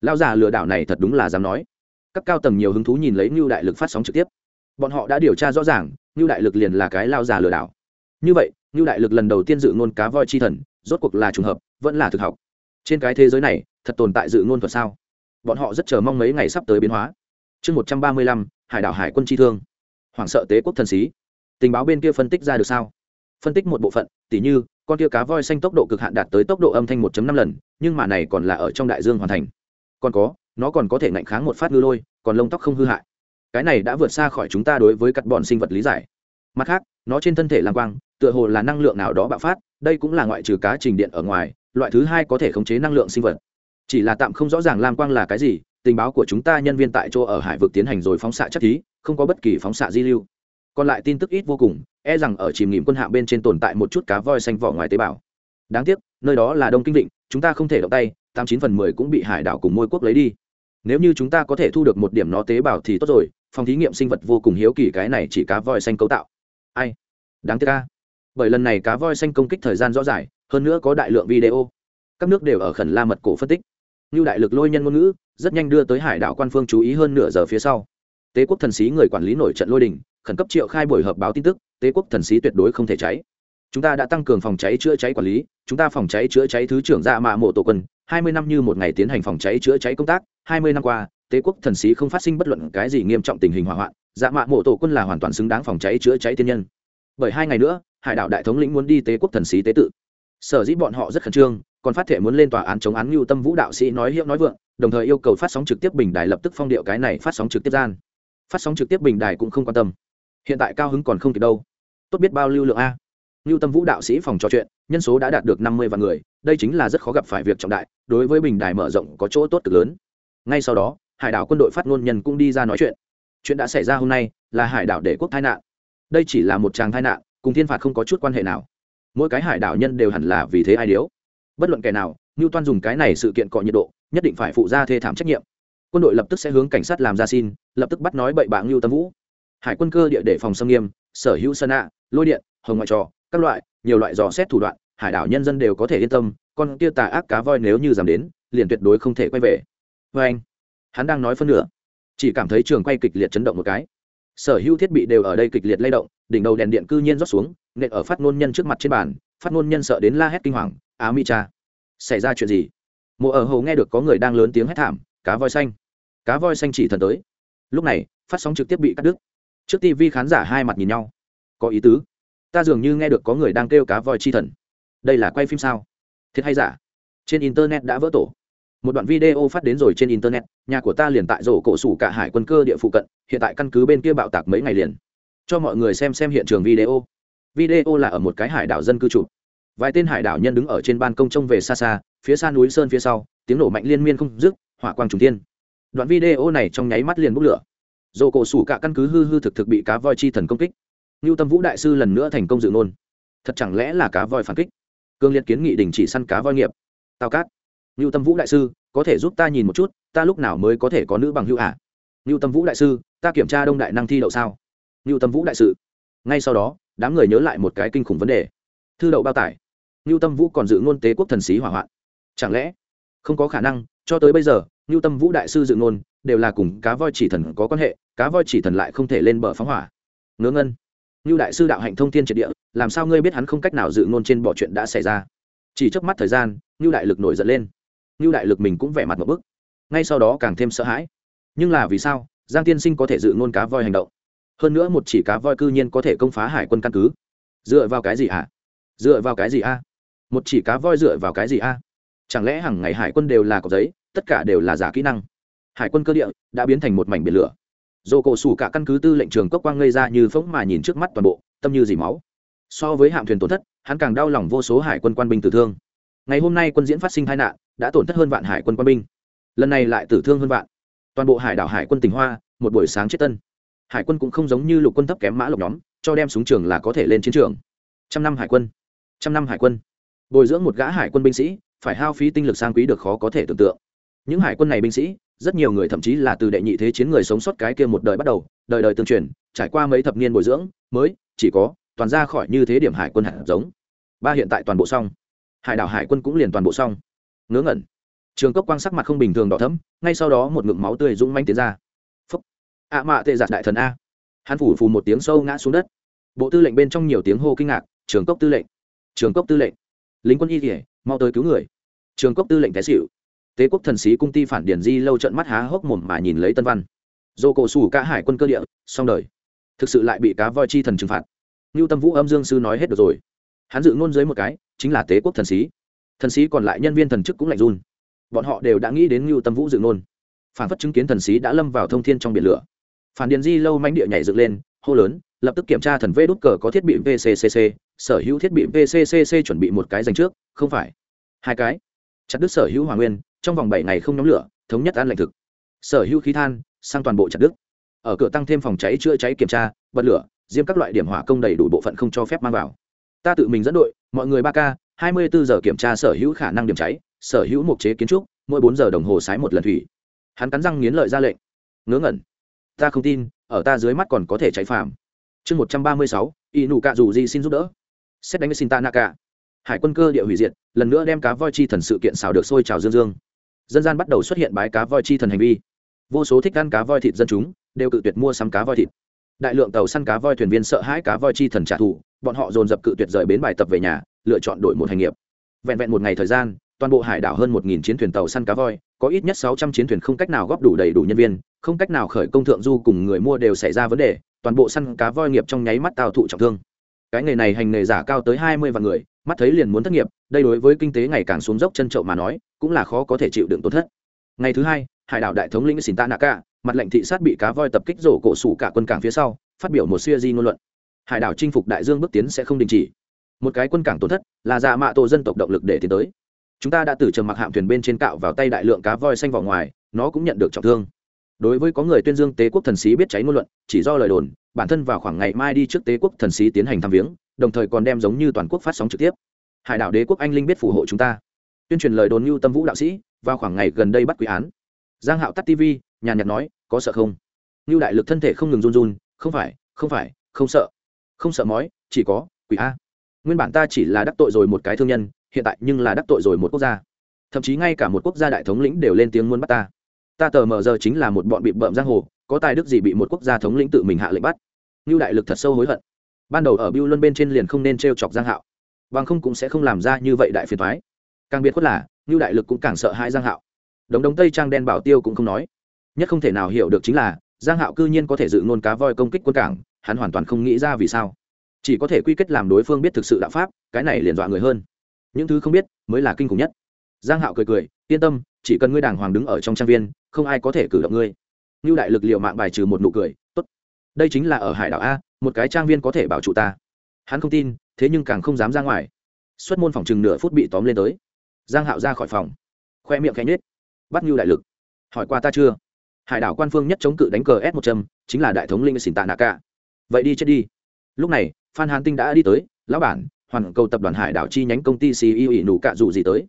Lao già lừa đảo này thật đúng là dám nói. Các cao tầng nhiều hứng thú nhìn lấy lưu đại lực phát sóng trực tiếp. Bọn họ đã điều tra rõ ràng lưu đại lực liền là cái lao già lừa đảo. Như vậy lưu đại lực lần đầu tiên dự ngôn cá voi chi thần rốt cuộc là trùng hợp vẫn là thực học. Trên cái thế giới này thật tồn tại dự ngôn thuật sao? Bọn họ rất chờ mong mấy ngày sắp tới biến hóa. Chương một trăm ba mươi lăm hải đảo hải quân chi thương. Hoảng sợ tế quốc thần sĩ, tình báo bên kia phân tích ra được sao? Phân tích một bộ phận, tỉ như, con kia cá voi xanh tốc độ cực hạn đạt tới tốc độ âm thanh 1 năm lần, nhưng mà này còn là ở trong đại dương hoàn thành. Còn có, nó còn có thể ngạnh kháng một phát ngư lôi, còn lông tóc không hư hại. Cái này đã vượt xa khỏi chúng ta đối với cắt bọn sinh vật lý giải. Mặt khác, nó trên thân thể làm quang, tựa hồ là năng lượng nào đó bạo phát, đây cũng là ngoại trừ cá trình điện ở ngoài, loại thứ hai có thể khống chế năng lượng sinh vật. Chỉ là tạm không rõ ràng lam quang là cái gì, tình báo của chúng ta nhân viên tại chỗ ở hải vực tiến hành rồi phóng xạ chất thí không có bất kỳ phóng xạ di lưu còn lại tin tức ít vô cùng e rằng ở chìm nghỉm quân hạ bên trên tồn tại một chút cá voi xanh vỏ ngoài tế bào. Đáng tiếc, nơi đó là đông kinh định chúng ta không thể động tay, tám chín phần mười cũng bị hải đảo cùng môi quốc lấy đi. Nếu như chúng ta có thể thu được một điểm nó tế bào thì tốt rồi, phòng thí nghiệm sinh vật vô cùng hiếu kỳ cái này chỉ cá voi xanh cấu tạo. Ai? Đáng tiếc ca bởi lần này cá voi xanh công kích thời gian rõ rải, hơn nữa có đại lượng video. Các nước đều ở khẩn la mật cổ phân tích. Như đại lực lôi nhân ngôn ngữ, rất nhanh đưa tới hải đảo quan phương chú ý hơn nửa giờ phía sau. Tế quốc thần sĩ người quản lý nổi trận lôi đình khẩn cấp triệu khai buổi họp báo tin tức, tế quốc thần sĩ tuyệt đối không thể cháy. Chúng ta đã tăng cường phòng cháy chữa cháy quản lý, chúng ta phòng cháy chữa cháy thứ trưởng dạ mạ mộ tổ quân, hai mươi năm như một ngày tiến hành phòng cháy chữa cháy công tác, hai mươi năm qua, tế quốc thần sĩ không phát sinh bất luận cái gì nghiêm trọng tình hình hỏa hoạn dạ mạ mộ tổ quân là hoàn toàn xứng đáng phòng cháy chữa cháy tiên nhân. Bởi hai ngày nữa, hải đạo đại thống lĩnh muốn đi tế quốc thần sĩ tế tự. Sở dĩ bọn họ rất khẩn trương, còn phát thể muốn lên tòa án chống án mưu tâm vũ đạo sĩ nói hiệu nói vượng, đồng thời yêu cầu phát sóng trực tiếp bình đài lập tức phong điệu cái này phát sóng trực tiếp gian. Phát sóng trực tiếp bình đài cũng không quan tâm hiện tại cao hứng còn không kịp đâu. Tốt biết bao lưu lượng a. Lưu tâm vũ đạo sĩ phòng trò chuyện, nhân số đã đạt được năm mươi vạn người, đây chính là rất khó gặp phải việc trọng đại, đối với bình đài mở rộng có chỗ tốt cực lớn. Ngay sau đó, hải đảo quân đội phát ngôn nhân cũng đi ra nói chuyện. Chuyện đã xảy ra hôm nay là hải đảo để quốc tai nạn. Đây chỉ là một tràng tai nạn, cùng thiên phạt không có chút quan hệ nào. Mỗi cái hải đảo nhân đều hẳn là vì thế ai điếu. Bất luận kẻ nào như toan dùng cái này sự kiện cọ nhiệt độ, nhất định phải phụ ra thê thảm trách nhiệm. Quân đội lập tức sẽ hướng cảnh sát làm ra xin, lập tức bắt nói bậy bạ ngưu tâm vũ hải quân cơ địa để phòng xâm nghiêm, sở hữu sơn ạ, lôi điện, hồng ngoại trò, các loại, nhiều loại dò xét thủ đoạn, hải đảo nhân dân đều có thể yên tâm, con kia tà ác cá voi nếu như dám đến, liền tuyệt đối không thể quay về. Vê anh. Hắn đang nói phân nửa. Chỉ cảm thấy trường quay kịch liệt chấn động một cái. Sở hữu thiết bị đều ở đây kịch liệt lay động, đỉnh đầu đèn điện cư nhiên rót xuống, nện ở phát ngôn nhân trước mặt trên bàn, phát ngôn nhân sợ đến la hét kinh hoàng, á mi cha, xảy ra chuyện gì? Mộ ở hầu nghe được có người đang lớn tiếng hét thảm, cá voi xanh, cá voi xanh chỉ thần tới. Lúc này, phát sóng trực tiếp bị cắt đứt trước tv khán giả hai mặt nhìn nhau. Có ý tứ. Ta dường như nghe được có người đang kêu cá voi chi thần. Đây là quay phim sao? Thiệt hay giả? Trên internet đã vỡ tổ. Một đoạn video phát đến rồi trên internet, nhà của ta liền tại rổ cổ sủ cả hải quân cơ địa phụ cận, hiện tại căn cứ bên kia bạo tạc mấy ngày liền. Cho mọi người xem xem hiện trường video. Video là ở một cái hải đảo dân cư trụ. Vài tên hải đảo nhân đứng ở trên ban công trông về xa xa, phía xa núi sơn phía sau, tiếng nổ mạnh liên miên không dứt, hỏa quang trùng thiên. Đoạn video này trong nháy mắt liền bốc lửa dồ cổ sủ cả căn cứ hư hư thực thực bị cá voi chi thần công kích. Ngưu tâm vũ đại sư lần nữa thành công dự ngôn. Thật chẳng lẽ là cá voi phản kích? Cương liệt kiến nghị đình chỉ săn cá voi nghiệp. Tao cát. Ngưu tâm vũ đại sư, có thể giúp ta nhìn một chút, ta lúc nào mới có thể có nữ bằng hữu ả à? ngưu tâm vũ đại sư, ta kiểm tra đông đại năng thi đậu sao? Ngưu tâm vũ đại sư ngay sau đó, đám người nhớ lại một cái kinh khủng vấn đề. Thư đậu bao tải. Ngưu tâm vũ còn dự ngôn tế quốc thần sĩ hỏa hoạn. Chẳng lẽ không có khả năng, cho tới bây giờ, ngưu tâm vũ đại sư dự ngôn đều là cùng cá voi chỉ thần có quan hệ, cá voi chỉ thần lại không thể lên bờ phóng hỏa. Ngớ ngân. Như đại sư đạo hạnh thông thiên triệt địa, làm sao ngươi biết hắn không cách nào dự ngôn trên bỏ chuyện đã xảy ra? Chỉ trước mắt thời gian, như đại lực nổi giận lên. Như đại lực mình cũng vẻ mặt một bức. Ngay sau đó càng thêm sợ hãi. Nhưng là vì sao, giang tiên sinh có thể dự ngôn cá voi hành động? Hơn nữa một chỉ cá voi cư nhiên có thể công phá hải quân căn cứ. Dựa vào cái gì hả? Dựa vào cái gì a? Một chỉ cá voi dựa vào cái gì a? Chẳng lẽ hàng ngày hải quân đều là có giấy, tất cả đều là giả kỹ năng? Hải quân cơ địa đã biến thành một mảnh biển lửa. Dồ cổ sủ cả căn cứ tư lệnh trường cốc quang ngây ra như phóng mà nhìn trước mắt toàn bộ, tâm như dì máu. So với hạm thuyền tổn thất, hắn càng đau lòng vô số hải quân quan binh tử thương. Ngày hôm nay quân diễn phát sinh tai nạn, đã tổn thất hơn vạn hải quân quan binh. Lần này lại tử thương hơn vạn. Toàn bộ hải đảo hải quân tỉnh hoa, một buổi sáng chết tân. Hải quân cũng không giống như lục quân thấp kém mã lộc nhóm, cho đem súng trường là có thể lên chiến trường. Trăm năm hải quân. Trăm năm hải quân. Bồi dưỡng một gã hải quân binh sĩ, phải hao phí tinh lực sang quý được khó có thể tưởng tượng những hải quân này binh sĩ, rất nhiều người thậm chí là từ đệ nhị thế chiến người sống sót cái kia một đời bắt đầu, đời đời tương truyền, trải qua mấy thập niên bồi dưỡng, mới, chỉ có, toàn ra khỏi như thế điểm hải quân hạt giống. Ba hiện tại toàn bộ xong. Hải đảo hải quân cũng liền toàn bộ xong. Ngớ ngẩn. Trường cốc quang sắc mặt không bình thường đỏ thấm ngay sau đó một ngụm máu tươi dũng manh tiến ra. Phúc. Ạ mạ tệ giặt đại thần a. Hắn phủ phù một tiếng sâu ngã xuống đất. Bộ tư lệnh bên trong nhiều tiếng hô kinh ngạc, trường cốc tư lệnh! Trường cốc tư lệnh! Lính quân y kỉa mau tới cứu người! Trường cốc tư lệnh té xịu tế quốc thần sĩ cung ty phản điển di lâu trận mắt há hốc mồm mà nhìn lấy tân văn. Dô cổ sủ cả hải quân cơ địa, xong đời. Thực sự lại bị cá voi chi thần trừng phạt. Ngưu tâm vũ âm dương sư nói hết được rồi. Hắn dự ngôn dưới một cái, chính là tế quốc thần sĩ thần sĩ còn lại nhân viên thần chức cũng lạnh run. Bọn họ đều đã nghĩ đến ngưu tâm vũ dự ngôn. Phản phất chứng kiến thần sĩ đã lâm vào thông thiên trong biển lửa. Phản điền di lâu manh địa nhảy dựng lên, hô lớn, lập tức kiểm tra thần vê đút cờ có thiết bị vccc sở hữu thiết bị vccc chuẩn bị một cái dành trước, không phải. Hai cái. Chặt đứt sở hữu hòa nguyên trong vòng bảy ngày không nhóm lửa, thống nhất ăn lạnh thực. Sở hữu khí than, sang toàn bộ chặt đứt. Ở cửa tăng thêm phòng cháy chữa cháy kiểm tra, bật lửa, diêm các loại điểm hỏa công đầy đủ bộ phận không cho phép mang vào. Ta tự mình dẫn đội, mọi người ba k hai mươi bốn giờ kiểm tra sở hữu khả năng điểm cháy, sở hữu mục chế kiến trúc, mỗi bốn giờ đồng hồ sái một lần thủy. Hắn cắn răng nghiến lợi ra lệnh. Ngớ ngẩn. Ta không tin, ở ta dưới mắt còn có thể cháy phàm. Chương một trăm ba mươi sáu y nụ cạ dù gì xin giúp đỡ. Xét đánh với xin ta naka hải quân cơ địa hủy diệt, lần nữa đem cá voi chi thần sự kiện xào được sôi trào dương dương dân gian bắt đầu xuất hiện bái cá voi chi thần hành vi. Vô số thích ăn cá voi thịt dân chúng đều cự tuyệt mua sắm cá voi thịt. Đại lượng tàu săn cá voi thuyền viên sợ hãi cá voi chi thần trả thù, bọn họ dồn dập cự tuyệt rời bến bài tập về nhà, lựa chọn đổi một hành nghiệp. Vẹn vẹn một ngày thời gian, toàn bộ hải đảo hơn một nghìn chiến thuyền tàu săn cá voi, có ít nhất sáu trăm chiến thuyền không cách nào góp đủ đầy đủ nhân viên, không cách nào khởi công thượng du cùng người mua đều xảy ra vấn đề, toàn bộ săn cá voi nghiệp trong nháy mắt tào thụ trọng thương. Cái nghề này hành nghề giả cao tới hai mươi vạn người mắt thấy liền muốn thất nghiệp, đây đối với kinh tế ngày càng xuống dốc chân trậu mà nói, cũng là khó có thể chịu đựng tổn thất. Ngày thứ hai, hải đảo đại thống lĩnh xin tạ nạ cả mặt lệnh thị sát bị cá voi tập kích rổ cổ sủ cả quân cảng phía sau, phát biểu một siêu di ngôn luận. Hải đảo chinh phục đại dương bước tiến sẽ không đình chỉ. Một cái quân cảng tổn thất là giả mạ tổ dân tộc động lực để tiến tới. Chúng ta đã từ trầm mặc hạm thuyền bên trên cạo vào tay đại lượng cá voi xanh vào ngoài, nó cũng nhận được trọng thương. Đối với có người tuyên dương tế quốc thần sĩ biết cháy ngôn luận, chỉ do lời đồn, bản thân vào khoảng ngày mai đi trước tế quốc thần sĩ tiến hành thăm viếng đồng thời còn đem giống như toàn quốc phát sóng trực tiếp. Hải đảo đế quốc anh linh biết phù hộ chúng ta. Tuyên truyền lời đồn như tâm vũ đạo sĩ, vào khoảng ngày gần đây bắt quý án. Giang hạo tắt tv, nhàn nhạt nói, có sợ không? Như đại lực thân thể không ngừng run run, không phải không phải, không sợ. Không sợ mói, chỉ có quỷ a. Nguyên bản ta chỉ là đắc tội rồi một cái thương nhân, hiện tại nhưng là đắc tội rồi một quốc gia. Thậm chí ngay cả một quốc gia đại thống lĩnh đều lên tiếng muốn bắt ta. Ta tờ mờ giờ chính là một bọn bị bợm giang hồ, có tài đức gì bị một quốc gia thống lĩnh tự mình hạ lệnh bắt? Như đại lực thật sâu hối hận ban đầu ở biêu luân bên trên liền không nên t r e o chọc giang hạo, bằng không cũng sẽ không làm ra như vậy đại phiền thoái càng biệt khuất là như đại lực cũng càng sợ hãi giang hạo. Đống đống tây trang đen bảo tiêu cũng không nói. Nhất không thể nào hiểu được chính là, giang hạo cư nhiên có thể dự ngôn cá voi công kích quân cảng, hắn hoàn toàn không nghĩ ra vì sao. Chỉ có thể quy kết làm đối phương biết thực sự đạo pháp, cái này liền dọa người hơn. Những thứ không biết, mới là kinh khủng nhất. Giang hạo cười cười, yên tâm, chỉ cần ngươi đàng hoàng đứng ở trong trang viên, không ai có thể cử động ngươi. Như đại lực liệu mạng bài trừ một nụ cười, tốt, đây chính là ở hải đảo a một cái trang viên có thể bảo trụ ta. Hắn không tin, thế nhưng càng không dám ra ngoài. Xuất môn phòng chừng nửa phút bị tóm lên tới. Giang hạo ra khỏi phòng. Khoe miệng khẽ nhết bắt như đại lực. Hỏi qua ta chưa? Hải đảo quan phương nhất chống cự đánh cờ s một trăm, chính là đại thống linh xỉn tạ nạ cả. Vậy đi chết đi. Lúc này, phan hán tinh đã đi tới. Lão bản, hoàn cầu tập đoàn hải đảo chi nhánh công ty ceo ỷ nụ cạ dù gì tới?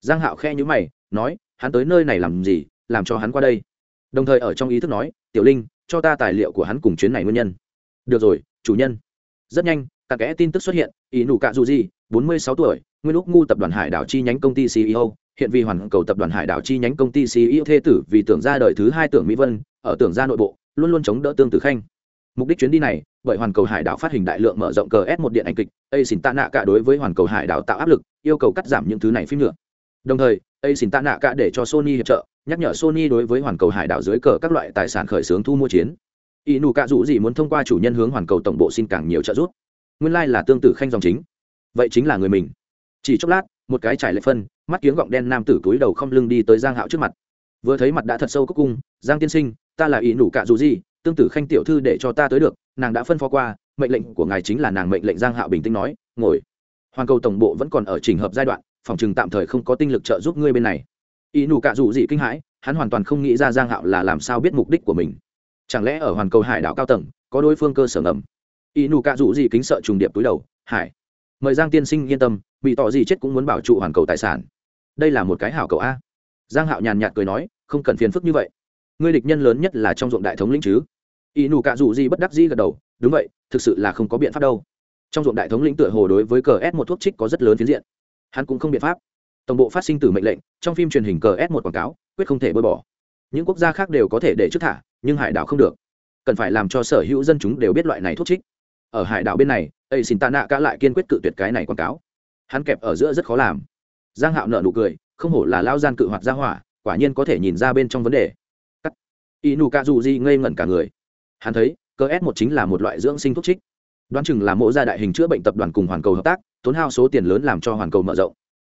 Giang hạo khe nhữ mày, nói, hắn tới nơi này làm gì? Làm cho hắn qua đây. Đồng thời ở trong ý thức nói, tiểu linh, cho ta tài liệu của hắn cùng chuyến này nguyên nhân được rồi, chủ nhân. Rất nhanh, cả kẽ tin tức xuất hiện ý nụ cạ dù gì, bốn mươi sáu tuổi, nguyên lúc ngu tập đoàn hải đảo chi nhánh công ty ceo hiện vì hoàn cầu tập đoàn hải đảo chi nhánh công ty ceo thê tử vì tưởng ra đời thứ hai tưởng mỹ vân, ở tưởng ra nội bộ, luôn luôn chống đỡ tương tử khanh. Mục đích chuyến đi này, bởi hoàn cầu hải đảo phát hình đại lượng mở rộng cờ s một điện ảnh kịch, a xin tạ nạ cả đối với hoàn cầu hải đảo tạo áp lực, yêu cầu cắt giảm những thứ này phim nữa. Đồng thời, a xin tạ nạ cả để cho sony hiệp trợ, nhắc nhở sony đối với hoàn cầu hải đảo dưới cờ các loại tài sản khởi xướng thu mua chiến y nụ cạ dụ gì muốn thông qua chủ nhân hướng hoàn cầu tổng bộ xin càng nhiều trợ giúp. Nguyên lai là tương tự khanh dòng chính. Vậy chính là người mình. Chỉ chốc lát, một cái trải lệ phân, mắt kiếng gọng đen nam tử túi đầu không lưng đi tới giang hạo trước mặt. Vừa thấy mặt đã thật sâu cúc cung, giang tiên sinh, ta là y nụ cạ Dụ gì, tương tử khanh tiểu thư để cho ta tới được, nàng đã phân phó qua, mệnh lệnh của ngài chính là nàng mệnh lệnh giang hạo bình tĩnh nói, ngồi. Hoàn cầu tổng bộ vẫn còn ở trình hợp giai đoạn, phòng trường tạm thời không có tinh lực trợ giúp ngươi bên này. Y nụ cạ Dụ gì kinh hãi, hắn hoàn toàn không nghĩ ra giang hạo là làm sao biết mục đích của mình chẳng lẽ ở hoàn cầu hải đảo cao tầng, có đối phương cơ sở ngầm? Y nụ cạ dụ gì kính sợ trùng điệp túi đầu, hải, mời giang tiên sinh yên tâm, bị tỏ gì chết cũng muốn bảo trụ hoàn cầu tài sản. Đây là một cái hảo cầu a. Giang hạo nhàn nhạt cười nói, không cần phiền phức như vậy. Ngươi địch nhân lớn nhất là trong ruộng đại thống lĩnh chứ? Y nụ cạ dụ gì bất đắc dĩ gật đầu, đúng vậy, thực sự là không có biện pháp đâu. Trong ruộng đại thống lĩnh tựa hồ đối với cờ s một thuốc trích có rất lớn phiến diện. Hắn cũng không biện pháp. Tổng bộ phát sinh từ mệnh lệnh, trong phim truyền hình cờ s một quảng cáo, quyết không thể bôi bỏ những quốc gia khác đều có thể để trước thả, nhưng hải đảo không được. Cần phải làm cho sở hữu dân chúng đều biết loại này thuốc trích. Ở hải đảo bên này, ấy xin tạ nạ cả lại kiên quyết cự tuyệt cái này quảng cáo. Hắn kẹp ở giữa rất khó làm. Giang hạo nợ nụ cười, không hổ là lao gian cự hoạt gia hỏa, quả nhiên có thể nhìn ra bên trong vấn đề. Cắt. Y nụ dù di ngây ngẩn cả người. Hắn thấy cơ s một chính là một loại dưỡng sinh thuốc trích. Đoán chừng là mộ gia đại hình chữa bệnh tập đoàn cùng hoàn cầu hợp tác, tốn hao số tiền lớn làm cho hoàn cầu mở rộng.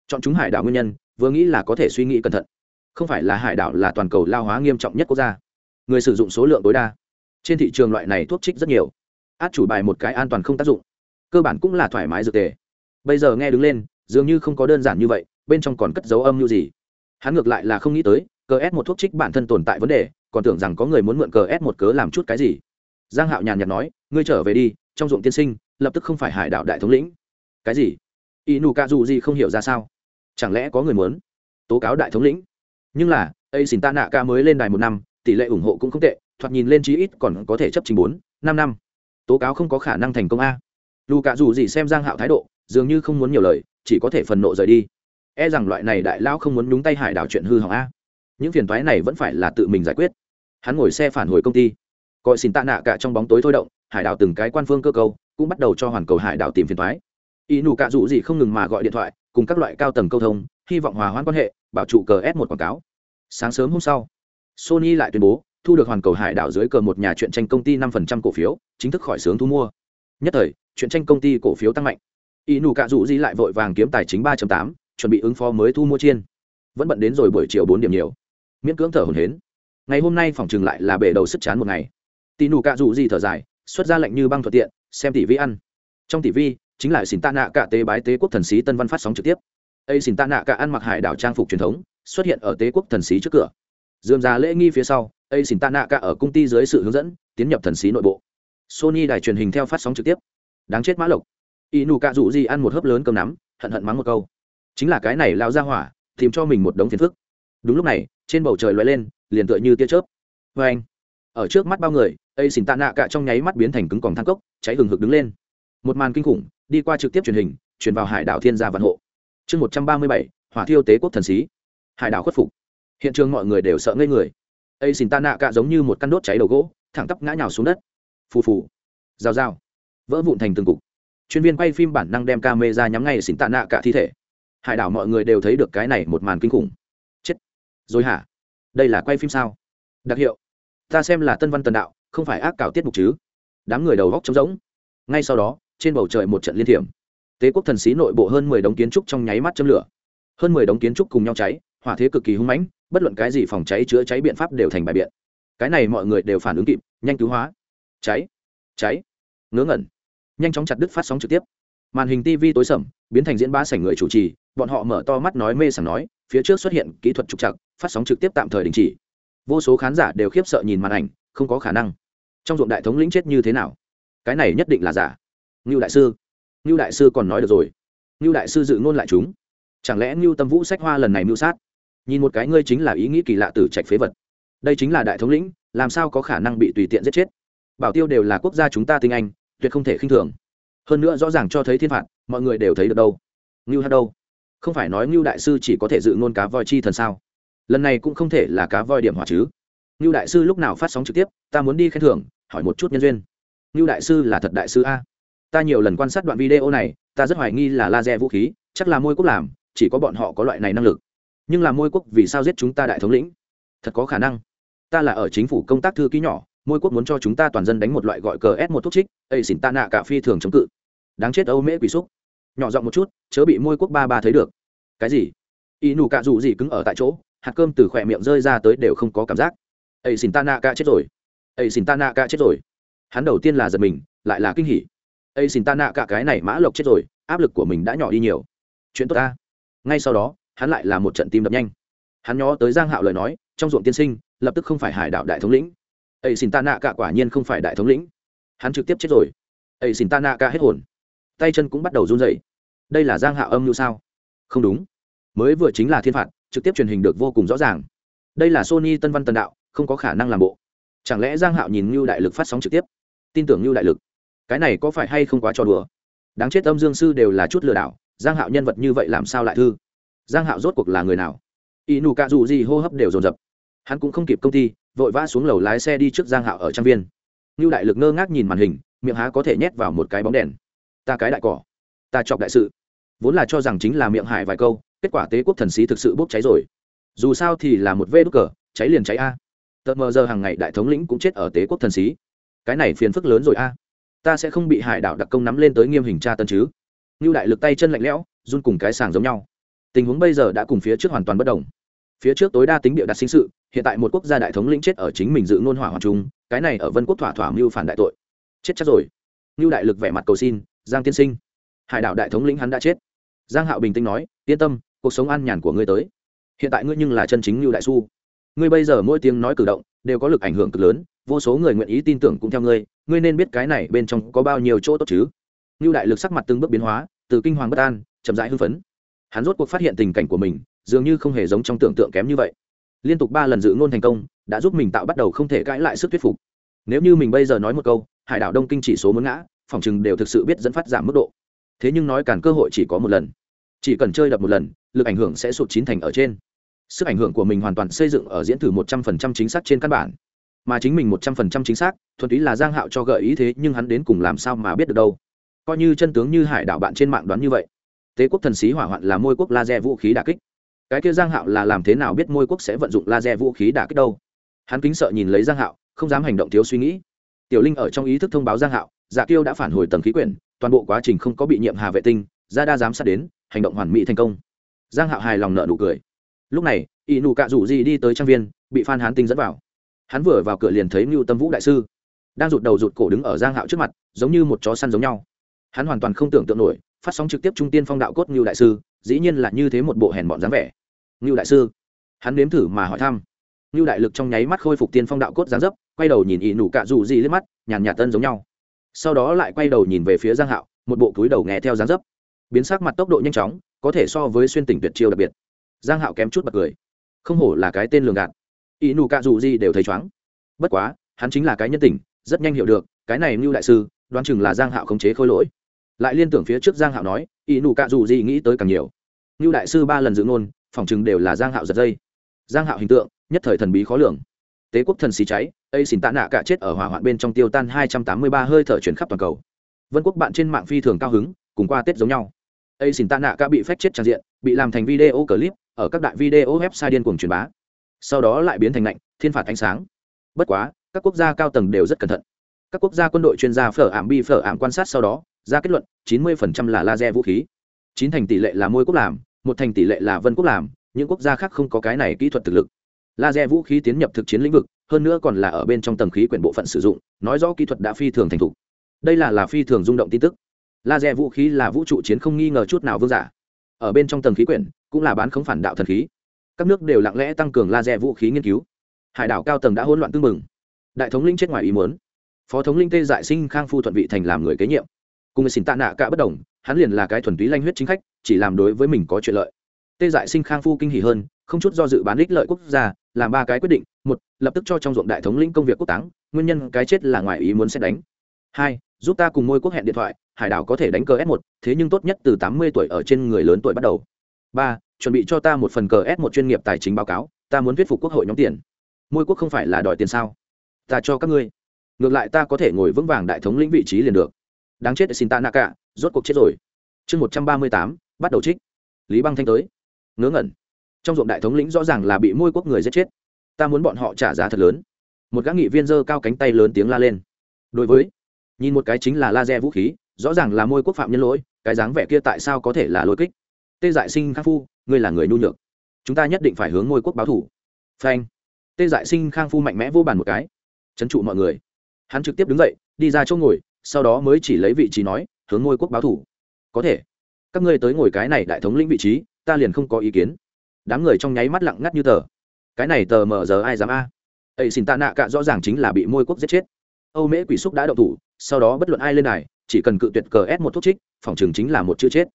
Chọn chúng hải đảo nguyên nhân, vừa nghĩ là có thể suy nghĩ cẩn thận không phải là hải đảo là toàn cầu lao hóa nghiêm trọng nhất quốc gia. Người sử dụng số lượng tối đa. Trên thị trường loại này thuốc trích rất nhiều. Át chủ bài một cái an toàn không tác dụng. Cơ bản cũng là thoải mái dược tề. Bây giờ nghe đứng lên, dường như không có đơn giản như vậy, bên trong còn cất dấu âm như gì. Hắn ngược lại là không nghĩ tới, cờ ép một thuốc trích bản thân tồn tại vấn đề, còn tưởng rằng có người muốn mượn cờ ép một cớ làm chút cái gì. Giang hạo nhàn nhạt nói, ngươi trở về đi, trong ruộng tiên sinh, lập tức không phải hải đạo đại thống lĩnh. Cái gì? Inu ka du gì không hiểu ra sao? Chẳng lẽ có người muốn tố cáo đại thống lĩnh? Nhưng là, ấy xin ta nạ ca mới lên đài một năm, tỷ lệ ủng hộ cũng không tệ, thoạt nhìn lên chí ít còn có thể chấp trình bốn, năm năm. Tố cáo không có khả năng thành công a. Lù cả dù gì xem giang hạo thái độ, dường như không muốn nhiều lời, chỉ có thể phần nộ rời đi. E rằng loại này đại lão không muốn nhúng tay hải đảo chuyện hư hỏng a. Những phiền toái này vẫn phải là tự mình giải quyết. Hắn ngồi xe phản hồi công ty. Gọi xin tạ nạ cả trong bóng tối thôi động, hải đảo từng cái quan phương cơ cầu cũng bắt đầu cho hoàn cầu hải đảo tìm phiền toái. Y nụ cạ dụ gì không ngừng mà gọi điện thoại, cùng các loại cao tầng câu thông hy vọng hòa hoãn quan hệ, bảo trụ cờ s một quảng cáo. Sáng sớm hôm sau, sony lại tuyên bố, thu được hoàn cầu hải đảo dưới cờ một nhà truyện tranh công ty năm phần trăm cổ phiếu, chính thức khỏi sướng thu mua. Nhất thời, truyện tranh công ty cổ phiếu tăng mạnh. Y nụ cạ dụ di lại vội vàng kiếm tài chính ba tám, chuẩn bị ứng phó mới thu mua chiên. Vẫn bận đến rồi buổi chiều bốn điểm nhiều. Miễn cưỡng thở hồn hến ngày hôm nay phòng trường lại là bể đầu sức chán một ngày. Tì nụ cạ dụ di thở dài, xuất ra lệnh như băng thuận tiện, xem tỷ vi ăn. Trong tỷ vi, chính là xin tạ nạ cả tế bái tế quốc thần sĩ tân văn phát sóng trực tiếp ấy xin tạ nạ cả ăn mặc hải đảo trang phục truyền thống, xuất hiện ở tế quốc thần sĩ trước cửa. Dườm già lễ nghi phía sau ấy xin tạ nạ cả ở công ty dưới sự hướng dẫn, tiến nhập thần sĩ nội bộ. Sony đài truyền hình theo phát sóng trực tiếp. Đáng chết mã lộc. Y nụ cạ dụ gì ăn một hớp lớn cơm nắm, hận hận mắng một câu. Chính là cái này lao ra hỏa, tìm cho mình một đống phiền phức. Đúng lúc này, trên bầu trời loay lên, liền tựa như tia chớp. Vê anh, ở trước mắt bao người ấy xin tạ nạ cả trong nháy mắt biến thành cứng còng thang cốc, cháy hừng hực đứng lên. Một màn kinh khủng, đi qua trực tiếp truyền hình, truyền vào hải đảo thiên gia vạn hộ chương một trăm ba mươi bảy, hỏa thiêu tế quốc thần xí. Hải đảo khuất phục. Hiện trường mọi người đều sợ ngây người. Ấy xin tạ nạ cả giống như một căn đốt cháy đầu gỗ, thẳng tắp ngã nhào xuống đất. Phù phù. Rào rào. Vỡ vụn thành từng cục. Chuyên viên quay phim bản năng đem ca mê ra nhắm ngay xin tạ nạ cả thi thể. Hải đảo mọi người đều thấy được cái này một màn kinh khủng. Chết. Rồi hả? Đây là quay phim sao? Đặc hiệu. Ta xem là tân văn tần đạo, không phải ác cảo tiết mục chứ? Đám người đầu góc trống rỗng. Ngay sau đó, trên bầu trời một trận liên thiểm tế quốc thần xí nội bộ hơn mười đống kiến trúc trong nháy mắt châm lửa. Hơn mười đống kiến trúc cùng nhau cháy, hỏa thế cực kỳ hung mãnh, bất luận cái gì phòng cháy chữa cháy biện pháp đều thành bài biện. Cái này mọi người đều phản ứng kịp, nhanh cứu hóa. Cháy cháy, ngớ ngẩn. Nhanh chóng chặt đứt phát sóng trực tiếp. Màn hình tv tối sầm, biến thành diễn ba sảnh người chủ trì, bọn họ mở to mắt nói mê sảng nói, phía trước xuất hiện kỹ thuật trục chặt phát sóng trực tiếp tạm thời đình chỉ. Vô số khán giả đều khiếp sợ nhìn màn ảnh, không có khả năng. Trong ruộng đại thống lĩnh chết như thế nào? Cái này nhất định là giả. Ngưu đại sư ngưu đại sư còn nói được rồi. Ngưu đại sư dự ngôn lại chúng. Chẳng lẽ ngưu tâm vũ sách hoa lần này mưu sát? Nhìn một cái ngươi chính là ý nghĩ kỳ lạ từ trạch phế vật. Đây chính là đại thống lĩnh, làm sao có khả năng bị tùy tiện giết chết? Bảo tiêu đều là quốc gia chúng ta tinh anh, tuyệt không thể khinh thường. Hơn nữa rõ ràng cho thấy thiên phạt, mọi người đều thấy được đâu. Ngưu hát đâu? Không phải nói ngưu đại sư chỉ có thể dự ngôn cá voi chi thần sao? Lần này cũng không thể là cá voi điểm hỏa chứ. Ngưu đại sư lúc nào phát sóng trực tiếp, ta muốn đi khen thưởng, hỏi một chút nhân duyên. Ngưu đại sư là thật đại sư a ta nhiều lần quan sát đoạn video này, ta rất hoài nghi là laser vũ khí, chắc là môi quốc làm, chỉ có bọn họ có loại này năng lực. Nhưng là môi quốc vì sao giết chúng ta đại thống lĩnh? Thật có khả năng. Ta là ở chính phủ công tác thư ký nhỏ, môi quốc muốn cho chúng ta toàn dân đánh một loại gọi cờ s một thuốc trích ây xỉn ta nạ cả phi thường chống cự. Đáng chết âu mễ quỷ xúc. Nhỏ giọng một chút, chớ bị môi quốc ba ba thấy được. Cái gì? Y nù cạ dù gì cứng ở tại chỗ, hạt cơm từ khỏe miệng rơi ra tới đều không có cảm giác. Ây xỉn ta nạ cả chết rồi. Ây xỉn ta nạ cả chết rồi. Hắn đầu tiên là giật mình, lại là kinh hỉ ấy xin ta nạ cả cái này mã lộc chết rồi, áp lực của mình đã nhỏ đi nhiều. Chuyện tốt ta. Ngay sau đó, hắn lại là một trận tim đập nhanh. Hắn nhó tới giang hạo lời nói, trong ruộng tiên sinh, lập tức không phải hải đạo đại thống lĩnh. Ấy xin ta nạ cả quả nhiên không phải đại thống lĩnh. Hắn trực tiếp chết rồi. Ấy xin ta nạ cả hết hồn. Tay chân cũng bắt đầu run rẩy. Đây là giang Hạo âm như sao? Không đúng. Mới vừa chính là thiên phạt, trực tiếp truyền hình được vô cùng rõ ràng. Đây là sony tân văn tần đạo, không có khả năng làm bộ. Chẳng lẽ giang hạo nhìn như đại lực phát sóng trực tiếp? Tin tưởng như đại lực cái này có phải hay không quá trò đùa? Đáng chết âm dương sư đều là chút lừa đảo, giang hạo nhân vật như vậy làm sao lại thư? Giang hạo rốt cuộc là người nào? Y nụ cạ dù gì hô hấp đều dồn dập. Hắn cũng không kịp công ty vội vã xuống lầu lái xe đi trước giang hạo ở trang viên. Như đại lực ngơ ngác nhìn màn hình, miệng há có thể nhét vào một cái bóng đèn. Ta cái đại cỏ. Ta chọc đại sự. Vốn là cho rằng chính là miệng hại vài câu, kết quả tế quốc thần sĩ thực sự bốc cháy rồi. Dù sao thì là một vê đốt cờ, cháy liền cháy a. Tợt mờ giờ hàng ngày đại thống lĩnh cũng chết ở tế quốc thần sĩ. Cái này phiền phức lớn rồi a ta sẽ không bị hải đảo đặc công nắm lên tới nghiêm hình tra tân chứ. Như đại lực tay chân lạnh lẽo, run cùng cái sàng giống nhau. Tình huống bây giờ đã cùng phía trước hoàn toàn bất đồng. Phía trước tối đa tính địa đặt sinh sự, hiện tại một quốc gia đại thống lĩnh chết ở chính mình dự ngôn hỏa hoàng trung cái này ở vân quốc thỏa thỏa mưu phản đại tội. Chết chắc rồi. Như đại lực vẻ mặt cầu xin, giang tiên sinh, hải đạo đại thống lĩnh hắn đã chết. Giang hạo bình tĩnh nói, yên tâm, cuộc sống an nhàn của ngươi tới. Hiện tại ngươi nhưng là chân chính như đại su. Ngươi bây giờ mỗi tiếng nói cử động đều có lực ảnh hưởng cực lớn vô số người nguyện ý tin tưởng cũng theo ngươi ngươi nên biết cái này bên trong có bao nhiêu chỗ tốt chứ. Ngưu đại lực sắc mặt từng bước biến hóa, từ kinh hoàng bất an, chậm rãi hưng phấn. Hắn rốt cuộc phát hiện tình cảnh của mình, dường như không hề giống trong tưởng tượng kém như vậy. Liên tục ba lần dự ngôn thành công, đã giúp mình tạo bắt đầu không thể cãi lại sức thuyết phục. Nếu như mình bây giờ nói một câu, hải đảo đông kinh chỉ số muốn ngã, phòng chừng đều thực sự biết dẫn phát giảm mức độ. Thế nhưng nói cản cơ hội chỉ có một lần. Chỉ cần chơi đập một lần, lực ảnh hưởng sẽ sụt chín thành ở trên. Sức ảnh hưởng của mình hoàn toàn xây dựng ở diễn thử một trăm phần trăm chính xác trên căn bản mà chính mình một trăm phần trăm chính xác, thuần túy là giang hạo cho gợi ý thế nhưng hắn đến cùng làm sao mà biết được đâu. Coi như chân tướng như hải đảo bạn trên mạng đoán như vậy tế quốc thần sĩ hỏa hoạn là môi quốc laser vũ khí đà kích. Cái kia giang hạo là làm thế nào biết môi quốc sẽ vận dụng laser vũ khí đả kích đâu? Hắn kính sợ nhìn lấy giang hạo, không dám hành động thiếu suy nghĩ. Tiểu linh ở trong ý thức thông báo giang hạo dạ kiêu đã phản hồi tầng khí quyển, toàn bộ quá trình không có bị nhiệm hà vệ tinh ra đa giám sát đến, hành động hoàn mỹ thành công. Giang hạo hài lòng nợ nụ cười. Lúc này, y nụ cạ rủ gì đi tới trang viên, bị phan hán tinh dẫn vào hắn vừa vào cửa liền thấy Nưu tâm vũ đại sư, đang rụt đầu rụt cổ đứng ở giang hạo trước mặt, giống như một chó săn giống nhau. Hắn hoàn toàn không tưởng tượng nổi, phát sóng trực tiếp trung tiên phong đạo cốt Nưu đại sư, dĩ nhiên là như thế một bộ hèn bọn dáng vẻ. Nưu đại sư, hắn nếm thử mà hỏi thăm. Nưu đại lực trong nháy mắt khôi phục tiên phong đạo cốt dáng dấp, quay đầu nhìn ỷ nụ cạ dù gì liếc mắt, nhàn nhạt tân giống nhau. Sau đó lại quay đầu nhìn về phía giang hạo, một bộ cúi đầu nghe theo dáng dấp. Biến sắc mặt tốc độ nhanh chóng, có thể so với xuyên tỉnh tuyệt chiêu đặc biệt. Giang hạo kém chút bật cười. Không hổ là cái tên lường gạt ý nụ cạ dù gì đều thấy chóng bất quá, hắn chính là cái nhân tình, rất nhanh hiểu được, cái này mưu đại sư, đoán chừng là giang hạo khống chế khôi lỗi. Lại liên tưởng phía trước giang hạo nói, ý nụ cạ dù gì nghĩ tới càng nhiều. Mưu đại sư ba lần dự ngôn phỏng chừng đều là giang hạo giật dây. Giang hạo hình tượng, nhất thời thần bí khó lường. Tế quốc thần xì cháy, ấy xin tạ nạ cả chết ở hỏa hoạn bên trong tiêu tan hai trăm tám mươi ba hơi thở chuyển khắp toàn cầu. Vân quốc bạn trên mạng phi thường cao hứng, cùng qua tết giống nhau. Ấy xin tạ nạ cả bị phách chết tràn diện, bị làm thành video clip, ở các đại video website điên cuồng truyền bá sau đó lại biến thành lạnh, thiên phạt ánh sáng. Bất quá, các quốc gia cao tầng đều rất cẩn thận. Các quốc gia quân đội chuyên gia phở ảm bi phở ảm quan sát sau đó, ra kết luận 90% là laser vũ khí. Chín thành tỷ lệ là môi quốc làm, một thành tỷ lệ là vân quốc làm, những quốc gia khác không có cái này kỹ thuật thực lực. Laser vũ khí tiến nhập thực chiến lĩnh vực, hơn nữa còn là ở bên trong tầng khí quyển bộ phận sử dụng, nói rõ kỹ thuật đã phi thường thành thục. Đây là là phi thường rung động tin tức. Laser vũ khí là vũ trụ chiến không nghi ngờ chút nào vương giả. Ở bên trong tầng khí quyển, cũng là bán không phản đạo thần khí các nước đều lặng lẽ tăng cường laser vũ khí nghiên cứu. Hải đảo cao tầng đã hỗn loạn tương mừng đại thống linh chết ngoài ý muốn. Phó thống linh tê dại sinh khang phu thuận vị thành làm người kế nhiệm. Cùng xin tạ nạ cả bất đồng, hắn liền là cái thuần túy lanh huyết chính khách, chỉ làm đối với mình có chuyện lợi. Tê dại sinh khang phu kinh hỉ hơn, không chút do dự bán ích lợi quốc gia, làm ba cái quyết định, một, lập tức cho trong ruộng đại thống lĩnh công việc quốc táng, nguyên nhân cái chết là ngoài ý muốn xét đánh. Hai, giúp ta cùng ngôi quốc hẹn điện thoại, hải đảo có thể đánh cờ s một, thế nhưng tốt nhất từ tám mươi tuổi ở trên người lớn tuổi bắt đầu. Ba chuẩn bị cho ta một phần cờ s một chuyên nghiệp tài chính báo cáo, ta muốn thuyết phục quốc hội nhóm tiền. Môi quốc không phải là đòi tiền sao? Ta cho các ngươi. Ngược lại ta có thể ngồi vững vàng đại thống lĩnh vị trí liền được. Đáng chết, xin ta nạ cả, rốt cuộc chết rồi. Chương một trăm ba mươi tám, bắt đầu trích. Lý băng thanh tới. Ngớ ngẩn. Trong ruộng đại thống lĩnh rõ ràng là bị môi quốc người giết chết. Ta muốn bọn họ trả giá thật lớn. Một gã nghị viên giơ cao cánh tay lớn tiếng la lên. Đối với, nhìn một cái chính là laser vũ khí, rõ ràng là môi quốc phạm nhân lỗi, cái dáng vẻ kia tại sao có thể là lỗi kích? Tê dại sinh khắc phu ngươi là người nhu nhược. Chúng ta nhất định phải hướng ngôi quốc báo thủ. Phanh. Tê dại sinh khang phu mạnh mẽ vô bàn một cái. Trấn trụ mọi người. Hắn trực tiếp đứng dậy, đi ra chỗ ngồi, sau đó mới chỉ lấy vị trí nói, hướng ngôi quốc báo thủ. Có thể. Các ngươi tới ngồi cái này đại thống lĩnh vị trí, ta liền không có ý kiến. Đám người trong nháy mắt lặng ngắt như tờ. Cái này tờ mờ giờ ai dám a? Ấy xin tạ nạ cạ rõ ràng chính là bị môi quốc giết chết. Âu mễ quỷ xúc đã đậu thủ, sau đó bất luận ai lên này, chỉ cần cự tuyệt cờ ép một thuốc trích, phòng trường chính là một chữ chết.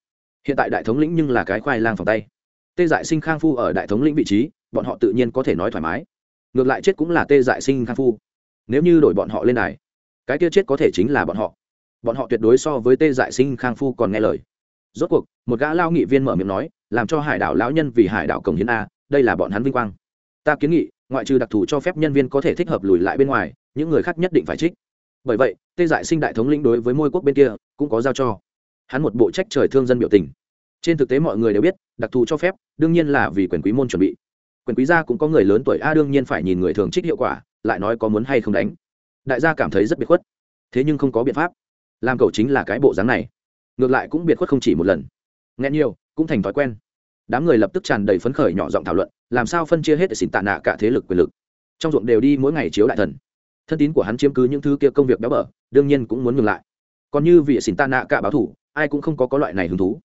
Hiện tại đại thống lĩnh nhưng là cái khoai lang phòng tay tê dại sinh khang phu ở đại thống lĩnh vị trí, bọn họ tự nhiên có thể nói thoải mái. Ngược lại chết cũng là tê dại sinh khang phu. Nếu như đổi bọn họ lên đài, cái kia chết có thể chính là bọn họ. Bọn họ tuyệt đối so với tê dại sinh khang phu còn nghe lời. Rốt cuộc, một gã lao nghị viên mở miệng nói, làm cho hải đảo lão nhân vì hải đảo cổng hiến a, đây là bọn hắn vinh quang. Ta kiến nghị, ngoại trừ đặc thù cho phép nhân viên có thể thích hợp lùi lại bên ngoài, những người khác nhất định phải trích. Bởi vậy, tê dại sinh đại thống lĩnh đối với môi quốc bên kia cũng có giao cho. Hắn một bộ trách trời thương dân biểu tình trên thực tế mọi người đều biết, đặc thù cho phép, đương nhiên là vì quyền quý môn chuẩn bị. Quyền quý gia cũng có người lớn tuổi, a, đương nhiên phải nhìn người thường trích hiệu quả, lại nói có muốn hay không đánh. Đại gia cảm thấy rất biệt khuất. Thế nhưng không có biện pháp. Làm cầu chính là cái bộ dáng này. Ngược lại cũng biệt khuất không chỉ một lần. Nghe nhiều, cũng thành thói quen. Đám người lập tức tràn đầy phấn khởi nhỏ giọng thảo luận, làm sao phân chia hết để xỉn tạ nạ cả thế lực quyền lực. Trong ruộng đều đi mỗi ngày chiếu đại thần. Thân tín của hắn chiếm cứ những thứ kia công việc béo bở, đương nhiên cũng muốn ngừng lại. Còn như vì xỉn tạ nạ cả báo thủ, ai cũng không có có loại này hứng thú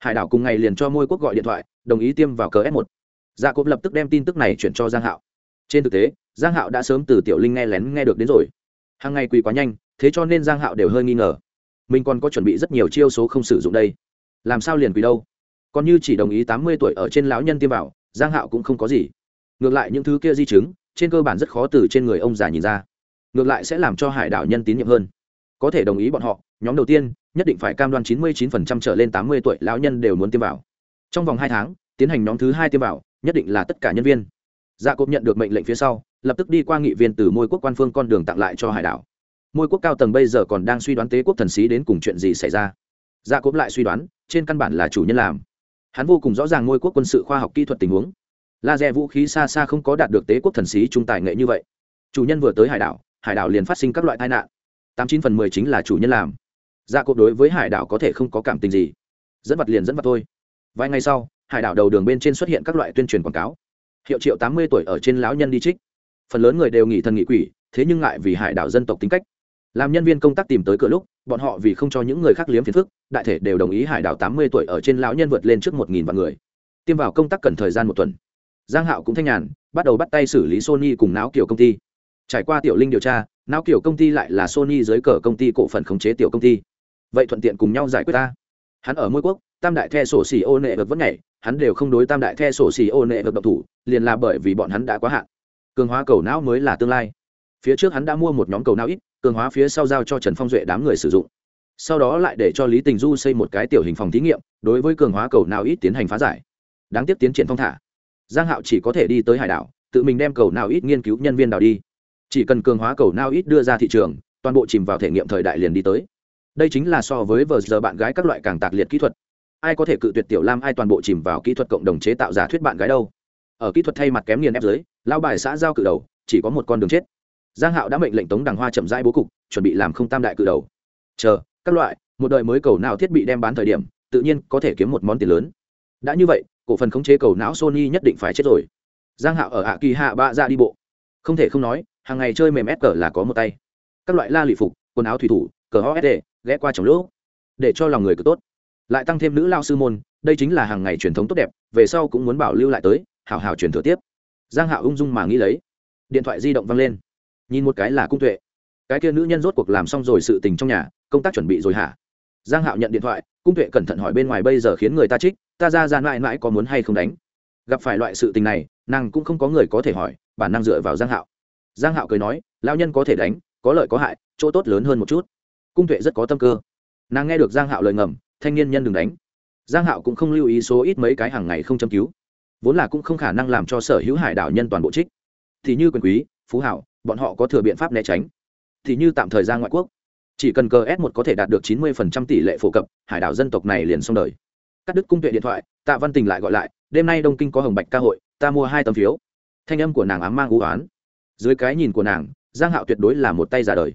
hải đảo cùng ngày liền cho môi quốc gọi điện thoại, đồng ý tiêm vào cờ s một. Gia cốp lập tức đem tin tức này chuyển cho giang hạo. Trên thực tế, giang hạo đã sớm từ tiểu linh nghe lén nghe được đến rồi. Hàng ngày quỳ quá nhanh, thế cho nên giang hạo đều hơi nghi ngờ. Mình còn có chuẩn bị rất nhiều chiêu số không sử dụng đây. Làm sao liền quỳ đâu? Còn như chỉ đồng ý tám mươi tuổi ở trên lão nhân tiêm vào, giang hạo cũng không có gì. Ngược lại những thứ kia di chứng, trên cơ bản rất khó từ trên người ông già nhìn ra. Ngược lại sẽ làm cho hải đảo nhân tín nhiệm hơn. Có thể đồng ý bọn họ nhóm đầu tiên, nhất định phải cam đoan 99% trở lên tám mươi tuổi lão nhân đều muốn tiêm vào. Trong vòng hai tháng, tiến hành nhóm thứ hai tiêm vào, nhất định là tất cả nhân viên. Dạ cốp nhận được mệnh lệnh phía sau, lập tức đi qua nghị viên từ môi quốc quan phương con đường tặng lại cho hải đảo. Môi quốc cao tầng bây giờ còn đang suy đoán tế quốc thần sĩ đến cùng chuyện gì xảy ra. Dạ cốp lại suy đoán, trên căn bản là chủ nhân làm. Hắn vô cùng rõ ràng môi quốc quân sự khoa học kỹ thuật tình huống. Laser vũ khí xa xa không có đạt được tế quốc thần sĩ trung tài nghệ như vậy. Chủ nhân vừa tới hải đảo hải đảo liền phát sinh các loại tai nạn. Tám chín phần mười chính là chủ nhân làm. Dạ gia cộp đối với hải đảo có thể không có cảm tình gì. Dẫn vật liền dẫn vật thôi. Vài ngày sau, hải đảo đầu đường bên trên xuất hiện các loại tuyên truyền quảng cáo. Hiệu triệu tám mươi tuổi ở trên lão nhân đi trích. Phần lớn người đều nghỉ thần nghỉ quỷ, thế nhưng ngại vì hải đảo dân tộc tính cách. Làm nhân viên công tác tìm tới cửa lúc, bọn họ vì không cho những người khác liếm phiền phức, đại thể đều đồng ý hải đảo tám mươi tuổi ở trên lão nhân vượt lên trước một nghìn vạn người. Tiêm vào công tác cần thời gian một tuần. Giang hạo cũng thanh nhàn, bắt đầu bắt tay xử lý sony cùng não kiểu công ty. Trải qua tiểu linh điều tra não kiểu công ty lại là sony dưới cờ công ty cổ phần khống chế tiểu công ty vậy thuận tiện cùng nhau giải quyết ta. Hắn ở mỗi quốc, tam đại the sổ xì ô nệ vực vẫn nhảy, hắn đều không đối tam đại the sổ xì ô nệ vực độc thủ, liền là bởi vì bọn hắn đã quá hạn. Cường hóa cầu não mới là tương lai. Phía trước hắn đã mua một nhóm cầu não ít, cường hóa phía sau giao cho trần phong duệ đám người sử dụng. Sau đó lại để cho lý tình du xây một cái tiểu hình phòng thí nghiệm, đối với cường hóa cầu não ít tiến hành phá giải. Đáng tiếc tiến triển phong thả. Giang hạo chỉ có thể đi tới hải đảo, tự mình đem cầu não ít nghiên cứu nhân viên đào đi. Chỉ cần cường hóa cầu não ít đưa ra thị trường, toàn bộ chìm vào thể nghiệm thời đại liền đi tới đây chính là so với vờ giờ bạn gái các loại càng tạc liệt kỹ thuật. Ai có thể cự tuyệt tiểu lam ai toàn bộ chìm vào kỹ thuật cộng đồng chế tạo giả thuyết bạn gái đâu. Ở kỹ thuật thay mặt kém nghiền ép dưới lao bài xã giao cự đầu, chỉ có một con đường chết. Giang hạo đã mệnh lệnh tống đằng hoa chậm rãi bố cục, chuẩn bị làm không tam đại cự đầu. Chờ, các loại, một đời mới cầu nào thiết bị đem bán thời điểm, tự nhiên có thể kiếm một món tiền lớn. Đã như vậy, cổ phần khống chế cầu não sony nhất định phải chết rồi. Giang hạo ở ạ kỳ hạ ba ra đi bộ. Không thể không nói, hàng ngày chơi mềm ép cờ là có một tay. Các loại la lụy phục, quần áo thủy thủ, cờ ho sd ghé qua trồng lỗ để cho lòng người cứ tốt. Lại tăng thêm nữ lao sư môn, đây chính là hàng ngày truyền thống tốt đẹp, về sau cũng muốn bảo lưu lại tới, hảo hảo truyền thừa tiếp. Giang hạo ung dung mà nghĩ lấy. Điện thoại di động văng lên. Nhìn một cái là cung tuệ. Cái kia nữ nhân rốt cuộc làm xong rồi sự tình trong nhà, công tác chuẩn bị rồi hả? Giang hạo nhận điện thoại, cung tuệ cẩn thận hỏi bên ngoài bây giờ khiến người ta trích, ta ra ra mãi mãi có muốn hay không đánh? Gặp phải loại sự tình này, nàng cũng không có người có thể hỏi, bản năng dựa vào giang hạo giang hạo cười nói, lão nhân có thể đánh, có lợi có hại, chỗ tốt lớn hơn một chút cung tuệ rất có tâm cơ. Nàng nghe được giang hạo lời ngầm, thanh niên nhân đừng đánh. Giang hạo cũng không lưu ý số ít mấy cái hàng ngày không châm cứu. Vốn là cũng không khả năng làm cho sở hữu hải đảo nhân toàn bộ trích. Thì như quyền quý, phú hảo, bọn họ có thừa biện pháp né tránh. Thì như tạm thời ra ngoại quốc. Chỉ cần cờ s một có thể đạt được 90% tỷ lệ phổ cập, hải đảo dân tộc này liền xong đời. Cắt đứt cung tuệ điện thoại, tạ văn tình lại gọi lại, đêm nay đông kinh có hồng bạch ca hội, ta mua hai tấm phiếu. Thanh âm của nàng ám mang u oán dưới cái nhìn của nàng, giang hạo tuyệt đối là một tay giả đời.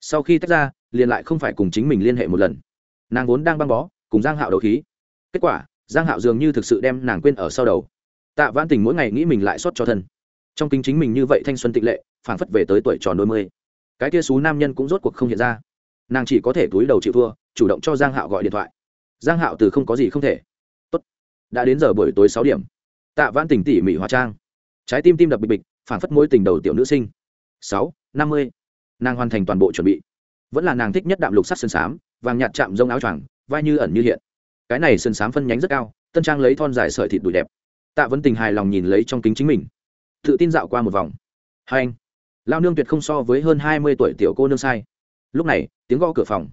Sau khi tách ra liền lại không phải cùng chính mình liên hệ một lần. Nàng vốn đang băng bó, cùng giang hạo đấu khí. Kết quả, giang hạo dường như thực sự đem nàng quên ở sau đầu. Tạ vãn tình mỗi ngày nghĩ mình lại xót cho thân. Trong kính chính mình như vậy thanh xuân tịnh lệ, phảng phất về tới tuổi tròn đôi mươi. Cái kia xú nam nhân cũng rốt cuộc không hiện ra. Nàng chỉ có thể túi đầu chịu thua, chủ động cho giang hạo gọi điện thoại. Giang hạo từ không có gì không thể. Tốt, đã đến giờ buổi tối sáu điểm. Tạ vãn tình tỉ mỉ hóa trang. Trái tim tim đập bịch bịch, phảng phất mối tình đầu tiểu nữ sinh. Sáu, năm mươi. Nàng hoàn thành toàn bộ chuẩn bị vẫn là nàng thích nhất đạm lục sắt sơn sám, vàng nhạt chạm rông áo choàng, vai như ẩn như hiện. Cái này sơn sám phân nhánh rất cao, tân trang lấy thon dài sợi thịt đùi đẹp. Tạ vẫn tình hài lòng nhìn lấy trong kính chính mình. Tự tin dạo qua một vòng. Hai anh lao nương tuyệt không so với hơn hai mươi tuổi tiểu cô nương sai. Lúc này, tiếng gõ cửa phòng.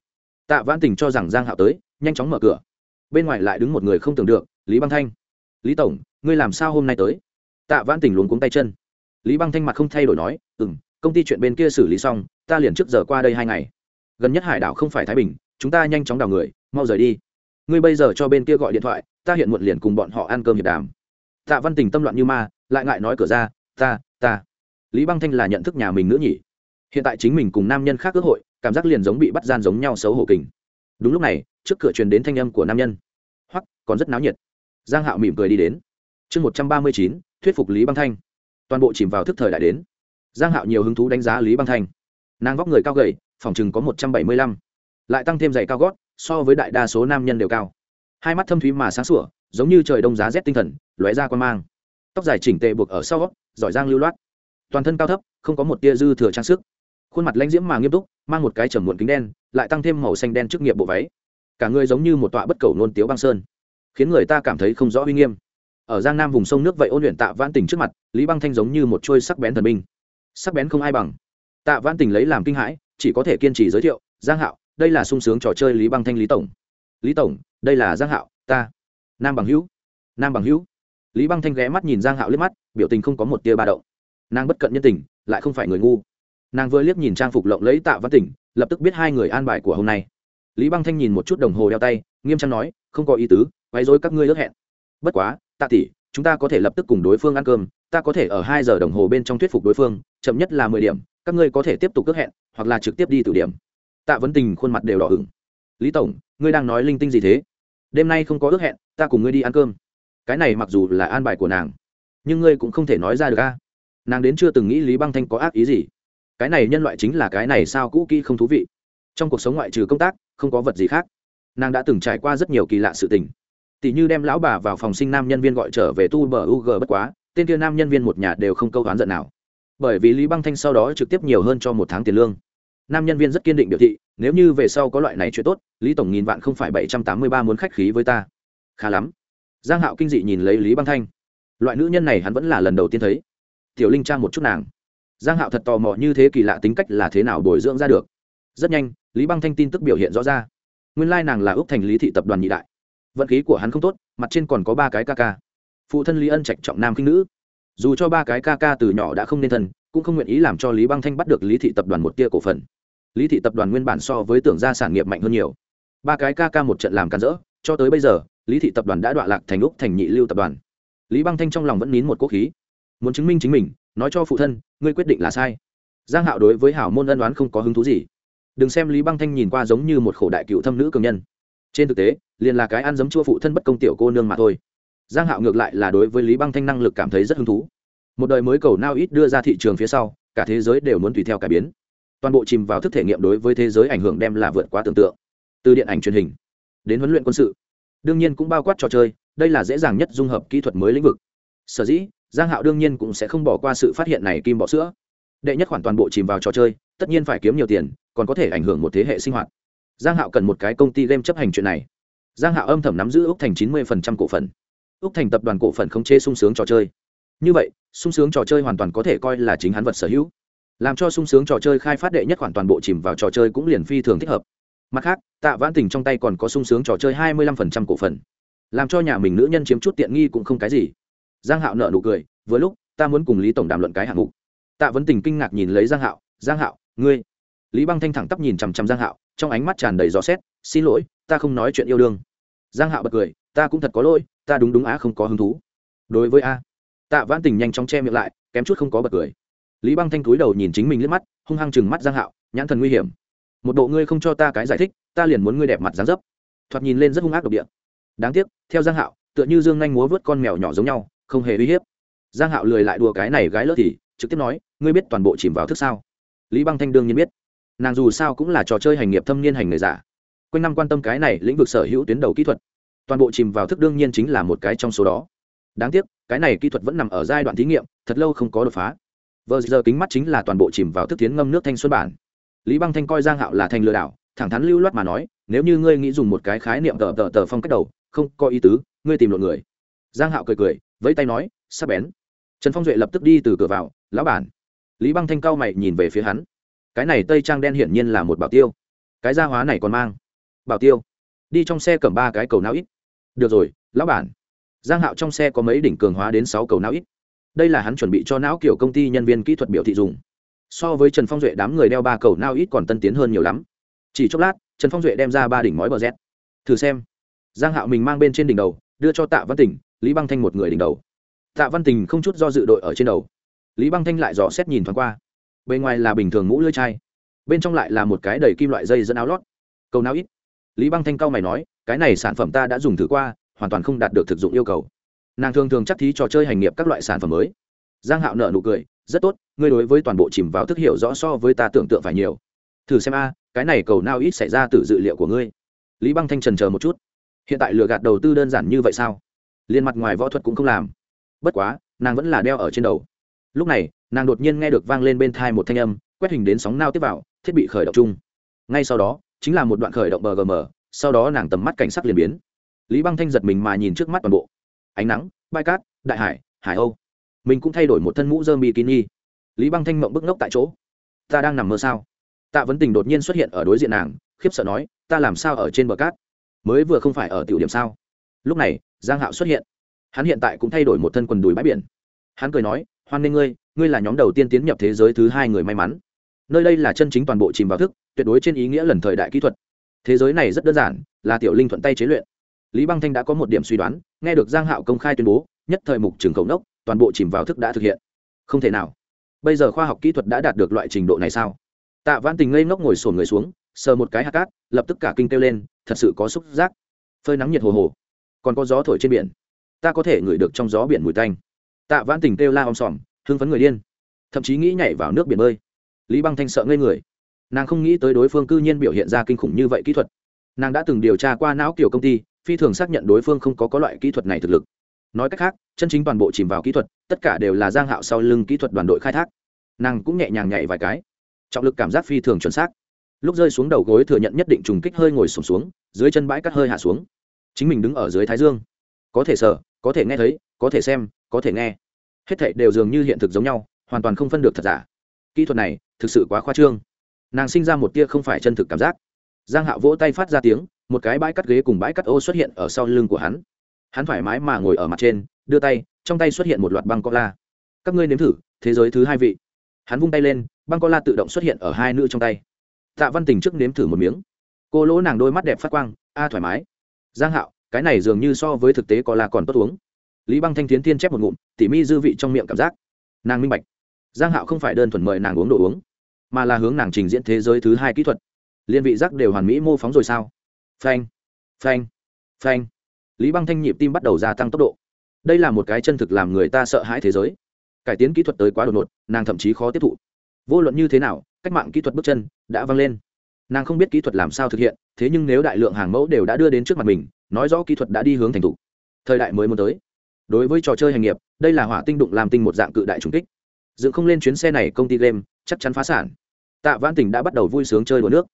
Tạ văn tình cho rằng giang hạo tới, nhanh chóng mở cửa. Bên ngoài lại đứng một người không tưởng được, lý băng thanh. Lý tổng, ngươi làm sao hôm nay tới? Tạ văn tình luống cuống tay chân. Lý băng thanh mặt không thay đổi nói ừ m công ty chuyện bên kia xử lý xong, ta liền trước giờ qua đây hai ngày gần nhất hải đảo không phải thái bình, chúng ta nhanh chóng đào người, mau rời đi. Ngươi bây giờ cho bên kia gọi điện thoại, ta hiện muộn liền cùng bọn họ ăn cơm hiệp đàm. Tạ văn tình tâm loạn như ma, lại ngại nói cửa ra, ta ta. Lý băng thanh là nhận thức nhà mình nữa nhỉ. Hiện tại chính mình cùng nam nhân khác ước hội, cảm giác liền giống bị bắt gian giống nhau xấu hổ kình. Đúng lúc này, trước cửa truyền đến thanh âm của nam nhân. Hoặc còn rất náo nhiệt. Giang hạo mỉm cười đi đến. Chương một trăm ba mươi chín, thuyết phục lý băng thanh. Toàn bộ chìm vào thức thời đại đến. Giang hạo nhiều hứng thú đánh giá lý băng thanh. Nàng vóc người cao gầy phòng chừng có một trăm bảy mươi lăm. Lại tăng thêm giày cao gót so với đại đa số nam nhân đều cao. Hai mắt thâm thúy mà sáng sủa giống như trời đông giá rét tinh thần lóe ra quan mang. Tóc dài chỉnh tề buộc ở sau gót, giỏi giang lưu loát. Toàn thân cao thấp không có một tia dư thừa trang sức. Khuôn mặt lãnh diễm mà nghiêm túc mang một cái trầm muộn kính đen lại tăng thêm màu xanh đen trước nghiệp bộ váy. Cả người giống như một tọa bất cầu nôn tiếu băng sơn khiến người ta cảm thấy không rõ uy nghiêm. Ở giang nam vùng sông nước vậy ôn luyện tạ vãn tình trước mặt lý băng thanh giống như một trôi sắc bén thần binh. Sắc bén không ai bằng. Tạ vãn tình lấy làm kinh hãi chỉ có thể kiên trì giới thiệu, giang hạo, đây là sung sướng trò chơi lý băng thanh lý tổng. Lý tổng, đây là giang hạo, ta. Nam bằng hữu. Nam bằng hữu. Lý băng thanh ghé mắt nhìn giang hạo liếc mắt, biểu tình không có một tia ba động. Nàng bất cận nhân tình, lại không phải người ngu. Nàng vừa liếc nhìn trang phục lộng lẫy tạ văn tỉnh, lập tức biết hai người an bài của hôm nay. Lý băng thanh nhìn một chút đồng hồ đeo tay, nghiêm trang nói, không có ý tứ, quấy rối các ngươi ước hẹn. Bất quá, tạ tỷ, chúng ta có thể lập tức cùng đối phương ăn cơm, ta có thể ở hai giờ đồng hồ bên trong thuyết phục đối phương, chậm nhất là mười điểm, các ngươi có thể tiếp tục ước hẹn hoặc là trực tiếp đi từ điểm. Tạ vấn tình khuôn mặt đều đỏ ửng. Lý tổng, ngươi đang nói linh tinh gì thế? Đêm nay không có ước hẹn, ta cùng ngươi đi ăn cơm. Cái này mặc dù là an bài của nàng, nhưng ngươi cũng không thể nói ra được a. Nàng đến chưa từng nghĩ lý băng thanh có ác ý gì. Cái này nhân loại chính là cái này sao cũ kỹ không thú vị. Trong cuộc sống ngoại trừ công tác, không có vật gì khác. Nàng đã từng trải qua rất nhiều kỳ lạ sự tình. Tỷ như đem lão bà vào phòng sinh nam nhân viên gọi trở về tu bờ ug bất quá, tên kia nam nhân viên một nhà đều không câu oán giận nào bởi vì lý băng thanh sau đó trực tiếp nhiều hơn cho một tháng tiền lương. Nam nhân viên rất kiên định biểu thị, nếu như về sau có loại này chuyện tốt, lý tổng nghìn vạn không phải bảy trăm tám mươi ba muốn khách khí với ta. Khá lắm. Giang hạo kinh dị nhìn lấy lý băng thanh. Loại nữ nhân này hắn vẫn là lần đầu tiên thấy. Tiểu linh trang một chút nàng. Giang hạo thật tò mò như thế kỳ lạ tính cách là thế nào bồi dưỡng ra được. Rất nhanh, lý băng thanh tin tức biểu hiện rõ ra. Nguyên lai nàng là ước thành lý thị tập đoàn nhị đại. Vận khí của hắn không tốt, mặt trên còn có ba cái ca ca. Phụ thân lý ân trạch trọng nam khinh nữ dù cho ba cái ca ca từ nhỏ đã không nên thân, cũng không nguyện ý làm cho lý băng thanh bắt được lý thị tập đoàn một tia cổ phần. Lý thị tập đoàn nguyên bản so với tưởng gia sản nghiệp mạnh hơn nhiều. Ba cái ca ca một trận làm càn rỡ, cho tới bây giờ, lý thị tập đoàn đã đọa lạc thành úc thành nhị lưu tập đoàn. Lý băng thanh trong lòng vẫn nín một quốc khí. Muốn chứng minh chính mình, nói cho phụ thân, ngươi quyết định là sai. Giang hạo đối với hảo môn ân đoán không có hứng thú gì. Đừng xem lý băng thanh nhìn qua giống như một khổ đại cựu thâm nữ cường nhân. Trên thực tế, liền là cái ăn giấm chua phụ thân bất công tiểu cô nương mà thôi giang hạo ngược lại là đối với lý băng thanh năng lực cảm thấy rất hứng thú. Một đời mới cầu nao ít đưa ra thị trường phía sau, cả thế giới đều muốn tùy theo cải biến. Toàn bộ chìm vào thức thể nghiệm đối với thế giới ảnh hưởng đem là vượt quá tưởng tượng. Từ điện ảnh truyền hình, đến huấn luyện quân sự, đương nhiên cũng bao quát trò chơi, đây là dễ dàng nhất dung hợp kỹ thuật mới lĩnh vực. Sở dĩ, giang hạo đương nhiên cũng sẽ không bỏ qua sự phát hiện này kim bỏ sữa. Đệ nhất khoản toàn bộ chìm vào trò chơi, tất nhiên phải kiếm nhiều tiền, còn có thể ảnh hưởng một thế hệ sinh hoạt. Giang hạo cần một cái công ty game chấp hành chuyện này. Giang hạo âm thầm nắm giữ ước thành chín mươi cổ phần úc thành tập đoàn cổ phần không chế sung sướng trò chơi. Như vậy, sung sướng trò chơi hoàn toàn có thể coi là chính hắn vật sở hữu. Làm cho sung sướng trò chơi khai phát đệ nhất khoản toàn bộ chìm vào trò chơi cũng liền phi thường thích hợp. Mặt khác, tạ vãn tình trong tay còn có sung sướng trò chơi hai mươi lăm cổ phần. Làm cho nhà mình nữ nhân chiếm chút tiện nghi cũng không cái gì. Giang hạo nợ nụ cười, vừa lúc, ta muốn cùng lý tổng đàm luận cái hạng mục. Tạ vấn tình kinh ngạc nhìn lấy giang hạo giang hạo, ngươi? Lý băng thanh thẳng tắp nhìn chằm chằm giang hạo, trong ánh mắt tràn đầy gió xét, xin lỗi, ta không nói chuyện yêu đương. Giang hạo bật cười, ta cũng thật có lỗi ta đúng đúng á không có hứng thú. Đối với a tạ vãn tình nhanh chóng che miệng lại, kém chút không có bật cười. Lý băng thanh cúi đầu nhìn chính mình liếc mắt, hung hăng chừng mắt giang hạo, nhãn thần nguy hiểm. Một bộ ngươi không cho ta cái giải thích, ta liền muốn ngươi đẹp mặt dáng dấp. Thoạt nhìn lên rất hung ác độc địa. Đáng tiếc, theo giang hạo, tựa như dương nhanh múa vớt con mèo nhỏ giống nhau, không hề uy hiếp. Giang hạo lười lại đùa cái này gái lỡ thì, trực tiếp nói, ngươi biết toàn bộ chìm vào thức sao? Lý băng thanh đương nhiên biết. Nàng dù sao cũng là trò chơi hành nghiệp thâm niên hành người giả. Quanh năm quan tâm cái này lĩnh vực sở hữu tuyến đầu kỹ thuật toàn bộ chìm vào thức đương nhiên chính là một cái trong số đó. Đáng tiếc, cái này kỹ thuật vẫn nằm ở giai đoạn thí nghiệm, thật lâu không có đột phá. Vờ giờ kính mắt chính là toàn bộ chìm vào thức tiến ngâm nước thanh xuân bản. Lý băng thanh coi giang hạo là thành lừa đảo, thẳng thắn lưu loát mà nói, nếu như ngươi nghĩ dùng một cái khái niệm tờ tờ tờ phong cách đầu, không có ý tứ, ngươi tìm lộn người. Giang hạo cười cười, vẫy tay nói, sắp bén. Trần phong duệ lập tức đi từ cửa vào, lão bản. Lý băng thanh cao mày nhìn về phía hắn. Cái này tây trang đen hiển nhiên là một bảo tiêu. Cái gia hóa này còn mang bảo tiêu. Đi trong xe cầm ba cái cầu não ít được rồi, lão bản. Giang hạo trong xe có mấy đỉnh cường hóa đến sáu cầu não ít. Đây là hắn chuẩn bị cho não kiểu công ty nhân viên kỹ thuật biểu thị dùng. So với trần phong duệ, đám người đeo ba cầu não ít còn tân tiến hơn nhiều lắm. Chỉ chốc lát, trần phong duệ đem ra ba đỉnh mói bờ z thử xem. Giang hạo mình mang bên trên đỉnh đầu, đưa cho tạ văn tỉnh lý băng thanh một người đỉnh đầu. Tạ văn tình không chút do dự đội ở trên đầu. Lý băng thanh lại dò xét nhìn thoáng qua. Bên ngoài là bình thường mũ lưỡi chai, bên trong lại là một cái đầy kim loại dây dẫn áo lót. Cầu não ít. Lý băng thanh cao mày nói cái này sản phẩm ta đã dùng thử qua, hoàn toàn không đạt được thực dụng yêu cầu. Nàng thường thường chắc thí trò chơi hành nghiệp các loại sản phẩm mới. Giang hạo nợ nụ cười, rất tốt, ngươi đối với toàn bộ chìm vào thức hiểu rõ so với ta tưởng tượng phải nhiều. Thử xem a, cái này cầu nào ít xảy ra từ dự liệu của ngươi? Lý băng thanh trần chờ một chút. Hiện tại lừa gạt đầu tư đơn giản như vậy sao? Liên mặt ngoài võ thuật cũng không làm. Bất quá, nàng vẫn là đeo ở trên đầu. Lúc này, nàng đột nhiên nghe được vang lên bên thai một thanh âm, quét hình đến sóng nao tiếp vào, thiết bị khởi động chung. Ngay sau đó, chính là một đoạn khởi động bgm sau đó nàng tầm mắt cảnh sắc liền biến. Lý băng thanh giật mình mà nhìn trước mắt toàn bộ. Ánh nắng, bãi cát, đại hải hải âu. Mình cũng thay đổi một thân mũ dơ bikini. Lý băng thanh mộng bức ngốc tại chỗ. Ta đang nằm mơ sao? Tạ vấn tình đột nhiên xuất hiện ở đối diện nàng, khiếp sợ nói, ta làm sao ở trên bờ cát? Mới vừa không phải ở tiểu điểm sao? Lúc này, giang hạo xuất hiện. Hắn hiện tại cũng thay đổi một thân quần đùi bãi biển. Hắn cười nói, hoan nghênh ngươi ngươi là nhóm đầu tiên tiến nhập thế giới thứ hai người may mắn. Nơi đây là chân chính toàn bộ chìm vào thức, tuyệt đối trên ý nghĩa lần thời đại kỹ thuật thế giới này rất đơn giản là tiểu linh thuận tay chế luyện. Lý băng thanh đã có một điểm suy đoán nghe được giang hạo công khai tuyên bố nhất thời mục trường cầu nốc, toàn bộ chìm vào thức đã thực hiện. Không thể nào. Bây giờ khoa học kỹ thuật đã đạt được loại trình độ này sao? Tạ văn tình ngây ngốc ngồi sổn người xuống sờ một cái hạt cát lập tức cả kinh kêu lên thật sự có xúc giác. Phơi nắng nhiệt hồ hồ. Còn có gió thổi trên biển. Ta có thể ngửi được trong gió biển mùi tanh. Tạ văn tình kêu la om sòm hưng phấn người điên. Thậm chí nghĩ nhảy vào nước biển bơi. Lý băng thanh sợ ngây người nàng không nghĩ tới đối phương cư nhiên biểu hiện ra kinh khủng như vậy kỹ thuật. Nàng đã từng điều tra qua não kiểu công ty phi thường xác nhận đối phương không có có loại kỹ thuật này thực lực. Nói cách khác chân chính toàn bộ chìm vào kỹ thuật tất cả đều là giang hạo sau lưng kỹ thuật đoàn đội khai thác. Nàng cũng nhẹ nhàng nhảy vài cái. Trọng lực cảm giác phi thường chuẩn xác. Lúc rơi xuống đầu gối thừa nhận nhất định trùng kích hơi ngồi sụp xuống, xuống dưới chân bãi cắt hơi hạ xuống. Chính mình đứng ở dưới thái dương. Có thể sở có thể nghe thấy có thể xem có thể nghe. Hết thảy đều dường như hiện thực giống nhau hoàn toàn không phân được thật giả. Kỹ thuật này thực sự quá khoa trương nàng sinh ra một tia không phải chân thực cảm giác. Giang hạo vỗ tay phát ra tiếng, một cái bãi cắt ghế cùng bãi cắt ô xuất hiện ở sau lưng của hắn. Hắn thoải mái mà ngồi ở mặt trên, đưa tay, trong tay xuất hiện một loạt băng co la các ngươi nếm thử, thế giới thứ hai vị. Hắn vung tay lên, băng co la tự động xuất hiện ở hai nữ trong tay. Tạ văn tình trước nếm thử một miếng. Cô lỗ nàng đôi mắt đẹp phát quang, a, thoải mái. Giang hạo cái này dường như so với thực tế co la còn tốt uống. Lý băng thanh tiến tiên chép một ngụm, tỉ mi dư vị trong miệng cảm giác. Nàng minh bạch. Giang hạo không phải đơn thuần mời nàng uống đồ uống mà là hướng nàng trình diễn thế giới thứ hai kỹ thuật. Liên vị giác đều hoàn mỹ mô phóng rồi sao? Phanh phanh phanh. Lý băng thanh nhịp tim bắt đầu gia tăng tốc độ. Đây là một cái chân thực làm người ta sợ hãi thế giới. Cải tiến kỹ thuật tới quá đột ngột, nàng thậm chí khó tiếp thụ. Vô luận như thế nào, cách mạng kỹ thuật bước chân đã vang lên. Nàng không biết kỹ thuật làm sao thực hiện, thế nhưng nếu đại lượng hàng mẫu đều đã đưa đến trước mặt mình, nói rõ kỹ thuật đã đi hướng thành thục. Thời đại mới muốn tới. Đối với trò chơi hành nghiệp, đây là hỏa tinh đụng làm tinh một dạng cự đại trùng kích. Dựng không lên chuyến xe này công ty game, chắc chắn phá sản tạ vãn tỉnh đã bắt đầu vui sướng chơi đùa nước.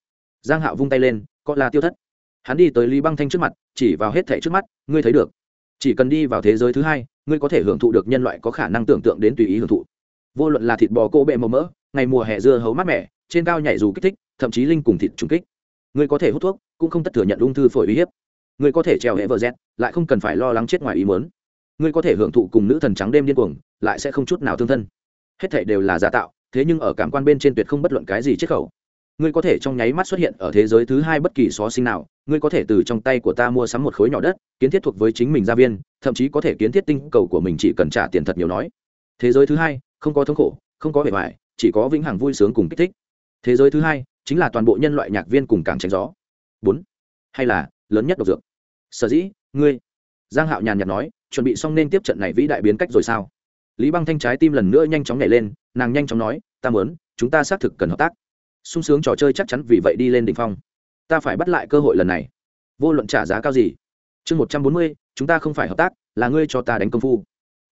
Giang hạo vung tay lên, có là tiêu thất. Hắn đi tới lý băng thanh trước mặt, chỉ vào hết thẻ trước mắt, ngươi thấy được. Chỉ cần đi vào thế giới thứ hai, ngươi có thể hưởng thụ được nhân loại có khả năng tưởng tượng đến tùy ý hưởng thụ. Vô luận là thịt bò cô bệ màu mỡ, ngày mùa hè dưa hấu mát mẻ, trên cao nhảy dù kích thích, thậm chí linh cùng thịt trùng kích. Ngươi có thể hút thuốc, cũng không tất thừa nhận ung thư phổi uy hiếp. Ngươi có thể trèo hệ vợ rét lại không cần phải lo lắng chết ngoài ý mớn ngươi có thể hưởng thụ cùng nữ thần trắng đêm điên cuồng, lại sẽ không chút nào thương thân. Hết thảy đều là giả tạo thế nhưng ở cảm quan bên trên tuyệt không bất luận cái gì chiết khẩu. Ngươi có thể trong nháy mắt xuất hiện ở thế giới thứ hai bất kỳ xó sinh nào, ngươi có thể từ trong tay của ta mua sắm một khối nhỏ đất, kiến thiết thuộc với chính mình gia viên, thậm chí có thể kiến thiết tinh cầu của mình chỉ cần trả tiền thật nhiều nói. Thế giới thứ hai, không có thống khổ, không có vẻ vải, chỉ có vĩnh hằng vui sướng cùng kích thích. Thế giới thứ hai, chính là toàn bộ nhân loại nhạc viên cùng càng tránh gió. Bốn, hay là lớn nhất độc dược? Sở dĩ, ngươi, giang hạo nhàn nhạt nói, chuẩn bị xong nên tiếp trận này vĩ đại biến cách rồi sao? Lý băng thanh trái tim lần nữa nhanh chóng nhảy lên nàng nhanh chóng nói ta muốn chúng ta xác thực cần hợp tác. Sung sướng trò chơi chắc chắn vì vậy đi lên đỉnh phong. Ta phải bắt lại cơ hội lần này. Vô luận trả giá cao gì. Chương một trăm bốn mươi chúng ta không phải hợp tác là ngươi cho ta đánh công phu.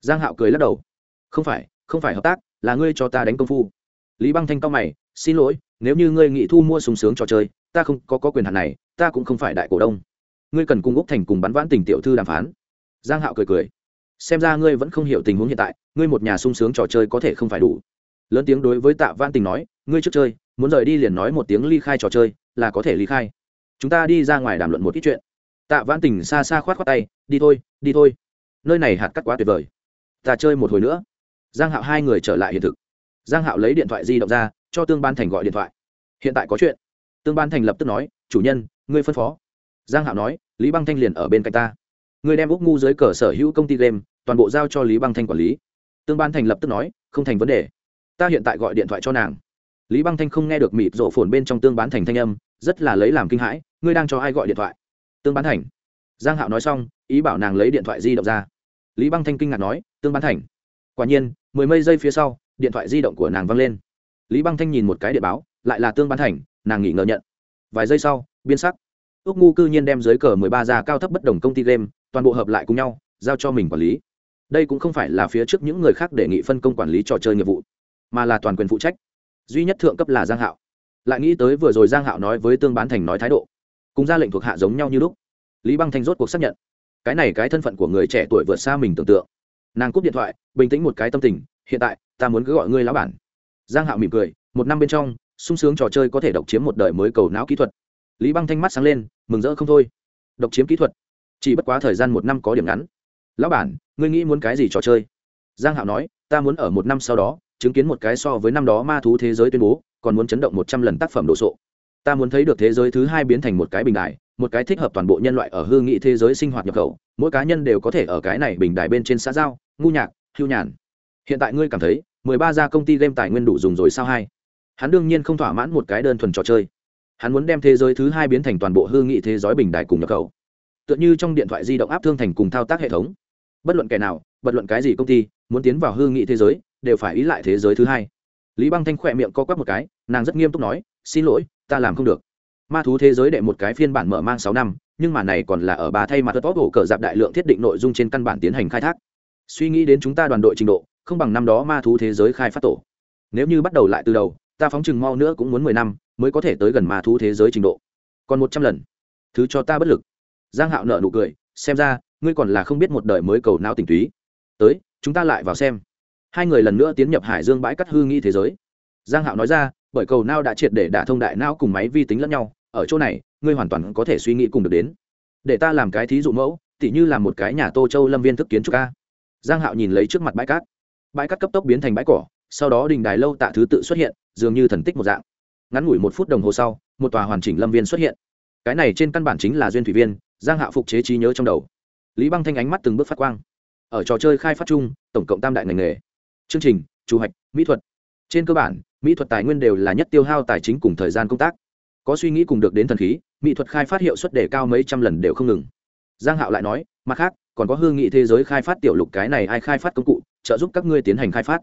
Giang hạo cười lắc đầu. Không phải không phải hợp tác là ngươi cho ta đánh công phu. Lý băng thanh cao mày xin lỗi nếu như ngươi nghĩ thu mua sung sướng trò chơi ta không có, có quyền hạn này ta cũng không phải đại cổ đông. Ngươi cần cùng úc thành cùng bắn vãn tình tiểu thư đàm phán. Giang hạo cười cười. Xem ra ngươi vẫn không hiểu tình huống hiện tại ngươi một nhà sung sướng trò chơi có thể không phải đủ lớn tiếng đối với tạ văn tình nói, ngươi trước chơi, muốn rời đi liền nói một tiếng ly khai trò chơi, là có thể ly khai. Chúng ta đi ra ngoài đàm luận một ít chuyện. Tạ văn tình xa xa khoát khoát tay, đi thôi đi thôi. Nơi này hạt cắt quá tuyệt vời. Ta chơi một hồi nữa. Giang hạo hai người trở lại hiện thực. Giang hạo lấy điện thoại di động ra, cho tương ban thành gọi điện thoại. Hiện tại có chuyện. Tương ban thành lập tức nói, chủ nhân, ngươi phân phó. Giang hạo nói, lý băng thanh liền ở bên cạnh ta. Ngươi đem úc ngu dưới cờ sở hữu công ty game toàn bộ giao cho lý băng thanh quản lý. Tương ban thành lập tức nói, không thành vấn đề ta hiện tại gọi điện thoại cho nàng. Lý băng thanh không nghe được mịt rộ phồn bên trong tương bán thành thanh âm, rất là lấy làm kinh hãi, ngươi đang cho ai gọi điện thoại? Tương bán thành. Giang hạo nói xong, ý bảo nàng lấy điện thoại di động ra. Lý băng thanh kinh ngạc nói, tương bán thành. Quả nhiên, mười mấy giây phía sau, điện thoại di động của nàng văng lên. Lý băng thanh nhìn một cái điện báo, lại là tương bán thành, nàng nghỉ ngờ nhận. Vài giây sau, biên sắc. Ước ngu cư nhiên đem dưới cờ mười ba gia cao thấp bất đồng công ty game, toàn bộ hợp lại cùng nhau, giao cho mình quản lý. Đây cũng không phải là phía trước những người khác đề nghị phân công quản lý trò chơi nghiệp vụ mà là toàn quyền phụ trách. Duy nhất thượng cấp là giang hạo. Lại nghĩ tới vừa rồi giang hạo nói với tương bán thành nói thái độ, cùng ra lệnh thuộc hạ giống nhau như lúc. Lý băng thanh rốt cuộc xác nhận, cái này cái thân phận của người trẻ tuổi vượt xa mình tưởng tượng. Nàng cúp điện thoại, bình tĩnh một cái tâm tình, hiện tại, ta muốn cứ gọi ngươi lão bản. Giang hạo mỉm cười, một năm bên trong, sung sướng trò chơi có thể độc chiếm một đời mới cầu não kỹ thuật. Lý băng thanh mắt sáng lên, mừng rỡ không thôi. Độc chiếm kỹ thuật, chỉ bất quá thời gian một năm có điểm ngắn. Lão bản, ngươi nghĩ muốn cái gì trò chơi? Giang hạo nói, ta muốn ở một năm sau đó chứng kiến một cái so với năm đó ma thú thế giới tuyên bố, còn muốn chấn động một trăm lần tác phẩm đồ sộ. Ta muốn thấy được thế giới thứ hai biến thành một cái bình đại một cái thích hợp toàn bộ nhân loại ở hư nghị thế giới sinh hoạt nhập khẩu. Mỗi cá nhân đều có thể ở cái này bình đài bên trên xã giao, ngu nhạc, hưu nhàn. Hiện tại ngươi cảm thấy, mười ba gia công ty game tài nguyên đủ dùng rồi sao hai? Hắn đương nhiên không thỏa mãn một cái đơn thuần trò chơi. Hắn muốn đem thế giới thứ hai biến thành toàn bộ hư nghị thế giới bình đài cùng nhập khẩu. Tựa như trong điện thoại di động áp thương thành cùng thao tác hệ thống. Bất luận kẻ nào, bất luận cái gì công ty, muốn tiến vào hư nghị thế giới đều phải ý lại thế giới thứ hai. Lý băng thanh khỏe miệng co quắp một cái, nàng rất nghiêm túc nói, xin lỗi, ta làm không được. Ma thú thế giới đệ một cái phiên bản mở mang sáu năm, nhưng mà này còn là ở bà thay mặt tốt hổ cờ dạp đại lượng thiết định nội dung trên căn bản tiến hành khai thác. Suy nghĩ đến chúng ta đoàn đội trình độ, không bằng năm đó ma thú thế giới khai phát tổ. Nếu như bắt đầu lại từ đầu, ta phóng chừng mau nữa cũng muốn mười năm mới có thể tới gần ma thú thế giới trình độ. Còn một trăm lần. Thứ cho ta bất lực. Giang hạo nợ nụ cười, xem ra, ngươi còn là không biết một đời mới cầu não tình túy. Tới, chúng ta lại vào xem hai người lần nữa tiến nhập hải dương bãi cắt hư nghi thế giới. Giang hạo nói ra, bởi cầu não đã triệt để đả thông đại não cùng máy vi tính lẫn nhau, ở chỗ này, ngươi hoàn toàn có thể suy nghĩ cùng được đến. Để ta làm cái thí dụ mẫu, tỉ như làm một cái nhà tô châu lâm viên thức kiến trúc ca giang hạo nhìn lấy trước mặt bãi cát. Bãi cát cấp tốc biến thành bãi cỏ, sau đó đình đài lâu tạ thứ tự xuất hiện, dường như thần tích một dạng. Ngắn ngủi một phút đồng hồ sau, một tòa hoàn chỉnh lâm viên xuất hiện. Cái này trên căn bản chính là duyên thủy viên, giang hạo phục chế trí nhớ trong đầu. Lý băng thanh ánh mắt từng bước phát quang. Ở trò chơi khai phát chung, tổng cộng tam đại ngành nghề chương trình, chủ hoạch, mỹ thuật. Trên cơ bản, mỹ thuật tài nguyên đều là nhất tiêu hao tài chính cùng thời gian công tác. Có suy nghĩ cùng được đến thần khí, mỹ thuật khai phát hiệu suất đề cao mấy trăm lần đều không ngừng. Giang hạo lại nói, mặt khác, còn có hương nghị thế giới khai phát tiểu lục cái này ai khai phát công cụ, trợ giúp các ngươi tiến hành khai phát.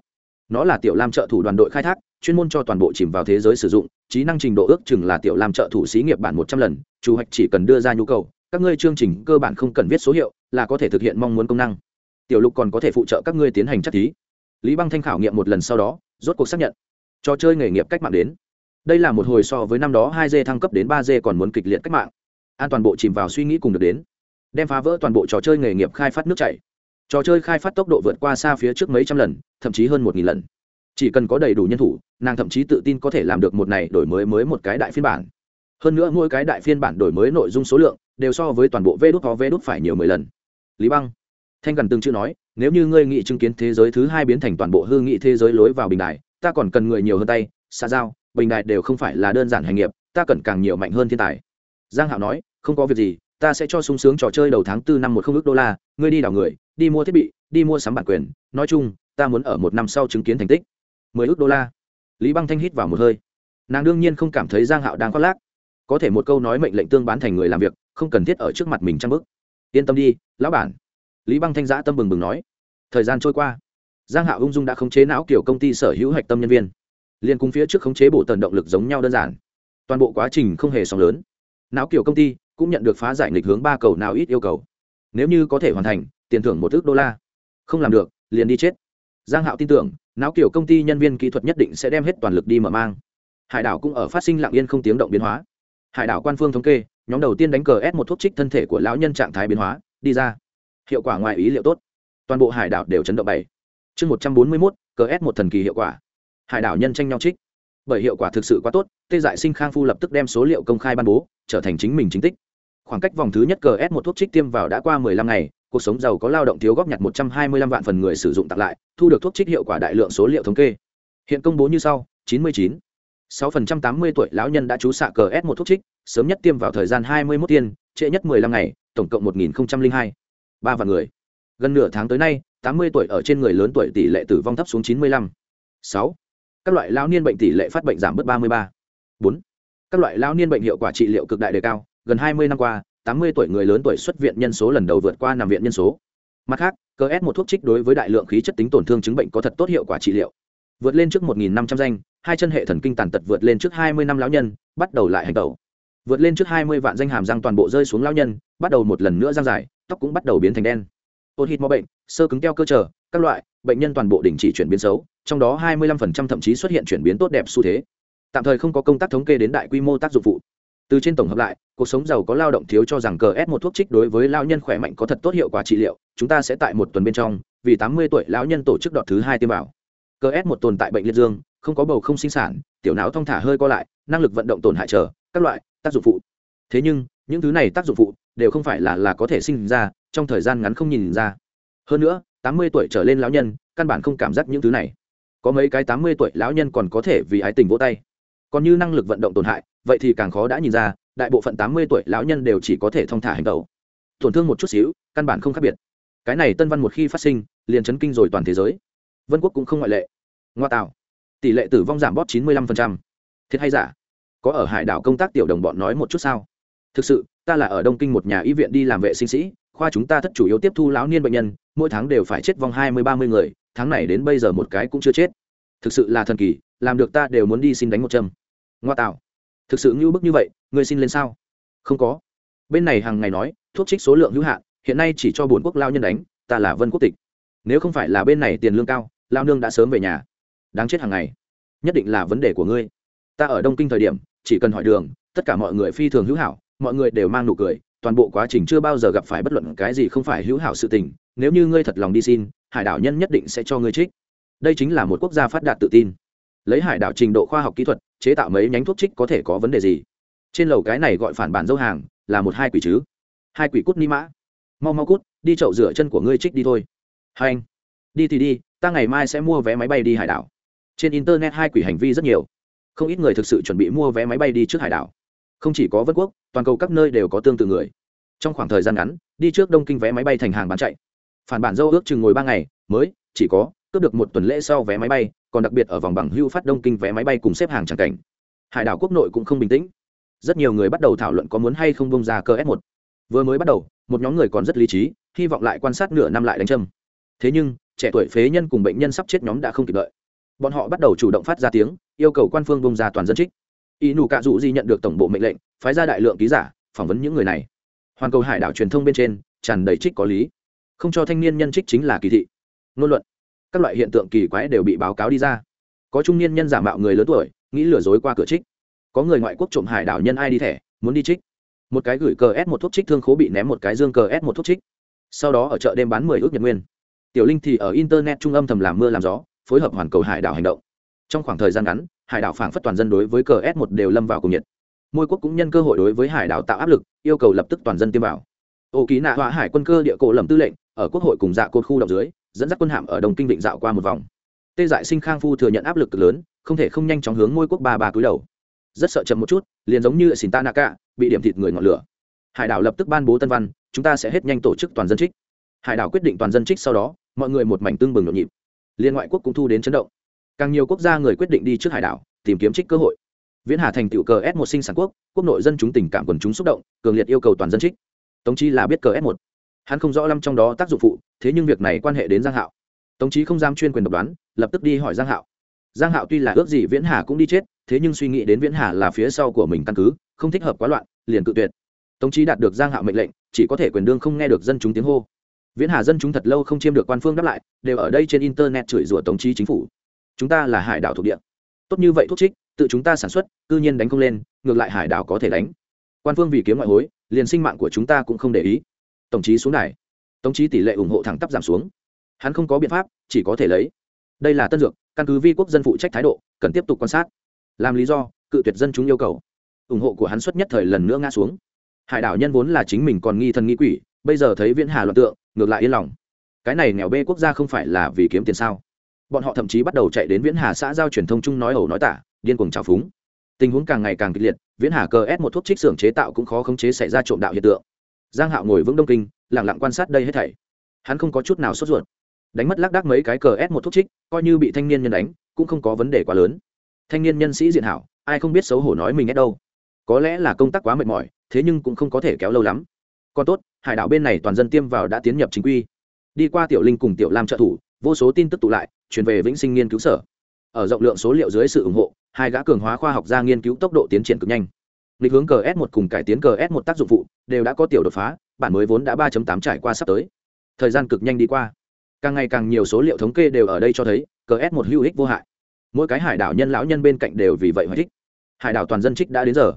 Nó là tiểu lam trợ thủ đoàn đội khai thác, chuyên môn cho toàn bộ chìm vào thế giới sử dụng, trí năng trình độ ước chừng là tiểu lam trợ thủ xí nghiệp bản một trăm lần, chủ hoạch chỉ cần đưa ra nhu cầu, các ngươi chương trình cơ bản không cần viết số hiệu, là có thể thực hiện mong muốn công năng. Tiểu lục còn có thể phụ trợ các ngươi tiến hành chất thí lý băng thanh khảo nghiệm một lần sau đó, rốt cuộc xác nhận. Trò chơi nghề nghiệp cách mạng đến. Đây là một hồi so với năm đó hai d thăng cấp đến ba d còn muốn kịch liệt cách mạng. An toàn bộ chìm vào suy nghĩ cùng được đến. Đem phá vỡ toàn bộ trò chơi nghề nghiệp khai phát nước chảy. Trò chơi khai phát tốc độ vượt qua xa phía trước mấy trăm lần, thậm chí hơn một nghìn lần. Chỉ cần có đầy đủ nhân thủ, nàng thậm chí tự tin có thể làm được một này đổi mới mới một cái đại phiên bản. Hơn nữa mỗi cái đại phiên bản đổi mới nội dung số lượng đều so với toàn bộ vê đốt có vê đốt phải nhiều mười lần. Lý băng thanh gần từng chữ nói nếu như ngươi nghĩ chứng kiến thế giới thứ hai biến thành toàn bộ hư nghị thế giới lối vào bình đại ta còn cần người nhiều hơn tay xa giao, bình đại đều không phải là đơn giản hành nghiệp, ta cần càng nhiều mạnh hơn thiên tài. Giang hạo nói, không có việc gì, ta sẽ cho sung sướng trò chơi đầu tháng tư năm một không ước đô la, ngươi đi đào người, đi mua thiết bị, đi mua sắm bản quyền. Nói chung, ta muốn ở một năm sau chứng kiến thành tích. Mười ước đô la. Lý băng thanh hít vào một hơi. Nàng đương nhiên không cảm thấy giang hạo đang khoác lác. Có thể một câu nói mệnh lệnh tương bán thành người làm việc, không cần thiết ở trước mặt mình trang bức. Yên tâm đi, lão bản lý băng thanh giã tâm bừng bừng nói, thời gian trôi qua, giang hạo ung dung đã khống chế não kiểu công ty sở hữu hạch tâm nhân viên. Liên cùng phía trước khống chế bộ tần động lực giống nhau đơn giản. Toàn bộ quá trình không hề sóng lớn. Não kiểu công ty cũng nhận được phá giải nghịch hướng ba cầu nào ít yêu cầu. Nếu như có thể hoàn thành, tiền thưởng một thước đô la. Không làm được, liền đi chết. Giang hạo tin tưởng, não kiểu công ty nhân viên kỹ thuật nhất định sẽ đem hết toàn lực đi mở mang. Hải đảo cũng ở phát sinh lặng yên không tiếng động biến hóa. Hải đảo quan phương thống kê, nhóm đầu tiên đánh cờ ép một thuốc trích thân thể của lão nhân trạng thái biến hóa, đi ra hiệu quả ngoài ý liệu tốt. Toàn bộ hải đảo đều chấn động bảy. Chương một trăm bốn mươi mốt cờ ép một thần kỳ hiệu quả. Hải đảo nhân tranh nhau trích. Bởi hiệu quả thực sự quá tốt, tê dại sinh khang phu lập tức đem số liệu công khai ban bố, trở thành chính mình chính tích. Khoảng cách vòng thứ nhất cờ s một thuốc trích tiêm vào đã qua mười lăm ngày, cuộc sống giàu có lao động thiếu góp nhặt một trăm hai mươi lăm vạn phần người sử dụng tặng lại, thu được thuốc trích hiệu quả đại lượng số liệu thống kê. Hiện công bố như sau, chín mươi chín. Sáu phần trăm tám mươi tuổi lão nhân đã trú xạ cờ s một thuốc trích, sớm nhất tiêm vào thời gian hai mươi mốt tiên, trễ nhất mười lăm ngày, tổng cộng một nghìn hai ba vạn người. Gần nửa tháng tới nay, tám mươi tuổi ở trên người lớn tuổi tỷ lệ tử vong thấp xuống chín mươi lăm. Sáu. Các loại lão niên bệnh tỷ lệ phát bệnh giảm bớt ba mươi ba. Bốn. Các loại lão niên bệnh hiệu quả trị liệu cực đại đề cao, gần hai mươi năm qua, tám mươi tuổi người lớn tuổi xuất viện nhân số lần đầu vượt qua nằm viện nhân số. Mặt khác cơ s một thuốc trích đối với đại lượng khí chất tính tổn thương chứng bệnh có thật tốt hiệu quả trị liệu. Vượt lên trước một năm trăm danh, hai chân hệ thần kinh tàn tật vượt lên trước hai mươi năm lão nhân, bắt đầu lại hành tẩu. Vượt lên trước hai mươi vạn danh hàm răng toàn bộ rơi xuống lão nhân, bắt đầu một lần nữa răng dài tóc cũng bắt đầu biến thành đen. Ôn hít mò bệnh, sơ cứng teo cơ trở, các loại, bệnh nhân toàn bộ đình chỉ chuyển biến xấu, trong đó 25% thậm chí xuất hiện chuyển biến tốt đẹp xu thế. Tạm thời không có công tác thống kê đến đại quy mô tác dụng phụ. Từ trên tổng hợp lại, cuộc sống giàu có lao động thiếu cho rằng cờ s một thuốc trích đối với lao nhân khỏe mạnh có thật tốt hiệu quả trị liệu, chúng ta sẽ tại một tuần bên trong, vì tám mươi tuổi lão nhân tổ chức đợt thứ hai tiêm bảo cờ s một tồn tại bệnh liệt dương, không có bầu không sinh sản, tiểu não thông thả hơi co lại, năng lực vận động tổn hại trở, các loại, tác dụng phụ. Thế nhưng, những thứ này tác dụng phụ đều không phải là là có thể sinh ra, trong thời gian ngắn không nhìn ra. Hơn nữa, tám mươi tuổi trở lên lão nhân, căn bản không cảm giác những thứ này. Có mấy cái tám mươi tuổi lão nhân còn có thể vì ái tình vỗ tay. Còn như năng lực vận động tổn hại, vậy thì càng khó đã nhìn ra, đại bộ phận tám mươi tuổi lão nhân đều chỉ có thể thong thả hành tẩu. Tổn thương một chút xíu, căn bản không khác biệt. Cái này tân văn một khi phát sinh, liền chấn kinh rồi toàn thế giới. Vân quốc cũng không ngoại lệ. Ngoa tạo. Tỷ lệ tử vong giảm bóp chín mươi lăm thiệt hay giả? Có ở hải đảo công tác tiểu đồng bọn nói một chút sao? Thực sự, ta là ở đông kinh một nhà y viện đi làm vệ sinh sĩ, khoa chúng ta thất chủ yếu tiếp thu lão niên bệnh nhân, mỗi tháng đều phải chết vong hai mươi, ba mươi người, tháng này đến bây giờ một cái cũng chưa chết. Thực sự là thần kỳ, làm được ta đều muốn đi xin đánh một châm. Ngoa tạo. Thực sự ngưu bức như vậy, ngươi xin lên sao? Không có. Bên này hàng ngày nói, thuốc trích số lượng hữu hạn, hiện nay chỉ cho bốn quốc lao nhân đánh, ta là vân quốc tịch. Nếu không phải là bên này tiền lương cao, lao nương đã sớm về nhà. Đáng chết hàng ngày. Nhất định là vấn đề của ngươi. Ta ở đông kinh thời điểm, chỉ cần hỏi đường, tất cả mọi người phi thường hữu hảo mọi người đều mang nụ cười, toàn bộ quá trình chưa bao giờ gặp phải bất luận cái gì không phải hữu hảo sự tình, nếu như ngươi thật lòng đi xin, hải đảo nhân nhất định sẽ cho ngươi trích. Đây chính là một quốc gia phát đạt tự tin. Lấy hải đảo trình độ khoa học kỹ thuật, chế tạo mấy nhánh thuốc trích có thể có vấn đề gì? Trên lầu cái này gọi phản bản dâu hàng, là một hai quỷ chứ? Hai quỷ cút ni mã. Mau mau cút, đi chậu rửa chân của ngươi trích đi thôi. Hai anh. Đi thì đi, ta ngày mai sẽ mua vé máy bay đi hải đảo. Trên internet hai quỷ hành vi rất nhiều. Không ít người thực sự chuẩn bị mua vé máy bay đi trước hải đảo không chỉ có vân quốc, toàn cầu các nơi đều có tương tự người. Trong khoảng thời gian ngắn, đi trước đông kinh vé máy bay thành hàng bán chạy. Phản bản dâu ước chừng ngồi ba ngày, mới, chỉ có, cướp được một tuần lễ sau vé máy bay, còn đặc biệt ở vòng bằng hưu phát đông kinh vé máy bay cùng xếp hàng chẳng cảnh. Hải đảo quốc nội cũng không bình tĩnh. Rất nhiều người bắt đầu thảo luận có muốn hay không bông ra cơ s 1 vừa mới bắt đầu, một nhóm người còn rất lý trí, hy vọng lại quan sát nửa năm lại đánh châm. Thế nhưng, trẻ tuổi phế nhân cùng bệnh nhân sắp chết nhóm đã không kịp đợi. Bọn họ bắt đầu chủ động phát ra tiếng, yêu cầu quan phương bông ra toàn dân trích y nụ cạ dụ di nhận được tổng bộ mệnh lệnh, phái ra đại lượng ký giả, phỏng vấn những người này. Hoàn cầu hải đảo truyền thông bên trên, tràn đầy trích có lý. Không cho thanh niên nhân trích chính là kỳ thị. Ngôn luận. Các loại hiện tượng kỳ quái đều bị báo cáo đi ra. Có trung niên nhân giả mạo người lớn tuổi, nghĩ lừa dối qua cửa trích. Có người ngoại quốc trộm hải đảo nhân ai đi thẻ, muốn đi trích. Một cái gửi cờ s một thuốc trích thương khố bị ném một cái dương cờ s một thuốc trích. Sau đó ở chợ đêm bán mười ước nhật nguyên. Tiểu linh thì ở internet trung âm thầm làm mưa làm gió, phối hợp hoàn cầu hải đảo hành động trong khoảng thời gian ngắn, hải đảo phảng phất toàn dân đối với cờ s một đều lâm vào cùng nhiệt. Môi quốc cũng nhân cơ hội đối với hải đảo tạo áp lực, yêu cầu lập tức toàn dân tiêm vào. Ô ký nạ họa hải quân cơ địa cổ lầm tư lệnh, ở quốc hội cùng dạ cột khu động dưới, dẫn dắt quân hạm ở đồng kinh vịnh dạo qua một vòng. Tê dại sinh khang phu thừa nhận áp lực cực lớn, không thể không nhanh chóng hướng ngôi quốc ba ba cúi đầu. Rất sợ chậm một chút, liền giống như ở xin naka bị điểm thịt người ngọn lửa. Hải đảo lập tức ban bố tân văn, chúng ta sẽ hết nhanh tổ chức toàn dân trích. Hải đảo quyết định toàn dân trích sau đó, mọi người một mảnh tương bừng nhộn nhịp. Liên ngoại quốc cũng thu đến chấn động càng nhiều quốc gia người quyết định đi trước hải đảo, tìm kiếm trích cơ hội. Viễn hà thành tựu cờ s một sinh sản quốc quốc nội dân chúng tình cảm quần chúng xúc động, cường liệt yêu cầu toàn dân trích. Tống chi là biết cờ s một. Hắn không rõ lâm trong đó tác dụng phụ, thế nhưng việc này quan hệ đến giang hạo. Tống chí không dám chuyên quyền độc đoán, lập tức đi hỏi giang hạo. Giang hạo tuy là ước gì viễn hà cũng đi chết, thế nhưng suy nghĩ đến viễn hà là phía sau của mình căn cứ, không thích hợp quá loạn, liền cự tuyệt. Tống chí đạt được giang hạo mệnh lệnh, chỉ có thể quyền đương không nghe được dân chúng tiếng hô. Viễn hà dân chúng thật lâu không chiêm được quan phương đáp lại, đều ở đây trên internet chửi rủa tống chí chính phủ chúng ta là hải đảo thuộc địa. Tốt như vậy thuốc trích, tự chúng ta sản xuất, cư nhiên đánh không lên, ngược lại hải đảo có thể đánh. Quan phương vì kiếm ngoại hối, liền sinh mạng của chúng ta cũng không để ý. Tổng chí xuống này tổng chí tỷ lệ ủng hộ thẳng tắp giảm xuống. Hắn không có biện pháp, chỉ có thể lấy. Đây là tân dược, căn cứ vi quốc dân phụ trách thái độ, cần tiếp tục quan sát. Làm lý do, cự tuyệt dân chúng yêu cầu. Ủng hộ của hắn xuất nhất thời lần nữa ngã xuống. Hải đảo nhân vốn là chính mình còn nghi thần nghi quỷ, bây giờ thấy viễn hà loạn tượng, ngược lại yên lòng. Cái này nghèo bê quốc gia không phải là vì kiếm tiền sao? Bọn họ thậm chí bắt đầu chạy đến viễn hà xã giao truyền thông chung nói ẩu nói tả, điên cuồng trào phúng. Tình huống càng ngày càng kịch liệt, viễn hà cờ ép một thuốc trích xưởng chế tạo cũng khó khống chế xảy ra trộm đạo hiện tượng. Giang hạo ngồi vững đông kinh, lặng lặng quan sát đây hết thảy. Hắn không có chút nào sốt ruột. Đánh mất lác đác mấy cái cờ ép một thuốc trích, coi như bị thanh niên nhân đánh, cũng không có vấn đề quá lớn. Thanh niên nhân sĩ diện hảo, ai không biết xấu hổ nói mình ép đâu. Có lẽ là công tác quá mệt mỏi, thế nhưng cũng không có thể kéo lâu lắm. Còn tốt, hải đảo bên này toàn dân tiêm vào đã tiến nhập chính quy. Đi qua tiểu linh cùng tiểu lam trợ thủ vô số tin tức tụ lại, truyền về vĩnh sinh nghiên cứu sở. Ở rộng lượng số liệu dưới sự ủng hộ, hai gã cường hóa khoa học gia nghiên cứu tốc độ tiến triển cực nhanh. Lịch hướng cờ s 1 cùng cải tiến cờ s 1 tác dụng phụ đều đã có tiểu đột phá, bản mới vốn đã 3.8 trải qua sắp tới. Thời gian cực nhanh đi qua. Càng ngày càng nhiều số liệu thống kê đều ở đây cho thấy cờ s 1 hữu ích vô hại. Mỗi cái hải đảo nhân lão nhân bên cạnh đều vì vậy hoài thích. Hải đảo toàn dân trích đã đến giờ.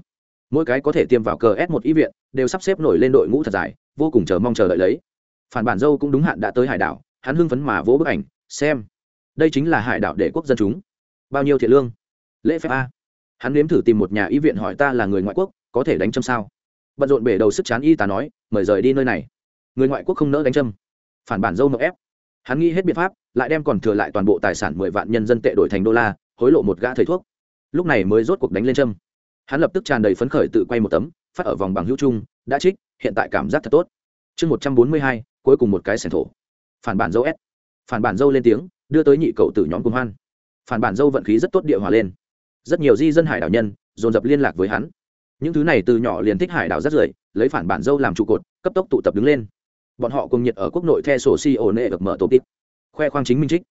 Mỗi cái có thể tiêm vào cờ s 1 ý viện đều sắp xếp nổi lên đội ngũ thật dài, vô cùng chờ mong chờ đợi lấy. Phản bản dâu cũng đúng hạn đã tới hải đảo hắn hưng phấn mà vỗ bức ảnh, xem, đây chính là hải đảo để quốc dân chúng. Bao nhiêu thiện lương? Lễ phép a. Hắn nếm thử tìm một nhà y viện hỏi ta là người ngoại quốc, có thể đánh châm sao? Bận rộn bể đầu sức chán y tá nói, mời rời đi nơi này. Người ngoại quốc không nỡ đánh châm. Phản bản dâu nợ ép. Hắn nghĩ hết biện pháp, lại đem còn thừa lại toàn bộ tài sản mười vạn nhân dân tệ đổi thành đô la, hối lộ một gã thầy thuốc. Lúc này mới rốt cuộc đánh lên châm. Hắn lập tức tràn đầy phấn khởi tự quay một tấm, phát ở vòng bằng hữu chung, đã trích, hiện tại cảm giác thật tốt. Chương một trăm bốn mươi hai, cuối cùng một cái sẻn thổ phản bản dâu s phản bản dâu lên tiếng, đưa tới nhị cậu từ nhóm cùng hoan. Phản bản dâu vận khí rất tốt địa hòa lên. Rất nhiều di dân hải đảo nhân, dồn dập liên lạc với hắn. Những thứ này từ nhỏ liền thích hải đảo rất rưởi, lấy phản bản dâu làm trụ cột, cấp tốc tụ tập đứng lên. Bọn họ cùng nhiệt ở quốc nội the sổ si ổ nệ được mở tổ tít khoe khoang chính minh trích.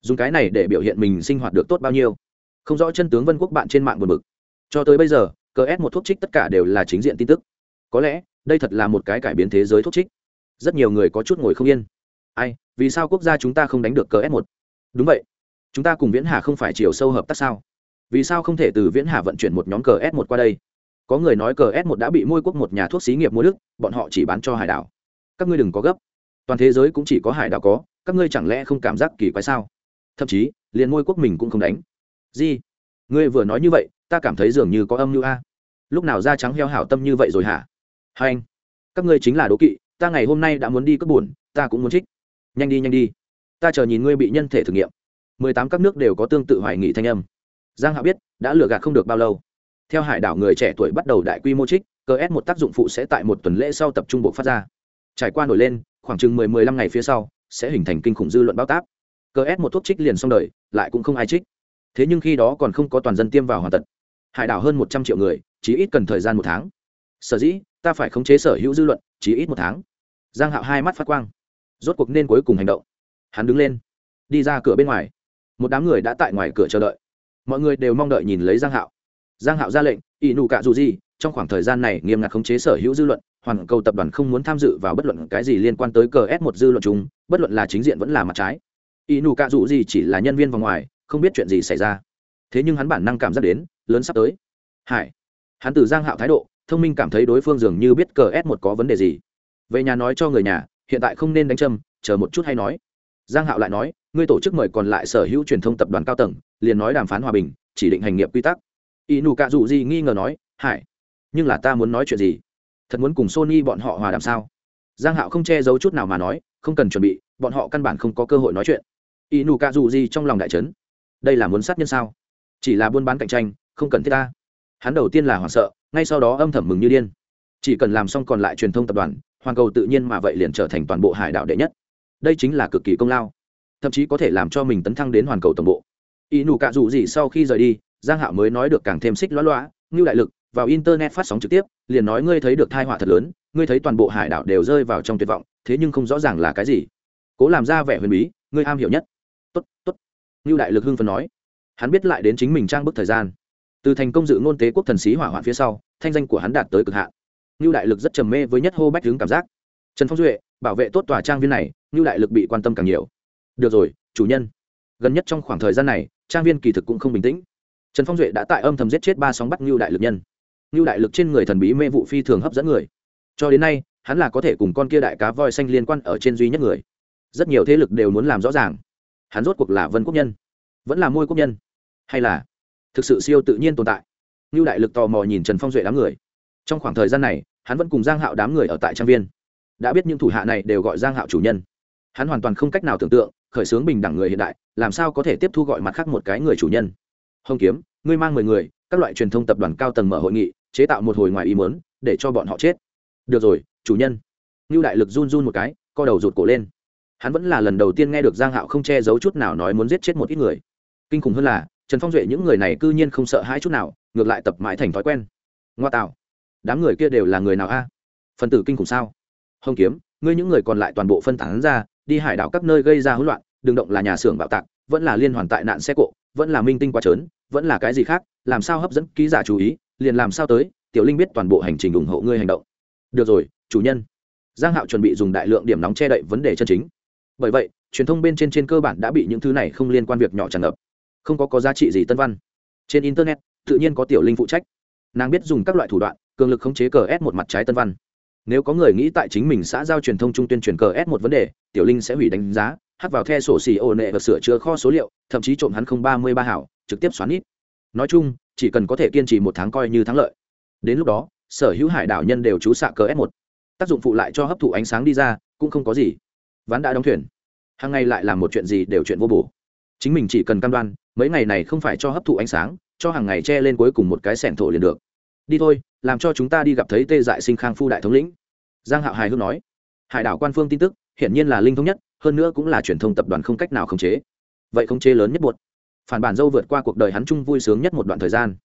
Dùng cái này để biểu hiện mình sinh hoạt được tốt bao nhiêu. Không rõ chân tướng vân quốc bạn trên mạng buồn bực. Cho tới bây giờ, cờ ép một thuốc trích tất cả đều là chính diện tin tức. Có lẽ, đây thật là một cái cải biến thế giới thuốc trích. Rất nhiều người có chút ngồi không yên ai, vì sao quốc gia chúng ta không đánh được cờ s một? Đúng vậy. Chúng ta cùng viễn hà không phải chiều sâu hợp tác sao? Vì sao không thể từ viễn hà vận chuyển một nhóm cờ s một qua đây? Có người nói cờ s một đã bị môi quốc một nhà thuốc xí nghiệp mua đức, bọn họ chỉ bán cho hải đảo. Các ngươi đừng có gấp. Toàn thế giới cũng chỉ có hải đảo có, các ngươi chẳng lẽ không cảm giác kỳ quái sao? Thậm chí, liền môi quốc mình cũng không đánh. Gì? Ngươi vừa nói như vậy, ta cảm thấy dường như có âm như a. Lúc nào da trắng heo hảo tâm như vậy rồi hả? Hai anh, các ngươi chính là đố kỵ, ta ngày hôm nay đã muốn đi cướp buồn, ta cũng muốn trích nhanh đi nhanh đi. Ta chờ nhìn ngươi bị nhân thể thử nghiệm. Mười tám các nước đều có tương tự hoài nghị thanh âm. Giang Hạ biết, đã lừa gạt không được bao lâu. Theo hải đảo người trẻ tuổi bắt đầu đại quy mô trích cơ s một tác dụng phụ sẽ tại một tuần lễ sau tập trung bộ phát ra. Trải qua nổi lên, khoảng chừng mười mười lăm ngày phía sau, sẽ hình thành kinh khủng dư luận bao táp. Cơ s một thuốc trích liền xong đời, lại cũng không ai trích. Thế nhưng khi đó còn không có toàn dân tiêm vào hoàn tật. Hải đảo hơn một trăm triệu người, chỉ ít cần thời gian một tháng. Sở dĩ, ta phải khống chế sở hữu dư luận, chỉ ít một tháng. Giang hạo hai mắt phát quang rốt cuộc nên cuối cùng hành động. Hắn đứng lên đi ra cửa bên ngoài. Một đám người đã tại ngoài cửa chờ đợi. Mọi người đều mong đợi nhìn lấy giang hạo. Giang hạo ra lệnh ỷ nụ cạ dù gì? Trong khoảng thời gian này nghiêm ngặt khống chế sở hữu dư luận hoàn cầu tập đoàn không muốn tham dự vào bất luận cái gì liên quan tới cờ s một dư luận chúng, bất luận là chính diện vẫn là mặt trái. Ỷ nụ cạ dù gì chỉ là nhân viên vòng ngoài không biết chuyện gì xảy ra. Thế nhưng hắn bản năng cảm giác đến lớn sắp tới. Hải. Hắn từ giang hạo thái độ thông minh cảm thấy đối phương dường như biết cờ s một có vấn đề gì. Về nhà nói cho người nhà hiện tại không nên đánh châm, chờ một chút hay nói. Giang hạo lại nói, ngươi tổ chức mời còn lại sở hữu truyền thông tập đoàn cao tầng, liền nói đàm phán hòa bình, chỉ định hành nghiệp quy tắc. Y nụ cạ dù gì nghi ngờ nói, hải, nhưng là ta muốn nói chuyện gì? Thật muốn cùng sony bọn họ hòa đàm sao? Giang hạo không che giấu chút nào mà nói, không cần chuẩn bị, bọn họ căn bản không có cơ hội nói chuyện. Y nụ cạ dù gì trong lòng đại chấn. Đây là muốn sát nhân sao? Chỉ là buôn bán cạnh tranh, không cần thiết ta. Hắn đầu tiên là hoảng sợ, ngay sau đó âm thầm mừng như điên. Chỉ cần làm xong còn lại truyền thông tập đoàn hoàn cầu tự nhiên mà vậy liền trở thành toàn bộ hải đảo đệ nhất. Đây chính là cực kỳ công lao. Thậm chí có thể làm cho mình tấn thăng đến hoàn cầu tổng bộ. Ý nụ cạ dù gì sau khi rời đi, giang hạo mới nói được càng thêm xích lõa lõa ngưu đại lực, vào internet phát sóng trực tiếp, liền nói ngươi thấy được thai họa thật lớn, ngươi thấy toàn bộ hải đảo đều rơi vào trong tuyệt vọng, thế nhưng không rõ ràng là cái gì. Cố làm ra vẻ huyền bí, ngươi am hiểu nhất. Tốt tốt. Ngưu đại lực hưng phấn nói. Hắn biết lại đến chính mình trang bức thời gian. Từ thành công dự ngôn tế quốc thần sĩ hỏa hoạn phía sau, thanh danh của hắn đạt tới cực hạn như đại lực rất trầm mê với nhất hô bách hướng cảm giác. Trần phong duệ, bảo vệ tốt tòa trang viên này như đại lực bị quan tâm càng nhiều. Được rồi, chủ nhân. Gần nhất trong khoảng thời gian này, trang viên kỳ thực cũng không bình tĩnh. Trần phong duệ đã tại âm thầm giết chết ba sóng bắt như đại lực nhân. Như đại lực trên người thần bí mê vụ phi thường hấp dẫn người. Cho đến nay, hắn là có thể cùng con kia đại cá voi xanh liên quan ở trên duy nhất người. Rất nhiều thế lực đều muốn làm rõ ràng. Hắn rốt cuộc là vân quốc nhân, vẫn là môi quốc nhân, hay là thực sự siêu tự nhiên tồn tại? Như đại lực tò mò nhìn trần phong duệ đám người. Trong khoảng thời gian này hắn vẫn cùng giang hạo đám người ở tại trang viên. Đã biết những thủ hạ này đều gọi giang hạo chủ nhân. Hắn hoàn toàn không cách nào tưởng tượng khởi xướng bình đẳng người hiện đại làm sao có thể tiếp thu gọi mặt khác một cái người chủ nhân. Hồng kiếm ngươi mang mười người các loại truyền thông tập đoàn cao tầng mở hội nghị chế tạo một hồi ngoài ý muốn, để cho bọn họ chết. Được rồi chủ nhân. Lưu đại lực run run một cái co đầu rụt cổ lên. Hắn vẫn là lần đầu tiên nghe được giang hạo không che giấu chút nào nói muốn giết chết một ít người. Kinh khủng hơn là trần phong duệ những người này cư nhiên không sợ hãi chút nào ngược lại tập mãi thành thói quen. Ngoa tạo đám người kia đều là người nào a? Phần tử kinh khủng sao? Hồng kiếm, ngươi những người còn lại toàn bộ phân tán ra, đi hải đảo các nơi gây ra hỗn loạn, đừng động là nhà xưởng bạo tạc, vẫn là liên hoàn tại nạn xe cộ, vẫn là minh tinh quá trớn, vẫn là cái gì khác, làm sao hấp dẫn ký giả chú ý, liền làm sao tới, tiểu linh biết toàn bộ hành trình ủng hộ ngươi hành động. Được rồi, chủ nhân. Giang hạo chuẩn bị dùng đại lượng điểm nóng che đậy vấn đề chân chính. Bởi vậy, truyền thông bên trên trên cơ bản đã bị những thứ này không liên quan việc nhỏ tràn ngập. Không có có giá trị gì tân văn. Trên internet, tự nhiên có tiểu linh phụ trách. Nàng biết dùng các loại thủ đoạn cường lực khống chế cờ s một mặt trái tân văn. Nếu có người nghĩ tại chính mình xã giao truyền thông trung tuyên truyền cờ s một vấn đề, tiểu linh sẽ hủy đánh giá hắt vào the sổ xì ô nệ và sửa chữa kho số liệu, thậm chí trộm hắn không ba mươi ba hảo, trực tiếp xoắn ít nói chung, chỉ cần có thể kiên trì một tháng coi như thắng lợi. Đến lúc đó, sở hữu hải đảo nhân đều trú xạ cờ s một. Tác dụng phụ lại cho hấp thụ ánh sáng đi ra, cũng không có gì. Ván đã đóng thuyền. Hàng ngày lại làm một chuyện gì đều chuyện vô bổ. Chính mình chỉ cần cam đoan, mấy ngày này không phải cho hấp thụ ánh sáng, cho hàng ngày che lên cuối cùng một cái sẻn thổ liền được đi thôi, làm cho chúng ta đi gặp thấy tê dại sinh khang phu đại thống lĩnh. Giang hạo hài hước nói. Hải đảo quan phương tin tức, hiển nhiên là linh thống nhất, hơn nữa cũng là truyền thông tập đoàn không cách nào khống chế. Vậy khống chế lớn nhất buộc. Phản bản dâu vượt qua cuộc đời hắn chung vui sướng nhất một đoạn thời gian.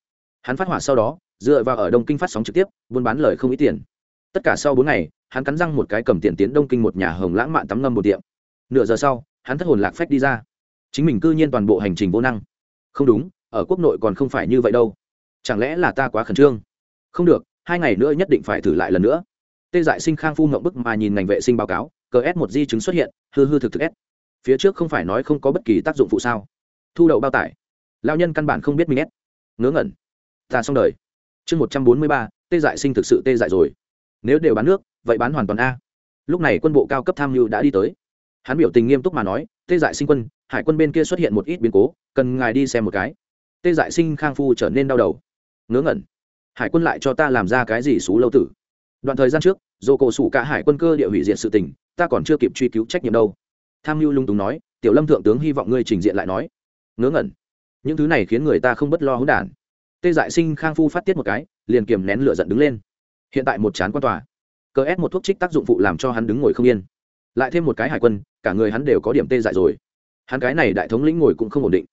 Hắn phát hỏa sau đó, dựa vào ở đông kinh phát sóng trực tiếp, buôn bán lời không ít tiền. Tất cả sau bốn ngày, hắn cắn răng một cái cầm tiền tiến đông kinh một nhà hồng lãng mạn tắm ngâm một tiệm nửa giờ sau, hắn thất hồn lạc phách đi ra. Chính mình cư nhiên toàn bộ hành trình vô năng. Không đúng, ở quốc nội còn không phải như vậy đâu. Chẳng lẽ là ta quá khẩn trương? Không được, hai ngày nữa nhất định phải thử lại lần nữa. Tê dại sinh khang phu ngậm bức mà nhìn ngành vệ sinh báo cáo, cờ s một di chứng xuất hiện, hư hư thực thực s. Phía trước không phải nói không có bất kỳ tác dụng phụ sao? Thu đậu bao tải. Lao nhân căn bản không biết mình s. Ngớ ngẩn. Ta xong đời. Chương một trăm bốn mươi ba, tê dại sinh thực sự tê dại rồi. Nếu đều bán nước, vậy bán hoàn toàn a. Lúc này quân bộ cao cấp tham mưu đã đi tới. Hắn biểu tình nghiêm túc mà nói, tê dại sinh quân, hải quân bên kia xuất hiện một ít biến cố, cần ngài đi xem một cái. Tê dại sinh khang phu trở nên đau đầu. Ngớ ngẩn hải quân lại cho ta làm ra cái gì xú lâu tử? Đoạn thời gian trước, dồ cổ sủ cả hải quân cơ địa hủy diện sự tình, ta còn chưa kịp truy cứu trách nhiệm đâu. Tham mưu lung túng nói, tiểu lâm thượng tướng hy vọng ngươi trình diện lại nói. Ngớ ngẩn. Những thứ này khiến người ta không bất lo hỗn đản. Tê dại sinh khang phu phát tiết một cái, liền kiềm nén lửa giận đứng lên. Hiện tại một chán quan tòa. Cờ ép một thuốc trích tác dụng phụ làm cho hắn đứng ngồi không yên. Lại thêm một cái hải quân, cả người hắn đều có điểm tê dại rồi. Hắn cái này đại thống lĩnh ngồi cũng không ổn định.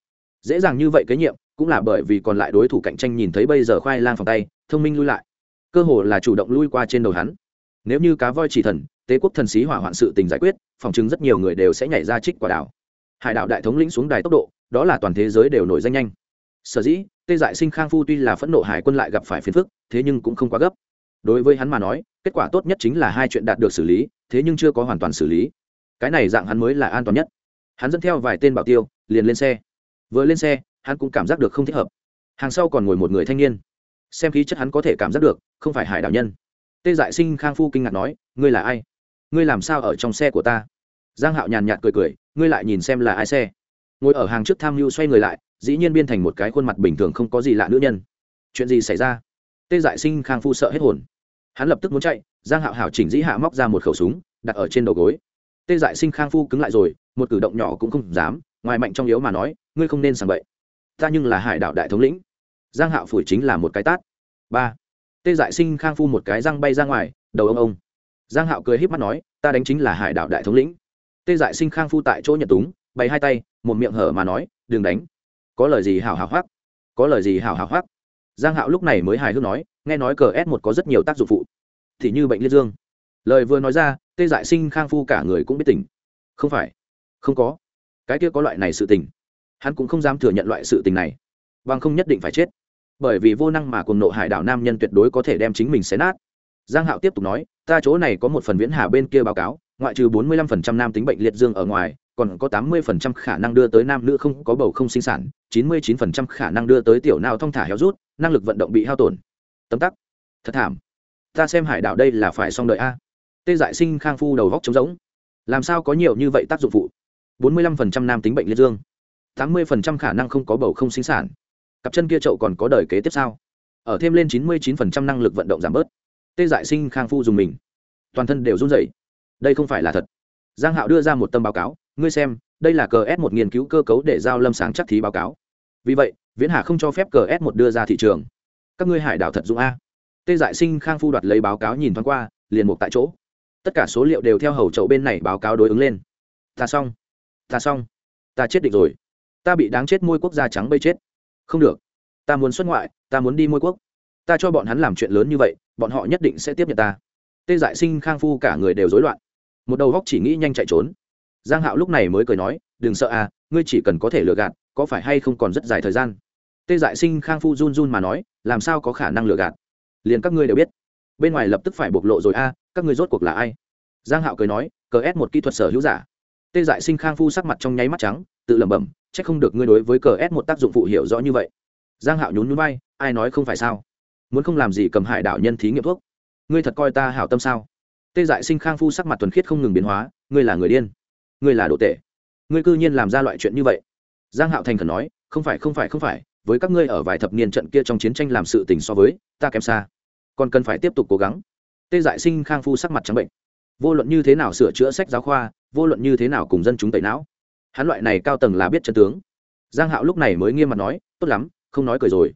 Dễ dàng như vậy kế nhiệm cũng là bởi vì còn lại đối thủ cạnh tranh nhìn thấy bây giờ khoai lang phòng tay, thông minh lui lại. Cơ hồ là chủ động lui qua trên đầu hắn. Nếu như cá voi chỉ thần, tế quốc thần sĩ hỏa hoạn sự tình giải quyết, phòng chứng rất nhiều người đều sẽ nhảy ra trích quả đảo. Hải đạo đại thống lĩnh xuống đài tốc độ, đó là toàn thế giới đều nổi danh nhanh. Sở dĩ, tê dại sinh khang phu tuy là phẫn nộ hải quân lại gặp phải phiền phức, thế nhưng cũng không quá gấp. Đối với hắn mà nói, kết quả tốt nhất chính là hai chuyện đạt được xử lý, thế nhưng chưa có hoàn toàn xử lý. Cái này dạng hắn mới là an toàn nhất. Hắn dẫn theo vài tên bảo tiêu, liền lên xe. Vừa lên xe hắn cũng cảm giác được không thích hợp. Hàng sau còn ngồi một người thanh niên. Xem khí chất hắn có thể cảm giác được, không phải hải đạo nhân. Tê dại sinh khang phu kinh ngạc nói, ngươi là ai? Ngươi làm sao ở trong xe của ta? Giang hạo nhàn nhạt cười cười, ngươi lại nhìn xem là ai xe? Ngồi ở hàng trước tham mưu xoay người lại, dĩ nhiên biên thành một cái khuôn mặt bình thường không có gì lạ nữ nhân. Chuyện gì xảy ra? Tê dại sinh khang phu sợ hết hồn. Hắn lập tức muốn chạy, giang hạo hảo chỉnh dĩ hạ móc ra một khẩu súng, đặt ở trên đầu gối. Tê dại sinh khang phu cứng lại rồi, một cử động nhỏ cũng không dám, ngoài mạnh trong yếu mà nói, ngươi không nên sàng bậy ta nhưng là hải đảo đại thống lĩnh. Giang hạo phủi chính là một cái tát. Ba. Tê dại sinh khang phu một cái răng bay ra ngoài, đầu ông ông. Giang hạo cười híp mắt nói, ta đánh chính là hải đảo đại thống lĩnh. Tê dại sinh khang phu tại chỗ nhận túng, bày hai tay, một miệng hở mà nói, đừng đánh. Có lời gì hào hào hoắc? Có lời gì hào hào hoắc? Giang hạo lúc này mới hài hước nói, nghe nói cờ s một có rất nhiều tác dụng phụ. Thì như bệnh liệt dương. Lời vừa nói ra, tê dại sinh khang phu cả người cũng biết tỉnh. Không phải. Không có. Cái kia có loại này sự tình hắn cũng không dám thừa nhận loại sự tình này, bằng không nhất định phải chết. Bởi vì vô năng mà cùng nộ hải đảo nam nhân tuyệt đối có thể đem chính mình xé nát. Giang hạo tiếp tục nói, ta chỗ này có một phần viễn hà bên kia báo cáo, ngoại trừ 45% nam tính bệnh liệt dương ở ngoài, còn có 80% khả năng đưa tới nam nữ không có bầu không sinh sản 99% khả năng đưa tới tiểu nào thông thả héo rút, năng lực vận động bị hao tổn. Tấm tắc. Thật thảm. Ta xem hải đảo đây là phải xong đợi a. Tê dại sinh khang phu đầu góc trống rỗng. Làm sao có nhiều như vậy tác dụng phụ? 45% nam tính bệnh liệt dương. 80% khả năng không có bầu không sinh sản. Cặp chân kia chậu còn có đời kế tiếp sao? Ở thêm lên 99% năng lực vận động giảm bớt. Tê dại sinh khang phu dùng mình. Toàn thân đều run rẩy. Đây không phải là thật. Giang hạo đưa ra một tâm báo cáo, ngươi xem, đây là cờ s một nghiên cứu cơ cấu để giao lâm sáng chắc thí báo cáo. Vì vậy, viễn hà không cho phép cờ s một đưa ra thị trường. Các ngươi hải đảo thật dũng a. Tê dại sinh khang phu đoạt lấy báo cáo nhìn thoáng qua, liền mục tại chỗ. Tất cả số liệu đều theo hầu chậu bên này báo cáo đối ứng lên. Ta xong. Ta xong. Ta chết định rồi ta bị đáng chết môi quốc gia trắng bây chết. Không được. Ta muốn xuất ngoại, ta muốn đi môi quốc. Ta cho bọn hắn làm chuyện lớn như vậy, bọn họ nhất định sẽ tiếp nhận ta. Tê dại sinh, khang phu cả người đều rối loạn. Một đầu góc chỉ nghĩ nhanh chạy trốn. Giang hạo lúc này mới cười nói, đừng sợ à ngươi chỉ cần có thể lừa gạt, có phải hay không còn rất dài thời gian? Tê dại sinh, khang phu run run mà nói, làm sao có khả năng lừa gạt? Liền các ngươi đều biết. Bên ngoài lập tức phải bộc lộ rồi a các ngươi rốt cuộc là ai? Giang hạo cười nói, cờ ép một kỹ thuật sở hữu giả. Tê dại sinh, khang phu sắc mặt trong nháy mắt trắng, tự lẩm bẩm chắc không được ngươi đối với cờ s một tác dụng phụ hiểu rõ như vậy. Giang hạo nhún nhún vai, ai nói không phải sao? Muốn không làm gì cầm hại đạo nhân thí nghiệm thuốc. Ngươi thật coi ta hảo tâm sao? Tê dại sinh khang phu sắc mặt thuần khiết không ngừng biến hóa, ngươi là người điên. Ngươi là đồ tệ. Ngươi cư nhiên làm ra loại chuyện như vậy. Giang hạo thành khẩn nói, không phải không phải không phải, với các ngươi ở vài thập niên trận kia trong chiến tranh làm sự tình so với, ta kém xa. Còn cần phải tiếp tục cố gắng. Tê dại sinh khang phu sắc mặt trắng bệnh. Vô luận như thế nào sửa chữa sách giáo khoa, vô luận như thế nào cùng dân chúng tẩy não hắn loại này cao tầng là biết chân tướng. Giang hạo lúc này mới nghiêm mặt nói, tốt lắm, không nói cười rồi.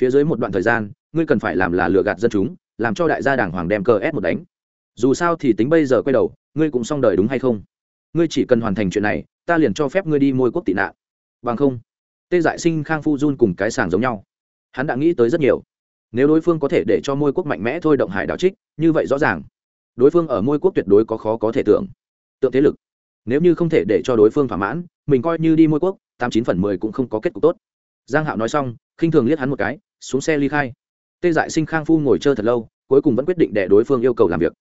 Phía dưới một đoạn thời gian, ngươi cần phải làm là lừa gạt dân chúng, làm cho đại gia đảng hoàng đem cờ ép một đánh. Dù sao thì tính bây giờ quay đầu, ngươi cũng xong đời đúng hay không? Ngươi chỉ cần hoàn thành chuyện này, ta liền cho phép ngươi đi môi quốc tị nạn. Bằng không, tê dại sinh khang phu jun cùng cái sàng giống nhau. Hắn đã nghĩ tới rất nhiều. Nếu đối phương có thể để cho môi quốc mạnh mẽ thôi động hải đảo trích, như vậy rõ ràng. Đối phương ở môi quốc tuyệt đối có khó có thể tưởng. Tượng thế lực nếu như không thể để cho đối phương thỏa mãn, mình coi như đi môi quốc, tám chín phần mười cũng không có kết cục tốt. Giang hạo nói xong, khinh thường liếc hắn một cái, xuống xe ly khai. Tê dại sinh khang phu ngồi chơi thật lâu, cuối cùng vẫn quyết định để đối phương yêu cầu làm việc.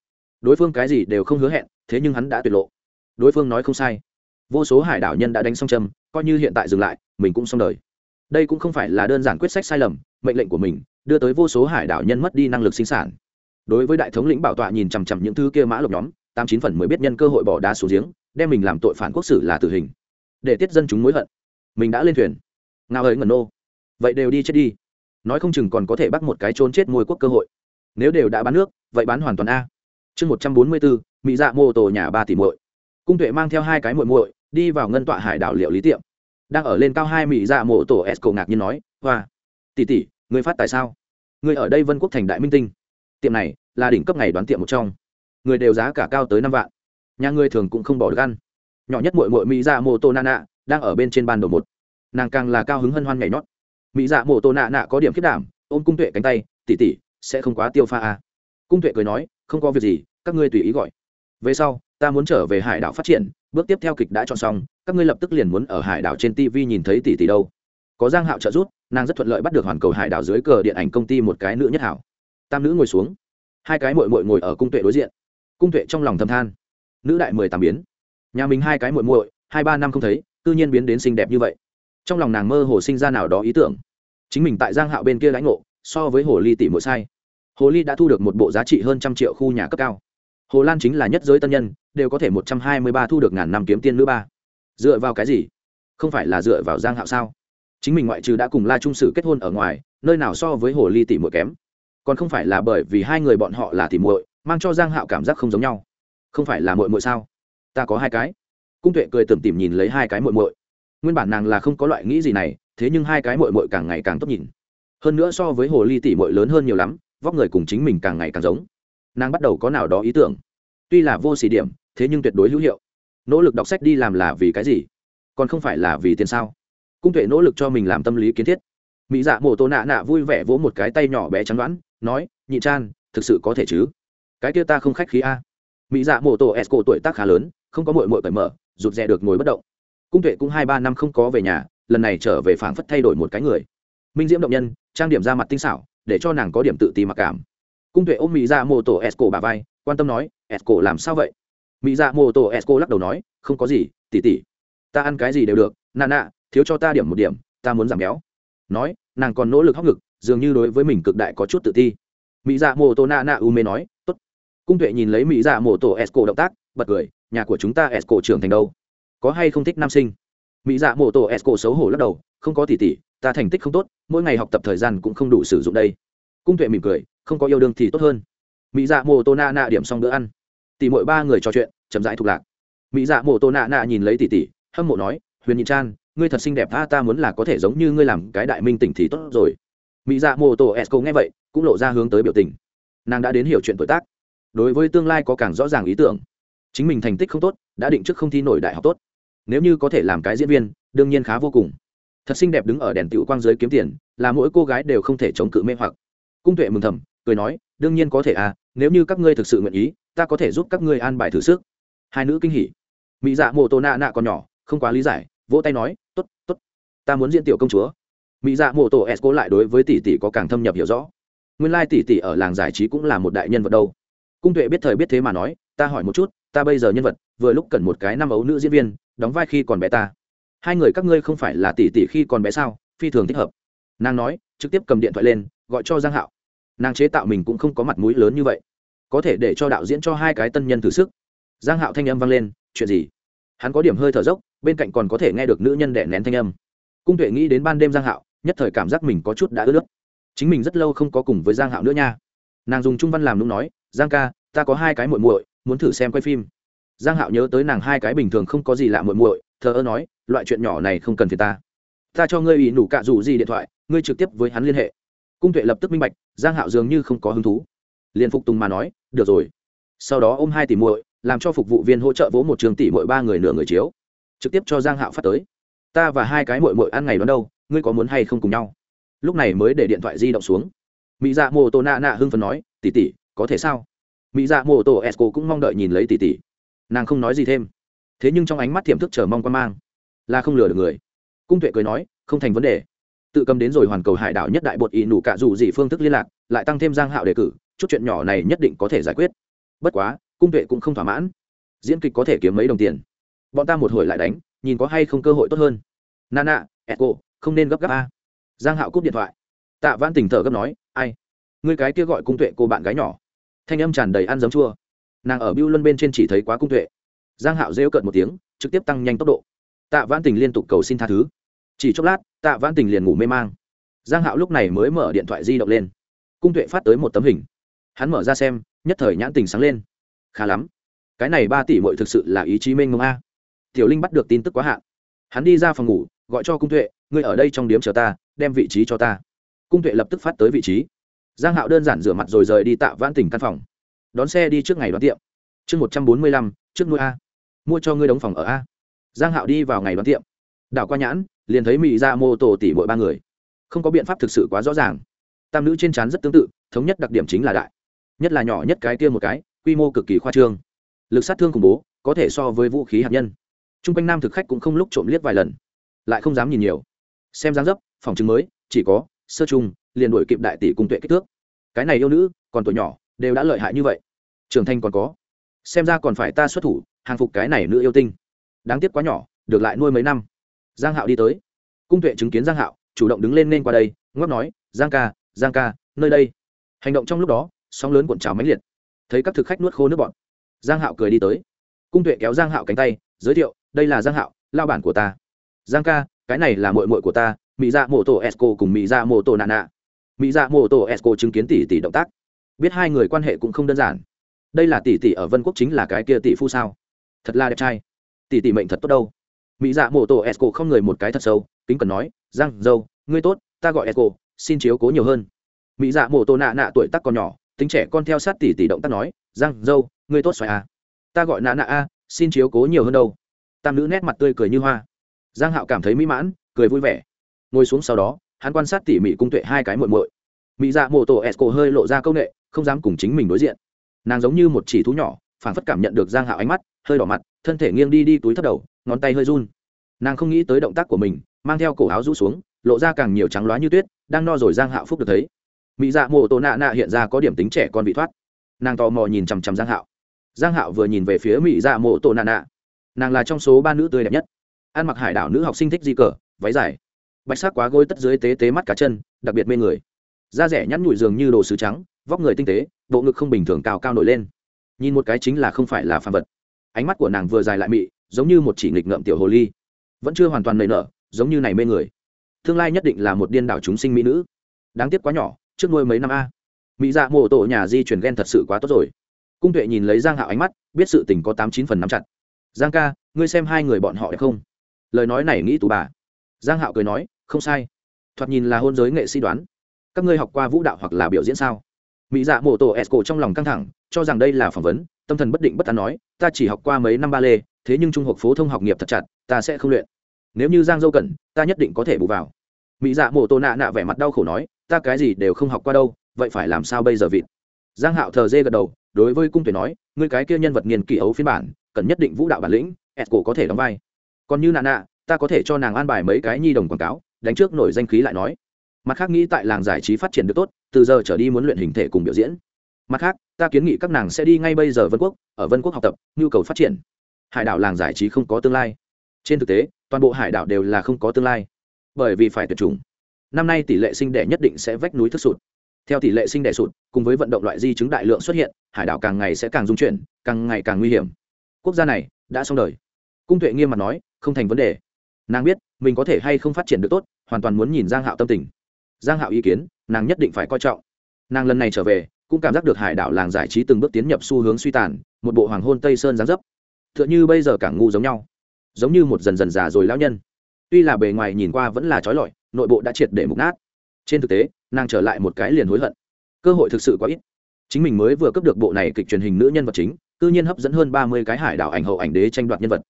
Đối phương cái gì đều không hứa hẹn, thế nhưng hắn đã tuyệt lộ. Đối phương nói không sai. Vô số hải đảo nhân đã đánh xong châm, coi như hiện tại dừng lại, mình cũng xong đời. Đây cũng không phải là đơn giản quyết sách sai lầm, mệnh lệnh của mình đưa tới vô số hải đảo nhân mất đi năng lực sinh sản. Đối với đại thống lĩnh bảo tọa nhìn chằm chằm những thứ kia mã lộc nhóm, tám chín phần mới biết nhân cơ hội bỏ đá xuống giếng đem mình làm tội phản quốc sử là tử hình. Để tiết dân chúng mối hận. Mình đã lên thuyền. Ngao ấy ngẩn nô. Vậy đều đi chết đi. Nói không chừng còn có thể bắt một cái trốn chết môi quốc cơ hội. Nếu đều đã bán nước, vậy bán hoàn toàn a. Chương một trăm bốn mươi bốn mỹ dạ mô tổ nhà ba tỷ muội. Cung tuệ mang theo hai cái muội muội, đi vào ngân tọa hải đảo liệu lý tiệm. Đang ở lên cao hai mỹ dạ mộ tổ s cầu ngạc nhiên nói, hoa, tỷ tỷ người phát tại sao? Người ở đây vân quốc thành đại minh tinh. Tiệm này là đỉnh cấp ngày đoán tiệm một trong. Người đều giá cả cao tới năm vạn nhà người thường cũng không bỏ được ăn. Nhỏ nhất muội muội mỹ dạ mô tô nạ nạ đang ở bên trên ban đầu một. Nàng càng là cao hứng hân hoan nhảy nhót. Mỹ dạ mô tô nạ nạ có điểm khiết đảm, ôm cung tuệ cánh tay tỉ tỉ sẽ không quá tiêu pha à. cung tuệ cười nói, không có việc gì, các ngươi tùy ý gọi. Về sau, ta muốn trở về hải đảo phát triển, bước tiếp theo kịch đã chọn xong, các ngươi lập tức liền muốn ở hải đảo trên tv nhìn thấy tỷ tỷ đâu. Có giang hạo trợ giúp, nàng rất thuận lợi bắt được hoàn cầu hải đảo dưới cờ điện ảnh công ty một cái nữ nhất hảo. Tam nữ ngồi xuống. Hai cái muội muội ngồi ở cung tuệ đối diện. Cung tuệ trong lòng thầm than nữ đại mười tám biến. Nhà mình hai cái muội muội, hai ba năm không thấy tự nhiên biến đến xinh đẹp như vậy. Trong lòng nàng mơ hồ sinh ra nào đó ý tưởng. Chính mình tại giang hạo bên kia lãnh ngộ, so với hồ ly tỷ mỗi sai. Hồ ly đã thu được một bộ giá trị hơn trăm triệu khu nhà cấp cao. Hồ lan chính là nhất giới tân nhân, đều có thể một trăm hai mươi ba thu được ngàn năm kiếm tiên nữ ba. Dựa vào cái gì? Không phải là dựa vào giang hạo sao? Chính mình ngoại trừ đã cùng la trung sử kết hôn ở ngoài, nơi nào so với hồ ly tỷ muội kém? Còn không phải là bởi vì hai người bọn họ là tỷ muội, mang cho giang hạo cảm giác không giống nhau không phải là muội muội sao? Ta có hai cái. Cung tuệ cười tưởng tìm nhìn lấy hai cái muội muội. Nguyên bản nàng là không có loại nghĩ gì này, thế nhưng hai cái muội muội càng ngày càng tốt nhìn. Hơn nữa so với hồ ly tỷ muội lớn hơn nhiều lắm, vóc người cùng chính mình càng ngày càng giống. Nàng bắt đầu có nào đó ý tưởng. Tuy là vô xỉ điểm, thế nhưng tuyệt đối hữu hiệu. Nỗ lực đọc sách đi làm là vì cái gì? Còn không phải là vì tiền sao? Cung tuệ nỗ lực cho mình làm tâm lý kiến thiết. Mỹ dạ mổ tô nạ nạ vui vẻ vỗ một cái tay nhỏ bé trắng đoán, nói, nhị chan, thực sự có thể chứ? Cái kia ta không khách khí a mỹ dạ mô tô esco tuổi tác khá lớn, không có mội mội cởi mở, rụt rè được ngồi bất động. Cung tuệ cũng hai ba năm không có về nhà, lần này trở về phảng phất thay đổi một cái người. Minh diễm động nhân, trang điểm ra mặt tinh xảo, để cho nàng có điểm tự ti mặc cảm. Cung tuệ ôm mỹ dạ mô Tô esco bà vai, quan tâm nói, esco làm sao vậy? Mỹ dạ mô Tô esco lắc đầu nói, không có gì, tỉ tỉ. Ta ăn cái gì đều được, nà nà, thiếu cho ta điểm một điểm, ta muốn giảm béo. Nói, nàng còn nỗ lực hóc ngực, dường như đối với mình cực đại có chút tự ti. Mỹ dạ mô tô nạ nạ u mê nói t ố t cung tuệ nhìn lấy mỹ dạ mổ tổ esco động tác bật cười nhà của chúng ta esco trưởng thành đâu? Có hay không thích nam sinh? Mỹ dạ mổ tổ esco xấu hổ lắc đầu không có tỉ tỉ ta thành tích không tốt mỗi ngày học tập thời gian cũng không đủ sử dụng đây. Cung tuệ mỉm cười không có yêu đương thì tốt hơn. Mỹ dạ mổ tô nạ nạ điểm xong bữa ăn. Tỷ mỗi ba người trò chuyện chậm rãi thuộc lạc. Mỹ dạ mổ tô nạ nạ nhìn lấy tỷ tỷ hâm mộ nói huyền nhị Trang, ngươi thật xinh đẹp tha ta muốn là có thể giống như ngươi làm cái đại minh tỉnh thì tốt rồi. Mỹ dạ mô tô esco nghe vậy cũng lộ ra hướng tới biểu tình. Nàng đã đến hiểu chuyện tuổi tác đối với tương lai có càng rõ ràng ý tưởng. Chính mình thành tích không tốt, đã định trước không thi nổi đại học tốt. Nếu như có thể làm cái diễn viên, đương nhiên khá vô cùng. Thật xinh đẹp đứng ở đèn tựu quang giới kiếm tiền, là mỗi cô gái đều không thể chống cự mê hoặc. Cung tuệ mừng thầm, cười nói, đương nhiên có thể à nếu như các ngươi thực sự nguyện ý, ta có thể giúp các ngươi an bài thử sức. Hai nữ kinh hỉ. Mỹ dạ mô tô nạ nạ còn nhỏ, không quá lý giải, vỗ tay nói t ố t t ố t ta muốn diễn tiểu công chúa. Mỹ dạ mô tô s cố lại đối với tỷ tỷ có càng thâm nhập hiểu rõ. Nguyên lai tỷ tỷ ở làng giải trí cũng là một đại nhân vật đâu cung tuệ biết thời biết thế mà nói, ta hỏi một chút, ta bây giờ nhân vật, vừa lúc cần một cái năm ấu nữ diễn viên, đóng vai khi còn bé ta. Hai người các ngươi không phải là tỷ tỷ khi còn bé sao? Phi thường thích hợp. Nàng nói, trực tiếp cầm điện thoại lên, gọi cho giang hạo. Nàng chế tạo mình cũng không có mặt mũi lớn như vậy. Có thể để cho đạo diễn cho hai cái tân nhân thử sức. Giang hạo thanh âm vang lên, chuyện gì? Hắn có điểm hơi thở dốc, bên cạnh còn có thể nghe được nữ nhân đẻ nén thanh âm. Cung tuệ nghĩ đến ban đêm giang hạo, nhất thời cảm giác mình có chút đã ướt nước. Chính mình rất lâu không có cùng với giang hạo nữa nha. Nàng dùng trung văn làm lúc nói giang ca, ta có hai cái muội muội, muốn thử xem quay phim. Giang hạo nhớ tới nàng hai cái bình thường không có gì lạ muội muội, thờ ơ nói, loại chuyện nhỏ này không cần phiền ta. Ta cho ngươi ủy nủ cạ rủ gì điện thoại, ngươi trực tiếp với hắn liên hệ. Cung tuệ lập tức minh bạch, giang hạo dường như không có hứng thú. Liền phục tùng mà nói, được rồi. Sau đó ôm hai tỷ muội, làm cho phục vụ viên hỗ trợ vỗ một trường tỷ muội ba người nửa người chiếu. Trực tiếp cho giang hạo phát tới. Ta và hai cái muội muội ăn ngày đó đâu, ngươi có muốn hay không cùng nhau? Lúc này mới để điện thoại di động xuống. Mỹ dạ mô tô nạ nạ hưng phấn nói, tỷ tỷ có thể sao? Mỹ dạ mô tô esco cũng mong đợi nhìn lấy tỷ tỷ. Nàng không nói gì thêm. Thế nhưng trong ánh mắt tiềm thức chờ mong quan mang, là không lừa được người. Cung tuệ cười nói, không thành vấn đề. Tự cầm đến rồi hoàn cầu hải đảo nhất đại bột ý nủ cả dù gì phương thức liên lạc, lại tăng thêm giang hạo đề cử, chút chuyện nhỏ này nhất định có thể giải quyết. Bất quá, cung tuệ cũng không thỏa mãn. Diễn kịch có thể kiếm mấy đồng tiền. Bọn ta một hồi lại đánh, nhìn có hay không cơ hội tốt hơn. Nana echo không nên gấp gáp a. Giang hạo cúp điện thoại. Tạ văn tỉnh thở gấp nói, ai? Ngươi cái kia gọi cung tuệ cô bạn gái nhỏ thanh âm tràn đầy ăn giống chua. Nàng ở biêu luân bên trên chỉ thấy quá cung tuệ. Giang hạo rêu cợt một tiếng, trực tiếp tăng nhanh tốc độ. Tạ Vãn tình liên tục cầu xin tha thứ. Chỉ chốc lát, tạ Vãn tình liền ngủ mê mang. Giang hạo lúc này mới mở điện thoại di động lên. Cung tuệ phát tới một tấm hình. Hắn mở ra xem, nhất thời nhãn tình sáng lên. Khá lắm. Cái này ba tỷ mội thực sự là ý chí mênh mông a. Tiểu linh bắt được tin tức quá hạn. Hắn đi ra phòng ngủ, gọi cho cung tuệ, ngươi ở đây trong điếm chờ ta, đem vị trí cho ta. Cung tuệ lập tức phát tới vị trí giang hạo đơn giản rửa mặt rồi rời đi tạ vãn tỉnh căn phòng. Đón xe đi trước ngày đón tiệm. Chương một trăm bốn mươi lăm, trước nuôi a. Mua cho ngươi đóng phòng ở a. Giang hạo đi vào ngày đón tiệm. Đảo qua nhãn, liền thấy mỹ ra dạ mô tổ tỷ mỗi ba người. Không có biện pháp thực sự quá rõ ràng. Tam nữ trên trán rất tương tự, thống nhất đặc điểm chính là đại. Nhất là nhỏ nhất cái kia một cái, quy mô cực kỳ khoa trương. Lực sát thương khủng bố, có thể so với vũ khí hạt nhân. T r u n g quanh nam thực khách cũng không lúc trộm liếc vài lần. Lại không dám nhìn nhiều. Xem dáng dấp, phòng chứng mới, chỉ có sơ chung liền đổi kịp đại tỷ cung tuệ kích thước. Cái này yêu nữ, còn tuổi nhỏ, đều đã lợi hại như vậy. Trưởng thành còn có. Xem ra còn phải ta xuất thủ, hàng phục cái này nữ yêu tinh. Đáng tiếc quá nhỏ, được lại nuôi mấy năm. Giang hạo đi tới. Cung tuệ chứng kiến giang hạo, chủ động đứng lên nên qua đây ngót nói, giang ca giang ca, nơi đây. Hành động trong lúc đó, sóng lớn cuộn trào mãnh liệt. Thấy các thực khách nuốt khô nước bọn giang hạo cười đi tới. Cung tuệ kéo giang hạo cánh tay, giới thiệu, đây là giang hạo, lao bản của ta. Giang ca, cái này là muội muội của ta mỹ dạ mô tô esco cùng mỹ dạ mô tô nạ nạ mỹ dạ mô tô esco chứng kiến tỷ tỷ động tác. Biết hai người quan hệ cũng không đơn giản. Đây là tỷ tỷ ở vân quốc chính là cái kia tỷ phu sao? Thật là đẹp trai. Tỷ tỷ mệnh thật tốt đâu. Mỹ dạ mô tô esco không người một cái thật sâu, kính cần nói giang dâu, ngươi tốt, ta gọi esco, xin chiếu cố nhiều hơn. Mỹ dạ mô tô nạ nạ tuổi tác còn nhỏ, tính trẻ con theo sát tỷ tỷ động tác nói giang dâu, ngươi tốt xoài à. ta gọi nạ nạ a, xin chiếu cố nhiều hơn đâu. Tam nữ nét mặt tươi cười như hoa. Giang hạo cảm thấy mỹ mãn, cười vui vẻ. Ngồi xuống sau đó hắn quan sát tỉ mỉ cung tuệ hai cái muội muội. Mỹ dạ mô tổ esco hơi lộ ra câu nệ, không dám cùng chính mình đối diện. Nàng giống như một chỉ thú nhỏ phản phất cảm nhận được giang hạo ánh mắt, hơi đỏ mặt, thân thể nghiêng đi đi túi thấp đầu, ngón tay hơi run. Nàng không nghĩ tới động tác của mình, mang theo cổ áo rũ xuống, lộ ra càng nhiều trắng loá như tuyết, đang no rồi giang hạo phúc được thấy. Mỹ dạ mô tổ nạ nạ hiện ra có điểm tính trẻ con bị thoát. Nàng tò mò nhìn chằm chằm giang hạo. Giang hạo vừa nhìn về phía mỹ dạ mộ tổ nạ nạ. Nàng là trong số ba nữ tươi đẹp nhất. Ăn mặc hải đảo nữ học sinh thích di cờ, váy dài bạch sắc quá gối tất dưới tế tế mắt cá chân, đặc biệt mê người. Da rẻ nhăn nhủi dường như đồ sứ trắng, vóc người tinh tế, bộ ngực không bình thường cao cao nổi lên. Nhìn một cái chính là không phải là phàm vật. Ánh mắt của nàng vừa dài lại mị, giống như một chỉ nghịch ngợm tiểu hồ ly. Vẫn chưa hoàn toàn nảy nở, giống như này mê người. Tương lai nhất định là một điên đảo chúng sinh mỹ nữ. Đáng tiếc quá nhỏ, trước nuôi mấy năm a. Mỹ dạ mộ tổ nhà di chuyển ghen thật sự quá tốt rồi. Cung tuệ nhìn lấy giang hạo ánh mắt, biết sự tình có tám chín phần nắm chặt. Giang ca, ngươi xem hai người bọn họ đẹp không? Lời nói này nghĩ tù bà. Giang hạo cười nói không sai. Thoạt nhìn là hôn giới nghệ sĩ đoán. Các ngươi học qua vũ đạo hoặc là biểu diễn sao? Mỹ dạ mộ tổ esco trong lòng căng thẳng, cho rằng đây là phỏng vấn, tâm thần bất định bất tán nói, ta chỉ học qua mấy năm ba lê, thế nhưng trung học phổ thông học nghiệp thật chặt, ta sẽ không luyện. Nếu như giang dâu cần, ta nhất định có thể bù vào. Mỹ dạ mộ tổ nạ nạ vẻ mặt đau khổ nói, ta cái gì đều không học qua đâu, vậy phải làm sao bây giờ vịt? Giang hạo thờ dê gật đầu, đối với cung tuyển nói, ngươi cái kia nhân vật nghiền kỷ ấu phiên bản, cần nhất định vũ đạo bản lĩnh, esco cổ có thể đóng vai. Còn như nạ nạ, ta có thể cho nàng an bài mấy cái nhi đồng quảng cáo đánh trước nổi danh khí lại nói. Mặt khác nghĩ tại làng giải trí phát triển được tốt, từ giờ trở đi muốn luyện hình thể cùng biểu diễn. Mặt khác, ta kiến nghị các nàng sẽ đi ngay bây giờ vân quốc, ở vân quốc học tập, nhu cầu phát triển. Hải đảo làng giải trí không có tương lai. Trên thực tế, toàn bộ hải đảo đều là không có tương lai, bởi vì phải tuyệt chủng. Năm nay tỷ lệ sinh đẻ nhất định sẽ vách núi thức sụt. Theo tỷ lệ sinh đẻ sụt, cùng với vận động loại di chứng đại lượng xuất hiện, hải đảo càng ngày sẽ càng dung chuyển, càng ngày càng nguy hiểm. Quốc gia này đã xong đời. Cung tuệ nghiêm mặt nói, không thành vấn đề nàng biết, mình có thể hay không phát triển được tốt, hoàn toàn muốn nhìn giang hạo tâm tình. Giang hạo ý kiến, nàng nhất định phải coi trọng. Nàng lần này trở về, cũng cảm giác được hải đảo làng giải trí từng bước tiến nhập xu hướng suy tàn, một bộ hoàng hôn tây sơn giáng dấp. Tựa như bây giờ càng ngu giống nhau. Giống như một dần dần già rồi lão nhân. Tuy là bề ngoài nhìn qua vẫn là trói lọi, nội bộ đã triệt để mục nát. Trên thực tế, nàng trở lại một cái liền hối hận. Cơ hội thực sự quá ít. Chính mình mới vừa cấp được bộ này kịch truyền hình nữ nhân vật chính tự nhiên hấp dẫn hơn ba mươi cái hải đảo ảnh hậu ảnh đế tranh đoạt nhân vật.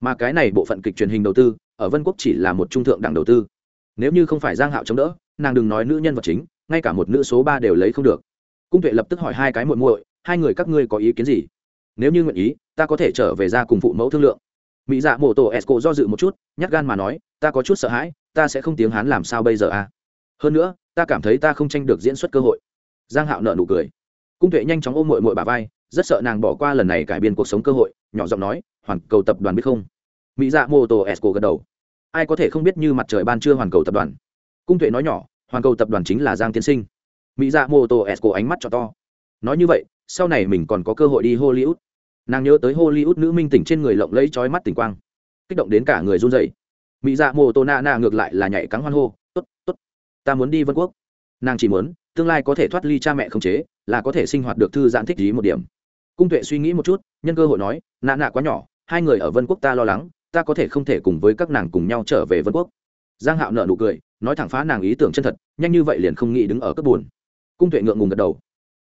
Mà cái này bộ phận kịch truyền hình đầu tư ở vân quốc chỉ là một trung thượng đẳng đầu tư. Nếu như không phải giang hạo chống đỡ, nàng đừng nói nữ nhân vật chính, ngay cả một nữ số ba đều lấy không được. Cung tuệ lập tức hỏi hai cái muội muội, hai người các ngươi có ý kiến gì? Nếu như nguyện ý, ta có thể trở về ra cùng phụ mẫu thương lượng. Mỹ dạ mổ tổ esco do dự một chút, nhát gan mà nói, ta có chút sợ hãi, ta sẽ không tiếng hán làm sao bây giờ à? Hơn nữa, ta cảm thấy ta không tranh được diễn xuất cơ hội. Giang hạo nở nụ cười. Cung tuệ nhanh chóng ôm mội mội bà vai, rất sợ nàng bỏ qua lần này cải biên cuộc sống cơ hội, nhỏ giọng nói, hoàn cầu tập đoàn biết không? Mỹ dạ mô tô esco gật đầu. Ai có thể không biết như mặt trời ban trưa hoàn cầu tập đoàn. Cung tuệ nói nhỏ, hoàn cầu tập đoàn chính là giang tiên sinh. Mỹ dạ mô tô esco ánh mắt cho to. Nói như vậy, sau này mình còn có cơ hội đi hollywood. Nàng nhớ tới hollywood nữ minh tỉnh trên người lộng lấy trói mắt tỉnh quang. Kích động đến cả người run dậy mỹ dạ mô tô na na ngược lại là nhảy cắn hoan hô t ố t t ố t ta muốn đi vân quốc. Nàng chỉ muốn, tương lai có thể thoát ly cha mẹ không chế, là có thể sinh hoạt được thư giãn thích lý một điểm. Cung tuệ suy nghĩ một chút, nhân cơ hội nói nạ nạ quá nhỏ, hai người ở vân quốc ta lo lắng ta có thể không thể cùng với các nàng cùng nhau trở về vân quốc. Giang hạo nợ nụ cười, nói thẳng phá nàng ý tưởng chân thật, nhanh như vậy liền không nghĩ đứng ở cấp buồn. Cung tuệ ngượng ngùng gật đầu.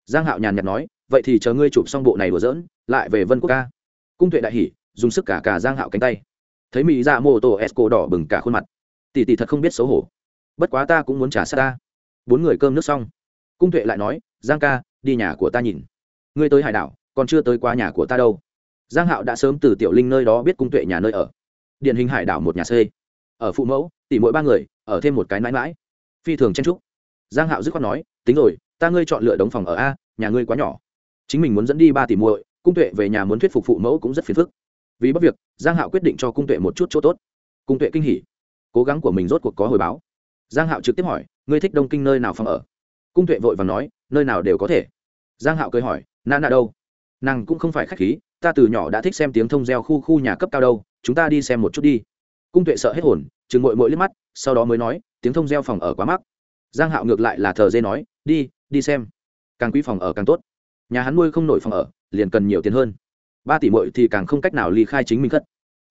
Giang hạo nhàn nhạt nói, vậy thì chờ ngươi chụp xong bộ này đùa dỡn lại về vân quốc ca. Cung tuệ đại hỉ, dùng sức cả cả giang hạo cánh tay. Thấy mỹ dạ mô tô esco đỏ bừng cả khuôn mặt. Tỷ tỷ thật không biết xấu hổ. Bất quá ta cũng muốn trả sát ta. Bốn người cơm nước xong. Cung tuệ lại nói, giang ca, đi nhà của ta nhìn. Ngươi tới hải đảo, còn chưa tới qua nhà của ta đâu giang hạo đã sớm từ tiểu linh nơi đó biết cung tuệ nhà nơi ở. Điển hình hải đảo một nhà xây ở phụ mẫu, tỷ mỗi ba người, ở thêm một cái mãi mãi. Phi thường chen trúc giang hạo dứt khoát nói, tính rồi, ta ngươi chọn lựa đống phòng ở a, nhà ngươi quá nhỏ. Chính mình muốn dẫn đi ba tỷ muội, cung tuệ về nhà muốn thuyết phục phụ mẫu cũng rất phiền phức. Vì bất việc, giang hạo quyết định cho cung tuệ một chút chỗ tốt. Cung tuệ kinh hỉ. Cố gắng của mình rốt cuộc có hồi báo. Giang hạo trực tiếp hỏi, ngươi thích đông kinh nơi nào phòng ở? Cung tuệ vội vàng nói, nơi nào đều có thể. Giang hạo cười hỏi, na na đâu? Nàng cũng không phải khách khí ta từ nhỏ đã thích xem tiếng thông reo khu khu nhà cấp cao đâu, chúng ta đi xem một chút đi. Cung tuệ sợ hết hồn chừng mội mội liếc mắt, sau đó mới nói, tiếng thông reo phòng ở quá mắc. Giang hạo ngược lại là thờ dê nói, đi đi xem. Càng quý phòng ở càng tốt. Nhà hắn nuôi không nổi phòng ở, liền cần nhiều tiền hơn. Ba tỷ muội thì càng không cách nào ly khai chính mình khất.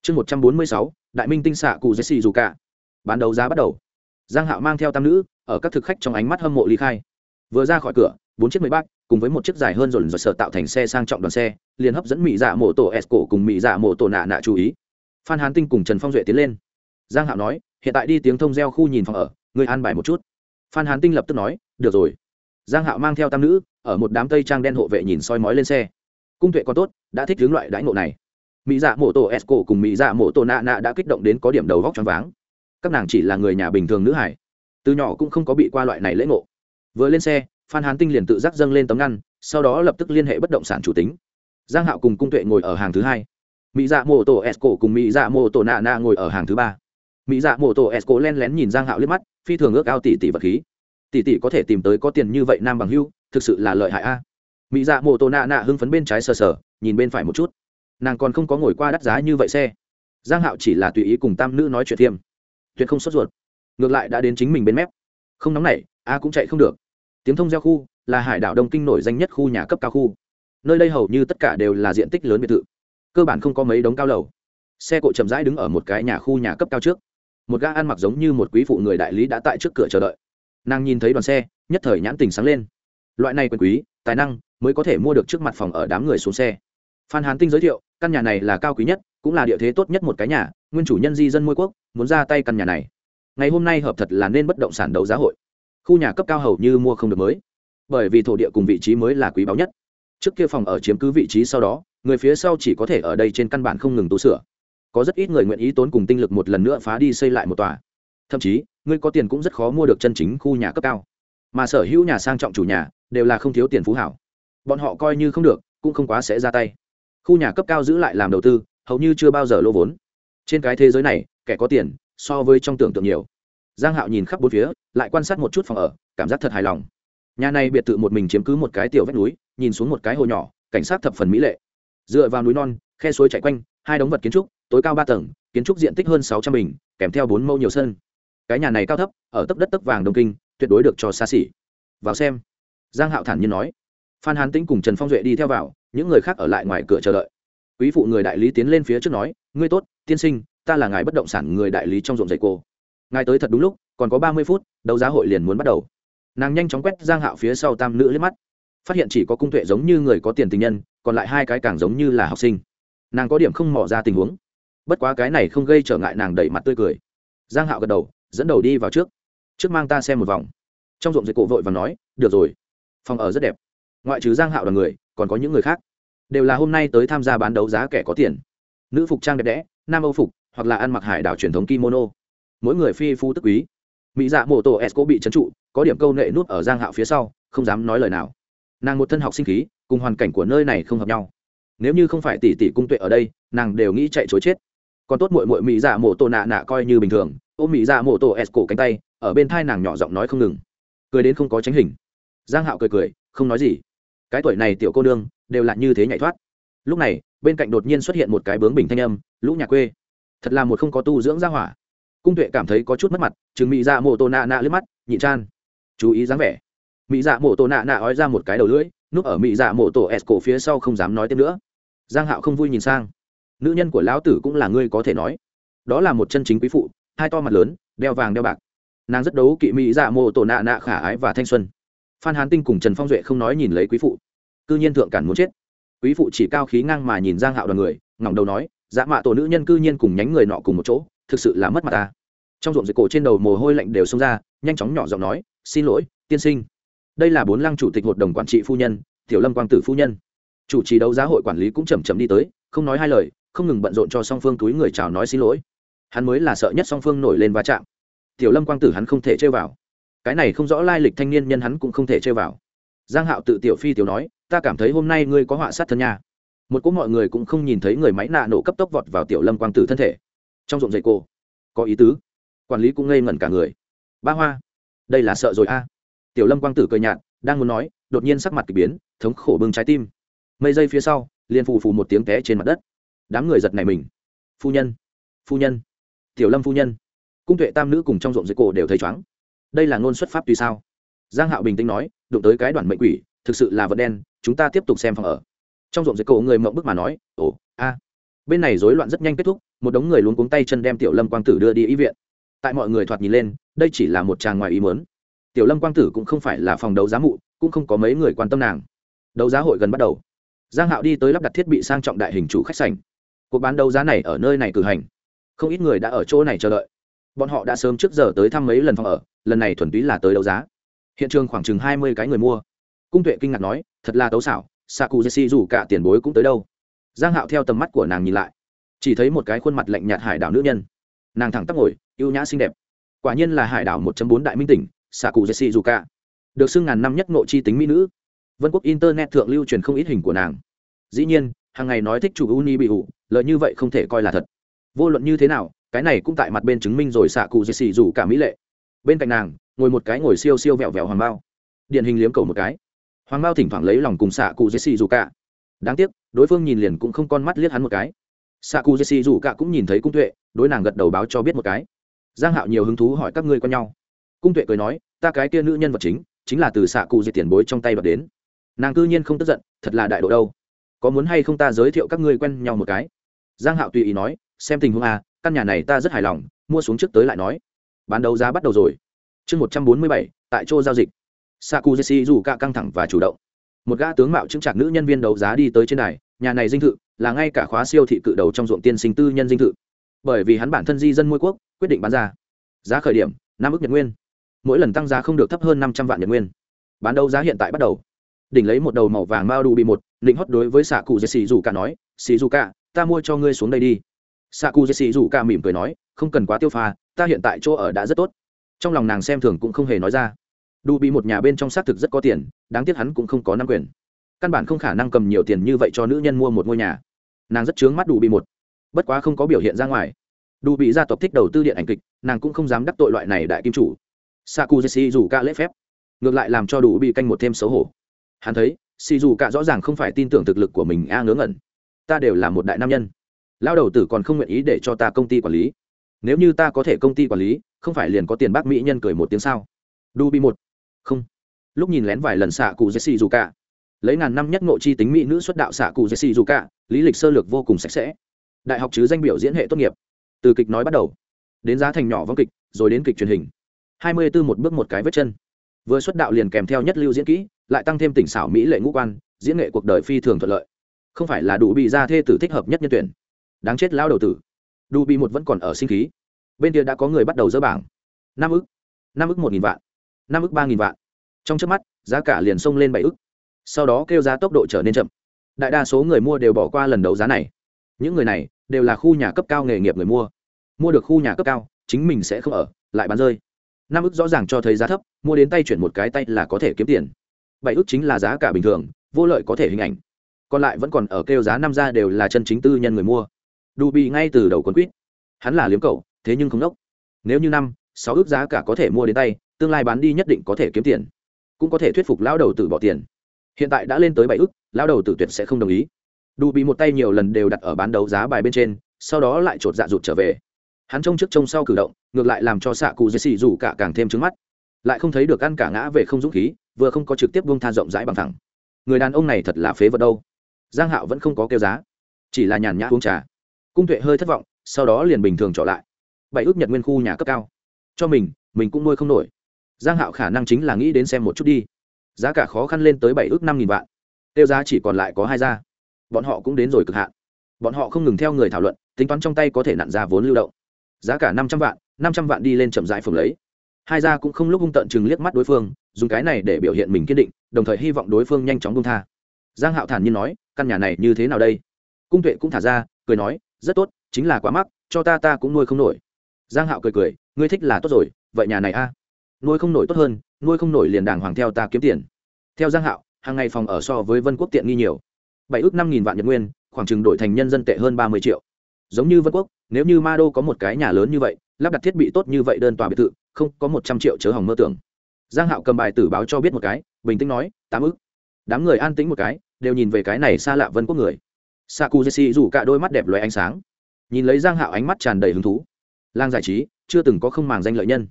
Chương một trăm bốn mươi sáu, đại minh tinh xạ cụ jesse dù cả. Bán đấu giá bắt đầu. Giang hạo mang theo tam nữ, ở các thực khách trong ánh mắt hâm mộ ly khai. Vừa ra khỏi cửa, bốn chiếc máy bác cùng với một chiếc dài hơn dồn rồi sợ tạo thành xe sang trọng đoàn xe, liền hấp dẫn mỹ dạ mộ tổ s cổ cùng mỹ dạ mộ tổ nạ nạ chú ý. Phan hán tinh cùng trần phong duệ tiến lên. Giang hạo nói, hiện tại đi tiếng thông gieo khu nhìn phòng ở, người an bài một chút. Phan hán tinh lập tức nói, được rồi. Giang hạo mang theo tam nữ, ở một đám tây trang đen hộ vệ nhìn soi mói lên xe. Cung tuệ còn tốt, đã thích hướng loại đãi ngộ này. Mỹ dạ mộ tổ s cổ cùng mỹ dạ mộ tổ nạ nạ đã kích động đến có điểm đầu vóc choáng váng. Các nàng chỉ là người nhà bình thường nữ hải, từ nhỏ cũng không có bị qua loại này lễ ngộ. Vừa lên xe phan hán tinh liền tự giác dâng lên tấm ngăn, sau đó lập tức liên hệ bất động sản chủ tính. Giang hạo cùng cung tuệ ngồi ở hàng thứ hai. Mỹ dạ mô tổ esco cùng mỹ dạ mô tổ nạ nạ ngồi ở hàng thứ ba. Mỹ dạ mô tổ esco len lén nhìn giang hạo liếc mắt, phi thường ước ao tỷ tỷ vật khí. Tỷ tỷ có thể tìm tới có tiền như vậy nam bằng hưu, thực sự là lợi hại a. Mỹ dạ mô tổ nạ nạ hưng phấn bên trái sờ sờ, nhìn bên phải một chút. Nàng còn không có ngồi qua đắt giá như vậy xe. Giang hạo chỉ là tùy ý cùng tam nữ nói chuyện thiêm tuyệt không sốt ruột. Ngược lại đã đến chính mình bên mép. Không nóng nảy, a cũng chạy không được tiếng thông gieo khu là hải đảo đông kinh nổi danh nhất khu nhà cấp cao khu. Nơi đây hầu như tất cả đều là diện tích lớn biệt thự. Cơ bản không có mấy đống cao lầu. Xe cộ chậm rãi đứng ở một cái nhà khu nhà cấp cao trước. Một gã ăn mặc giống như một quý phụ người đại lý đã tại trước cửa chờ đợi. Nàng nhìn thấy đoàn xe, nhất thời nhãn tình sáng lên. Loại này quyền quý, tài năng mới có thể mua được trước mặt phòng ở đám người xuống xe. Phan hán tinh giới thiệu, căn nhà này là cao quý nhất, cũng là địa thế tốt nhất một cái nhà, nguyên chủ nhân di dân môi quốc, muốn ra tay căn nhà này. Ngày hôm nay hợp thật là nên bất động sản đấu giá hội khu nhà cấp cao hầu như mua không được mới, bởi vì thổ địa cùng vị trí mới là quý báu nhất. Trước kia phòng ở chiếm cứ vị trí sau đó, người phía sau chỉ có thể ở đây trên căn bản không ngừng tu sửa. Có rất ít người nguyện ý tốn cùng tinh lực một lần nữa phá đi xây lại một tòa. Thậm chí, người có tiền cũng rất khó mua được chân chính khu nhà cấp cao. Mà sở hữu nhà sang trọng chủ nhà đều là không thiếu tiền phú hảo. Bọn họ coi như không được, cũng không quá sẽ ra tay. Khu nhà cấp cao giữ lại làm đầu tư, hầu như chưa bao giờ lô vốn. Trên cái thế giới này, kẻ có tiền so với trong tưởng tượng nhiều giang hạo nhìn khắp bốn phía, lại quan sát một chút phòng ở, cảm giác thật hài lòng. Nhà này biệt thự một mình chiếm cứ một cái tiểu vách núi, nhìn xuống một cái hồ nhỏ, cảnh sát thập phần mỹ lệ. Dựa vào núi non, khe suối chạy quanh, hai đống vật kiến trúc, tối cao ba tầng, kiến trúc diện tích hơn sáu trăm bình, kèm theo bốn mẫu nhiều sân. Cái nhà này cao thấp, ở tấp đất tấp vàng đông kinh, tuyệt đối được cho xa xỉ. Vào xem. Giang hạo thản nhiên nói. Phan hán tĩnh cùng trần phong duệ đi theo vào, những người khác ở lại ngoài cửa chờ đợi. Quý phụ người đại lý tiến lên phía trước nói, ngươi tốt, tiên sinh, ta là ngài bất động sản người đại lý trong ruộng dạy cô ngài tới thật đúng lúc, còn có ba mươi phút, đấu giá hội liền muốn bắt đầu. Nàng nhanh chóng quét giang hạo phía sau tam nữ liếc mắt. Phát hiện chỉ có cung tuệ giống như người có tiền tình nhân, còn lại hai cái càng giống như là học sinh. Nàng có điểm không mỏ ra tình huống. Bất quá cái này không gây trở ngại nàng đẩy mặt tươi cười. Giang hạo gật đầu, dẫn đầu đi vào trước. Trước mang ta xem một vòng. Trong ruộng dịch cổ vội và nói, được rồi. Phòng ở rất đẹp. Ngoại trừ giang hạo là người, còn có những người khác. Đều là hôm nay tới tham gia bán đấu giá kẻ có tiền. Nữ phục trang đẹp đẽ, nam âu phục, hoặc là ăn mặc hải đảo truyền thống kimono mỗi người phi phu tức quý. Mỹ dạ mô tổ s bị trấn trụ, có điểm câu nệ nút ở giang hạo phía sau, không dám nói lời nào. Nàng một thân học sinh khí, cùng hoàn cảnh của nơi này không hợp nhau. Nếu như không phải tỷ tỷ cung tuệ ở đây, nàng đều nghĩ chạy chối chết. Còn tốt muội muội mỹ dạ mộ tổ nạ nạ coi như bình thường, ôm mỹ dạ mộ tổ s cổ cánh tay, ở bên thai nàng nhỏ giọng nói không ngừng. Cười đến không có tránh hình. Giang hạo cười cười, không nói gì. Cái tuổi này tiểu cô nương, đều là như thế nhảy thoát. Lúc này, bên cạnh đột nhiên xuất hiện một cái bướng bình thanh âm, lũ nhà quê, thật là một không có tu dưỡng gia hỏa cung tuệ cảm thấy có chút mất mặt chừng mỹ dạ mộ tổ nạ nạ lướt mắt, nhịn chan. Chú ý dáng vẻ. Mỹ dạ mộ tổ nạ nạ ói ra một cái đầu lưỡi, núp ở mỹ dạ mộ tổ s cổ phía sau không dám nói tiếp nữa. Giang hạo không vui nhìn sang. Nữ nhân của lão tử cũng là ngươi có thể nói. Đó là một chân chính quý phụ, hai to mặt lớn, đeo vàng đeo bạc. Nàng rất đấu kỵ mỹ dạ mộ tổ nạ nạ khả ái và thanh xuân. Phan hán tinh cùng trần phong duệ không nói nhìn lấy quý phụ. Cư nhiên thượng cản muốn chết. Quý phụ chỉ cao khí ngang mà nhìn giang hạo đoàn người, ngẩng đầu nói dạ mạ tổ nữ nhân cư nhiên cùng nhánh người nọ cùng một chỗ thực sự là mất mặt ta. Trong ruộng dịch cổ trên đầu mồ hôi lạnh đều xông ra, nhanh chóng nhỏ giọng nói, xin lỗi, tiên sinh. Đây là bốn lăng chủ tịch hội đồng quản trị phu nhân, tiểu lâm quang tử phu nhân. Chủ trì đấu giá hội quản lý cũng chầm chậm đi tới, không nói hai lời, không ngừng bận rộn cho song phương túi người chào nói xin lỗi. Hắn mới là sợ nhất song phương nổi lên va chạm. Tiểu lâm quang tử hắn không thể chơi vào. Cái này không rõ lai lịch thanh niên nhân hắn cũng không thể chơi vào. Giang hạo tự tiểu phi tiểu nói, ta cảm thấy hôm nay ngươi có họa sát thân nha. Một cỗ mọi người cũng không nhìn thấy người máy nạ nổ cấp tốc vọt vào tiểu lâm quang tử thân thể trong ruộng dậy cô. Có ý tứ. Quản lý cũng ngây ngẩn cả người. Ba hoa. Đây là sợ rồi a. Tiểu lâm quang tử cười nhạt, đang muốn nói, đột nhiên sắc mặt kỳ biến, thống khổ bưng trái tim. Mây giây phía sau, liền phù phù một tiếng té trên mặt đất. Đám người giật này mình. Phu nhân. Phu nhân. Tiểu lâm phu nhân. Cung tuệ tam nữ cùng trong ruộng dưới cổ đều thấy chóng đây là ngôn xuất pháp tùy sao? Giang hạo bình tĩnh nói, đụng tới cái đoàn mệnh quỷ, thực sự là vật đen, chúng ta tiếp tục xem phòng ở. Trong ruộng dưới cổ người mộng bức mà nói, ồ, a bên này rối loạn rất nhanh kết thúc, một đống người luống cuống tay chân đem tiểu lâm quang tử đưa đi y viện. Tại mọi người thoạt nhìn lên, đây chỉ là một tràng ngoài ý muốn. Tiểu lâm quang tử cũng không phải là phòng đấu giá mụ, cũng không có mấy người quan tâm nàng. Đấu giá hội gần bắt đầu. Giang hạo đi tới lắp đặt thiết bị sang trọng đại hình chủ khách sảnh. Cuộc bán đấu giá này ở nơi này cử hành. Không ít người đã ở chỗ này chờ đợi. Bọn họ đã sớm trước giờ tới thăm mấy lần phòng ở, lần này thuần túy là tới đấu giá. Hiện trường khoảng chừng hai mươi cái người mua. Cung tuệ kinh ngạc nói, thật là tấu xảo xạ cụ jesse dù cả tiền bối cũng tới đâu? Giang hạo theo tầm mắt của nàng nhìn lại, chỉ thấy một cái khuôn mặt lạnh nhạt hải đảo nữ nhân. Nàng thẳng tắp ngồi, ưu nhã xinh đẹp. Quả nhiên là hải đảo 1 bốn đại minh tỉnh xạ cụ jesse dù cả được xưng ngàn năm nhất ngộ chi tính mỹ nữ. Vân quốc internet thượng lưu truyền không ít hình của nàng. Dĩ nhiên, hàng ngày nói thích chủ uni bị ủ lợi như vậy không thể coi là thật. Vô luận như thế nào, cái này cũng tại mặt bên chứng minh rồi xạ cụ jesse xì dù cả mỹ lệ. Bên cạnh nàng, ngồi một cái ngồi siêu siêu vẹo vẹo hoàng bao. Điển hình liếm cầu một cái. Hoàng bao thỉnh thoảng lấy lòng cùng xạ cụ jesse xì dù cả đáng tiếc đối phương nhìn liền cũng không con mắt liếc hắn một cái. Xạ cụ dì xì dù cả cũng nhìn thấy cung tuệ, đối nàng gật đầu báo cho biết một cái. Giang hạo nhiều hứng thú hỏi các ngươi con nhau. Cung tuệ cười nói, ta cái kia nữ nhân vật chính chính là từ xạ cụ dì tiền bối trong tay đoạt đến. Nàng cư nhiên không tức giận, thật là đại độ đâu. Có muốn hay không ta giới thiệu các ngươi quen nhau một cái? Giang hạo tùy ý nói, xem tình huống à căn nhà này ta rất hài lòng, mua xuống trước tới lại nói. Bán đấu giá bắt đầu rồi. Chương một trăm bốn mươi bảy, tại chỗ giao dịch. Saku jesse dù cả căng thẳng và chủ động. Một gã tướng mạo chứng trạc nữ nhân viên đấu giá đi tới trên đài nhà này dinh thự là ngay cả khóa siêu thị cự đầu trong ruộng tiên sinh tư nhân dinh thự. Bởi vì hắn bản thân di dân môi quốc, quyết định bán ra. Giá khởi điểm, năm ước nhật nguyên. Mỗi lần tăng giá không được thấp hơn năm trăm vạn nhật nguyên. Bán đấu giá hiện tại bắt đầu. Đỉnh lấy một đầu màu vàng mao đu bị một định hót đối với xạ cụ dê xì dù cả nói xì dù cả ta mua cho ngươi xuống đây đi. Xạ cụ dê xì dù cả mỉm cười nói, không cần quá tiêu pha, ta hiện tại chỗ ở đã rất tốt. Trong lòng nàng xem thường cũng không hề nói ra. Đu bị một nhà bên trong xác thực rất có tiền, đáng tiếc hắn cũng không có năm quyền căn bản không khả năng cầm nhiều tiền như vậy cho nữ nhân mua một ngôi nhà. Nàng rất chướng mắt đủ bị một. Bất quá không có biểu hiện ra ngoài. Đủ bị gia tộc thích đầu tư điện ảnh kịch, nàng cũng không dám đắc tội loại này đại kim chủ. Saku jesse dù ca lễ phép. Ngược lại làm cho đủ bị canh một thêm xấu hổ. Hắn thấy si dù ca rõ ràng không phải tin tưởng thực lực của mình, a ngớ ngẩn. Ta đều là một đại nam nhân. Lao đầu tử còn không nguyện ý để cho ta công ty quản lý. Nếu như ta có thể công ty quản lý, không phải liền có tiền bác mỹ nhân cười một tiếng sao? Đu bi một. Không. Lúc nhìn lén vài lần xạ cụ jesse dù ca lấy ngàn năm nhất ngộ chi tính mỹ nữ xuất đạo xạ cụ jesse dù cả lý lịch sơ lược vô cùng sạch sẽ. Đại học chứ danh biểu diễn hệ tốt nghiệp. Từ kịch nói bắt đầu. Đến giá thành nhỏ vong kịch, rồi đến kịch truyền hình. Hai mươi b ố một bước một cái vết chân. Vừa xuất đạo liền kèm theo nhất lưu diễn kỹ, lại tăng thêm tỉnh xảo mỹ lệ ngũ quan, diễn nghệ cuộc đời phi thường thuận lợi. Không phải là đủ bị ra thê tử thích hợp nhất nhân tuyển. Đáng chết lao đầu tử. Đủ bị một vẫn còn ở sinh khí. Bên kia đã có người bắt đầu dỡ bảng. Năm ức. Năm ức một nghìn vạn. Năm ức ba nghìn vạn. Trong trước mắt, giá cả liền xông lên bảy ức sau đó kêu giá tốc độ trở nên chậm. Đại đa số người mua đều bỏ qua lần đấu giá này. Những người này đều là khu nhà cấp cao nghề nghiệp người mua. Mua được khu nhà cấp cao, chính mình sẽ không ở, lại bán rơi. Năm ức rõ ràng cho thấy giá thấp, mua đến tay chuyển một cái tay là có thể kiếm tiền. Bảy ức chính là giá cả bình thường, vô lợi có thể hình ảnh. Còn lại vẫn còn ở kêu giá năm ra đều là chân chính tư nhân người mua. Đủ bị ngay từ đầu quấn quýt. Hắn là liếm cầu thế nhưng không đốc. Nếu như năm, sáu ước giá cả có thể mua đến tay, tương lai bán đi nhất định có thể kiếm tiền. Cũng có thể thuyết phục lão đầu tử bỏ tiền hiện tại đã lên tới bảy ước lão đầu tử tuyệt sẽ không đồng ý. Đủ bị một tay nhiều lần đều đặt ở bán đấu giá bài bên trên, sau đó lại chột dạ rụt trở về. Hắn trông trước trông sau cử động, ngược lại làm cho xạ cụ dê xì rủ cả càng thêm trứng mắt. Lại không thấy được ăn cả ngã về không dũng khí, vừa không có trực tiếp buông tha rộng rãi bằng thẳng. Người đàn ông này thật là phế vật đâu. Giang hạo vẫn không có kêu giá, chỉ là nhàn nhã uống trà. Cung tuệ hơi thất vọng, sau đó liền bình thường trở lại. Bảy ước nhật nguyên khu nhà cấp cao. Cho mình mình cũng nuôi không nổi. Giang hạo khả năng chính là nghĩ đến xem một chút đi giá cả khó khăn lên tới bảy ước năm nghìn vạn. Tiêu giá chỉ còn lại có hai gia. Bọn họ cũng đến rồi cực hạn. Bọn họ không ngừng theo người thảo luận, tính toán trong tay có thể nặn ra vốn lưu động. Giá cả năm trăm vạn, năm trăm vạn đi lên chậm rãi phường lấy. Hai gia cũng không lúc hung tận chừng liếc mắt đối phương, dùng cái này để biểu hiện mình kiên định, đồng thời hy vọng đối phương nhanh chóng buông tha. Giang hạo thản nhiên nói, căn nhà này như thế nào đây? Cung tuệ cũng thả ra, cười nói, rất tốt, chính là quá mắc, cho ta ta cũng nuôi không nổi. Giang hạo cười cười, ngươi thích là tốt rồi, vậy nhà này a nuôi không nổi tốt hơn, nuôi không nổi liền đàng hoàng theo ta kiếm tiền. Theo giang hạo, hàng ngày phòng ở so với vân quốc tiện nghi nhiều. Bảy ước năm nghìn vạn nhật nguyên, khoảng chừng đổi thành nhân dân tệ hơn ba mươi triệu. Giống như vân quốc, nếu như ma đô có một cái nhà lớn như vậy, lắp đặt thiết bị tốt như vậy đơn tòa biệt thự, không có một trăm triệu chớ hỏng mơ tưởng. Giang hạo cầm bài tử báo cho biết một cái, bình tĩnh nói, tám ức đám người an tĩnh một cái, đều nhìn về cái này xa lạ vân quốc người. Saku jesse rủ cả đôi mắt đẹp loé ánh sáng. Nhìn lấy giang hạo ánh mắt tràn đầy hứng thú. Lang giải trí, chưa từng có không màng danh lợi nhân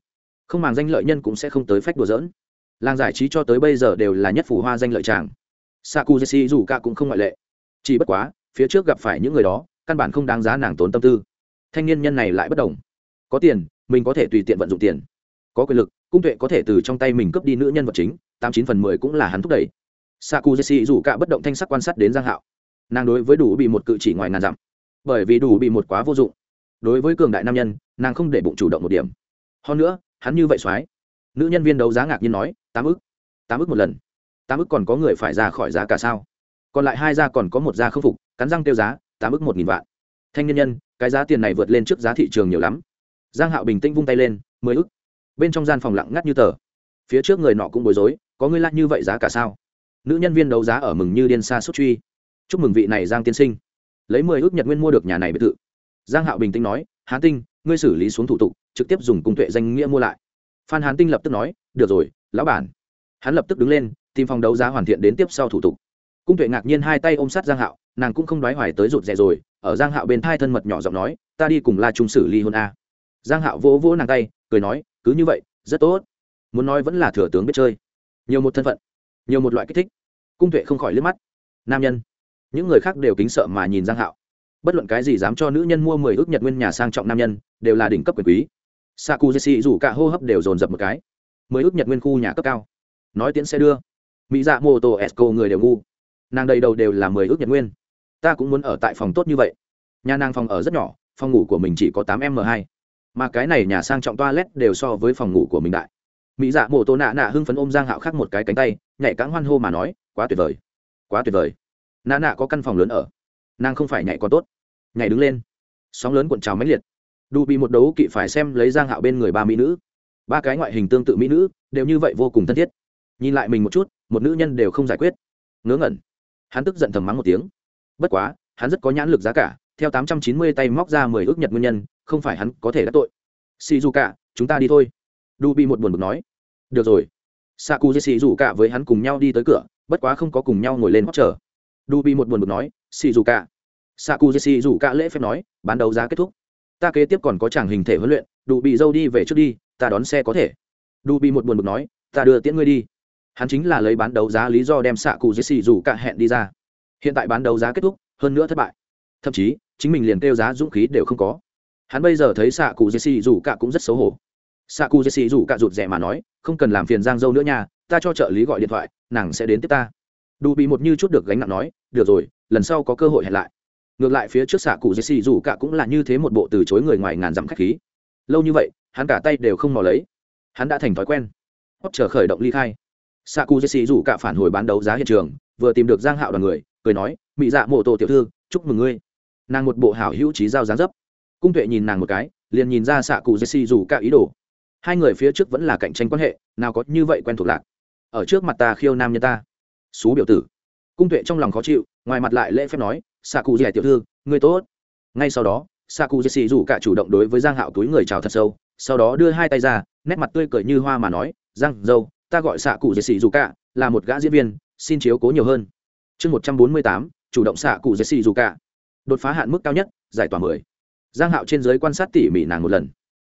không màng danh lợi nhân cũng sẽ không tới phách đùa dỡn Làng giải trí cho tới bây giờ đều là nhất phủ hoa danh lợi tràng saku dù cả cũng không ngoại lệ. Chỉ bất quá, phía trước gặp phải những người đó, căn bản không đáng giá nàng tốn tâm tư. Thanh niên nhân này lại bất đồng. Có tiền, mình có thể tùy tiện vận dụng tiền. Có quyền lực, cung tuệ có thể từ trong tay mình cướp đi nữ nhân vật chính, tám chín phần mười cũng là hắn thúc đẩy. Saku dù cả bất động thanh sắc quan sát đến giang hạo. Nàng đối với đủ bị một cự chỉ ngoài ngàn dặm. Bởi vì đủ bị một quá vô dụng. Đối với cường đại nam nhân, nàng không để bụng chủ động một điểm. Hơn nữa hắn như vậy soái nữ nhân viên đấu giá ngạc nhiên nói tám ức tám ức một lần tám ức còn có người phải ra khỏi giá cả sao còn lại hai gia còn có một gia khâm phục cắn răng tiêu giá tám ức một nghìn vạn thanh nhân nhân cái giá tiền này vượt lên trước giá thị trường nhiều lắm giang hạo bình tĩnh vung tay lên mười ức bên trong gian phòng lặng ngắt như tờ phía trước người nọ cũng bối rối có người lại như vậy giá cả sao nữ nhân viên đấu giá ở mừng như điên xa xuất truy chúc mừng vị này giang tiên sinh lấy mười ước nhật nguyên mua được nhà này biệt thự giang hạo bình tĩnh nói hán tinh ngươi xử lý xuống thủ tục, trực tiếp dùng cung tuệ danh nghĩa mua lại. Phan hán tinh lập tức nói, được rồi, lão bản. Hắn lập tức đứng lên, tìm phòng đấu giá hoàn thiện đến tiếp sau thủ tục. Cung tuệ ngạc nhiên hai tay ôm sát giang hạo, nàng cũng không đoái hoài tới rụt rè rồi, ở giang hạo bên thai thân mật nhỏ giọng nói, ta đi cùng la trung xử ly hôn a. Giang hạo vỗ vỗ nàng tay, cười nói, cứ như vậy, rất tốt. Muốn nói vẫn là thừa tướng biết chơi. Nhiều một thân phận, nhiều một loại kích thích. Cung tuệ không khỏi liếc mắt. Nam nhân. Những người khác đều kính sợ mà nhìn giang hạo. Bất luận cái gì dám cho nữ nhân mua mười ước nhật nguyên nhà sang trọng nam nhân đều là đỉnh cấp quyền quý. Saku jesse rủ cả hô hấp đều dồn dập một cái. Mười ước nhật nguyên khu nhà cấp cao. Nói tiễn sẽ đưa. Mỹ dạ mô tô esco người đều ngu. Nàng đầy đầu đều là mười ước nhật nguyên. Ta cũng muốn ở tại phòng tốt như vậy. Nhà nàng phòng ở rất nhỏ, phòng ngủ của mình chỉ có tám m hai. Mà cái này nhà sang trọng toilet đều so với phòng ngủ của mình đại. Mỹ dạ mô tô nạ nạ hưng phấn ôm giang hạo khác một cái cánh tay, nhảy cãng hoan hô mà nói, quá tuyệt vời. Quá tuyệt vời. Nạ nạ có căn phòng lớn ở. Nàng không phải nhảy còn tốt. Nhảy đứng lên. Sóng lớn cuộn trào mãnh liệt đủ bị một đấu kỵ phải xem lấy giang hạo bên người ba mỹ nữ. Ba cái ngoại hình tương tự mỹ nữ, đều như vậy vô cùng thân thiết. Nhìn lại mình một chút, một nữ nhân đều không giải quyết. Ngớ ngẩn. Hắn tức giận thầm mắng một tiếng. Bất quá, hắn rất có nhãn lực giá cả, theo tám trăm chín mươi tay móc ra mười ước nhật nguyên nhân, không phải hắn có thể đắc tội. Xì dù cả chúng ta đi thôi. Đủ bị một buồn bực nói. Được rồi. Saku xì dù cả với hắn cùng nhau đi tới cửa, bất quá không có cùng nhau ngồi lên hót chờ. Đủ bị một buồn bực nói xì dù cả saku xì dù cả lễ phép nói, bán đấu giá kết thúc ta kế tiếp còn có chàng hình thể huấn luyện, đủ bị dâu đi về trước đi, ta đón xe có thể. Đủ bị một buồn bực nói, ta đưa tiễn ngươi đi. Hắn chính là lấy bán đấu giá lý do đem xạ cụ jesse dù cả hẹn đi ra. Hiện tại bán đấu giá kết thúc, hơn nữa thất bại. Thậm chí, chính mình liền kêu giá dũng khí đều không có. Hắn bây giờ thấy xạ cụ jesse dù cả cũng rất xấu hổ. Xạ cụ dê xì rủ cạ rụt rẻ mà nói, không cần làm phiền giang dâu nữa nha, ta cho trợ lý gọi điện thoại, nàng sẽ đến tiếp ta. Đủ bị một như chút được gánh nặng nói, được rồi, lần sau có cơ hội hẹn lại ngược lại phía trước xạ cụ dê xì rủ cả cũng là như thế một bộ từ chối người ngoài ngàn dặm khách khí. Lâu như vậy, hắn cả tay đều không mò lấy. Hắn đã thành thói quen. Hót chờ khởi động ly khai. Xạ cụ dê xì rủ cả phản hồi bán đấu giá hiện trường, vừa tìm được giang hạo đoàn người, cười nói, mị dạ mộ tổ tiểu thư, chúc mừng ngươi. Nàng một bộ hảo hữu trí giao dáng dấp. Cung tuệ nhìn nàng một cái, liền nhìn ra xạ cụ dê xì rủ cả ý đồ. Hai người phía trước vẫn là cạnh tranh quan hệ, nào có như vậy quen thuộc lạc. Ở trước mặt ta khiêu nam nhân ta. Xú biểu tử. Cung tuệ trong lòng khó chịu, ngoài mặt lại lễ phép nói xạ cụ dẻ tiểu thư người tốt. Ngay sau đó xạ cụ dẻ xì rủ cả chủ động đối với giang hạo túi người chào thật sâu, sau đó đưa hai tay ra, nét mặt tươi cười như hoa mà nói, giang dâu, ta gọi xạ cụ dẻ xì rủ cả, là một gã diễn viên, xin chiếu cố nhiều hơn. Chương một trăm bốn mươi tám, chủ động xạ cụ dẻ xì rủ cả. Đột phá hạn mức cao nhất, giải tỏa mười. Giang hạo trên giới quan sát tỉ mỉ nàng một lần.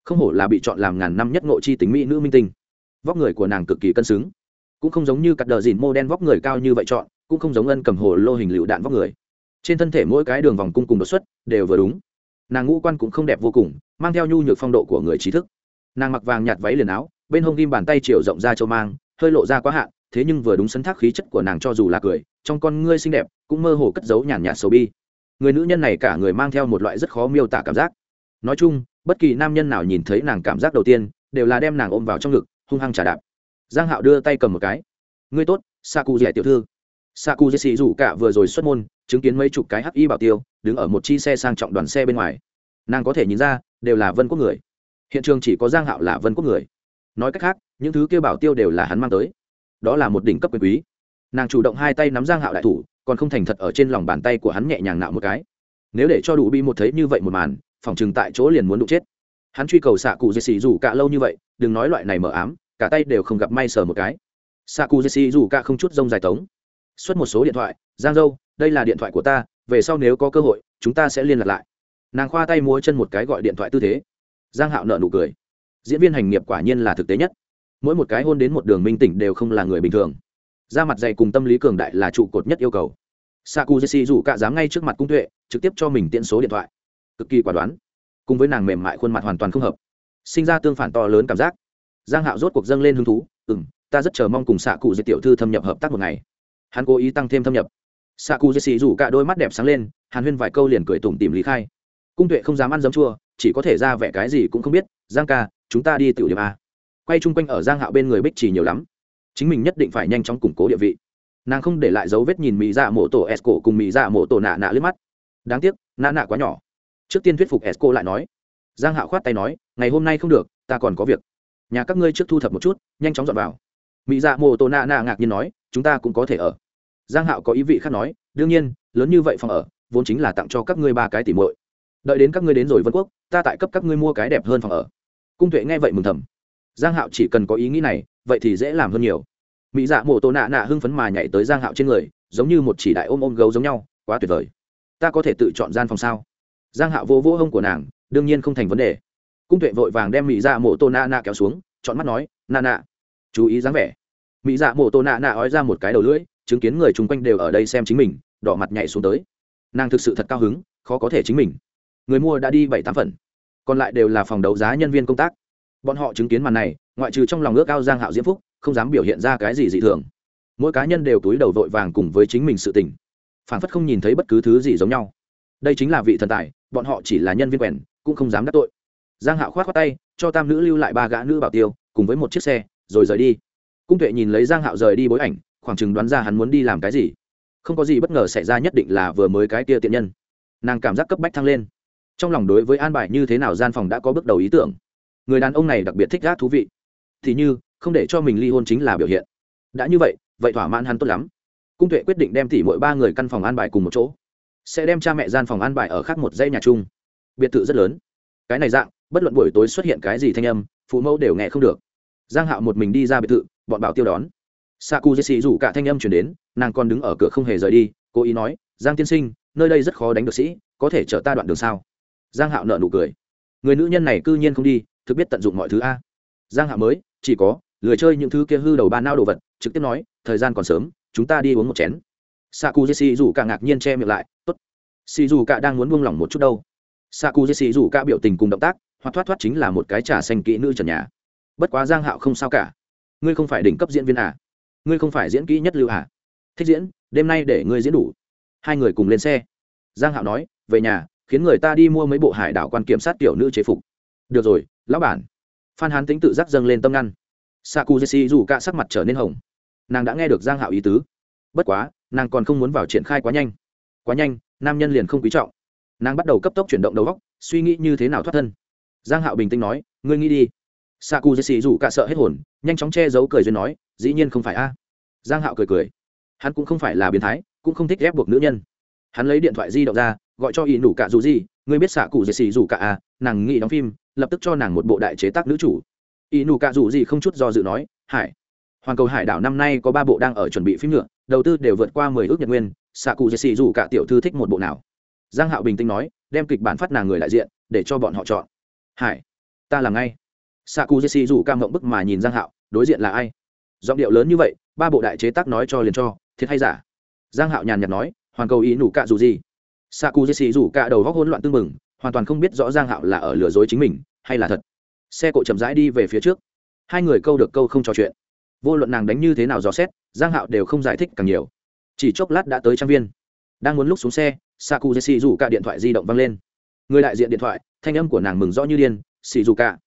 Không hổ là bị chọn làm ngàn năm nhất ngộ chi tính mỹ nữ minh tinh. Vóc người của nàng cực kỳ cân xứng. Cũng không giống như cặp đờ dìn mô đen vóc người cao như vậy chọn, cũng không giống ân cầm hồ lô hình lựu đạn vóc người trên thân thể mỗi cái đường vòng cung cùng đột xuất đều vừa đúng. Nàng ngũ quan cũng không đẹp vô cùng, mang theo nhu nhược phong độ của người trí thức. Nàng mặc vàng nhạt váy liền áo, bên hông ghim bàn tay chiều rộng ra châu mang, hơi lộ ra quá hạn, thế nhưng vừa đúng sấn thác khí chất của nàng cho dù là cười, trong con ngươi xinh đẹp cũng mơ hồ cất giấu nhàn nhạt sầu bi. Người nữ nhân này cả người mang theo một loại rất khó miêu tả cảm giác. Nói chung, bất kỳ nam nhân nào nhìn thấy nàng cảm giác đầu tiên, đều là đem nàng ôm vào trong ngực, hung hăng trả đạp. Giang hạo đưa tay cầm một cái. Ngươi tốt sa dẻ tiểu thư. Sa cụ dẻ xì rủ cả vừa rồi xuất môn chứng kiến mấy chục cái hắc y bảo tiêu đứng ở một chi xe sang trọng đoàn xe bên ngoài. Nàng có thể nhìn ra, đều là vân quốc người. Hiện trường chỉ có giang hạo là vân quốc người. Nói cách khác, những thứ kia bảo tiêu đều là hắn mang tới. Đó là một đỉnh cấp quyền quý. Nàng chủ động hai tay nắm giang hạo đại thủ, còn không thành thật ở trên lòng bàn tay của hắn nhẹ nhàng nạo một cái. Nếu để cho đủ bi một thấy như vậy một màn, phòng chừng tại chỗ liền muốn đụng chết. Hắn truy cầu xạ cụ dê xì dù cả lâu như vậy, đừng nói loại này mờ ám, cả tay đều không gặp may sờ một cái. Xạ cụ dê xì dù cả không chút rông dài tống. Xuất một số điện thoại giang dâu, đây là điện thoại của ta, về sau nếu có cơ hội, chúng ta sẽ liên lạc lại. Nàng khoa tay múa chân một cái gọi điện thoại tư thế. Giang hạo nợ nụ cười. Diễn viên hành nghiệp quả nhiên là thực tế nhất. Mỗi một cái hôn đến một đường minh tỉnh đều không là người bình thường. Ra mặt dày cùng tâm lý cường đại là trụ cột nhất yêu cầu. Saku jesse dù cả dám ngay trước mặt cung tuệ, trực tiếp cho mình tiện số điện thoại. Cực kỳ quả đoán. Cùng với nàng mềm mại khuôn mặt hoàn toàn không hợp. Sinh ra tương phản to lớn cảm giác. Giang hạo rốt cuộc dâng lên hứng thú. Ừ m ta rất chờ mong cùng xạ cụ dây tiểu thư thâm nhập hợp tác một ngày. Hắn cố ý tăng thêm thâm nhập xạ cụ dây xì rủ cả đôi mắt đẹp sáng lên, hàn huyên vài câu liền cười tủm tìm lý khai. Cung tuệ không dám ăn dấm chua, chỉ có thể ra vẻ cái gì cũng không biết. Giang ca, chúng ta đi tiểu điểm a. Quay chung quanh ở giang hạo bên người bích chỉ nhiều lắm. Chính mình nhất định phải nhanh chóng củng cố địa vị. Nàng không để lại dấu vết nhìn mỹ dạ mộ tổ esco cùng mỹ dạ mộ tổ nạ nạ lướt mắt. Đáng tiếc, nạ nạ quá nhỏ. Trước tiên thuyết phục esco lại nói. Giang hạo khoát tay nói, ngày hôm nay không được, ta còn có việc. Nhà các ngươi trước thu thập một chút, nhanh chóng dọn vào. Mỹ dạ mộ tổ nạ nạ ngạc nhiên nói, chúng ta cũng có thể ở giang hạo có ý vị khác nói, đương nhiên, lớn như vậy phòng ở, vốn chính là tặng cho các ngươi ba cái tỉ muội. Đợi đến các ngươi đến rồi vân quốc, ta tại cấp các ngươi mua cái đẹp hơn phòng ở. Cung tuệ nghe vậy mừng thầm. Giang hạo chỉ cần có ý nghĩ này, vậy thì dễ làm hơn nhiều. Mỹ dạ mộ tổ nạ nạ hưng phấn mà nhảy tới giang hạo trên người, giống như một chỉ đại ôm ôm gấu giống nhau, quá tuyệt vời. Ta có thể tự chọn gian phòng sao? Giang hạo vô vô hông của nàng, đương nhiên không thành vấn đề. Cung tuệ vội vàng đem mỹ dạ mộ tổ nạ nạ kéo xuống, chọn mắt nói nạ nạ, chú ý dáng vẻ. Mỹ dạ mộ tổ nạ nạ ói ra một cái đầu lưỡi chứng kiến người chung quanh đều ở đây xem chính mình, đỏ mặt nhảy xuống tới. Nàng thực sự thật cao hứng, khó có thể chính mình. Người mua đã đi bảy tám phần, còn lại đều là phòng đấu giá nhân viên công tác. Bọn họ chứng kiến màn này, ngoại trừ trong lòng ước ao giang hạo diễm phúc, không dám biểu hiện ra cái gì dị thường. Mỗi cá nhân đều túi đầu vội vàng cùng với chính mình sự tình. Phản phất không nhìn thấy bất cứ thứ gì giống nhau. Đây chính là vị thần tài, bọn họ chỉ là nhân viên quèn, cũng không dám đắc tội. Giang hạo khoát khoát tay, cho tam nữ lưu lại ba gã nữ bảo tiêu, cùng với một chiếc xe, rồi rời đi. Cung tuệ nhìn lấy giang hạo rời đi bối ảnh khoảng chừng đoán ra hắn muốn đi làm cái gì. Không có gì bất ngờ xảy ra nhất định là vừa mới cái kia tiện nhân. Nàng cảm giác cấp bách thăng lên. Trong lòng đối với an bài như thế nào gian phòng đã có bước đầu ý tưởng. Người đàn ông này đặc biệt thích gác thú vị. Thì như, không để cho mình ly hôn chính là biểu hiện. Đã như vậy vậy thỏa mãn hắn tốt lắm. Cung tuệ quyết định đem tỉ mỗi ba người căn phòng an bài cùng một chỗ. Sẽ đem cha mẹ gian phòng an bài ở khác một dãy nhà chung. Biệt thự rất lớn. Cái này dạng, bất luận buổi tối xuất hiện cái gì thanh âm, phụ mẫu đều nghe không được. Giang hạo một mình đi ra biệt thự, bọn bảo tiêu đón saku jesse rủ cả thanh âm chuyển đến, nàng còn đứng ở cửa không hề rời đi, cố ý nói, giang tiên sinh, nơi đây rất khó đánh được sĩ, có thể chở ta đoạn đường sao? Giang hạo nợ nụ cười. Người nữ nhân này cư nhiên không đi, thực biết tận dụng mọi thứ a. Giang hạo mới, chỉ có, lười chơi những thứ kia hư đầu ba nao đồ vật, trực tiếp nói, thời gian còn sớm, chúng ta đi uống một chén. Saku jesse rủ cả ngạc nhiên che miệng lại, tốt. Si rủ cả đang muốn buông lỏng một chút đâu. Saku jesse rủ cả biểu tình cùng động tác, hoặc thoát thoát chính là một cái trà xanh kỹ nữ trần nhà. Bất quá giang hạo không sao cả. Ngươi không phải đỉnh cấp diễn viên à? Ngươi không phải diễn kỹ nhất lưu à thích diễn, đêm nay để ngươi diễn đủ. Hai người cùng lên xe. Giang hạo nói, về nhà, khiến người ta đi mua mấy bộ hải đảo quan kiểm sát tiểu nữ chế phục. Được rồi, lão bản. Phan hán tính tự giác dâng lên tâm ngăn. Saku jesse dù cả sắc mặt trở nên hồng. Nàng đã nghe được giang hạo ý tứ. Bất quá, nàng còn không muốn vào triển khai quá nhanh. Quá nhanh, nam nhân liền không quý trọng. Nàng bắt đầu cấp tốc chuyển động đầu óc, suy nghĩ như thế nào thoát thân. Giang hạo bình tĩnh nói, ngươi nghĩ đi saku jesse dù cả sợ hết hồn, nhanh chóng che giấu cười duyên nói, dĩ nhiên không phải a. Giang hạo cười cười. Hắn cũng không phải là biến thái, cũng không thích ép buộc nữ nhân. Hắn lấy điện thoại di động ra, gọi cho y nủ cả dù gì, ngươi biết xạ cụ dì xì dù cả à nàng nghĩ đóng phim, lập tức cho nàng một bộ đại chế tác nữ chủ. Y nủ cả dù gì không chút do dự nói, hải hoàn cầu hải đảo năm nay có ba bộ đang ở chuẩn bị phim nữa, đầu tư đều vượt qua mười ước nhật nguyên xạ cụ dì xì dù cả tiểu thư thích một bộ nào? Giang hạo bình tĩnh nói, đem kịch bản phát nàng người đại diện, để cho bọn họ chọn. Hải, ta làm ngay xạ cụ dì dù ca mộng bức mà nhìn giang hạo, đối diện là ai? Giọng điệu lớn như vậy, ba bộ đại chế tác nói cho liền cho, thiệt hay giả? Giang hạo nhàn nhạt nói, hoàn cầu ý nủ cạ dù gì? Xạ cụ dì dù cả đầu góc hỗn loạn tưng mừng hoàn toàn không biết rõ giang hạo là ở lừa dối chính mình, hay là thật. Xe cộ chậm rãi đi về phía trước. Hai người câu được câu không trò chuyện. Vô luận nàng đánh như thế nào dò xét, giang hạo đều không giải thích càng nhiều. Chỉ chốc lát đã tới trang viên. Đang muốn lúc xuống xe saku jesse dù cả điện thoại di động văng lên. Người đại diện điện thoại, thanh âm của nàng mừng rõ như điên xì dù cả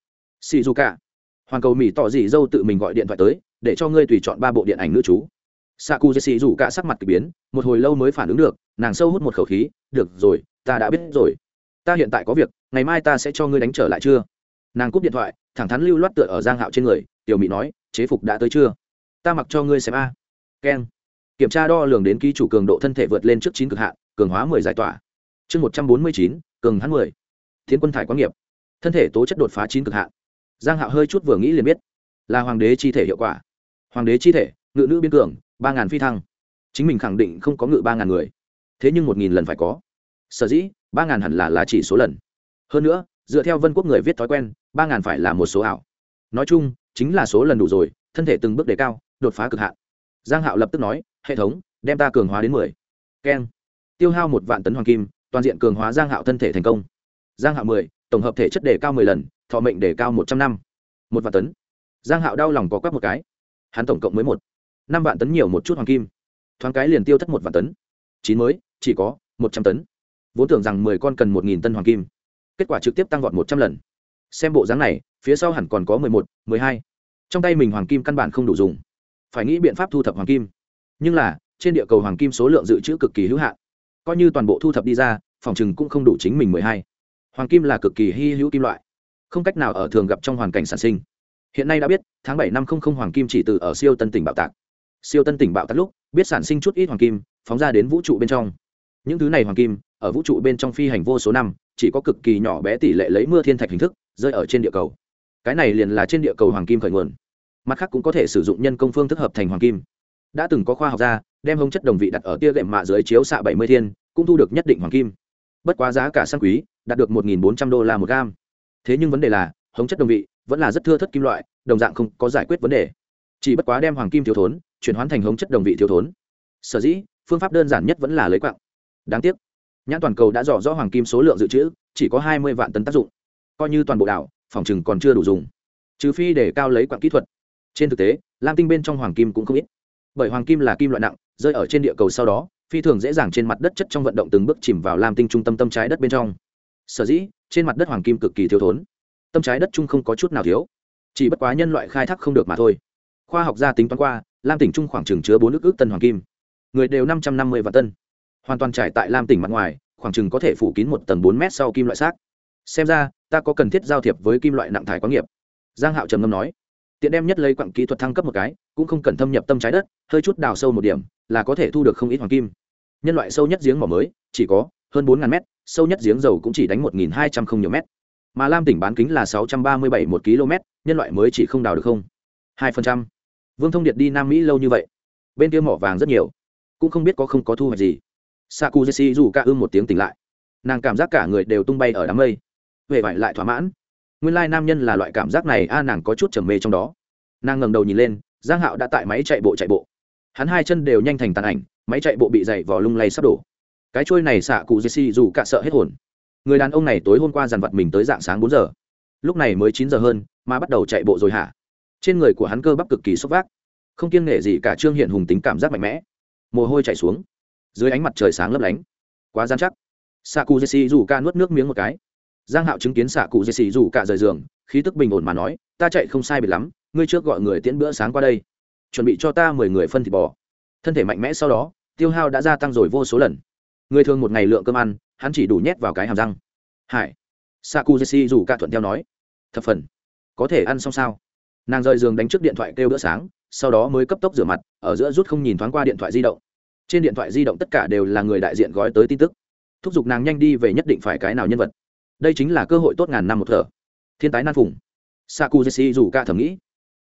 xì dù cả hoàng cầu mỹ tỏ dị dâu tự mình gọi điện thoại tới, để cho ngươi tùy chọn ba bộ điện ảnh nữ chú. Saku xì rủ cả sắc mặt k ỳ biến, một hồi lâu mới phản ứng được, nàng sâu hút một khẩu khí, được rồi, ta đã biết rồi. Ta hiện tại có việc, ngày mai ta sẽ cho ngươi đánh trở lại chưa? Nàng cúp điện thoại, thẳng thắn lưu loát tựa ở giang hạo trên người, tiểu mỹ nói, chế phục đã tới chưa? Ta mặc cho ngươi xem a. Keng kiểm tra đo lường đến ký chủ cường độ thân thể vượt lên trước chín cực hạn, cường hóa mười giải tỏa. Chương một trăm bốn mươi chín, cường hắn mười. Thiên quân thải quán nghiệp. Thân thể tố chất đột phá chín cực hạn giang hạo hơi chút vừa nghĩ liền biết, là hoàng đế chi thể hiệu quả. Hoàng đế chi thể, ngự nữ biên cường, ba ngàn phi thăng. Chính mình khẳng định không có ngự ba ngàn người. Thế nhưng một nghìn lần phải có. Sở dĩ, ba ngàn hẳn là là chỉ số lần. Hơn nữa, dựa theo vân quốc người viết thói quen, ba ngàn phải là một số ảo. Nói chung, chính là số lần đủ rồi, thân thể từng bước đề cao, đột phá cực hạn. Giang hạo lập tức nói, hệ thống, đem ta cường hóa đến mười. Keng. Tiêu hao một vạn tấn hoàng kim, toàn diện cường hóa giang hạo thân thể thành công. Giang hạo mười, tổng hợp thể chất đề cao mười lần thọ mệnh để cao một trăm năm. Một vạn tấn. Giang hạo đau lòng có quắc một cái. Hắn tổng cộng mới một. Năm vạn tấn nhiều một chút hoàng kim. Thoáng cái liền tiêu thất một vạn tấn. Chín mới, chỉ có một trăm tấn. Vốn tưởng rằng mười con cần một nghìn tân hoàng kim. Kết quả trực tiếp tăng vọt một trăm lần. Xem bộ dáng này, phía sau hẳn còn có mười một, mười hai. Trong tay mình hoàng kim căn bản không đủ dùng. Phải nghĩ biện pháp thu thập hoàng kim. Nhưng là, trên địa cầu hoàng kim số lượng dự trữ cực kỳ hữu hạn. Coi như toàn bộ thu thập đi ra, phòng chừng cũng không đủ chính mình mười hai. Hoàng kim là cực kỳ hy hữu kim loại không cách nào ở thường gặp trong hoàn cảnh sản sinh. Hiện nay đã biết, tháng bảy năm không không hoàng kim chỉ từ ở siêu tân tỉnh bạo tạc. Siêu tân tỉnh bạo tạc lúc, biết sản sinh chút ít hoàng kim, phóng ra đến vũ trụ bên trong. Những thứ này hoàng kim, ở vũ trụ bên trong phi hành vô số năm, chỉ có cực kỳ nhỏ bé tỷ lệ lấy mưa thiên thạch hình thức, rơi ở trên địa cầu. Cái này liền là trên địa cầu hoàng kim khởi nguồn. Mặt khác cũng có thể sử dụng nhân công phương thức hợp thành hoàng kim. Đã từng có khoa học gia, đem hông chất đồng vị đặt ở tia gệm mạ dưới chiếu xạ bảy mươi thiên, cũng thu được nhất định hoàng kim. Bất quá giá cả sang quý, đạt được một bốn trăm đô la một gam thế nhưng vấn đề là, hống chất đồng vị, vẫn là rất thưa thất kim loại, đồng dạng không có giải quyết vấn đề. Chỉ bất quá đem hoàng kim thiếu thốn, chuyển hóa thành hống chất đồng vị thiếu thốn. Sở dĩ, phương pháp đơn giản nhất vẫn là lấy quặng đáng tiếc, nhãn toàn cầu đã dò rõ hoàng kim số lượng dự trữ, chỉ có hai mươi vạn tấn tác dụng. Coi như toàn bộ đảo, phòng chừng còn chưa đủ dùng. Trừ phi để cao lấy quặng kỹ thuật. Trên thực tế, lam tinh bên trong hoàng kim cũng không ít. Bởi hoàng kim là kim loại nặng, rơi ở trên địa cầu sau đó, phi thường dễ dàng trên mặt đất chất trong vận động từng bước chìm vào lam tinh trung tâm tâm trái đất bên trong sở dĩ, trên mặt đất hoàng kim cực kỳ thiếu thốn. Tâm trái đất trung không có chút nào thiếu. Chỉ bất quá nhân loại khai thác không được mà thôi. Khoa học gia tính toán qua, lam tỉnh trung khoảng chừng chứa bốn nước ước tân hoàng kim. Người đều năm trăm năm mươi vạn tân. Hoàn toàn trải tại lam tỉnh mặt ngoài, khoảng chừng có thể phủ kín một tầng bốn mét sau kim loại xác. Xem ra, ta có cần thiết giao thiệp với kim loại nặng thải quán nghiệp. Giang hạo trầm ngâm nói. Tiện đem nhất lấy quặng kỹ thuật thăng cấp một cái, cũng không cần thâm nhập tâm trái đất, hơi chút đào sâu một điểm, là có thể thu được không ít hoàng kim. Nhân loại sâu nhất giếng mỏ mới, chỉ có hơn bốn ngàn mét, sâu nhất giếng dầu cũng chỉ đánh một nghìn hai trăm không nhiều mét. Mà lam tỉnh bán kính là sáu trăm ba mươi bảy một km, nhân loại mới chỉ không đào được không? Hai phần trăm. Vương thông điệt đi nam mỹ lâu như vậy, bên kia mỏ vàng rất nhiều, cũng không biết có không có thu hoạch gì. Saku jesse dù ca ưm một tiếng tỉnh lại. Nàng cảm giác cả người đều tung bay ở đám mây. Huệ vải lại thỏa mãn. Nguyên lai nam nhân là loại cảm giác này, a, nàng có chút trầm mê trong đó. Nàng ngẩng đầu nhìn lên, giang hạo đã tại máy chạy bộ chạy bộ. Hắn hai chân đều nhanh thành tàn ảnh, máy chạy bộ bị dày vò lung lay sắp đổ cái trôi này xạ cụ jesse dù cả sợ hết hồn. Người đàn ông này tối hôm qua dằn vặt mình tới dạng sáng bốn giờ. Lúc này mới chín giờ hơn, mà bắt đầu chạy bộ rồi hả? Trên người của hắn cơ bắp cực kỳ sốc vác. Không kiêng nể gì cả trương hiện hùng tính cảm giác mạnh mẽ. Mồ hôi chảy xuống. Dưới ánh mặt trời sáng lấp lánh. Quá gian chắc. Xạ cụ jesse dù cả nuốt nước miếng một cái. Giang hạo chứng kiến xạ cụ jesse dù cả rời giường, khí tức bình ổn mà nói, ta chạy không sai biệt lắm, ngươi trước gọi người tiễn bữa sáng qua đây. Chuẩn bị cho ta mười người phân thịt bò. Thân thể mạnh mẽ sau đó, tiêu hao đã gia tăng rồi vô số lần người thường một ngày lượng cơm ăn, hắn chỉ đủ nhét vào cái hàm răng. Hải. Saku jesse dù cả thuận theo nói. Thập phần. Có thể ăn xong sao? Nàng rời giường đánh trước điện thoại kêu bữa sáng, sau đó mới cấp tốc rửa mặt, ở giữa rút không nhìn thoáng qua điện thoại di động. Trên điện thoại di động tất cả đều là người đại diện gói tới tin tức. Thúc giục nàng nhanh đi về nhất định phải cái nào nhân vật. Đây chính là cơ hội tốt ngàn năm một thở. Thiên tái nan phùng. Saku jesse dù cả thầm nghĩ.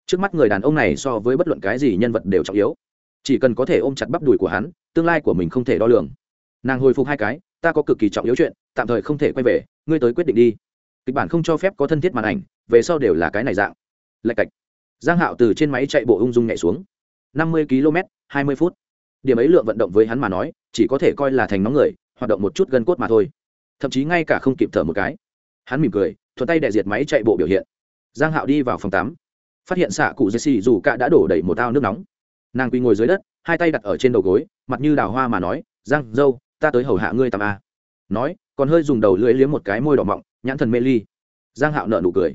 Trước mắt người đàn ông này so với bất luận cái gì nhân vật đều trọng yếu. Chỉ cần có thể ôm chặt bắp đùi của hắn, tương lai của mình không thể đo lường nàng hồi phục hai cái, ta có cực kỳ trọng yếu chuyện, tạm thời không thể quay về, ngươi tới quyết định đi. Kịch bản không cho phép có thân thiết màn ảnh, về sau đều là cái này dạng. Lạch cạch. Giang hạo từ trên máy chạy bộ ung dung nhảy xuống. Năm mươi km hai mươi phút. Điểm ấy lượng vận động với hắn mà nói, chỉ có thể coi là thành nóng người, hoạt động một chút gân cốt mà thôi. Thậm chí ngay cả không kịp thở một cái. Hắn mỉm cười, thuận tay đại diệt máy chạy bộ biểu hiện. Giang hạo đi vào phòng tắm. Phát hiện xạ cụ jesse dù cả đã đổ đầy một ao nước nóng. Nàng quỳ ngồi dưới đất, hai tay đặt ở trên đầu gối, mặt như đào hoa mà nói, giang, dâu ta tới hầu hạ ngươi tạm a. Nói, còn hơi dùng đầu lưỡi liếm một cái môi đỏ mọng, nhãn thần mê ly. Giang hạo nở nụ cười.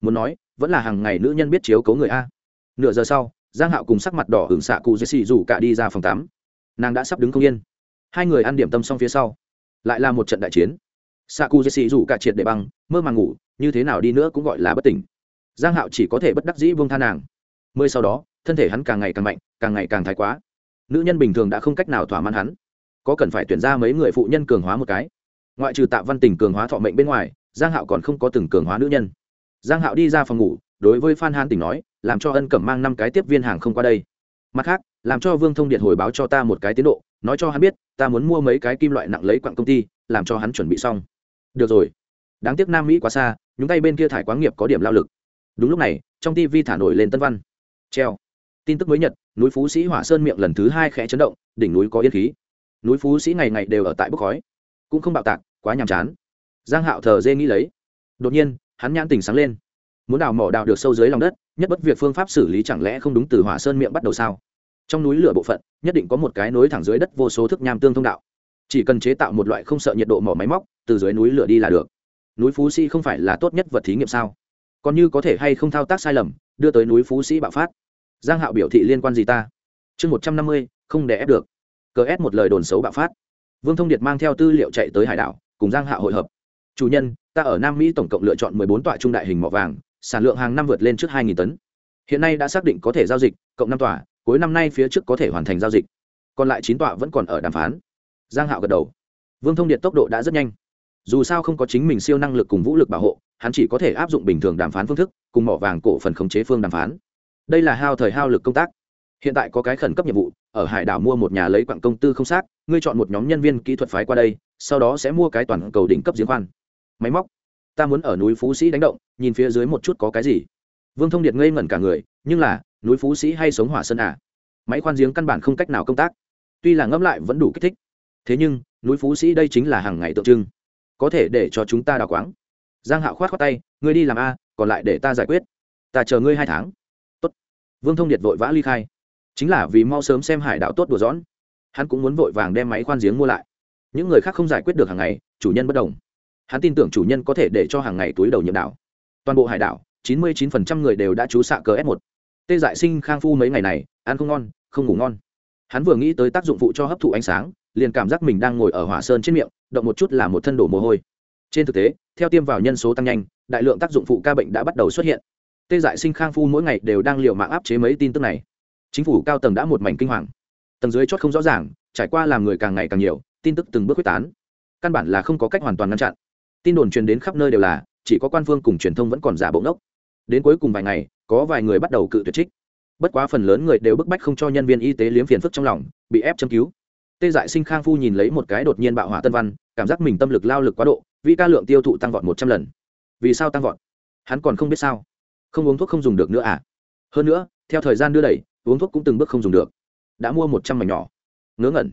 Muốn nói, vẫn là hàng ngày nữ nhân biết chiếu cấu người a. Nửa giờ sau, giang hạo cùng sắc mặt đỏ hưởng xạ cụ dê xì rủ cả đi ra phòng tắm. Nàng đã sắp đứng không yên. Hai người ăn điểm tâm xong phía sau, lại là một trận đại chiến. Xạ cụ dê xì rủ cả triệt để băng, mơ màng ngủ, như thế nào đi nữa cũng gọi là bất tỉnh. Giang hạo chỉ có thể bất đắc dĩ buông tha nàng. Mười sau đó, thân thể hắn càng ngày càng mạnh, càng ngày càng thái quá. Nữ nhân bình thường đã không cách nào thỏa mãn hắn có cần phải tuyển ra mấy người phụ nhân cường hóa một cái? Ngoại trừ tạ văn tình cường hóa thọ mệnh bên ngoài, giang hạo còn không có từng cường hóa nữ nhân. Giang hạo đi ra phòng ngủ, đối với phan hán tình nói, làm cho ân cẩm mang năm cái tiếp viên hàng không qua đây. Mặt khác, làm cho vương thông điện hồi báo cho ta một cái tiến độ, nói cho hắn biết, ta muốn mua mấy cái kim loại nặng lấy quặng công ty, làm cho hắn chuẩn bị xong. Được rồi. Đáng tiếc nam mỹ quá xa, nhúng tay bên kia thải quán nghiệp có điểm lao lực. Đúng lúc này, trong tv thả nổi lên tân văn. Treo. Tin tức mới nhật, núi phú sĩ hỏa sơn miệng lần thứ hai khẽ chấn động, đỉnh núi có yên khí núi phú sĩ ngày ngày đều ở tại bốc khói, cũng không bạo tạc, quá nhàm chán. Giang hạo thờ dê nghĩ lấy. Đột nhiên, hắn nhãn tình sáng lên. Muốn đào mỏ đào được sâu dưới lòng đất, nhất bất việc phương pháp xử lý chẳng lẽ không đúng từ hỏa sơn miệng bắt đầu sao? Trong núi lửa bộ phận, nhất định có một cái nối thẳng dưới đất vô số thức nham tương thông đạo. Chỉ cần chế tạo một loại không sợ nhiệt độ mỏ máy móc, từ dưới núi lửa đi là được. Núi phú sĩ không phải là tốt nhất vật thí nghiệm sao? Còn như có thể hay không thao tác sai lầm, đưa tới núi phú sĩ bạo phát. Giang hạo biểu thị liên quan gì ta? Chương một trăm năm mươi, không để ép được cờ ép một lời đồn xấu bạo phát. Vương thông điệt mang theo tư liệu chạy tới hải đảo, cùng giang hạ hội hợp. Chủ nhân, ta ở nam mỹ tổng cộng lựa chọn 14 tọa trung đại hình mỏ vàng, sản lượng hàng năm vượt lên trước 2.000 tấn. Hiện nay đã xác định có thể giao dịch, cộng năm tòa cuối năm nay phía trước có thể hoàn thành giao dịch. Còn lại chín tọa vẫn còn ở đàm phán. Giang hạo gật đầu. Vương thông điệt tốc độ đã rất nhanh. Dù sao không có chính mình siêu năng lực cùng vũ lực bảo hộ, hắn chỉ có thể áp dụng bình thường đàm phán phương thức, cùng mỏ vàng cổ phần khống chế phương đàm phán. Đây là hao thời hao lực công tác hiện tại có cái khẩn cấp nhiệm vụ, ở hải đảo mua một nhà lấy quặng công tư không xác, ngươi chọn một nhóm nhân viên kỹ thuật phái qua đây, sau đó sẽ mua cái toàn cầu đỉnh cấp giếng khoan. Máy móc. Ta muốn ở núi phú sĩ đánh động, nhìn phía dưới một chút có cái gì. Vương thông điệt ngây ngẩn cả người, nhưng là, núi phú sĩ hay sống hỏa sơn à? Máy khoan giếng căn bản không cách nào công tác. Tuy là ngẫm lại vẫn đủ kích thích. Thế nhưng, núi phú sĩ đây chính là hàng ngày tượng trưng. Có thể để cho chúng ta đào quáng. Giang hạo khoát khoát tay, ngươi đi làm a, còn lại để ta giải quyết. Ta chờ ngươi hai tháng. Tốt. vương thông điệt vội vã ly khai chính là vì mau sớm xem hải đảo tốt đùa dõn. Hắn cũng muốn vội vàng đem máy khoan giếng mua lại. Những người khác không giải quyết được hàng ngày, chủ nhân bất đồng. Hắn tin tưởng chủ nhân có thể để cho hàng ngày túi đầu nhiệm đảo. Toàn bộ hải đảo 99% người đều đã trú xạ cờ s1. tê dại sinh khang phu mấy ngày này, ăn không ngon, không ngủ ngon. Hắn vừa nghĩ tới tác dụng phụ cho hấp thụ ánh sáng, liền cảm giác mình đang ngồi ở hỏa sơn trên miệng, động một chút là một thân đổ mồ hôi. Trên thực tế, theo tiêm vào nhân số tăng nhanh, đại lượng tác dụng phụ ca bệnh đã bắt đầu xuất hiện. Tê dại sinh khang phu mỗi ngày đều đang liều mạng áp chế mấy tin tức này chính phủ cao tầng đã một mảnh kinh hoàng. Tầng dưới chót không rõ ràng, trải qua làm người càng ngày càng nhiều, tin tức từng bước quyết tán. Căn bản là không có cách hoàn toàn ngăn chặn. Tin đồn truyền đến khắp nơi đều là, chỉ có quan phương cùng truyền thông vẫn còn giả bộ ngốc. đến cuối cùng vài ngày, có vài người bắt đầu cự tuyệt trích. Bất quá phần lớn người đều bức bách không cho nhân viên y tế liếm phiền phức trong lòng, bị ép châm cứu. Tê dại sinh khang phu nhìn lấy một cái đột nhiên bạo hỏa tân văn, cảm giác mình tâm lực lao lực quá độ vì ca lượng tiêu thụ tăng vọt một trăm lần. Vì sao tăng vọt? Hắn còn không biết sao. Không uống thuốc không dùng được nữa à? Hơn nữa, theo thời gian đưa đẩy uống thuốc cũng từng bước không dùng được. Đã mua một trăm mảnh nhỏ. Ngớ ngẩn.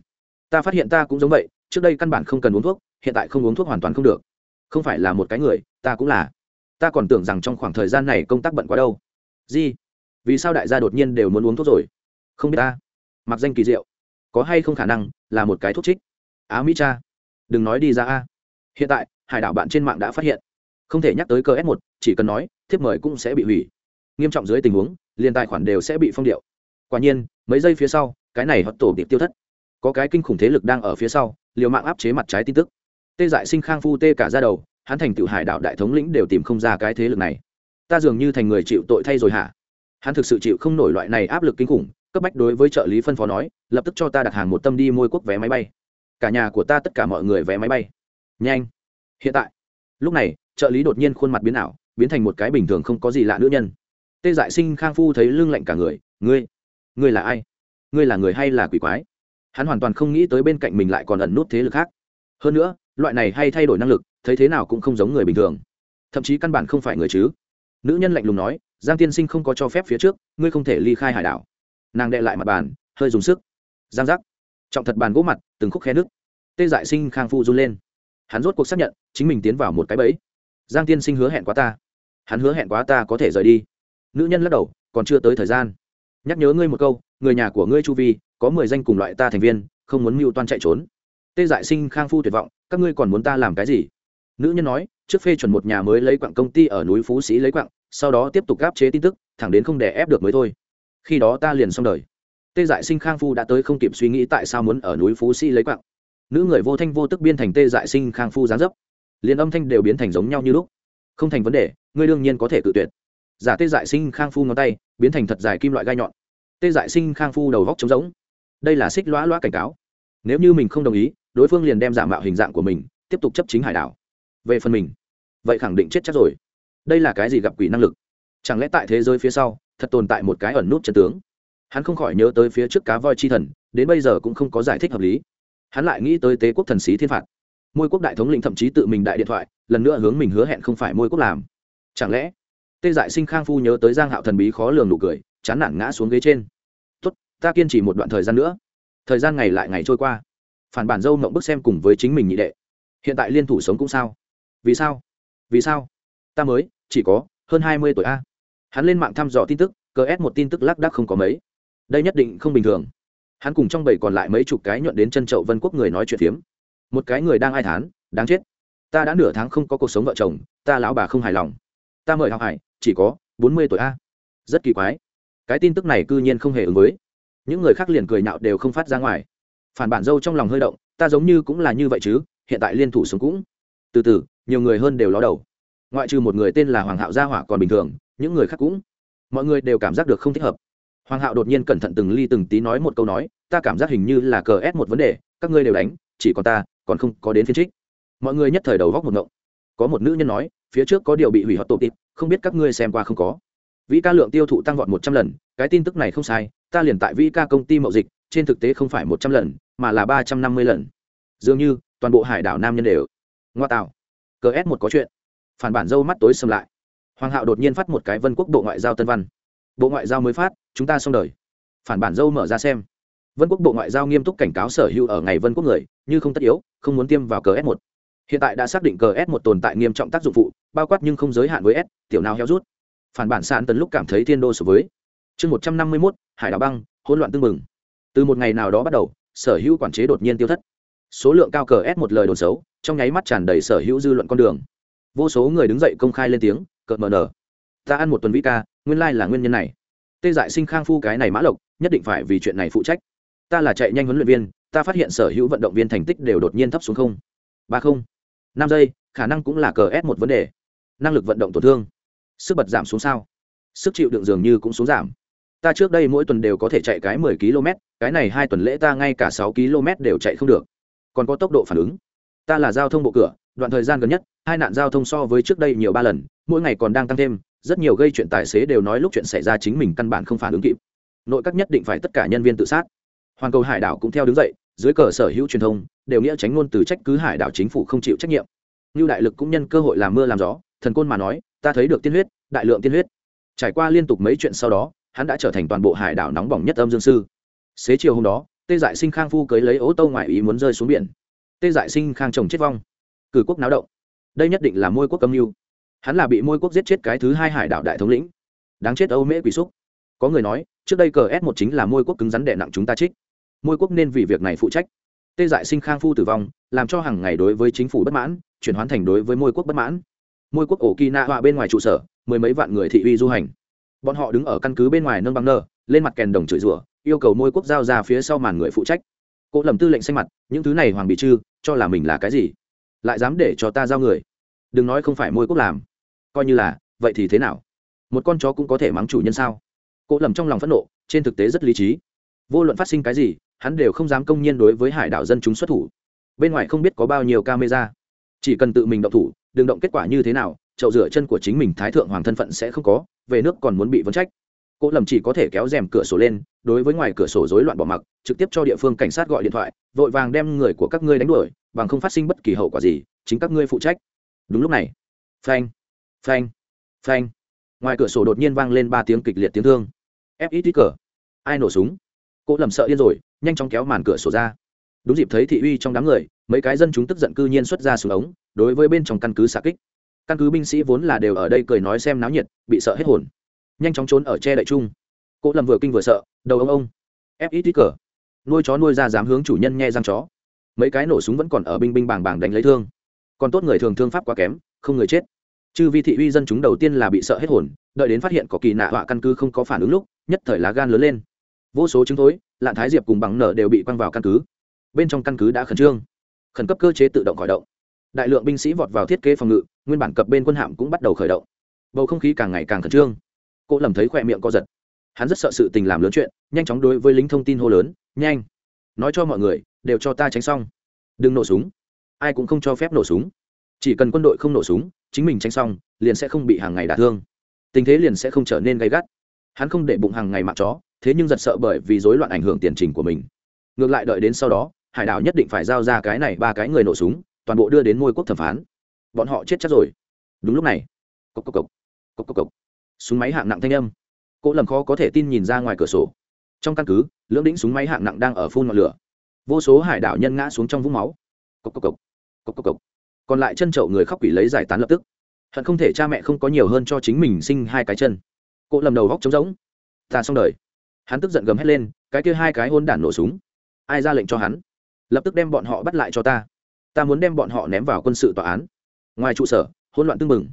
Ta phát hiện ta cũng giống vậy, trước đây căn bản không cần uống thuốc, hiện tại không uống thuốc hoàn toàn không được. Không phải là một cái người, ta cũng là. Ta còn tưởng rằng trong khoảng thời gian này công tác bận quá đâu. Gì? Vì sao đại gia đột nhiên đều muốn uống thuốc rồi? Không biết ta. Mặc danh kỳ diệu. Có hay không khả năng là một cái thuốc trích? Á mỹ cha. Đừng nói đi ra a. Hiện tại, hải đảo bạn trên mạng đã phát hiện. Không thể nhắc tới cơ s một, chỉ cần nói, thiếp mời cũng sẽ bị hủy. Nghiêm trọng dưới tình huống, liền tài khoản đều sẽ bị phong điệu quả nhiên, mấy giây phía sau, cái này họ tổ điệp tiêu thất. Có cái kinh khủng thế lực đang ở phía sau, liều mạng áp chế mặt trái tin tức. Tê dại sinh khang phu tê cả ra đầu, hắn thành tựu hải đảo đại thống lĩnh đều tìm không ra cái thế lực này. Ta dường như thành người chịu tội thay rồi hả? Hắn thực sự chịu không nổi loại này áp lực kinh khủng, cấp bách đối với trợ lý phân phó nói, lập tức cho ta đặt hàng một tâm đi môi quốc vé máy bay. Cả nhà của ta tất cả mọi người vé máy bay. Nhanh. Hiện tại. Lúc này, trợ lý đột nhiên khuôn mặt biến ảo, biến thành một cái bình thường không có gì lạ nữ nhân. Tê dại sinh khang phu thấy lưng lạnh cả người, ngươi ngươi là ai? Ngươi là người hay là quỷ quái? Hắn hoàn toàn không nghĩ tới bên cạnh mình lại còn ẩn nút thế lực khác. Hơn nữa, loại này hay thay đổi năng lực, thấy thế nào cũng không giống người bình thường. Thậm chí căn bản không phải người chứ. Nữ nhân lạnh lùng nói, giang tiên sinh không có cho phép phía trước, ngươi không thể ly khai hải đảo. Nàng đệ lại mặt bàn, hơi dùng sức. Giang giác. Trọng thật bàn gỗ mặt, từng khúc khe nước tê dại sinh khang phu run lên. Hắn rốt cuộc xác nhận, chính mình tiến vào một cái bẫy. Giang tiên sinh hứa hẹn quá ta. Hắn hứa hẹn quá ta có thể rời đi. Nữ nhân lắc đầu, còn chưa tới thời gian nhắc nhớ ngươi một câu, người nhà của ngươi chu vi, có mười danh cùng loại ta thành viên, không muốn mưu toan chạy trốn. Tê dại sinh, khang phu tuyệt vọng, các ngươi còn muốn ta làm cái gì? Nữ nhân nói, trước phê chuẩn một nhà mới lấy quặng công ty ở núi phú sĩ lấy quặng, sau đó tiếp tục gáp chế tin tức, thẳng đến không để ép được mới thôi. Khi đó ta liền xong đời. Tê dại sinh, khang phu đã tới không kịp suy nghĩ tại sao muốn ở núi phú sĩ lấy quặng. Nữ người vô thanh vô tức biên thành tê dại sinh, khang phu gián dấp. Liền âm thanh đều biến thành giống nhau như lúc. Không thành vấn đề, ngươi đương nhiên có thể tự tuyệt. Giả tê dại sinh, khang phu ngón tay, biến thành thật dài kim loại gai nhọn tê dại sinh khang phu đầu góc trống rỗng. Đây là xích lõa lõa cảnh cáo. Nếu như mình không đồng ý, đối phương liền đem giả mạo hình dạng của mình tiếp tục chấp chính hải đảo. Về phần mình, vậy khẳng định chết chắc rồi. Đây là cái gì gặp quỷ năng lực? Chẳng lẽ tại thế giới phía sau, thật tồn tại một cái ẩn nút chân tướng? Hắn không khỏi nhớ tới phía trước cá voi chi thần, đến bây giờ cũng không có giải thích hợp lý. Hắn lại nghĩ tới tế quốc thần sĩ thiên phạt. Môi quốc đại thống lĩnh thậm chí tự mình đại điện thoại, lần nữa hướng mình hứa hẹn không phải môi quốc làm. Chẳng lẽ, tê dại sinh khang phu nhớ tới giang hạo thần bí khó lường nụ cười chán nản ngã xuống ghế trên. Tốt, ta kiên trì một đoạn thời gian nữa. Thời gian ngày lại ngày trôi qua. Phản bản dâu mộng bức xem cùng với chính mình nhị đệ. Hiện tại liên thủ sống cũng sao? Vì sao? Vì sao? Ta mới, chỉ có hơn hai mươi tuổi a. Hắn lên mạng thăm dò tin tức, cờ ép một tin tức lác đác không có mấy. Đây nhất định không bình thường. Hắn cùng trong bảy còn lại mấy chục cái nhuận đến chân chậu vân quốc người nói chuyện phiếm. Một cái người đang ai thán, đáng chết. Ta đã nửa tháng không có cuộc sống vợ chồng, ta lão bà không hài lòng. Ta mời học hải, chỉ có bốn mươi tuổi a. Rất kỳ quái cái tin tức này cư nhiên không hề ứng với. Những người khác liền cười nhạo đều không phát ra ngoài. Phản bản dâu trong lòng hơi động, ta giống như cũng là như vậy chứ, hiện tại liên thủ sống cũng. Từ từ, nhiều người hơn đều ló đầu. Ngoại trừ một người tên là hoàng hạo gia hỏa còn bình thường, những người khác cũng. Mọi người đều cảm giác được không thích hợp. Hoàng hạo đột nhiên cẩn thận từng ly từng tí nói một câu nói, ta cảm giác hình như là cờ ép một vấn đề, các ngươi đều đánh, chỉ còn ta, còn không có đến phiên trích. Mọi người nhất thời đầu góc một ngộng. Có một nữ nhân nói, phía trước có điều bị hủy hoại tổ tịp, không biết các ngươi xem qua không có vĩ ca lượng tiêu thụ tăng vọt một trăm lần, cái tin tức này không sai, ta liền tại vĩ ca công ty mậu dịch, trên thực tế không phải một trăm lần, mà là ba trăm năm mươi lần. Dường như, toàn bộ hải đảo nam nhân đều. Ngoa tạo. Cờ s một có chuyện. Phản bản dâu mắt tối xâm lại. Hoàng hạo đột nhiên phát một cái vân quốc bộ ngoại giao tân văn. Bộ ngoại giao mới phát, chúng ta xong đời. Phản bản dâu mở ra xem. Vân quốc bộ ngoại giao nghiêm túc cảnh cáo sở hữu ở ngày vân quốc người, như không tất yếu, không muốn tiêm vào cờ s một. Hiện tại đã xác định cờ s một tồn tại nghiêm trọng tác dụng phụ, bao quát nhưng không giới hạn với s, tiểu nào heo rút phản bản sạn tần lúc cảm thấy thiên đô sổ với. Chương một trăm năm mươi mốt, hải đảo băng, hỗn loạn tưng mừng từ một ngày nào đó bắt đầu, sở hữu quản chế đột nhiên tiêu thất. Số lượng cao cờ s một lời đồn xấu, trong nháy mắt tràn đầy sở hữu dư luận con đường. Vô số người đứng dậy công khai lên tiếng, cợt mờ nở. Ta ăn một tuần vĩ ca, nguyên lai là nguyên nhân này. Tê dại sinh khang phu cái này mã lộc, nhất định phải vì chuyện này phụ trách. Ta là chạy nhanh huấn luyện viên, ta phát hiện sở hữu vận động viên thành tích đều đột nhiên thấp xuống không. Ba không. Năm giây, khả năng cũng là cờ ép một vấn đề. Năng lực vận động tổn thương sức bật giảm xuống sao? Sức chịu đựng dường như cũng xuống giảm. Ta trước đây mỗi tuần đều có thể chạy cái mười km, cái này hai tuần lễ ta ngay cả sáu km đều chạy không được. Còn có tốc độ phản ứng. Ta là giao thông bộ cửa, đoạn thời gian gần nhất, hai nạn giao thông so với trước đây nhiều ba lần, mỗi ngày còn đang tăng thêm, rất nhiều gây chuyện tài xế đều nói lúc chuyện xảy ra chính mình căn bản không phản ứng kịp. Nội các nhất định phải tất cả nhân viên tự sát. Hoàn cầu hải đảo cũng theo đứng dậy, dưới cờ sở hữu truyền thông, đều nghĩa tránh ngôn từ trách cứ hải đảo chính phủ không chịu trách nhiệm. Như đại lực cũng nhân cơ hội làm mưa làm gió, thần côn mà nói ta thấy được tiên huyết, đại lượng tiên huyết. Trải qua liên tục mấy chuyện sau đó, hắn đã trở thành toàn bộ hải đảo nóng bỏng nhất âm dương sư. Xế chiều hôm đó, tê dại sinh khang phu cưới lấy ô tô ngoại ý muốn rơi xuống biển. Tê dại sinh khang chồng chết vong. Cử quốc náo động. Đây nhất định là môi quốc âm mưu. Hắn là bị môi quốc giết chết cái thứ hai hải đảo đại thống lĩnh. Đáng chết âu mễ quỷ xúc. Có người nói, trước đây cờ s một chính là môi quốc cứng rắn đè nặng chúng ta trích. Môi quốc nên vì việc này phụ trách. Tê dại sinh khang phu tử vong, làm cho hàng ngày đối với chính phủ bất mãn, chuyển hoán thành đối với môi quốc bất mãn môi quốc ổ kỳ nạ họa bên ngoài trụ sở, mười mấy vạn người thị uy du hành. Bọn họ đứng ở căn cứ bên ngoài nâng băng nơ, lên mặt kèn đồng chửi rủa, yêu cầu môi quốc giao ra phía sau màn người phụ trách. Cỗ lầm tư lệnh xanh mặt, những thứ này hoàng bị chư, cho là mình là cái gì? Lại dám để cho ta giao người? Đừng nói không phải môi quốc làm. Coi như là, vậy thì thế nào? Một con chó cũng có thể mắng chủ nhân sao? Cỗ lầm trong lòng phẫn nộ, trên thực tế rất lý trí. Vô luận phát sinh cái gì, hắn đều không dám công nhiên đối với hải đảo dân chúng xuất thủ. Bên ngoài không biết có bao nhiêu camera. Chỉ cần tự mình động thủ đừng động kết quả như thế nào, chậu rửa chân của chính mình thái thượng hoàng thân phận sẽ không có, về nước còn muốn bị vấn trách. Cô lầm chỉ có thể kéo rèm cửa sổ lên, đối với ngoài cửa sổ rối loạn bỏ mặc, trực tiếp cho địa phương cảnh sát gọi điện thoại, vội vàng đem người của các ngươi đánh đuổi, bằng không phát sinh bất kỳ hậu quả gì, chính các ngươi phụ trách. Đúng lúc này, phanh phanh phanh, ngoài cửa sổ đột nhiên vang lên ba tiếng kịch liệt tiếng thương. Ép ít cờ. Ai nổ súng? Cô lầm sợ điên rồi, nhanh chóng kéo màn cửa sổ ra. Đúng dịp thấy thị uy trong đám người, mấy cái dân chúng tức giận cư nhiên xuất ra súng ống đối với bên trong căn cứ xạ kích. Căn cứ binh sĩ vốn là đều ở đây cười nói xem náo nhiệt, bị sợ hết hồn. Nhanh chóng trốn ở che đậy chung. Cỗ lầm vừa kinh vừa sợ, đầu ông ông. Ép ít cờ. Nuôi chó nuôi ra dám hướng chủ nhân nghe răng chó. Mấy cái nổ súng vẫn còn ở binh binh bàng bàng đánh lấy thương. Còn tốt người thường thương pháp quá kém, không người chết. Chư vi thị uy dân chúng đầu tiên là bị sợ hết hồn, đợi đến phát hiện có kỳ nạ họa căn cứ không có phản ứng lúc, nhất thời lá gan lớn lên. Vô số chứng thối, lạn thái diệp cùng bằng nở đều bị quăng vào căn cứ. Bên trong căn cứ đã khẩn trương. Khẩn cấp cơ chế tự động khởi động đại lượng binh sĩ vọt vào thiết kế phòng ngự, nguyên bản cập bên quân hạm cũng bắt đầu khởi động. Bầu không khí càng ngày càng khẩn trương. Cô lầm thấy khỏe miệng co giật. Hắn rất sợ sự tình làm lớn chuyện, nhanh chóng đối với lính thông tin hô lớn, nhanh! Nói cho mọi người, đều cho ta tránh xong. Đừng nổ súng. Ai cũng không cho phép nổ súng. Chỉ cần quân đội không nổ súng, chính mình tránh xong, liền sẽ không bị hàng ngày đả thương. Tình thế liền sẽ không trở nên gay gắt. Hắn không để bụng hàng ngày mặc chó, thế nhưng giật sợ bởi vì rối loạn ảnh hưởng tiền trình của mình. Ngược lại đợi đến sau đó, hải đảo nhất định phải giao ra cái này ba cái người nổ súng toàn bộ đưa đến ngôi quốc thẩm phán. Bọn họ chết chắc rồi. Đúng lúc này cốc cốc cốc cốc cốc cốc súng máy hạng nặng thanh âm. Cỗ lầm khó có thể tin nhìn ra ngoài cửa sổ. Trong căn cứ, lưỡng đĩnh súng máy hạng nặng đang ở phun ngọn lửa. Vô số hải đảo nhân ngã xuống trong vũng máu. Cốc cốc cốc cốc cốc cốc còn lại chân chậu người khóc quỷ lấy giải tán lập tức. Hận không thể cha mẹ không có nhiều hơn cho chính mình sinh hai cái chân. Cỗ lầm đầu góc trống rỗng. Ta xong đời. Hắn tức giận gầm hét lên, cái kia hai cái hôn đản nổ súng. Ai ra lệnh cho hắn? Lập tức đem bọn họ bắt lại cho ta ta muốn đem bọn họ ném vào quân sự tòa án. Ngoài trụ sở, hỗn loạn tưng bừng.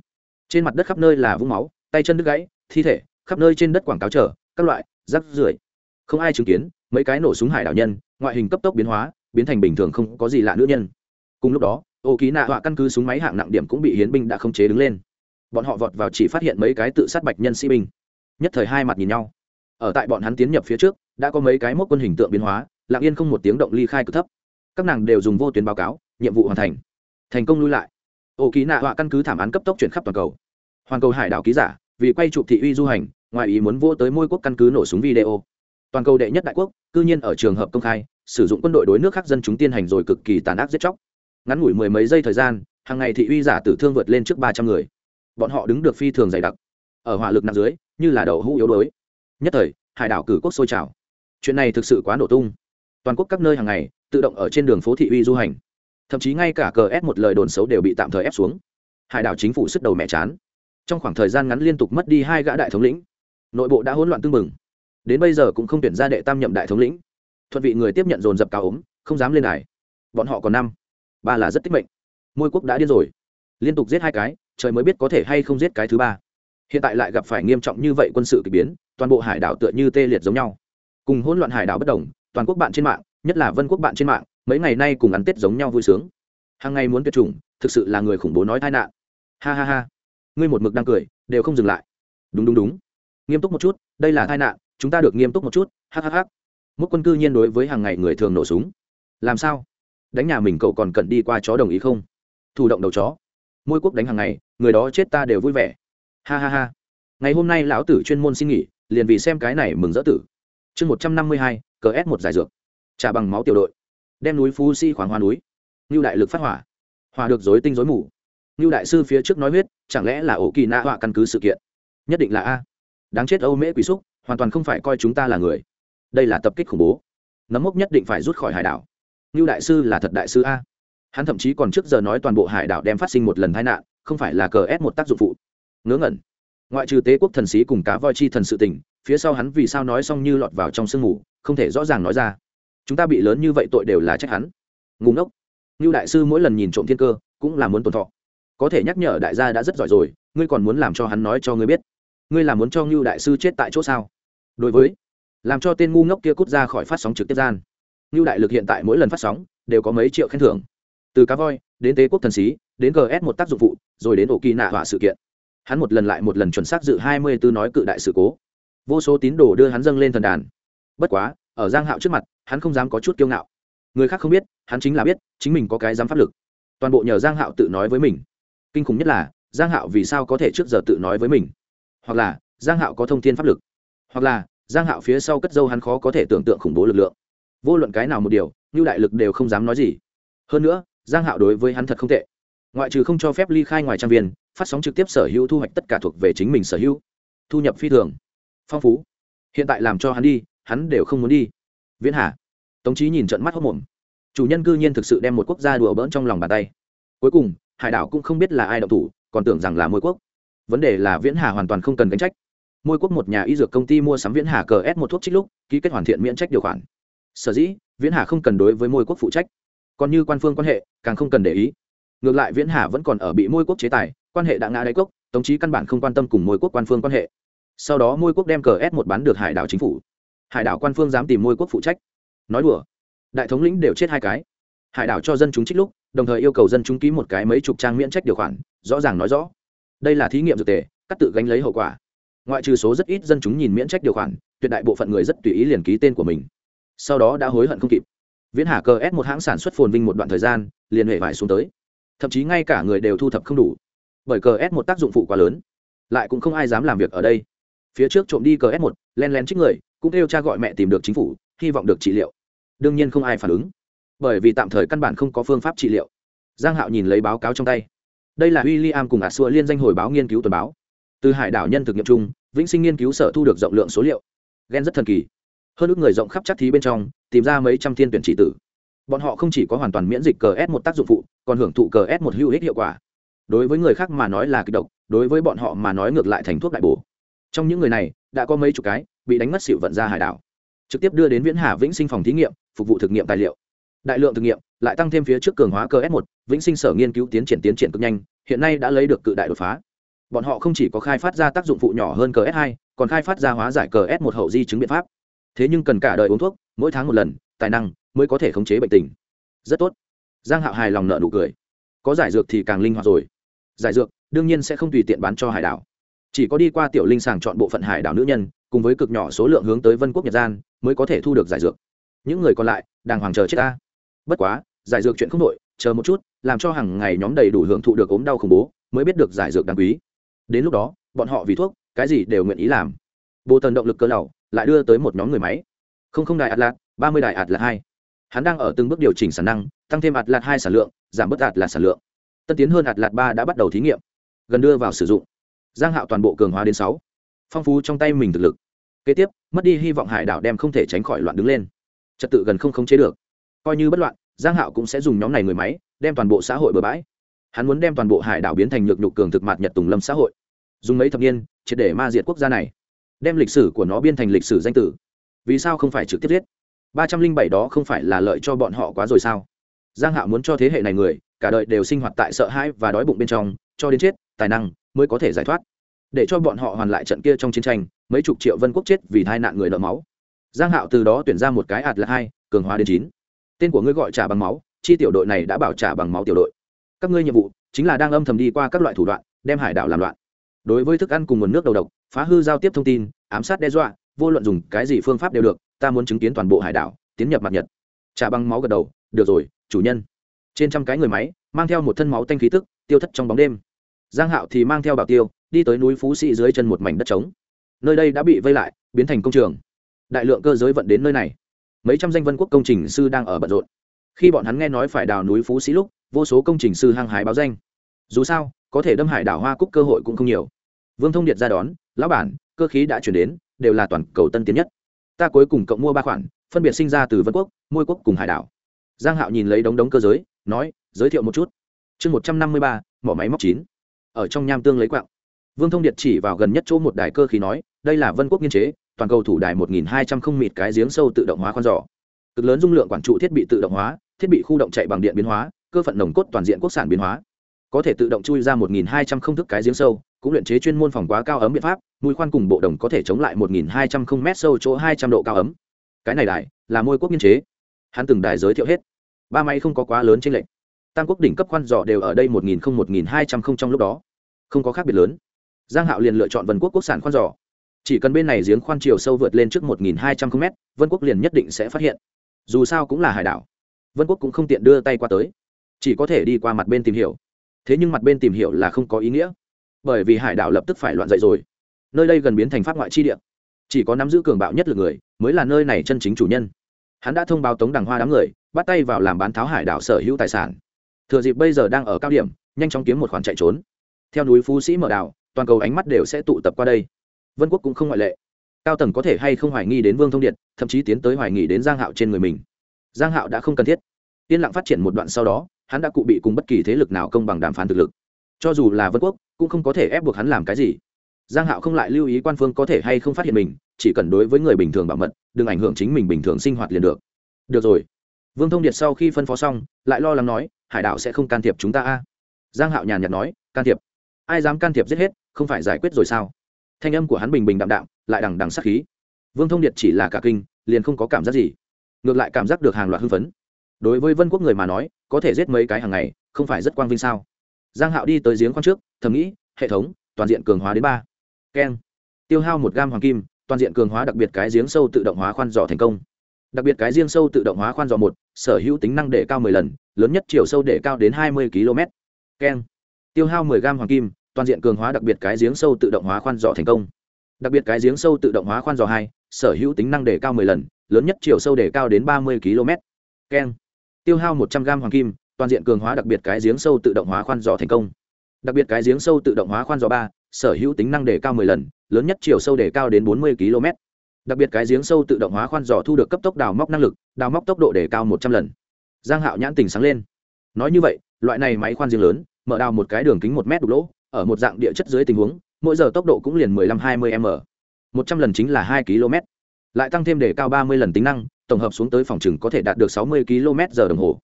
Trên mặt đất khắp nơi là vũng máu, tay chân đứt gãy, thi thể, khắp nơi trên đất quảng cáo chở các loại rác rưởi. Không ai chứng kiến, mấy cái nổ súng hải đảo nhân, ngoại hình cấp tốc biến hóa, biến thành bình thường không có gì lạ nữ nhân. Cùng lúc đó, ô ký nạ họa căn cứ súng máy hạng nặng điểm cũng bị hiến binh đã không chế đứng lên. Bọn họ vọt vào chỉ phát hiện mấy cái tự sát bạch nhân sĩ binh. Nhất thời hai mặt nhìn nhau. Ở tại bọn hắn tiến nhập phía trước, đã có mấy cái mốc quân hình tượng biến hóa, lặng yên không một tiếng động ly khai cực thấp. Các nàng đều dùng vô tuyến báo cáo nhiệm vụ hoàn thành. Thành công lui lại. Ô ký nạ họa căn cứ thảm án cấp tốc chuyển khắp toàn cầu. Hoàn cầu hải đảo ký giả, vì quay chụp thị uy du hành, ngoài ý muốn vô tới môi quốc căn cứ nổ súng video. Toàn cầu đệ nhất đại quốc, cư nhiên ở trường hợp công khai, sử dụng quân đội đối nước khác dân chúng tiên hành rồi cực kỳ tàn ác giết chóc. Ngắn ngủi mười mấy giây thời gian, hàng ngày thị uy giả tử thương vượt lên trước ba trăm người. Bọn họ đứng được phi thường dày đặc. Ở hỏa lực nặng dưới, như là đầu hũ yếu đuối. Nhất thời, hải đảo cử quốc sôi trào. Chuyện này thực sự quá nổ tung. Toàn quốc các nơi hàng ngày, tự động ở trên đường phố thị uy du hành thậm chí ngay cả cờ ép một lời đồn xấu đều bị tạm thời ép xuống. Hải đảo chính phủ sức đầu mẹ chán. Trong khoảng thời gian ngắn liên tục mất đi hai gã đại thống lĩnh. Nội bộ đã hỗn loạn tưng bừng. Đến bây giờ cũng không tuyển ra đệ tam nhậm đại thống lĩnh. Thuận vị người tiếp nhận dồn dập cao ốm, không dám lên đài. Bọn họ còn năm, ba là rất tích mệnh. Môi quốc đã điên rồi. Liên tục giết hai cái, trời mới biết có thể hay không giết cái thứ ba. Hiện tại lại gặp phải nghiêm trọng như vậy quân sự k ỳ biến, toàn bộ hải đảo tựa như tê liệt giống nhau. Cùng hỗn loạn hải đảo bất đồng, toàn quốc bạn trên mạng, nhất là vân quốc bạn trên mạng mấy ngày nay cùng ăn tết giống nhau vui sướng. Hàng ngày muốn tuyệt chủng, thực sự là người khủng bố nói tai nạn. Ha ha ha. Ngươi một mực đang cười, đều không dừng lại. Đúng đúng đúng. Nghiêm túc một chút, đây là tai nạn, chúng ta được nghiêm túc một chút hhh mức quân cư nhiên đối với hàng ngày người thường nổ súng. Làm sao? Đánh nhà mình cậu còn cần đi qua chó đồng ý không? Thủ động đầu chó. Môi quốc đánh hàng ngày, người đó chết ta đều vui vẻ. Ha ha ha. Ngày hôm nay lão tử chuyên môn xin nghỉ, liền vì xem cái này mừng dỡ tử. Chương một trăm năm mươi hai, cờ s một giải dược. Trả bằng máu tiểu đội đem núi phú si khoáng hoa núi. Ngưu đại lực phát hỏa. Hòa được dối tinh dối mù. Ngưu đại sư phía trước nói huyết, chẳng lẽ là ổ kỳ nạ họa căn cứ sự kiện? Nhất định là a. Đáng chết âu mễ quỷ xúc, hoàn toàn không phải coi chúng ta là người. Đây là tập kích khủng bố. Nấm mốc nhất định phải rút khỏi hải đảo. Ngưu đại sư là thật đại sư a. Hắn thậm chí còn trước giờ nói toàn bộ hải đảo đem phát sinh một lần tai nạn, không phải là cờ ép một tác dụng phụ. Ngớ ngẩn. Ngoại trừ tế quốc thần sĩ cùng cá voi chi thần sự tình, phía sau hắn vì sao nói xong như lọt vào trong sương mù, không thể rõ ràng nói ra chúng ta bị lớn như vậy tội đều là trách hắn. Ngùng ngốc. Như đại sư mỗi lần nhìn trộm thiên cơ, cũng là muốn tồn thọ. Có thể nhắc nhở đại gia đã rất giỏi rồi, ngươi còn muốn làm cho hắn nói cho ngươi biết. Ngươi là muốn cho ngưu đại sư chết tại chỗ sao? Đối với, làm cho tên ngu ngốc kia cút ra khỏi phát sóng trực tiếp gian. Ngưu đại lực hiện tại mỗi lần phát sóng, đều có mấy triệu khen thưởng. Từ cá voi, đến tế quốc thần xí, đến gs một tác dụng phụ, rồi đến ổ kỳ nạ hỏa sự kiện. Hắn một lần lại một lần chuẩn xác dự hai mươi tư nói cự đại sự cố. Vô số tín đồ đưa hắn dâng lên thần đàn. Bất quá ở giang hạo trước mặt, hắn không dám có chút kiêu ngạo. Người khác không biết, hắn chính là biết, chính mình có cái dám pháp lực. Toàn bộ nhờ giang hạo tự nói với mình. Kinh khủng nhất là, giang hạo vì sao có thể trước giờ tự nói với mình? Hoặc là, giang hạo có thông thiên pháp lực? Hoặc là, giang hạo phía sau cất dâu hắn khó có thể tưởng tượng khủng bố lực lượng? Vô luận cái nào một điều như đại lực đều không dám nói gì. Hơn nữa, giang hạo đối với hắn thật không tệ. Ngoại trừ không cho phép ly khai ngoài trang viên, phát sóng trực tiếp sở hữu thu hoạch tất cả thuộc về chính mình sở hữu. Thu nhập phi thường. Phong phú. Hiện tại làm cho hắn đi hắn đều không muốn đi. Viễn hà, tống trí nhìn trận mắt hốc mồm chủ nhân cư nhiên thực sự đem một quốc gia đùa bỡn trong lòng bàn tay. Cuối cùng, hải đảo cũng không biết là ai động thủ, còn tưởng rằng là môi quốc. Vấn đề là viễn hà hoàn toàn không cần gánh trách. Môi quốc một nhà y dược công ty mua sắm viễn hà cờ ép một thuốc trích lúc, ký kết hoàn thiện miễn trách điều khoản. Sở dĩ, viễn hà không cần đối với môi quốc phụ trách. Còn như quan phương quan hệ, càng không cần để ý. Ngược lại viễn hà vẫn còn ở bị môi quốc chế tài, quan hệ đã ngã đáy cốc, tống trí căn bản không quan tâm cùng môi quốc quan phương quan hệ. Sau đó môi quốc đem cờ ép một bán được hải đảo chính phủ hải đảo quan phương dám tìm môi quốc phụ trách. Nói đùa, đại thống lĩnh đều chết hai cái. Hải đảo cho dân chúng trích lúc, đồng thời yêu cầu dân chúng ký một cái mấy chục trang miễn trách điều khoản, rõ ràng nói rõ. Đây là thí nghiệm dược tề, cắt tự gánh lấy hậu quả. Ngoại trừ số rất ít dân chúng nhìn miễn trách điều khoản, tuyệt đại bộ phận người rất tùy ý liền ký tên của mình. Sau đó đã hối hận không kịp. Viễn hà cơ ép một hãng sản xuất phồn vinh một đoạn thời gian, liền hệ vải xuống tới. Thậm chí ngay cả người đều thu thập không đủ. Bởi cờ s một tác dụng phụ quá lớn, lại cũng không ai dám làm việc ở đây. Phía trước trộm đi cờ s một, len len trích người cũng kêu cha gọi mẹ tìm được chính phủ, hy vọng được trị liệu. Đương nhiên không ai phản ứng, bởi vì tạm thời căn bản không có phương pháp trị liệu. Giang hạo nhìn lấy báo cáo trong tay. Đây là w i l l i am cùng ả xua liên danh hồi báo nghiên cứu tuần báo. Từ hải đảo nhân thực nghiệm chung, vĩnh sinh nghiên cứu sở thu được rộng lượng số liệu. Ghen rất thần kỳ. Hơn ước người rộng khắp chắc thí bên trong, tìm ra mấy trăm thiên tuyển trị tử. Bọn họ không chỉ có hoàn toàn miễn dịch cờ s một tác dụng phụ, còn hưởng thụ cờ s một hữu ích hiệu quả. Đối với người khác mà nói là kịch độc, đối với bọn họ mà nói ngược lại thành thuốc đại bổ. Trong những người này, đã có mấy chục cái bị đánh mất xịu vận ra hải đảo. Trực tiếp đưa đến viễn hà vĩnh sinh phòng thí nghiệm, phục vụ thực nghiệm tài liệu. Đại lượng thực nghiệm, lại tăng thêm phía trước cường hóa cơ s 1 vĩnh sinh sở nghiên cứu tiến triển tiến triển cực nhanh, hiện nay đã lấy được cự đại đột phá. Bọn họ không chỉ có khai phát ra tác dụng phụ nhỏ hơn cờ s 2 còn khai phát ra hóa giải cờ s 1 hậu di chứng biện pháp. Thế nhưng cần cả đời uống thuốc, mỗi tháng một lần, tài năng mới có thể khống chế bệnh tình. Rất tốt. Giang hạo hài lòng nợ nụ cười. Có giải dược thì càng linh hoạt rồi. Giải dược đương nhiên sẽ không tùy tiện bán cho hải đảo chỉ có đi qua tiểu linh sàng chọn bộ phận hải đảo nữ nhân, cùng với cực nhỏ số lượng hướng tới vân quốc nhật gian, mới có thể thu được giải dược. Những người còn lại đang hoàng chờ chết ta. Bất quá, giải dược chuyện không đội chờ một chút, làm cho hàng ngày nhóm đầy đủ hưởng thụ được ốm đau khủng bố, mới biết được giải dược đáng quý. Đến lúc đó, bọn họ vì thuốc, cái gì đều nguyện ý làm. Bộ tần động lực cơ lầu lại đưa tới một nhóm người máy. Không không đại atlas, ba mươi đại atlas hai. Hắn đang ở từng bước điều chỉnh sản năng, tăng thêm atlas hai sản lượng, giảm bớt atlas sản lượng. Tân tiến hơn atlas ba đã bắt đầu thí nghiệm. Gần đưa vào sử dụng giang hạo toàn bộ cường hóa đến sáu. Phong phú trong tay mình thực lực. Kế tiếp, mất đi hy vọng hải đảo đem không thể tránh khỏi loạn đứng lên. Trật tự gần không khống chế được. Coi như bất loạn, giang hạo cũng sẽ dùng nhóm này người máy, đem toàn bộ xã hội bừa bãi. Hắn muốn đem toàn bộ hải đảo biến thành nhược nhục cường thực mạt nhật tùng lâm xã hội. Dùng mấy thập niên, triệt để ma diệt quốc gia này. Đem lịch sử của nó biên thành lịch sử danh tử. Vì sao không phải trực tiếp giết? Ba trăm linh bảy đó không phải là lợi cho bọn họ quá rồi sao? Giang hạo muốn cho thế hệ này người, cả đời đều sinh hoạt tại sợ hãi và đói bụng bên trong, cho đến chết, tài năng mới có thể giải thoát. Để cho bọn họ hoàn lại trận kia trong chiến tranh, mấy chục triệu vân quốc chết vì tai nạn người nợ máu. Giang hạo từ đó tuyển ra một cái ạt là hai, cường hóa đến chín. Tên của ngươi gọi trả bằng máu, chi tiểu đội này đã bảo trả bằng máu tiểu đội. Các ngươi nhiệm vụ chính là đang âm thầm đi qua các loại thủ đoạn, đem hải đảo làm loạn. Đối với thức ăn cùng nguồn nước đầu độc, phá hư giao tiếp thông tin, ám sát đe dọa, vô luận dùng cái gì phương pháp đều được, ta muốn chứng kiến toàn bộ hải đảo, tiến nhập mặt nhật. Trả bằng máu gật đầu, được rồi, chủ nhân. Trên trăm cái người máy, mang theo một thân máu tanh khí tức, tiêu thất trong bóng đêm giang hạo thì mang theo bảo tiêu, đi tới núi phú sĩ dưới chân một mảnh đất trống. Nơi đây đã bị vây lại, biến thành công trường. Đại lượng cơ giới vận đến nơi này. Mấy trăm danh vân quốc công trình sư đang ở bận rộn. Khi bọn hắn nghe nói phải đào núi phú sĩ lúc, vô số công trình sư hăng hái báo danh. Dù sao, có thể đâm hải đảo hoa cúc cơ hội cũng không nhiều. Vương thông điệt ra đón, lão bản, cơ khí đã chuyển đến, đều là toàn cầu tân tiến nhất. Ta cuối cùng cộng mua ba khoản, phân biệt sinh ra từ vân quốc, môi quốc cùng hải đảo. Giang hạo nhìn lấy đống đống cơ giới, nói, giới thiệu một chút. Chương một trăm năm mươi ba, mỏ máy móc chín ở trong nham tương lấy quạng. Vương thông điệt chỉ vào gần nhất chỗ một đài cơ khí nói, đây là vân quốc nghiên chế, toàn cầu thủ đài một nghìn hai trăm không mịt cái giếng sâu tự động hóa khoan giỏ. Cực lớn dung lượng quản trụ thiết bị tự động hóa, thiết bị khu động chạy bằng điện biến hóa, cơ phận nồng cốt toàn diện quốc sản biến hóa. Có thể tự động chui ra một nghìn hai trăm không thức cái giếng sâu, cũng luyện chế chuyên môn phòng quá cao ấm biện pháp mũi khoan cùng bộ đồng có thể chống lại một nghìn hai trăm không mét sâu chỗ hai trăm độ cao ấm. Cái này đài là môi quốc nghiên chế. Hắn từng đài giới thiệu hết. Ba máy không có quá lớn trên lệnh tam quốc đỉnh cấp khoan dò đều ở đây một nghìn không, một nghìn hai trăm không trong lúc đó không có khác biệt lớn. Giang hạo liền lựa chọn vân quốc quốc sản khoan giò, chỉ cần bên này giếng khoan chiều sâu vượt lên trước một nghìn hai trăm vân quốc liền nhất định sẽ phát hiện. Dù sao cũng là hải đảo. Vân quốc cũng không tiện đưa tay qua tới. Chỉ có thể đi qua mặt bên tìm hiểu. Thế nhưng mặt bên tìm hiểu là không có ý nghĩa. Bởi vì hải đảo lập tức phải loạn dậy rồi. Nơi đây gần biến thành pháp ngoại chi địa. Chỉ có nắm giữ cường bạo nhất lực người mới là nơi này chân chính chủ nhân. Hắn đã thông báo tống đằng hoa đám người bắt tay vào làm bán tháo hải đảo sở hữu tài sản. Thừa dịp bây giờ đang ở cao điểm nhanh chóng kiếm một khoản chạy trốn theo núi phú sĩ mở đảo, toàn cầu ánh mắt đều sẽ tụ tập qua đây. Vân quốc cũng không ngoại lệ. Cao tầng có thể hay không hoài nghi đến vương thông điện, thậm chí tiến tới hoài nghi đến giang hạo trên người mình. Giang hạo đã không cần thiết. Yên lặng phát triển một đoạn sau đó, hắn đã cụ bị cùng bất kỳ thế lực nào công bằng đàm phán thực lực. Cho dù là vân quốc, cũng không có thể ép buộc hắn làm cái gì. Giang hạo không lại lưu ý quan phương có thể hay không phát hiện mình, chỉ cần đối với người bình thường bảo mật, đừng ảnh hưởng chính mình bình thường sinh hoạt liền được. Được rồi. Vương thông điệt sau khi phân phó xong, lại lo lắng nói, hải đảo sẽ không can thiệp chúng ta a. Giang hạo nhàn nhạt nói, can thiệp ai dám can thiệp giết hết, không phải giải quyết rồi sao? Thanh âm của hắn bình bình đạm đạm, lại đằng đằng sát khí. Vương thông điệt chỉ là cả kinh, liền không có cảm giác gì. Ngược lại cảm giác được hàng loạt hưng phấn. Đối với vân quốc người mà nói, có thể giết mấy cái hàng ngày, không phải rất quang vinh sao? Giang hạo đi tới giếng khoan trước, thầm nghĩ, hệ thống, toàn diện cường hóa đến ba. Keng. Tiêu hao một gam hoàng kim, toàn diện cường hóa đặc biệt cái giếng sâu tự động hóa khoan dò thành công. Đặc biệt cái giếng sâu tự động hóa khoan dò một, sở hữu tính năng để cao 10 lần, lớn nhất chiều sâu để cao đến 20 km keng. Tiêu hao 10 gam hoàng kim toàn diện cường hóa đặc biệt cái giếng sâu tự động hóa khoan dò thành công. Đặc biệt cái giếng sâu tự động hóa khoan dò hai, sở hữu tính năng để cao 10 lần, lớn nhất chiều sâu để cao đến 30 km. Keng. Tiêu hao 100 g hoàng kim, toàn diện cường hóa đặc biệt cái giếng sâu tự động hóa khoan dò thành công. Đặc biệt cái giếng sâu tự động hóa khoan dò ba, sở hữu tính năng để cao 10 lần, lớn nhất chiều sâu để cao đến 40 km. Đặc biệt cái giếng sâu tự động hóa khoan dò thu được cấp tốc đào móc năng lực, đào móc tốc độ để cao một trăm lần. Giang hạo nhãn tình sáng lên. Nói như vậy, loại này máy khoan giếng lớn, mở đào một cái đường kính một mét đục lỗ ở một dạng địa chất dưới tình huống, mỗi giờ tốc độ cũng liền mười lăm hai mươi m một trăm lần chính là hai km lại tăng thêm để cao ba mươi lần tính năng, tổng hợp xuống tới phòng chừng có thể đạt được sáu mươi km giờ đồng hồ.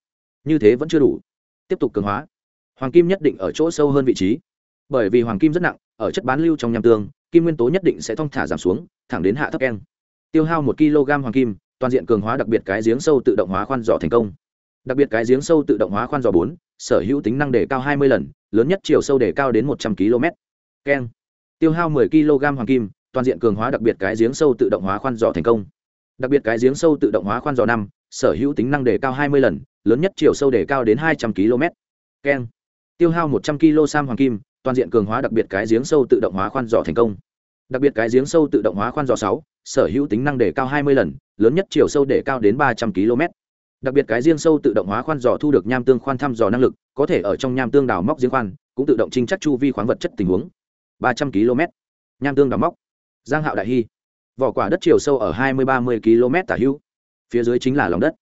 Như thế vẫn chưa đủ. Tiếp tục cường hóa. Hoàng kim nhất định ở chỗ sâu hơn vị trí. Bởi vì hoàng kim rất nặng, ở chất bán lưu trong nham tương, kim nguyên tố nhất định sẽ thong thả giảm xuống, thẳng đến hạ thấp keng. Tiêu hao một kg hoàng kim, toàn diện cường hóa đặc biệt cái giếng sâu tự động hóa khoan dò thành công. Đặc biệt cái giếng sâu tự động hóa khoan dò bốn sở hữu tính năng đề cao hai mươi lần, lớn nhất chiều sâu đề cao đến một trăm km keng. Tiêu hao 10 kg hoàng kim, toàn diện cường hóa đặc biệt cái giếng sâu tự động hóa khoan dò thành công. Đặc biệt cái giếng sâu tự động hóa khoan dò năm, sở hữu tính năng đề cao hai mươi lần, lớn nhất chiều sâu đề cao đến hai trăm km keng. Tiêu hao một trăm kg sam hoàng kim, toàn diện cường hóa đặc biệt cái giếng sâu tự động hóa khoan dò thành công. Đặc biệt cái giếng sâu tự động hóa khoan dò sáu, sở hữu tính năng đề cao hai mươi lần, lớn nhất chiều sâu đề cao đến ba trăm km đặc biệt cái riêng sâu tự động hóa khoan dò thu được nham tương khoan thăm dò năng lực, có thể ở trong nham tương đào móc giếng khoan, cũng tự động trinh chắc chu vi khoáng vật chất tình huống. ba trăm km. Nham tương đào móc. Giang hạo đại hy. Vỏ quả đất chiều sâu ở hai mươi ba mươi km tả hữu. Phía dưới chính là lòng đất.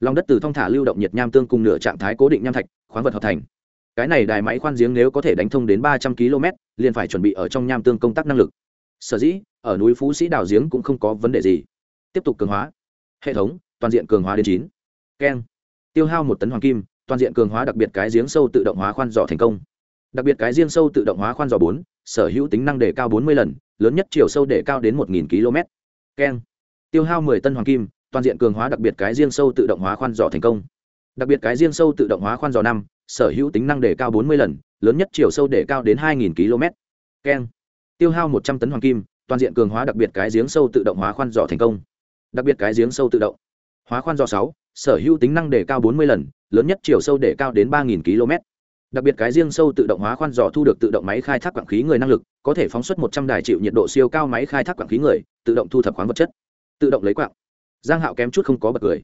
Lòng đất từ thong thả lưu động nhiệt nham tương cùng nửa trạng thái cố định nham thạch, khoáng vật hợp thành. Cái này đài máy khoan giếng nếu có thể đánh thông đến ba trăm km, liền phải chuẩn bị ở trong nham tương công tác năng lực. Sở dĩ, ở núi phú sĩ đào giếng cũng không có vấn đề gì. Tiếp tục cường hóa. Hệ thống, toàn diện cường hóa đến chín keng tiêu hao một tấn hoàng kim, toàn diện cường hóa đặc biệt cái giếng sâu tự động hóa khoan dò thành công. Đặc biệt cái riêng sâu tự động hóa khoan dò bốn, sở hữu tính năng đề cao bốn mươi lần, lớn nhất chiều sâu đề cao đến một km keng tiêu hao mười tân hoàng kim, toàn diện cường hóa đặc biệt cái riêng sâu tự động hóa khoan dò thành công. Đặc biệt cái riêng sâu tự động hóa khoan dò năm, sở hữu tính năng đề cao bốn mươi lần, lớn nhất chiều sâu đề cao đến hai km keng tiêu hao một trăm tấn hoàng kim, toàn diện cường hóa đặc biệt cái giếng sâu tự động hóa khoan dò thành công. Đặc biệt cái giếng sâu tự động hóa khoan do sáu, sở hữu tính năng đề cao bốn mươi lần, lớn nhất chiều sâu đề cao đến ba km. Đặc biệt cái riêng sâu tự động hóa khoan dò thu được tự động máy khai thác quảng khí người năng lực, có thể phóng xuất một trăm đài chịu nhiệt độ siêu cao máy khai thác quảng khí người, tự động thu thập khoáng vật chất, tự động lấy quạng. Giang hạo kém chút không có bật cười.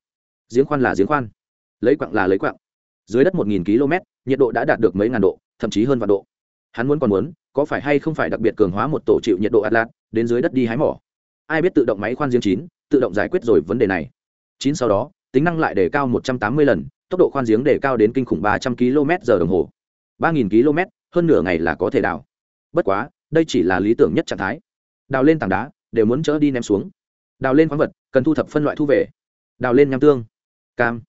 Giếng khoan là giếng khoan. Lấy quạng là lấy quạng. Dưới đất một km, nhiệt độ đã đạt được mấy ngàn độ, thậm chí hơn vạn độ. Hắn muốn còn muốn, có phải hay không phải đặc biệt cường hóa một tổ chịu nhiệt độ atlas đến dưới đất đi hái mỏ. Ai biết tự động máy khoan giếng chín, tự động giải quyết rồi vấn đề này chín sau đó, tính năng lại đề cao một trăm tám mươi lần, tốc độ khoan giếng đề cao đến kinh khủng ba trăm km giờ đồng hồ. ba nghìn km hơn nửa ngày là có thể đào. Bất quá, đây chỉ là lý tưởng nhất trạng thái. Đào lên tảng đá, đều muốn chỡ đi ném xuống. Đào lên khoáng vật, cần thu thập phân loại thu về. Đào lên nham tương, cam.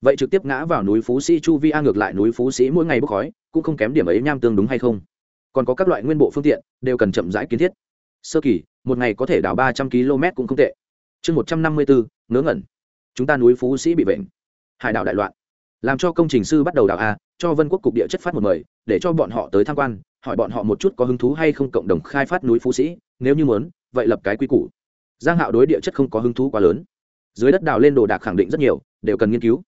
Vậy trực tiếp ngã vào núi phú sĩ chu vi a ngược lại núi phú sĩ mỗi ngày bốc khói, cũng không kém điểm ấy nham tương đúng hay không. Còn có các loại nguyên bộ phương tiện, đều cần chậm rãi kiến thiết. Sơ kỳ, một ngày có thể đào ba trăm km cũng không tệ. Chương một trăm năm mươi bốn ngớ ngẩn chúng ta núi phú sĩ bị bệnh hải đảo đại loạn. Làm cho công trình sư bắt đầu đào a, cho vân quốc cục địa chất phát một mời, để cho bọn họ tới tham quan, hỏi bọn họ một chút có hứng thú hay không cộng đồng khai phát núi phú sĩ, nếu như muốn, vậy lập cái quy củ. Giang hạo đối địa chất không có hứng thú quá lớn. Dưới đất đào lên đồ đạc khẳng định rất nhiều, đều cần nghiên cứu.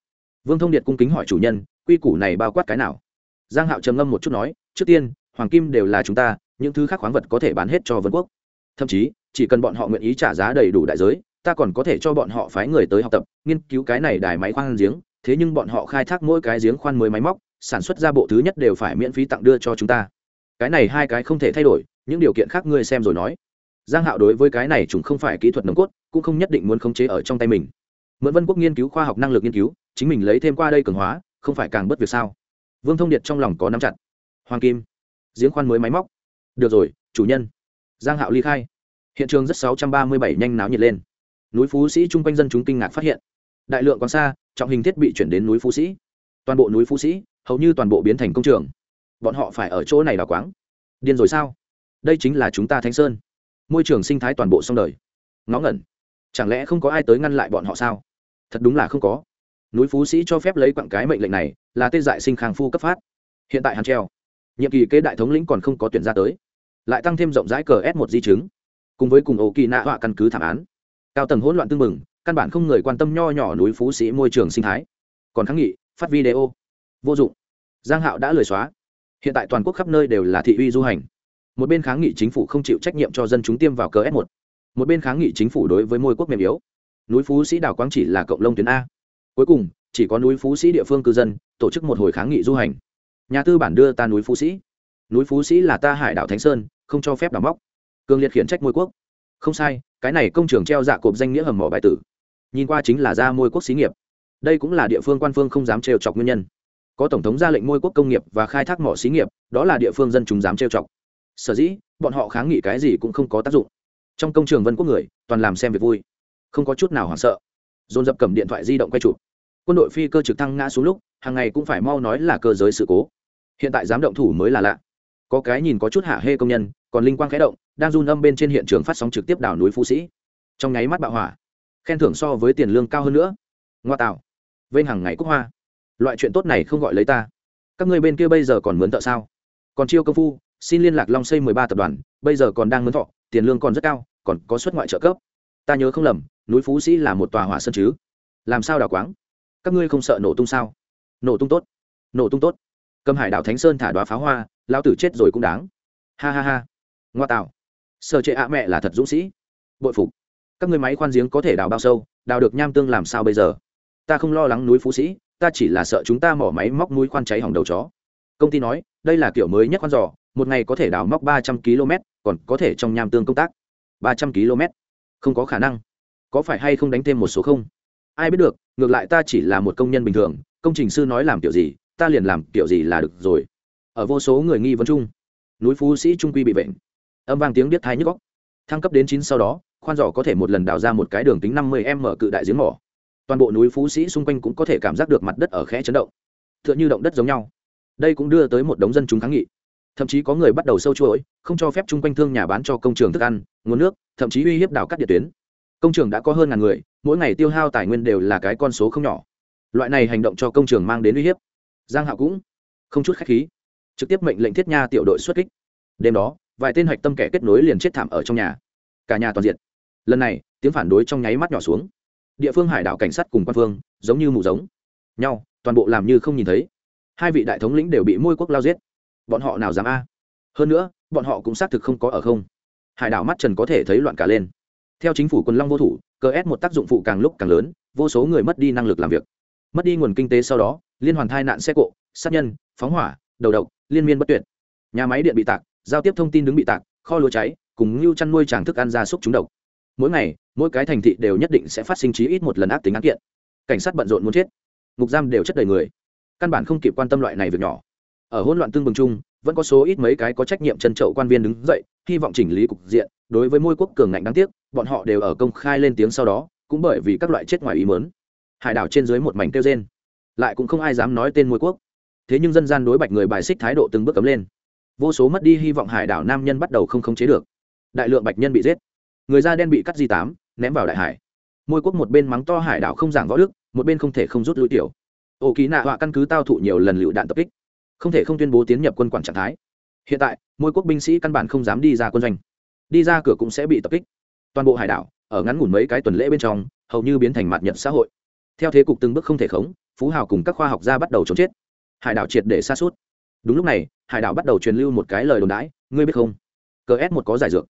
Vương thông điệt cung kính hỏi chủ nhân, quy củ này bao quát cái nào? Giang hạo trầm ngâm một chút nói, trước tiên, hoàng kim đều là chúng ta, những thứ khác khoáng vật có thể bán hết cho vân quốc. Thậm chí, chỉ cần bọn họ nguyện ý trả giá đầy đủ đại giới ta còn có thể cho bọn họ phái người tới học tập, nghiên cứu cái này đài máy khoan giếng, thế nhưng bọn họ khai thác mỗi cái giếng khoan mới máy móc, sản xuất ra bộ thứ nhất đều phải miễn phí tặng đưa cho chúng ta. Cái này hai cái không thể thay đổi, những điều kiện khác ngươi xem rồi nói. Giang hạo đối với cái này chúng không phải kỹ thuật nồng cốt, cũng không nhất định muốn khống chế ở trong tay mình. Mượn vân quốc nghiên cứu khoa học năng lực nghiên cứu, chính mình lấy thêm qua đây cường hóa, không phải càng bất việc sao? Vương thông điệt trong lòng có nắm chặt. Hoàng kim, giếng khoan mới máy móc. Được rồi, chủ nhân. Giang hạo ly khai. Hiện trường rất 637 nhanh náo nhiệt lên núi phú sĩ chung quanh dân chúng kinh ngạc phát hiện. Đại lượng còn xa, trọng hình thiết bị chuyển đến núi phú sĩ. Toàn bộ núi phú sĩ, hầu như toàn bộ biến thành công trường. Bọn họ phải ở chỗ này đào quáng. Điên rồi sao? Đây chính là chúng ta thánh sơn. Môi trường sinh thái toàn bộ xong đời. Ngó ngẩn. Chẳng lẽ không có ai tới ngăn lại bọn họ sao? Thật đúng là không có. Núi phú sĩ cho phép lấy quặng cái mệnh lệnh này, là tê dại sinh khang phu cấp phát. Hiện tại hắn treo. Nhiệm kỳ kế đại thống lĩnh còn không có tuyển ra tới. Lại tăng thêm rộng rãi cờ s một di chứng. Cùng với cùng ổ kỳ nạ họa căn cứ thảm án cao tầng hỗn loạn tương mừng căn bản không người quan tâm nho nhỏ núi phú sĩ môi trường sinh thái. Còn kháng nghị, phát video. Vô dụng. Giang hạo đã lười xóa. Hiện tại toàn quốc khắp nơi đều là thị uy du hành. Một bên kháng nghị chính phủ không chịu trách nhiệm cho dân chúng tiêm vào cờ s một. Một bên kháng nghị chính phủ đối với môi quốc mềm yếu. Núi phú sĩ đảo quang chỉ là cộng lông tuyến a. Cuối cùng, chỉ có núi phú sĩ địa phương cư dân tổ chức một hồi kháng nghị du hành. Nhà tư bản đưa ta núi phú sĩ. Núi phú sĩ là ta hải đảo thánh sơn, không cho phép đào móc. Cường liệt khiển trách môi quốc. Không sai cái này công trường treo dạ cộp danh nghĩa hầm mỏ bài tử. Nhìn qua chính là ra môi quốc xí nghiệp. Đây cũng là địa phương quan phương không dám trêu chọc nguyên nhân. Có tổng thống ra lệnh môi quốc công nghiệp và khai thác mỏ xí nghiệp, đó là địa phương dân chúng dám trêu chọc. Sở dĩ, bọn họ kháng nghị cái gì cũng không có tác dụng. Trong công trường vân quốc người, toàn làm xem việc vui. Không có chút nào hoảng sợ. Dồn dập cầm điện thoại di động quay chụp. Quân đội phi cơ trực thăng ngã xuống lúc, hàng ngày cũng phải mau nói là cơ giới sự cố. Hiện tại dám động thủ mới là lạ có cái nhìn có chút hạ hê công nhân, còn linh quang khẽ động, đang run âm bên trên hiện trường phát sóng trực tiếp đảo núi phú sĩ. Trong nháy mắt bạo hỏa, khen thưởng so với tiền lương cao hơn nữa. Ngoa tạo, vênh hàng ngày cúc hoa. Loại chuyện tốt này không gọi lấy ta. Các ngươi bên kia bây giờ còn mướn thợ sao? Còn chiêu công phu, xin liên lạc long xây mười ba tập đoàn, bây giờ còn đang mướn thọ, tiền lương còn rất cao, còn có suất ngoại trợ cấp. Ta nhớ không lầm, núi phú sĩ là một tòa hỏa sân chứ. Làm sao đào quáng? Các ngươi không sợ nổ tung sao? Nổ tung tốt, nổ tung tốt. Cầm hải đảo thánh sơn thả đoá pháo hoa lao tử chết rồi cũng đáng. Ha ha ha. Ngoa tạo. Sợ trệ ạ mẹ là thật dũng sĩ. Bội phục. Các người máy khoan giếng có thể đào bao sâu, đào được nham tương làm sao bây giờ? Ta không lo lắng núi phú sĩ, ta chỉ là sợ chúng ta mỏ máy móc núi khoan cháy hỏng đầu chó. Công ty nói, đây là kiểu mới nhất khoan giò, một ngày có thể đào móc ba trăm km còn có thể trong nham tương công tác. Ba trăm km không có khả năng. Có phải hay không đánh thêm một số không? Ai biết được, ngược lại ta chỉ là một công nhân bình thường, công trình sư nói làm kiểu gì, ta liền làm kiểu gì là được rồi ở vô số người nghi vấn chung. Núi phú sĩ trung quy bị bệnh âm vang tiếng biết thai nhức góc thăng cấp đến chín sau đó, khoan giỏ có thể một lần đào ra một cái đường tính năm mươi m cự đại giếng mỏ. Toàn bộ núi phú sĩ xung quanh cũng có thể cảm giác được mặt đất ở khẽ chấn động. T h ư ợ n h ư động đất giống nhau. Đây cũng đưa tới một đống dân chúng kháng nghị. Thậm chí có người bắt đầu sâu chuỗi, không cho phép chung quanh thương nhà bán cho công trường thức ăn, nguồn nước, thậm chí uy hiếp đào cắt địa tuyến. Công trường đã có hơn ngàn người, mỗi ngày tiêu hao tài nguyên đều là cái con số không nhỏ. Loại này hành động cho công trường mang đến uy hiếp. Giang hạo cũng không chút khách khí trực tiếp mệnh lệnh thiết nha tiểu đội xuất kích. Đêm đó, vài tên hạch tâm kẻ kết nối liền chết thảm ở trong nhà. Cả nhà toàn diện lần này, tiếng phản đối trong nháy mắt nhỏ xuống. Địa phương hải đảo cảnh sát cùng quan phương, giống như mù giống. Nhau, toàn bộ làm như không nhìn thấy. Hai vị đại thống lĩnh đều bị môi quốc lao giết. Bọn họ nào dám a? Hơn nữa, bọn họ cũng xác thực không có ở không. Hải đảo mắt trần có thể thấy loạn cả lên. Theo chính phủ quân long vô thủ, cờ ép một tác dụng phụ càng lúc càng lớn, vô số người mất đi năng lực làm việc. Mất đi nguồn kinh tế sau đó, liên hoàn thai nạn xe cộ, sát nhân, phóng hỏa đầu độc, liên miên bất tuyệt. Nhà máy điện bị tạc, giao tiếp thông tin đứng bị tạc, kho lúa cháy, cùng ngưu chăn nuôi tràng thức ăn gia súc trúng độc. Mỗi ngày, mỗi cái thành thị đều nhất định sẽ phát sinh chí ít một lần ác tính án kiện. Cảnh sát bận rộn muốn chết. Ngục giam đều chất đầy người. Căn bản không kịp quan tâm loại này việc nhỏ. Ở hỗn loạn tương bừng chung, vẫn có số ít mấy cái có trách nhiệm chân trậu quan viên đứng dậy, hy vọng chỉnh lý cục diện. Đối với môi quốc cường ngạnh đáng tiếc, bọn họ đều ở công khai lên tiếng sau đó, cũng bởi vì các loại chết ngoài ý mớn hải đảo trên dưới một mảnh kêu trên lại cũng không ai dám nói tên môi quốc thế nhưng dân gian đối bạch người bài xích thái độ từng bước cấm lên. Vô số mất đi hy vọng hải đảo nam nhân bắt đầu không khống chế được. Đại lượng bạch nhân bị giết. Người da đen bị cắt di tám, ném vào đại hải. Môi quốc một bên mắng to hải đảo không giảng võ đức, một bên không thể không rút lui tiểu. Ổ ký nạ họa căn cứ tao thụ nhiều lần lựu đạn tập kích. Không thể không tuyên bố tiến nhập quân quản trạng thái. Hiện tại, môi quốc binh sĩ căn bản không dám đi ra quân doanh. Đi ra cửa cũng sẽ bị tập kích. Toàn bộ hải đảo, ở ngắn ngủn mấy cái tuần lễ bên trong, hầu như biến thành mặt nhận xã hội. Theo thế cục từng bước không thể khống, phú hào cùng các khoa học gia bắt đầu chống chết hải đảo triệt để xa suốt. Đúng lúc này, hải đảo bắt đầu truyền lưu một cái lời đồn đãi, ngươi biết không? Cờ s một có giải dược.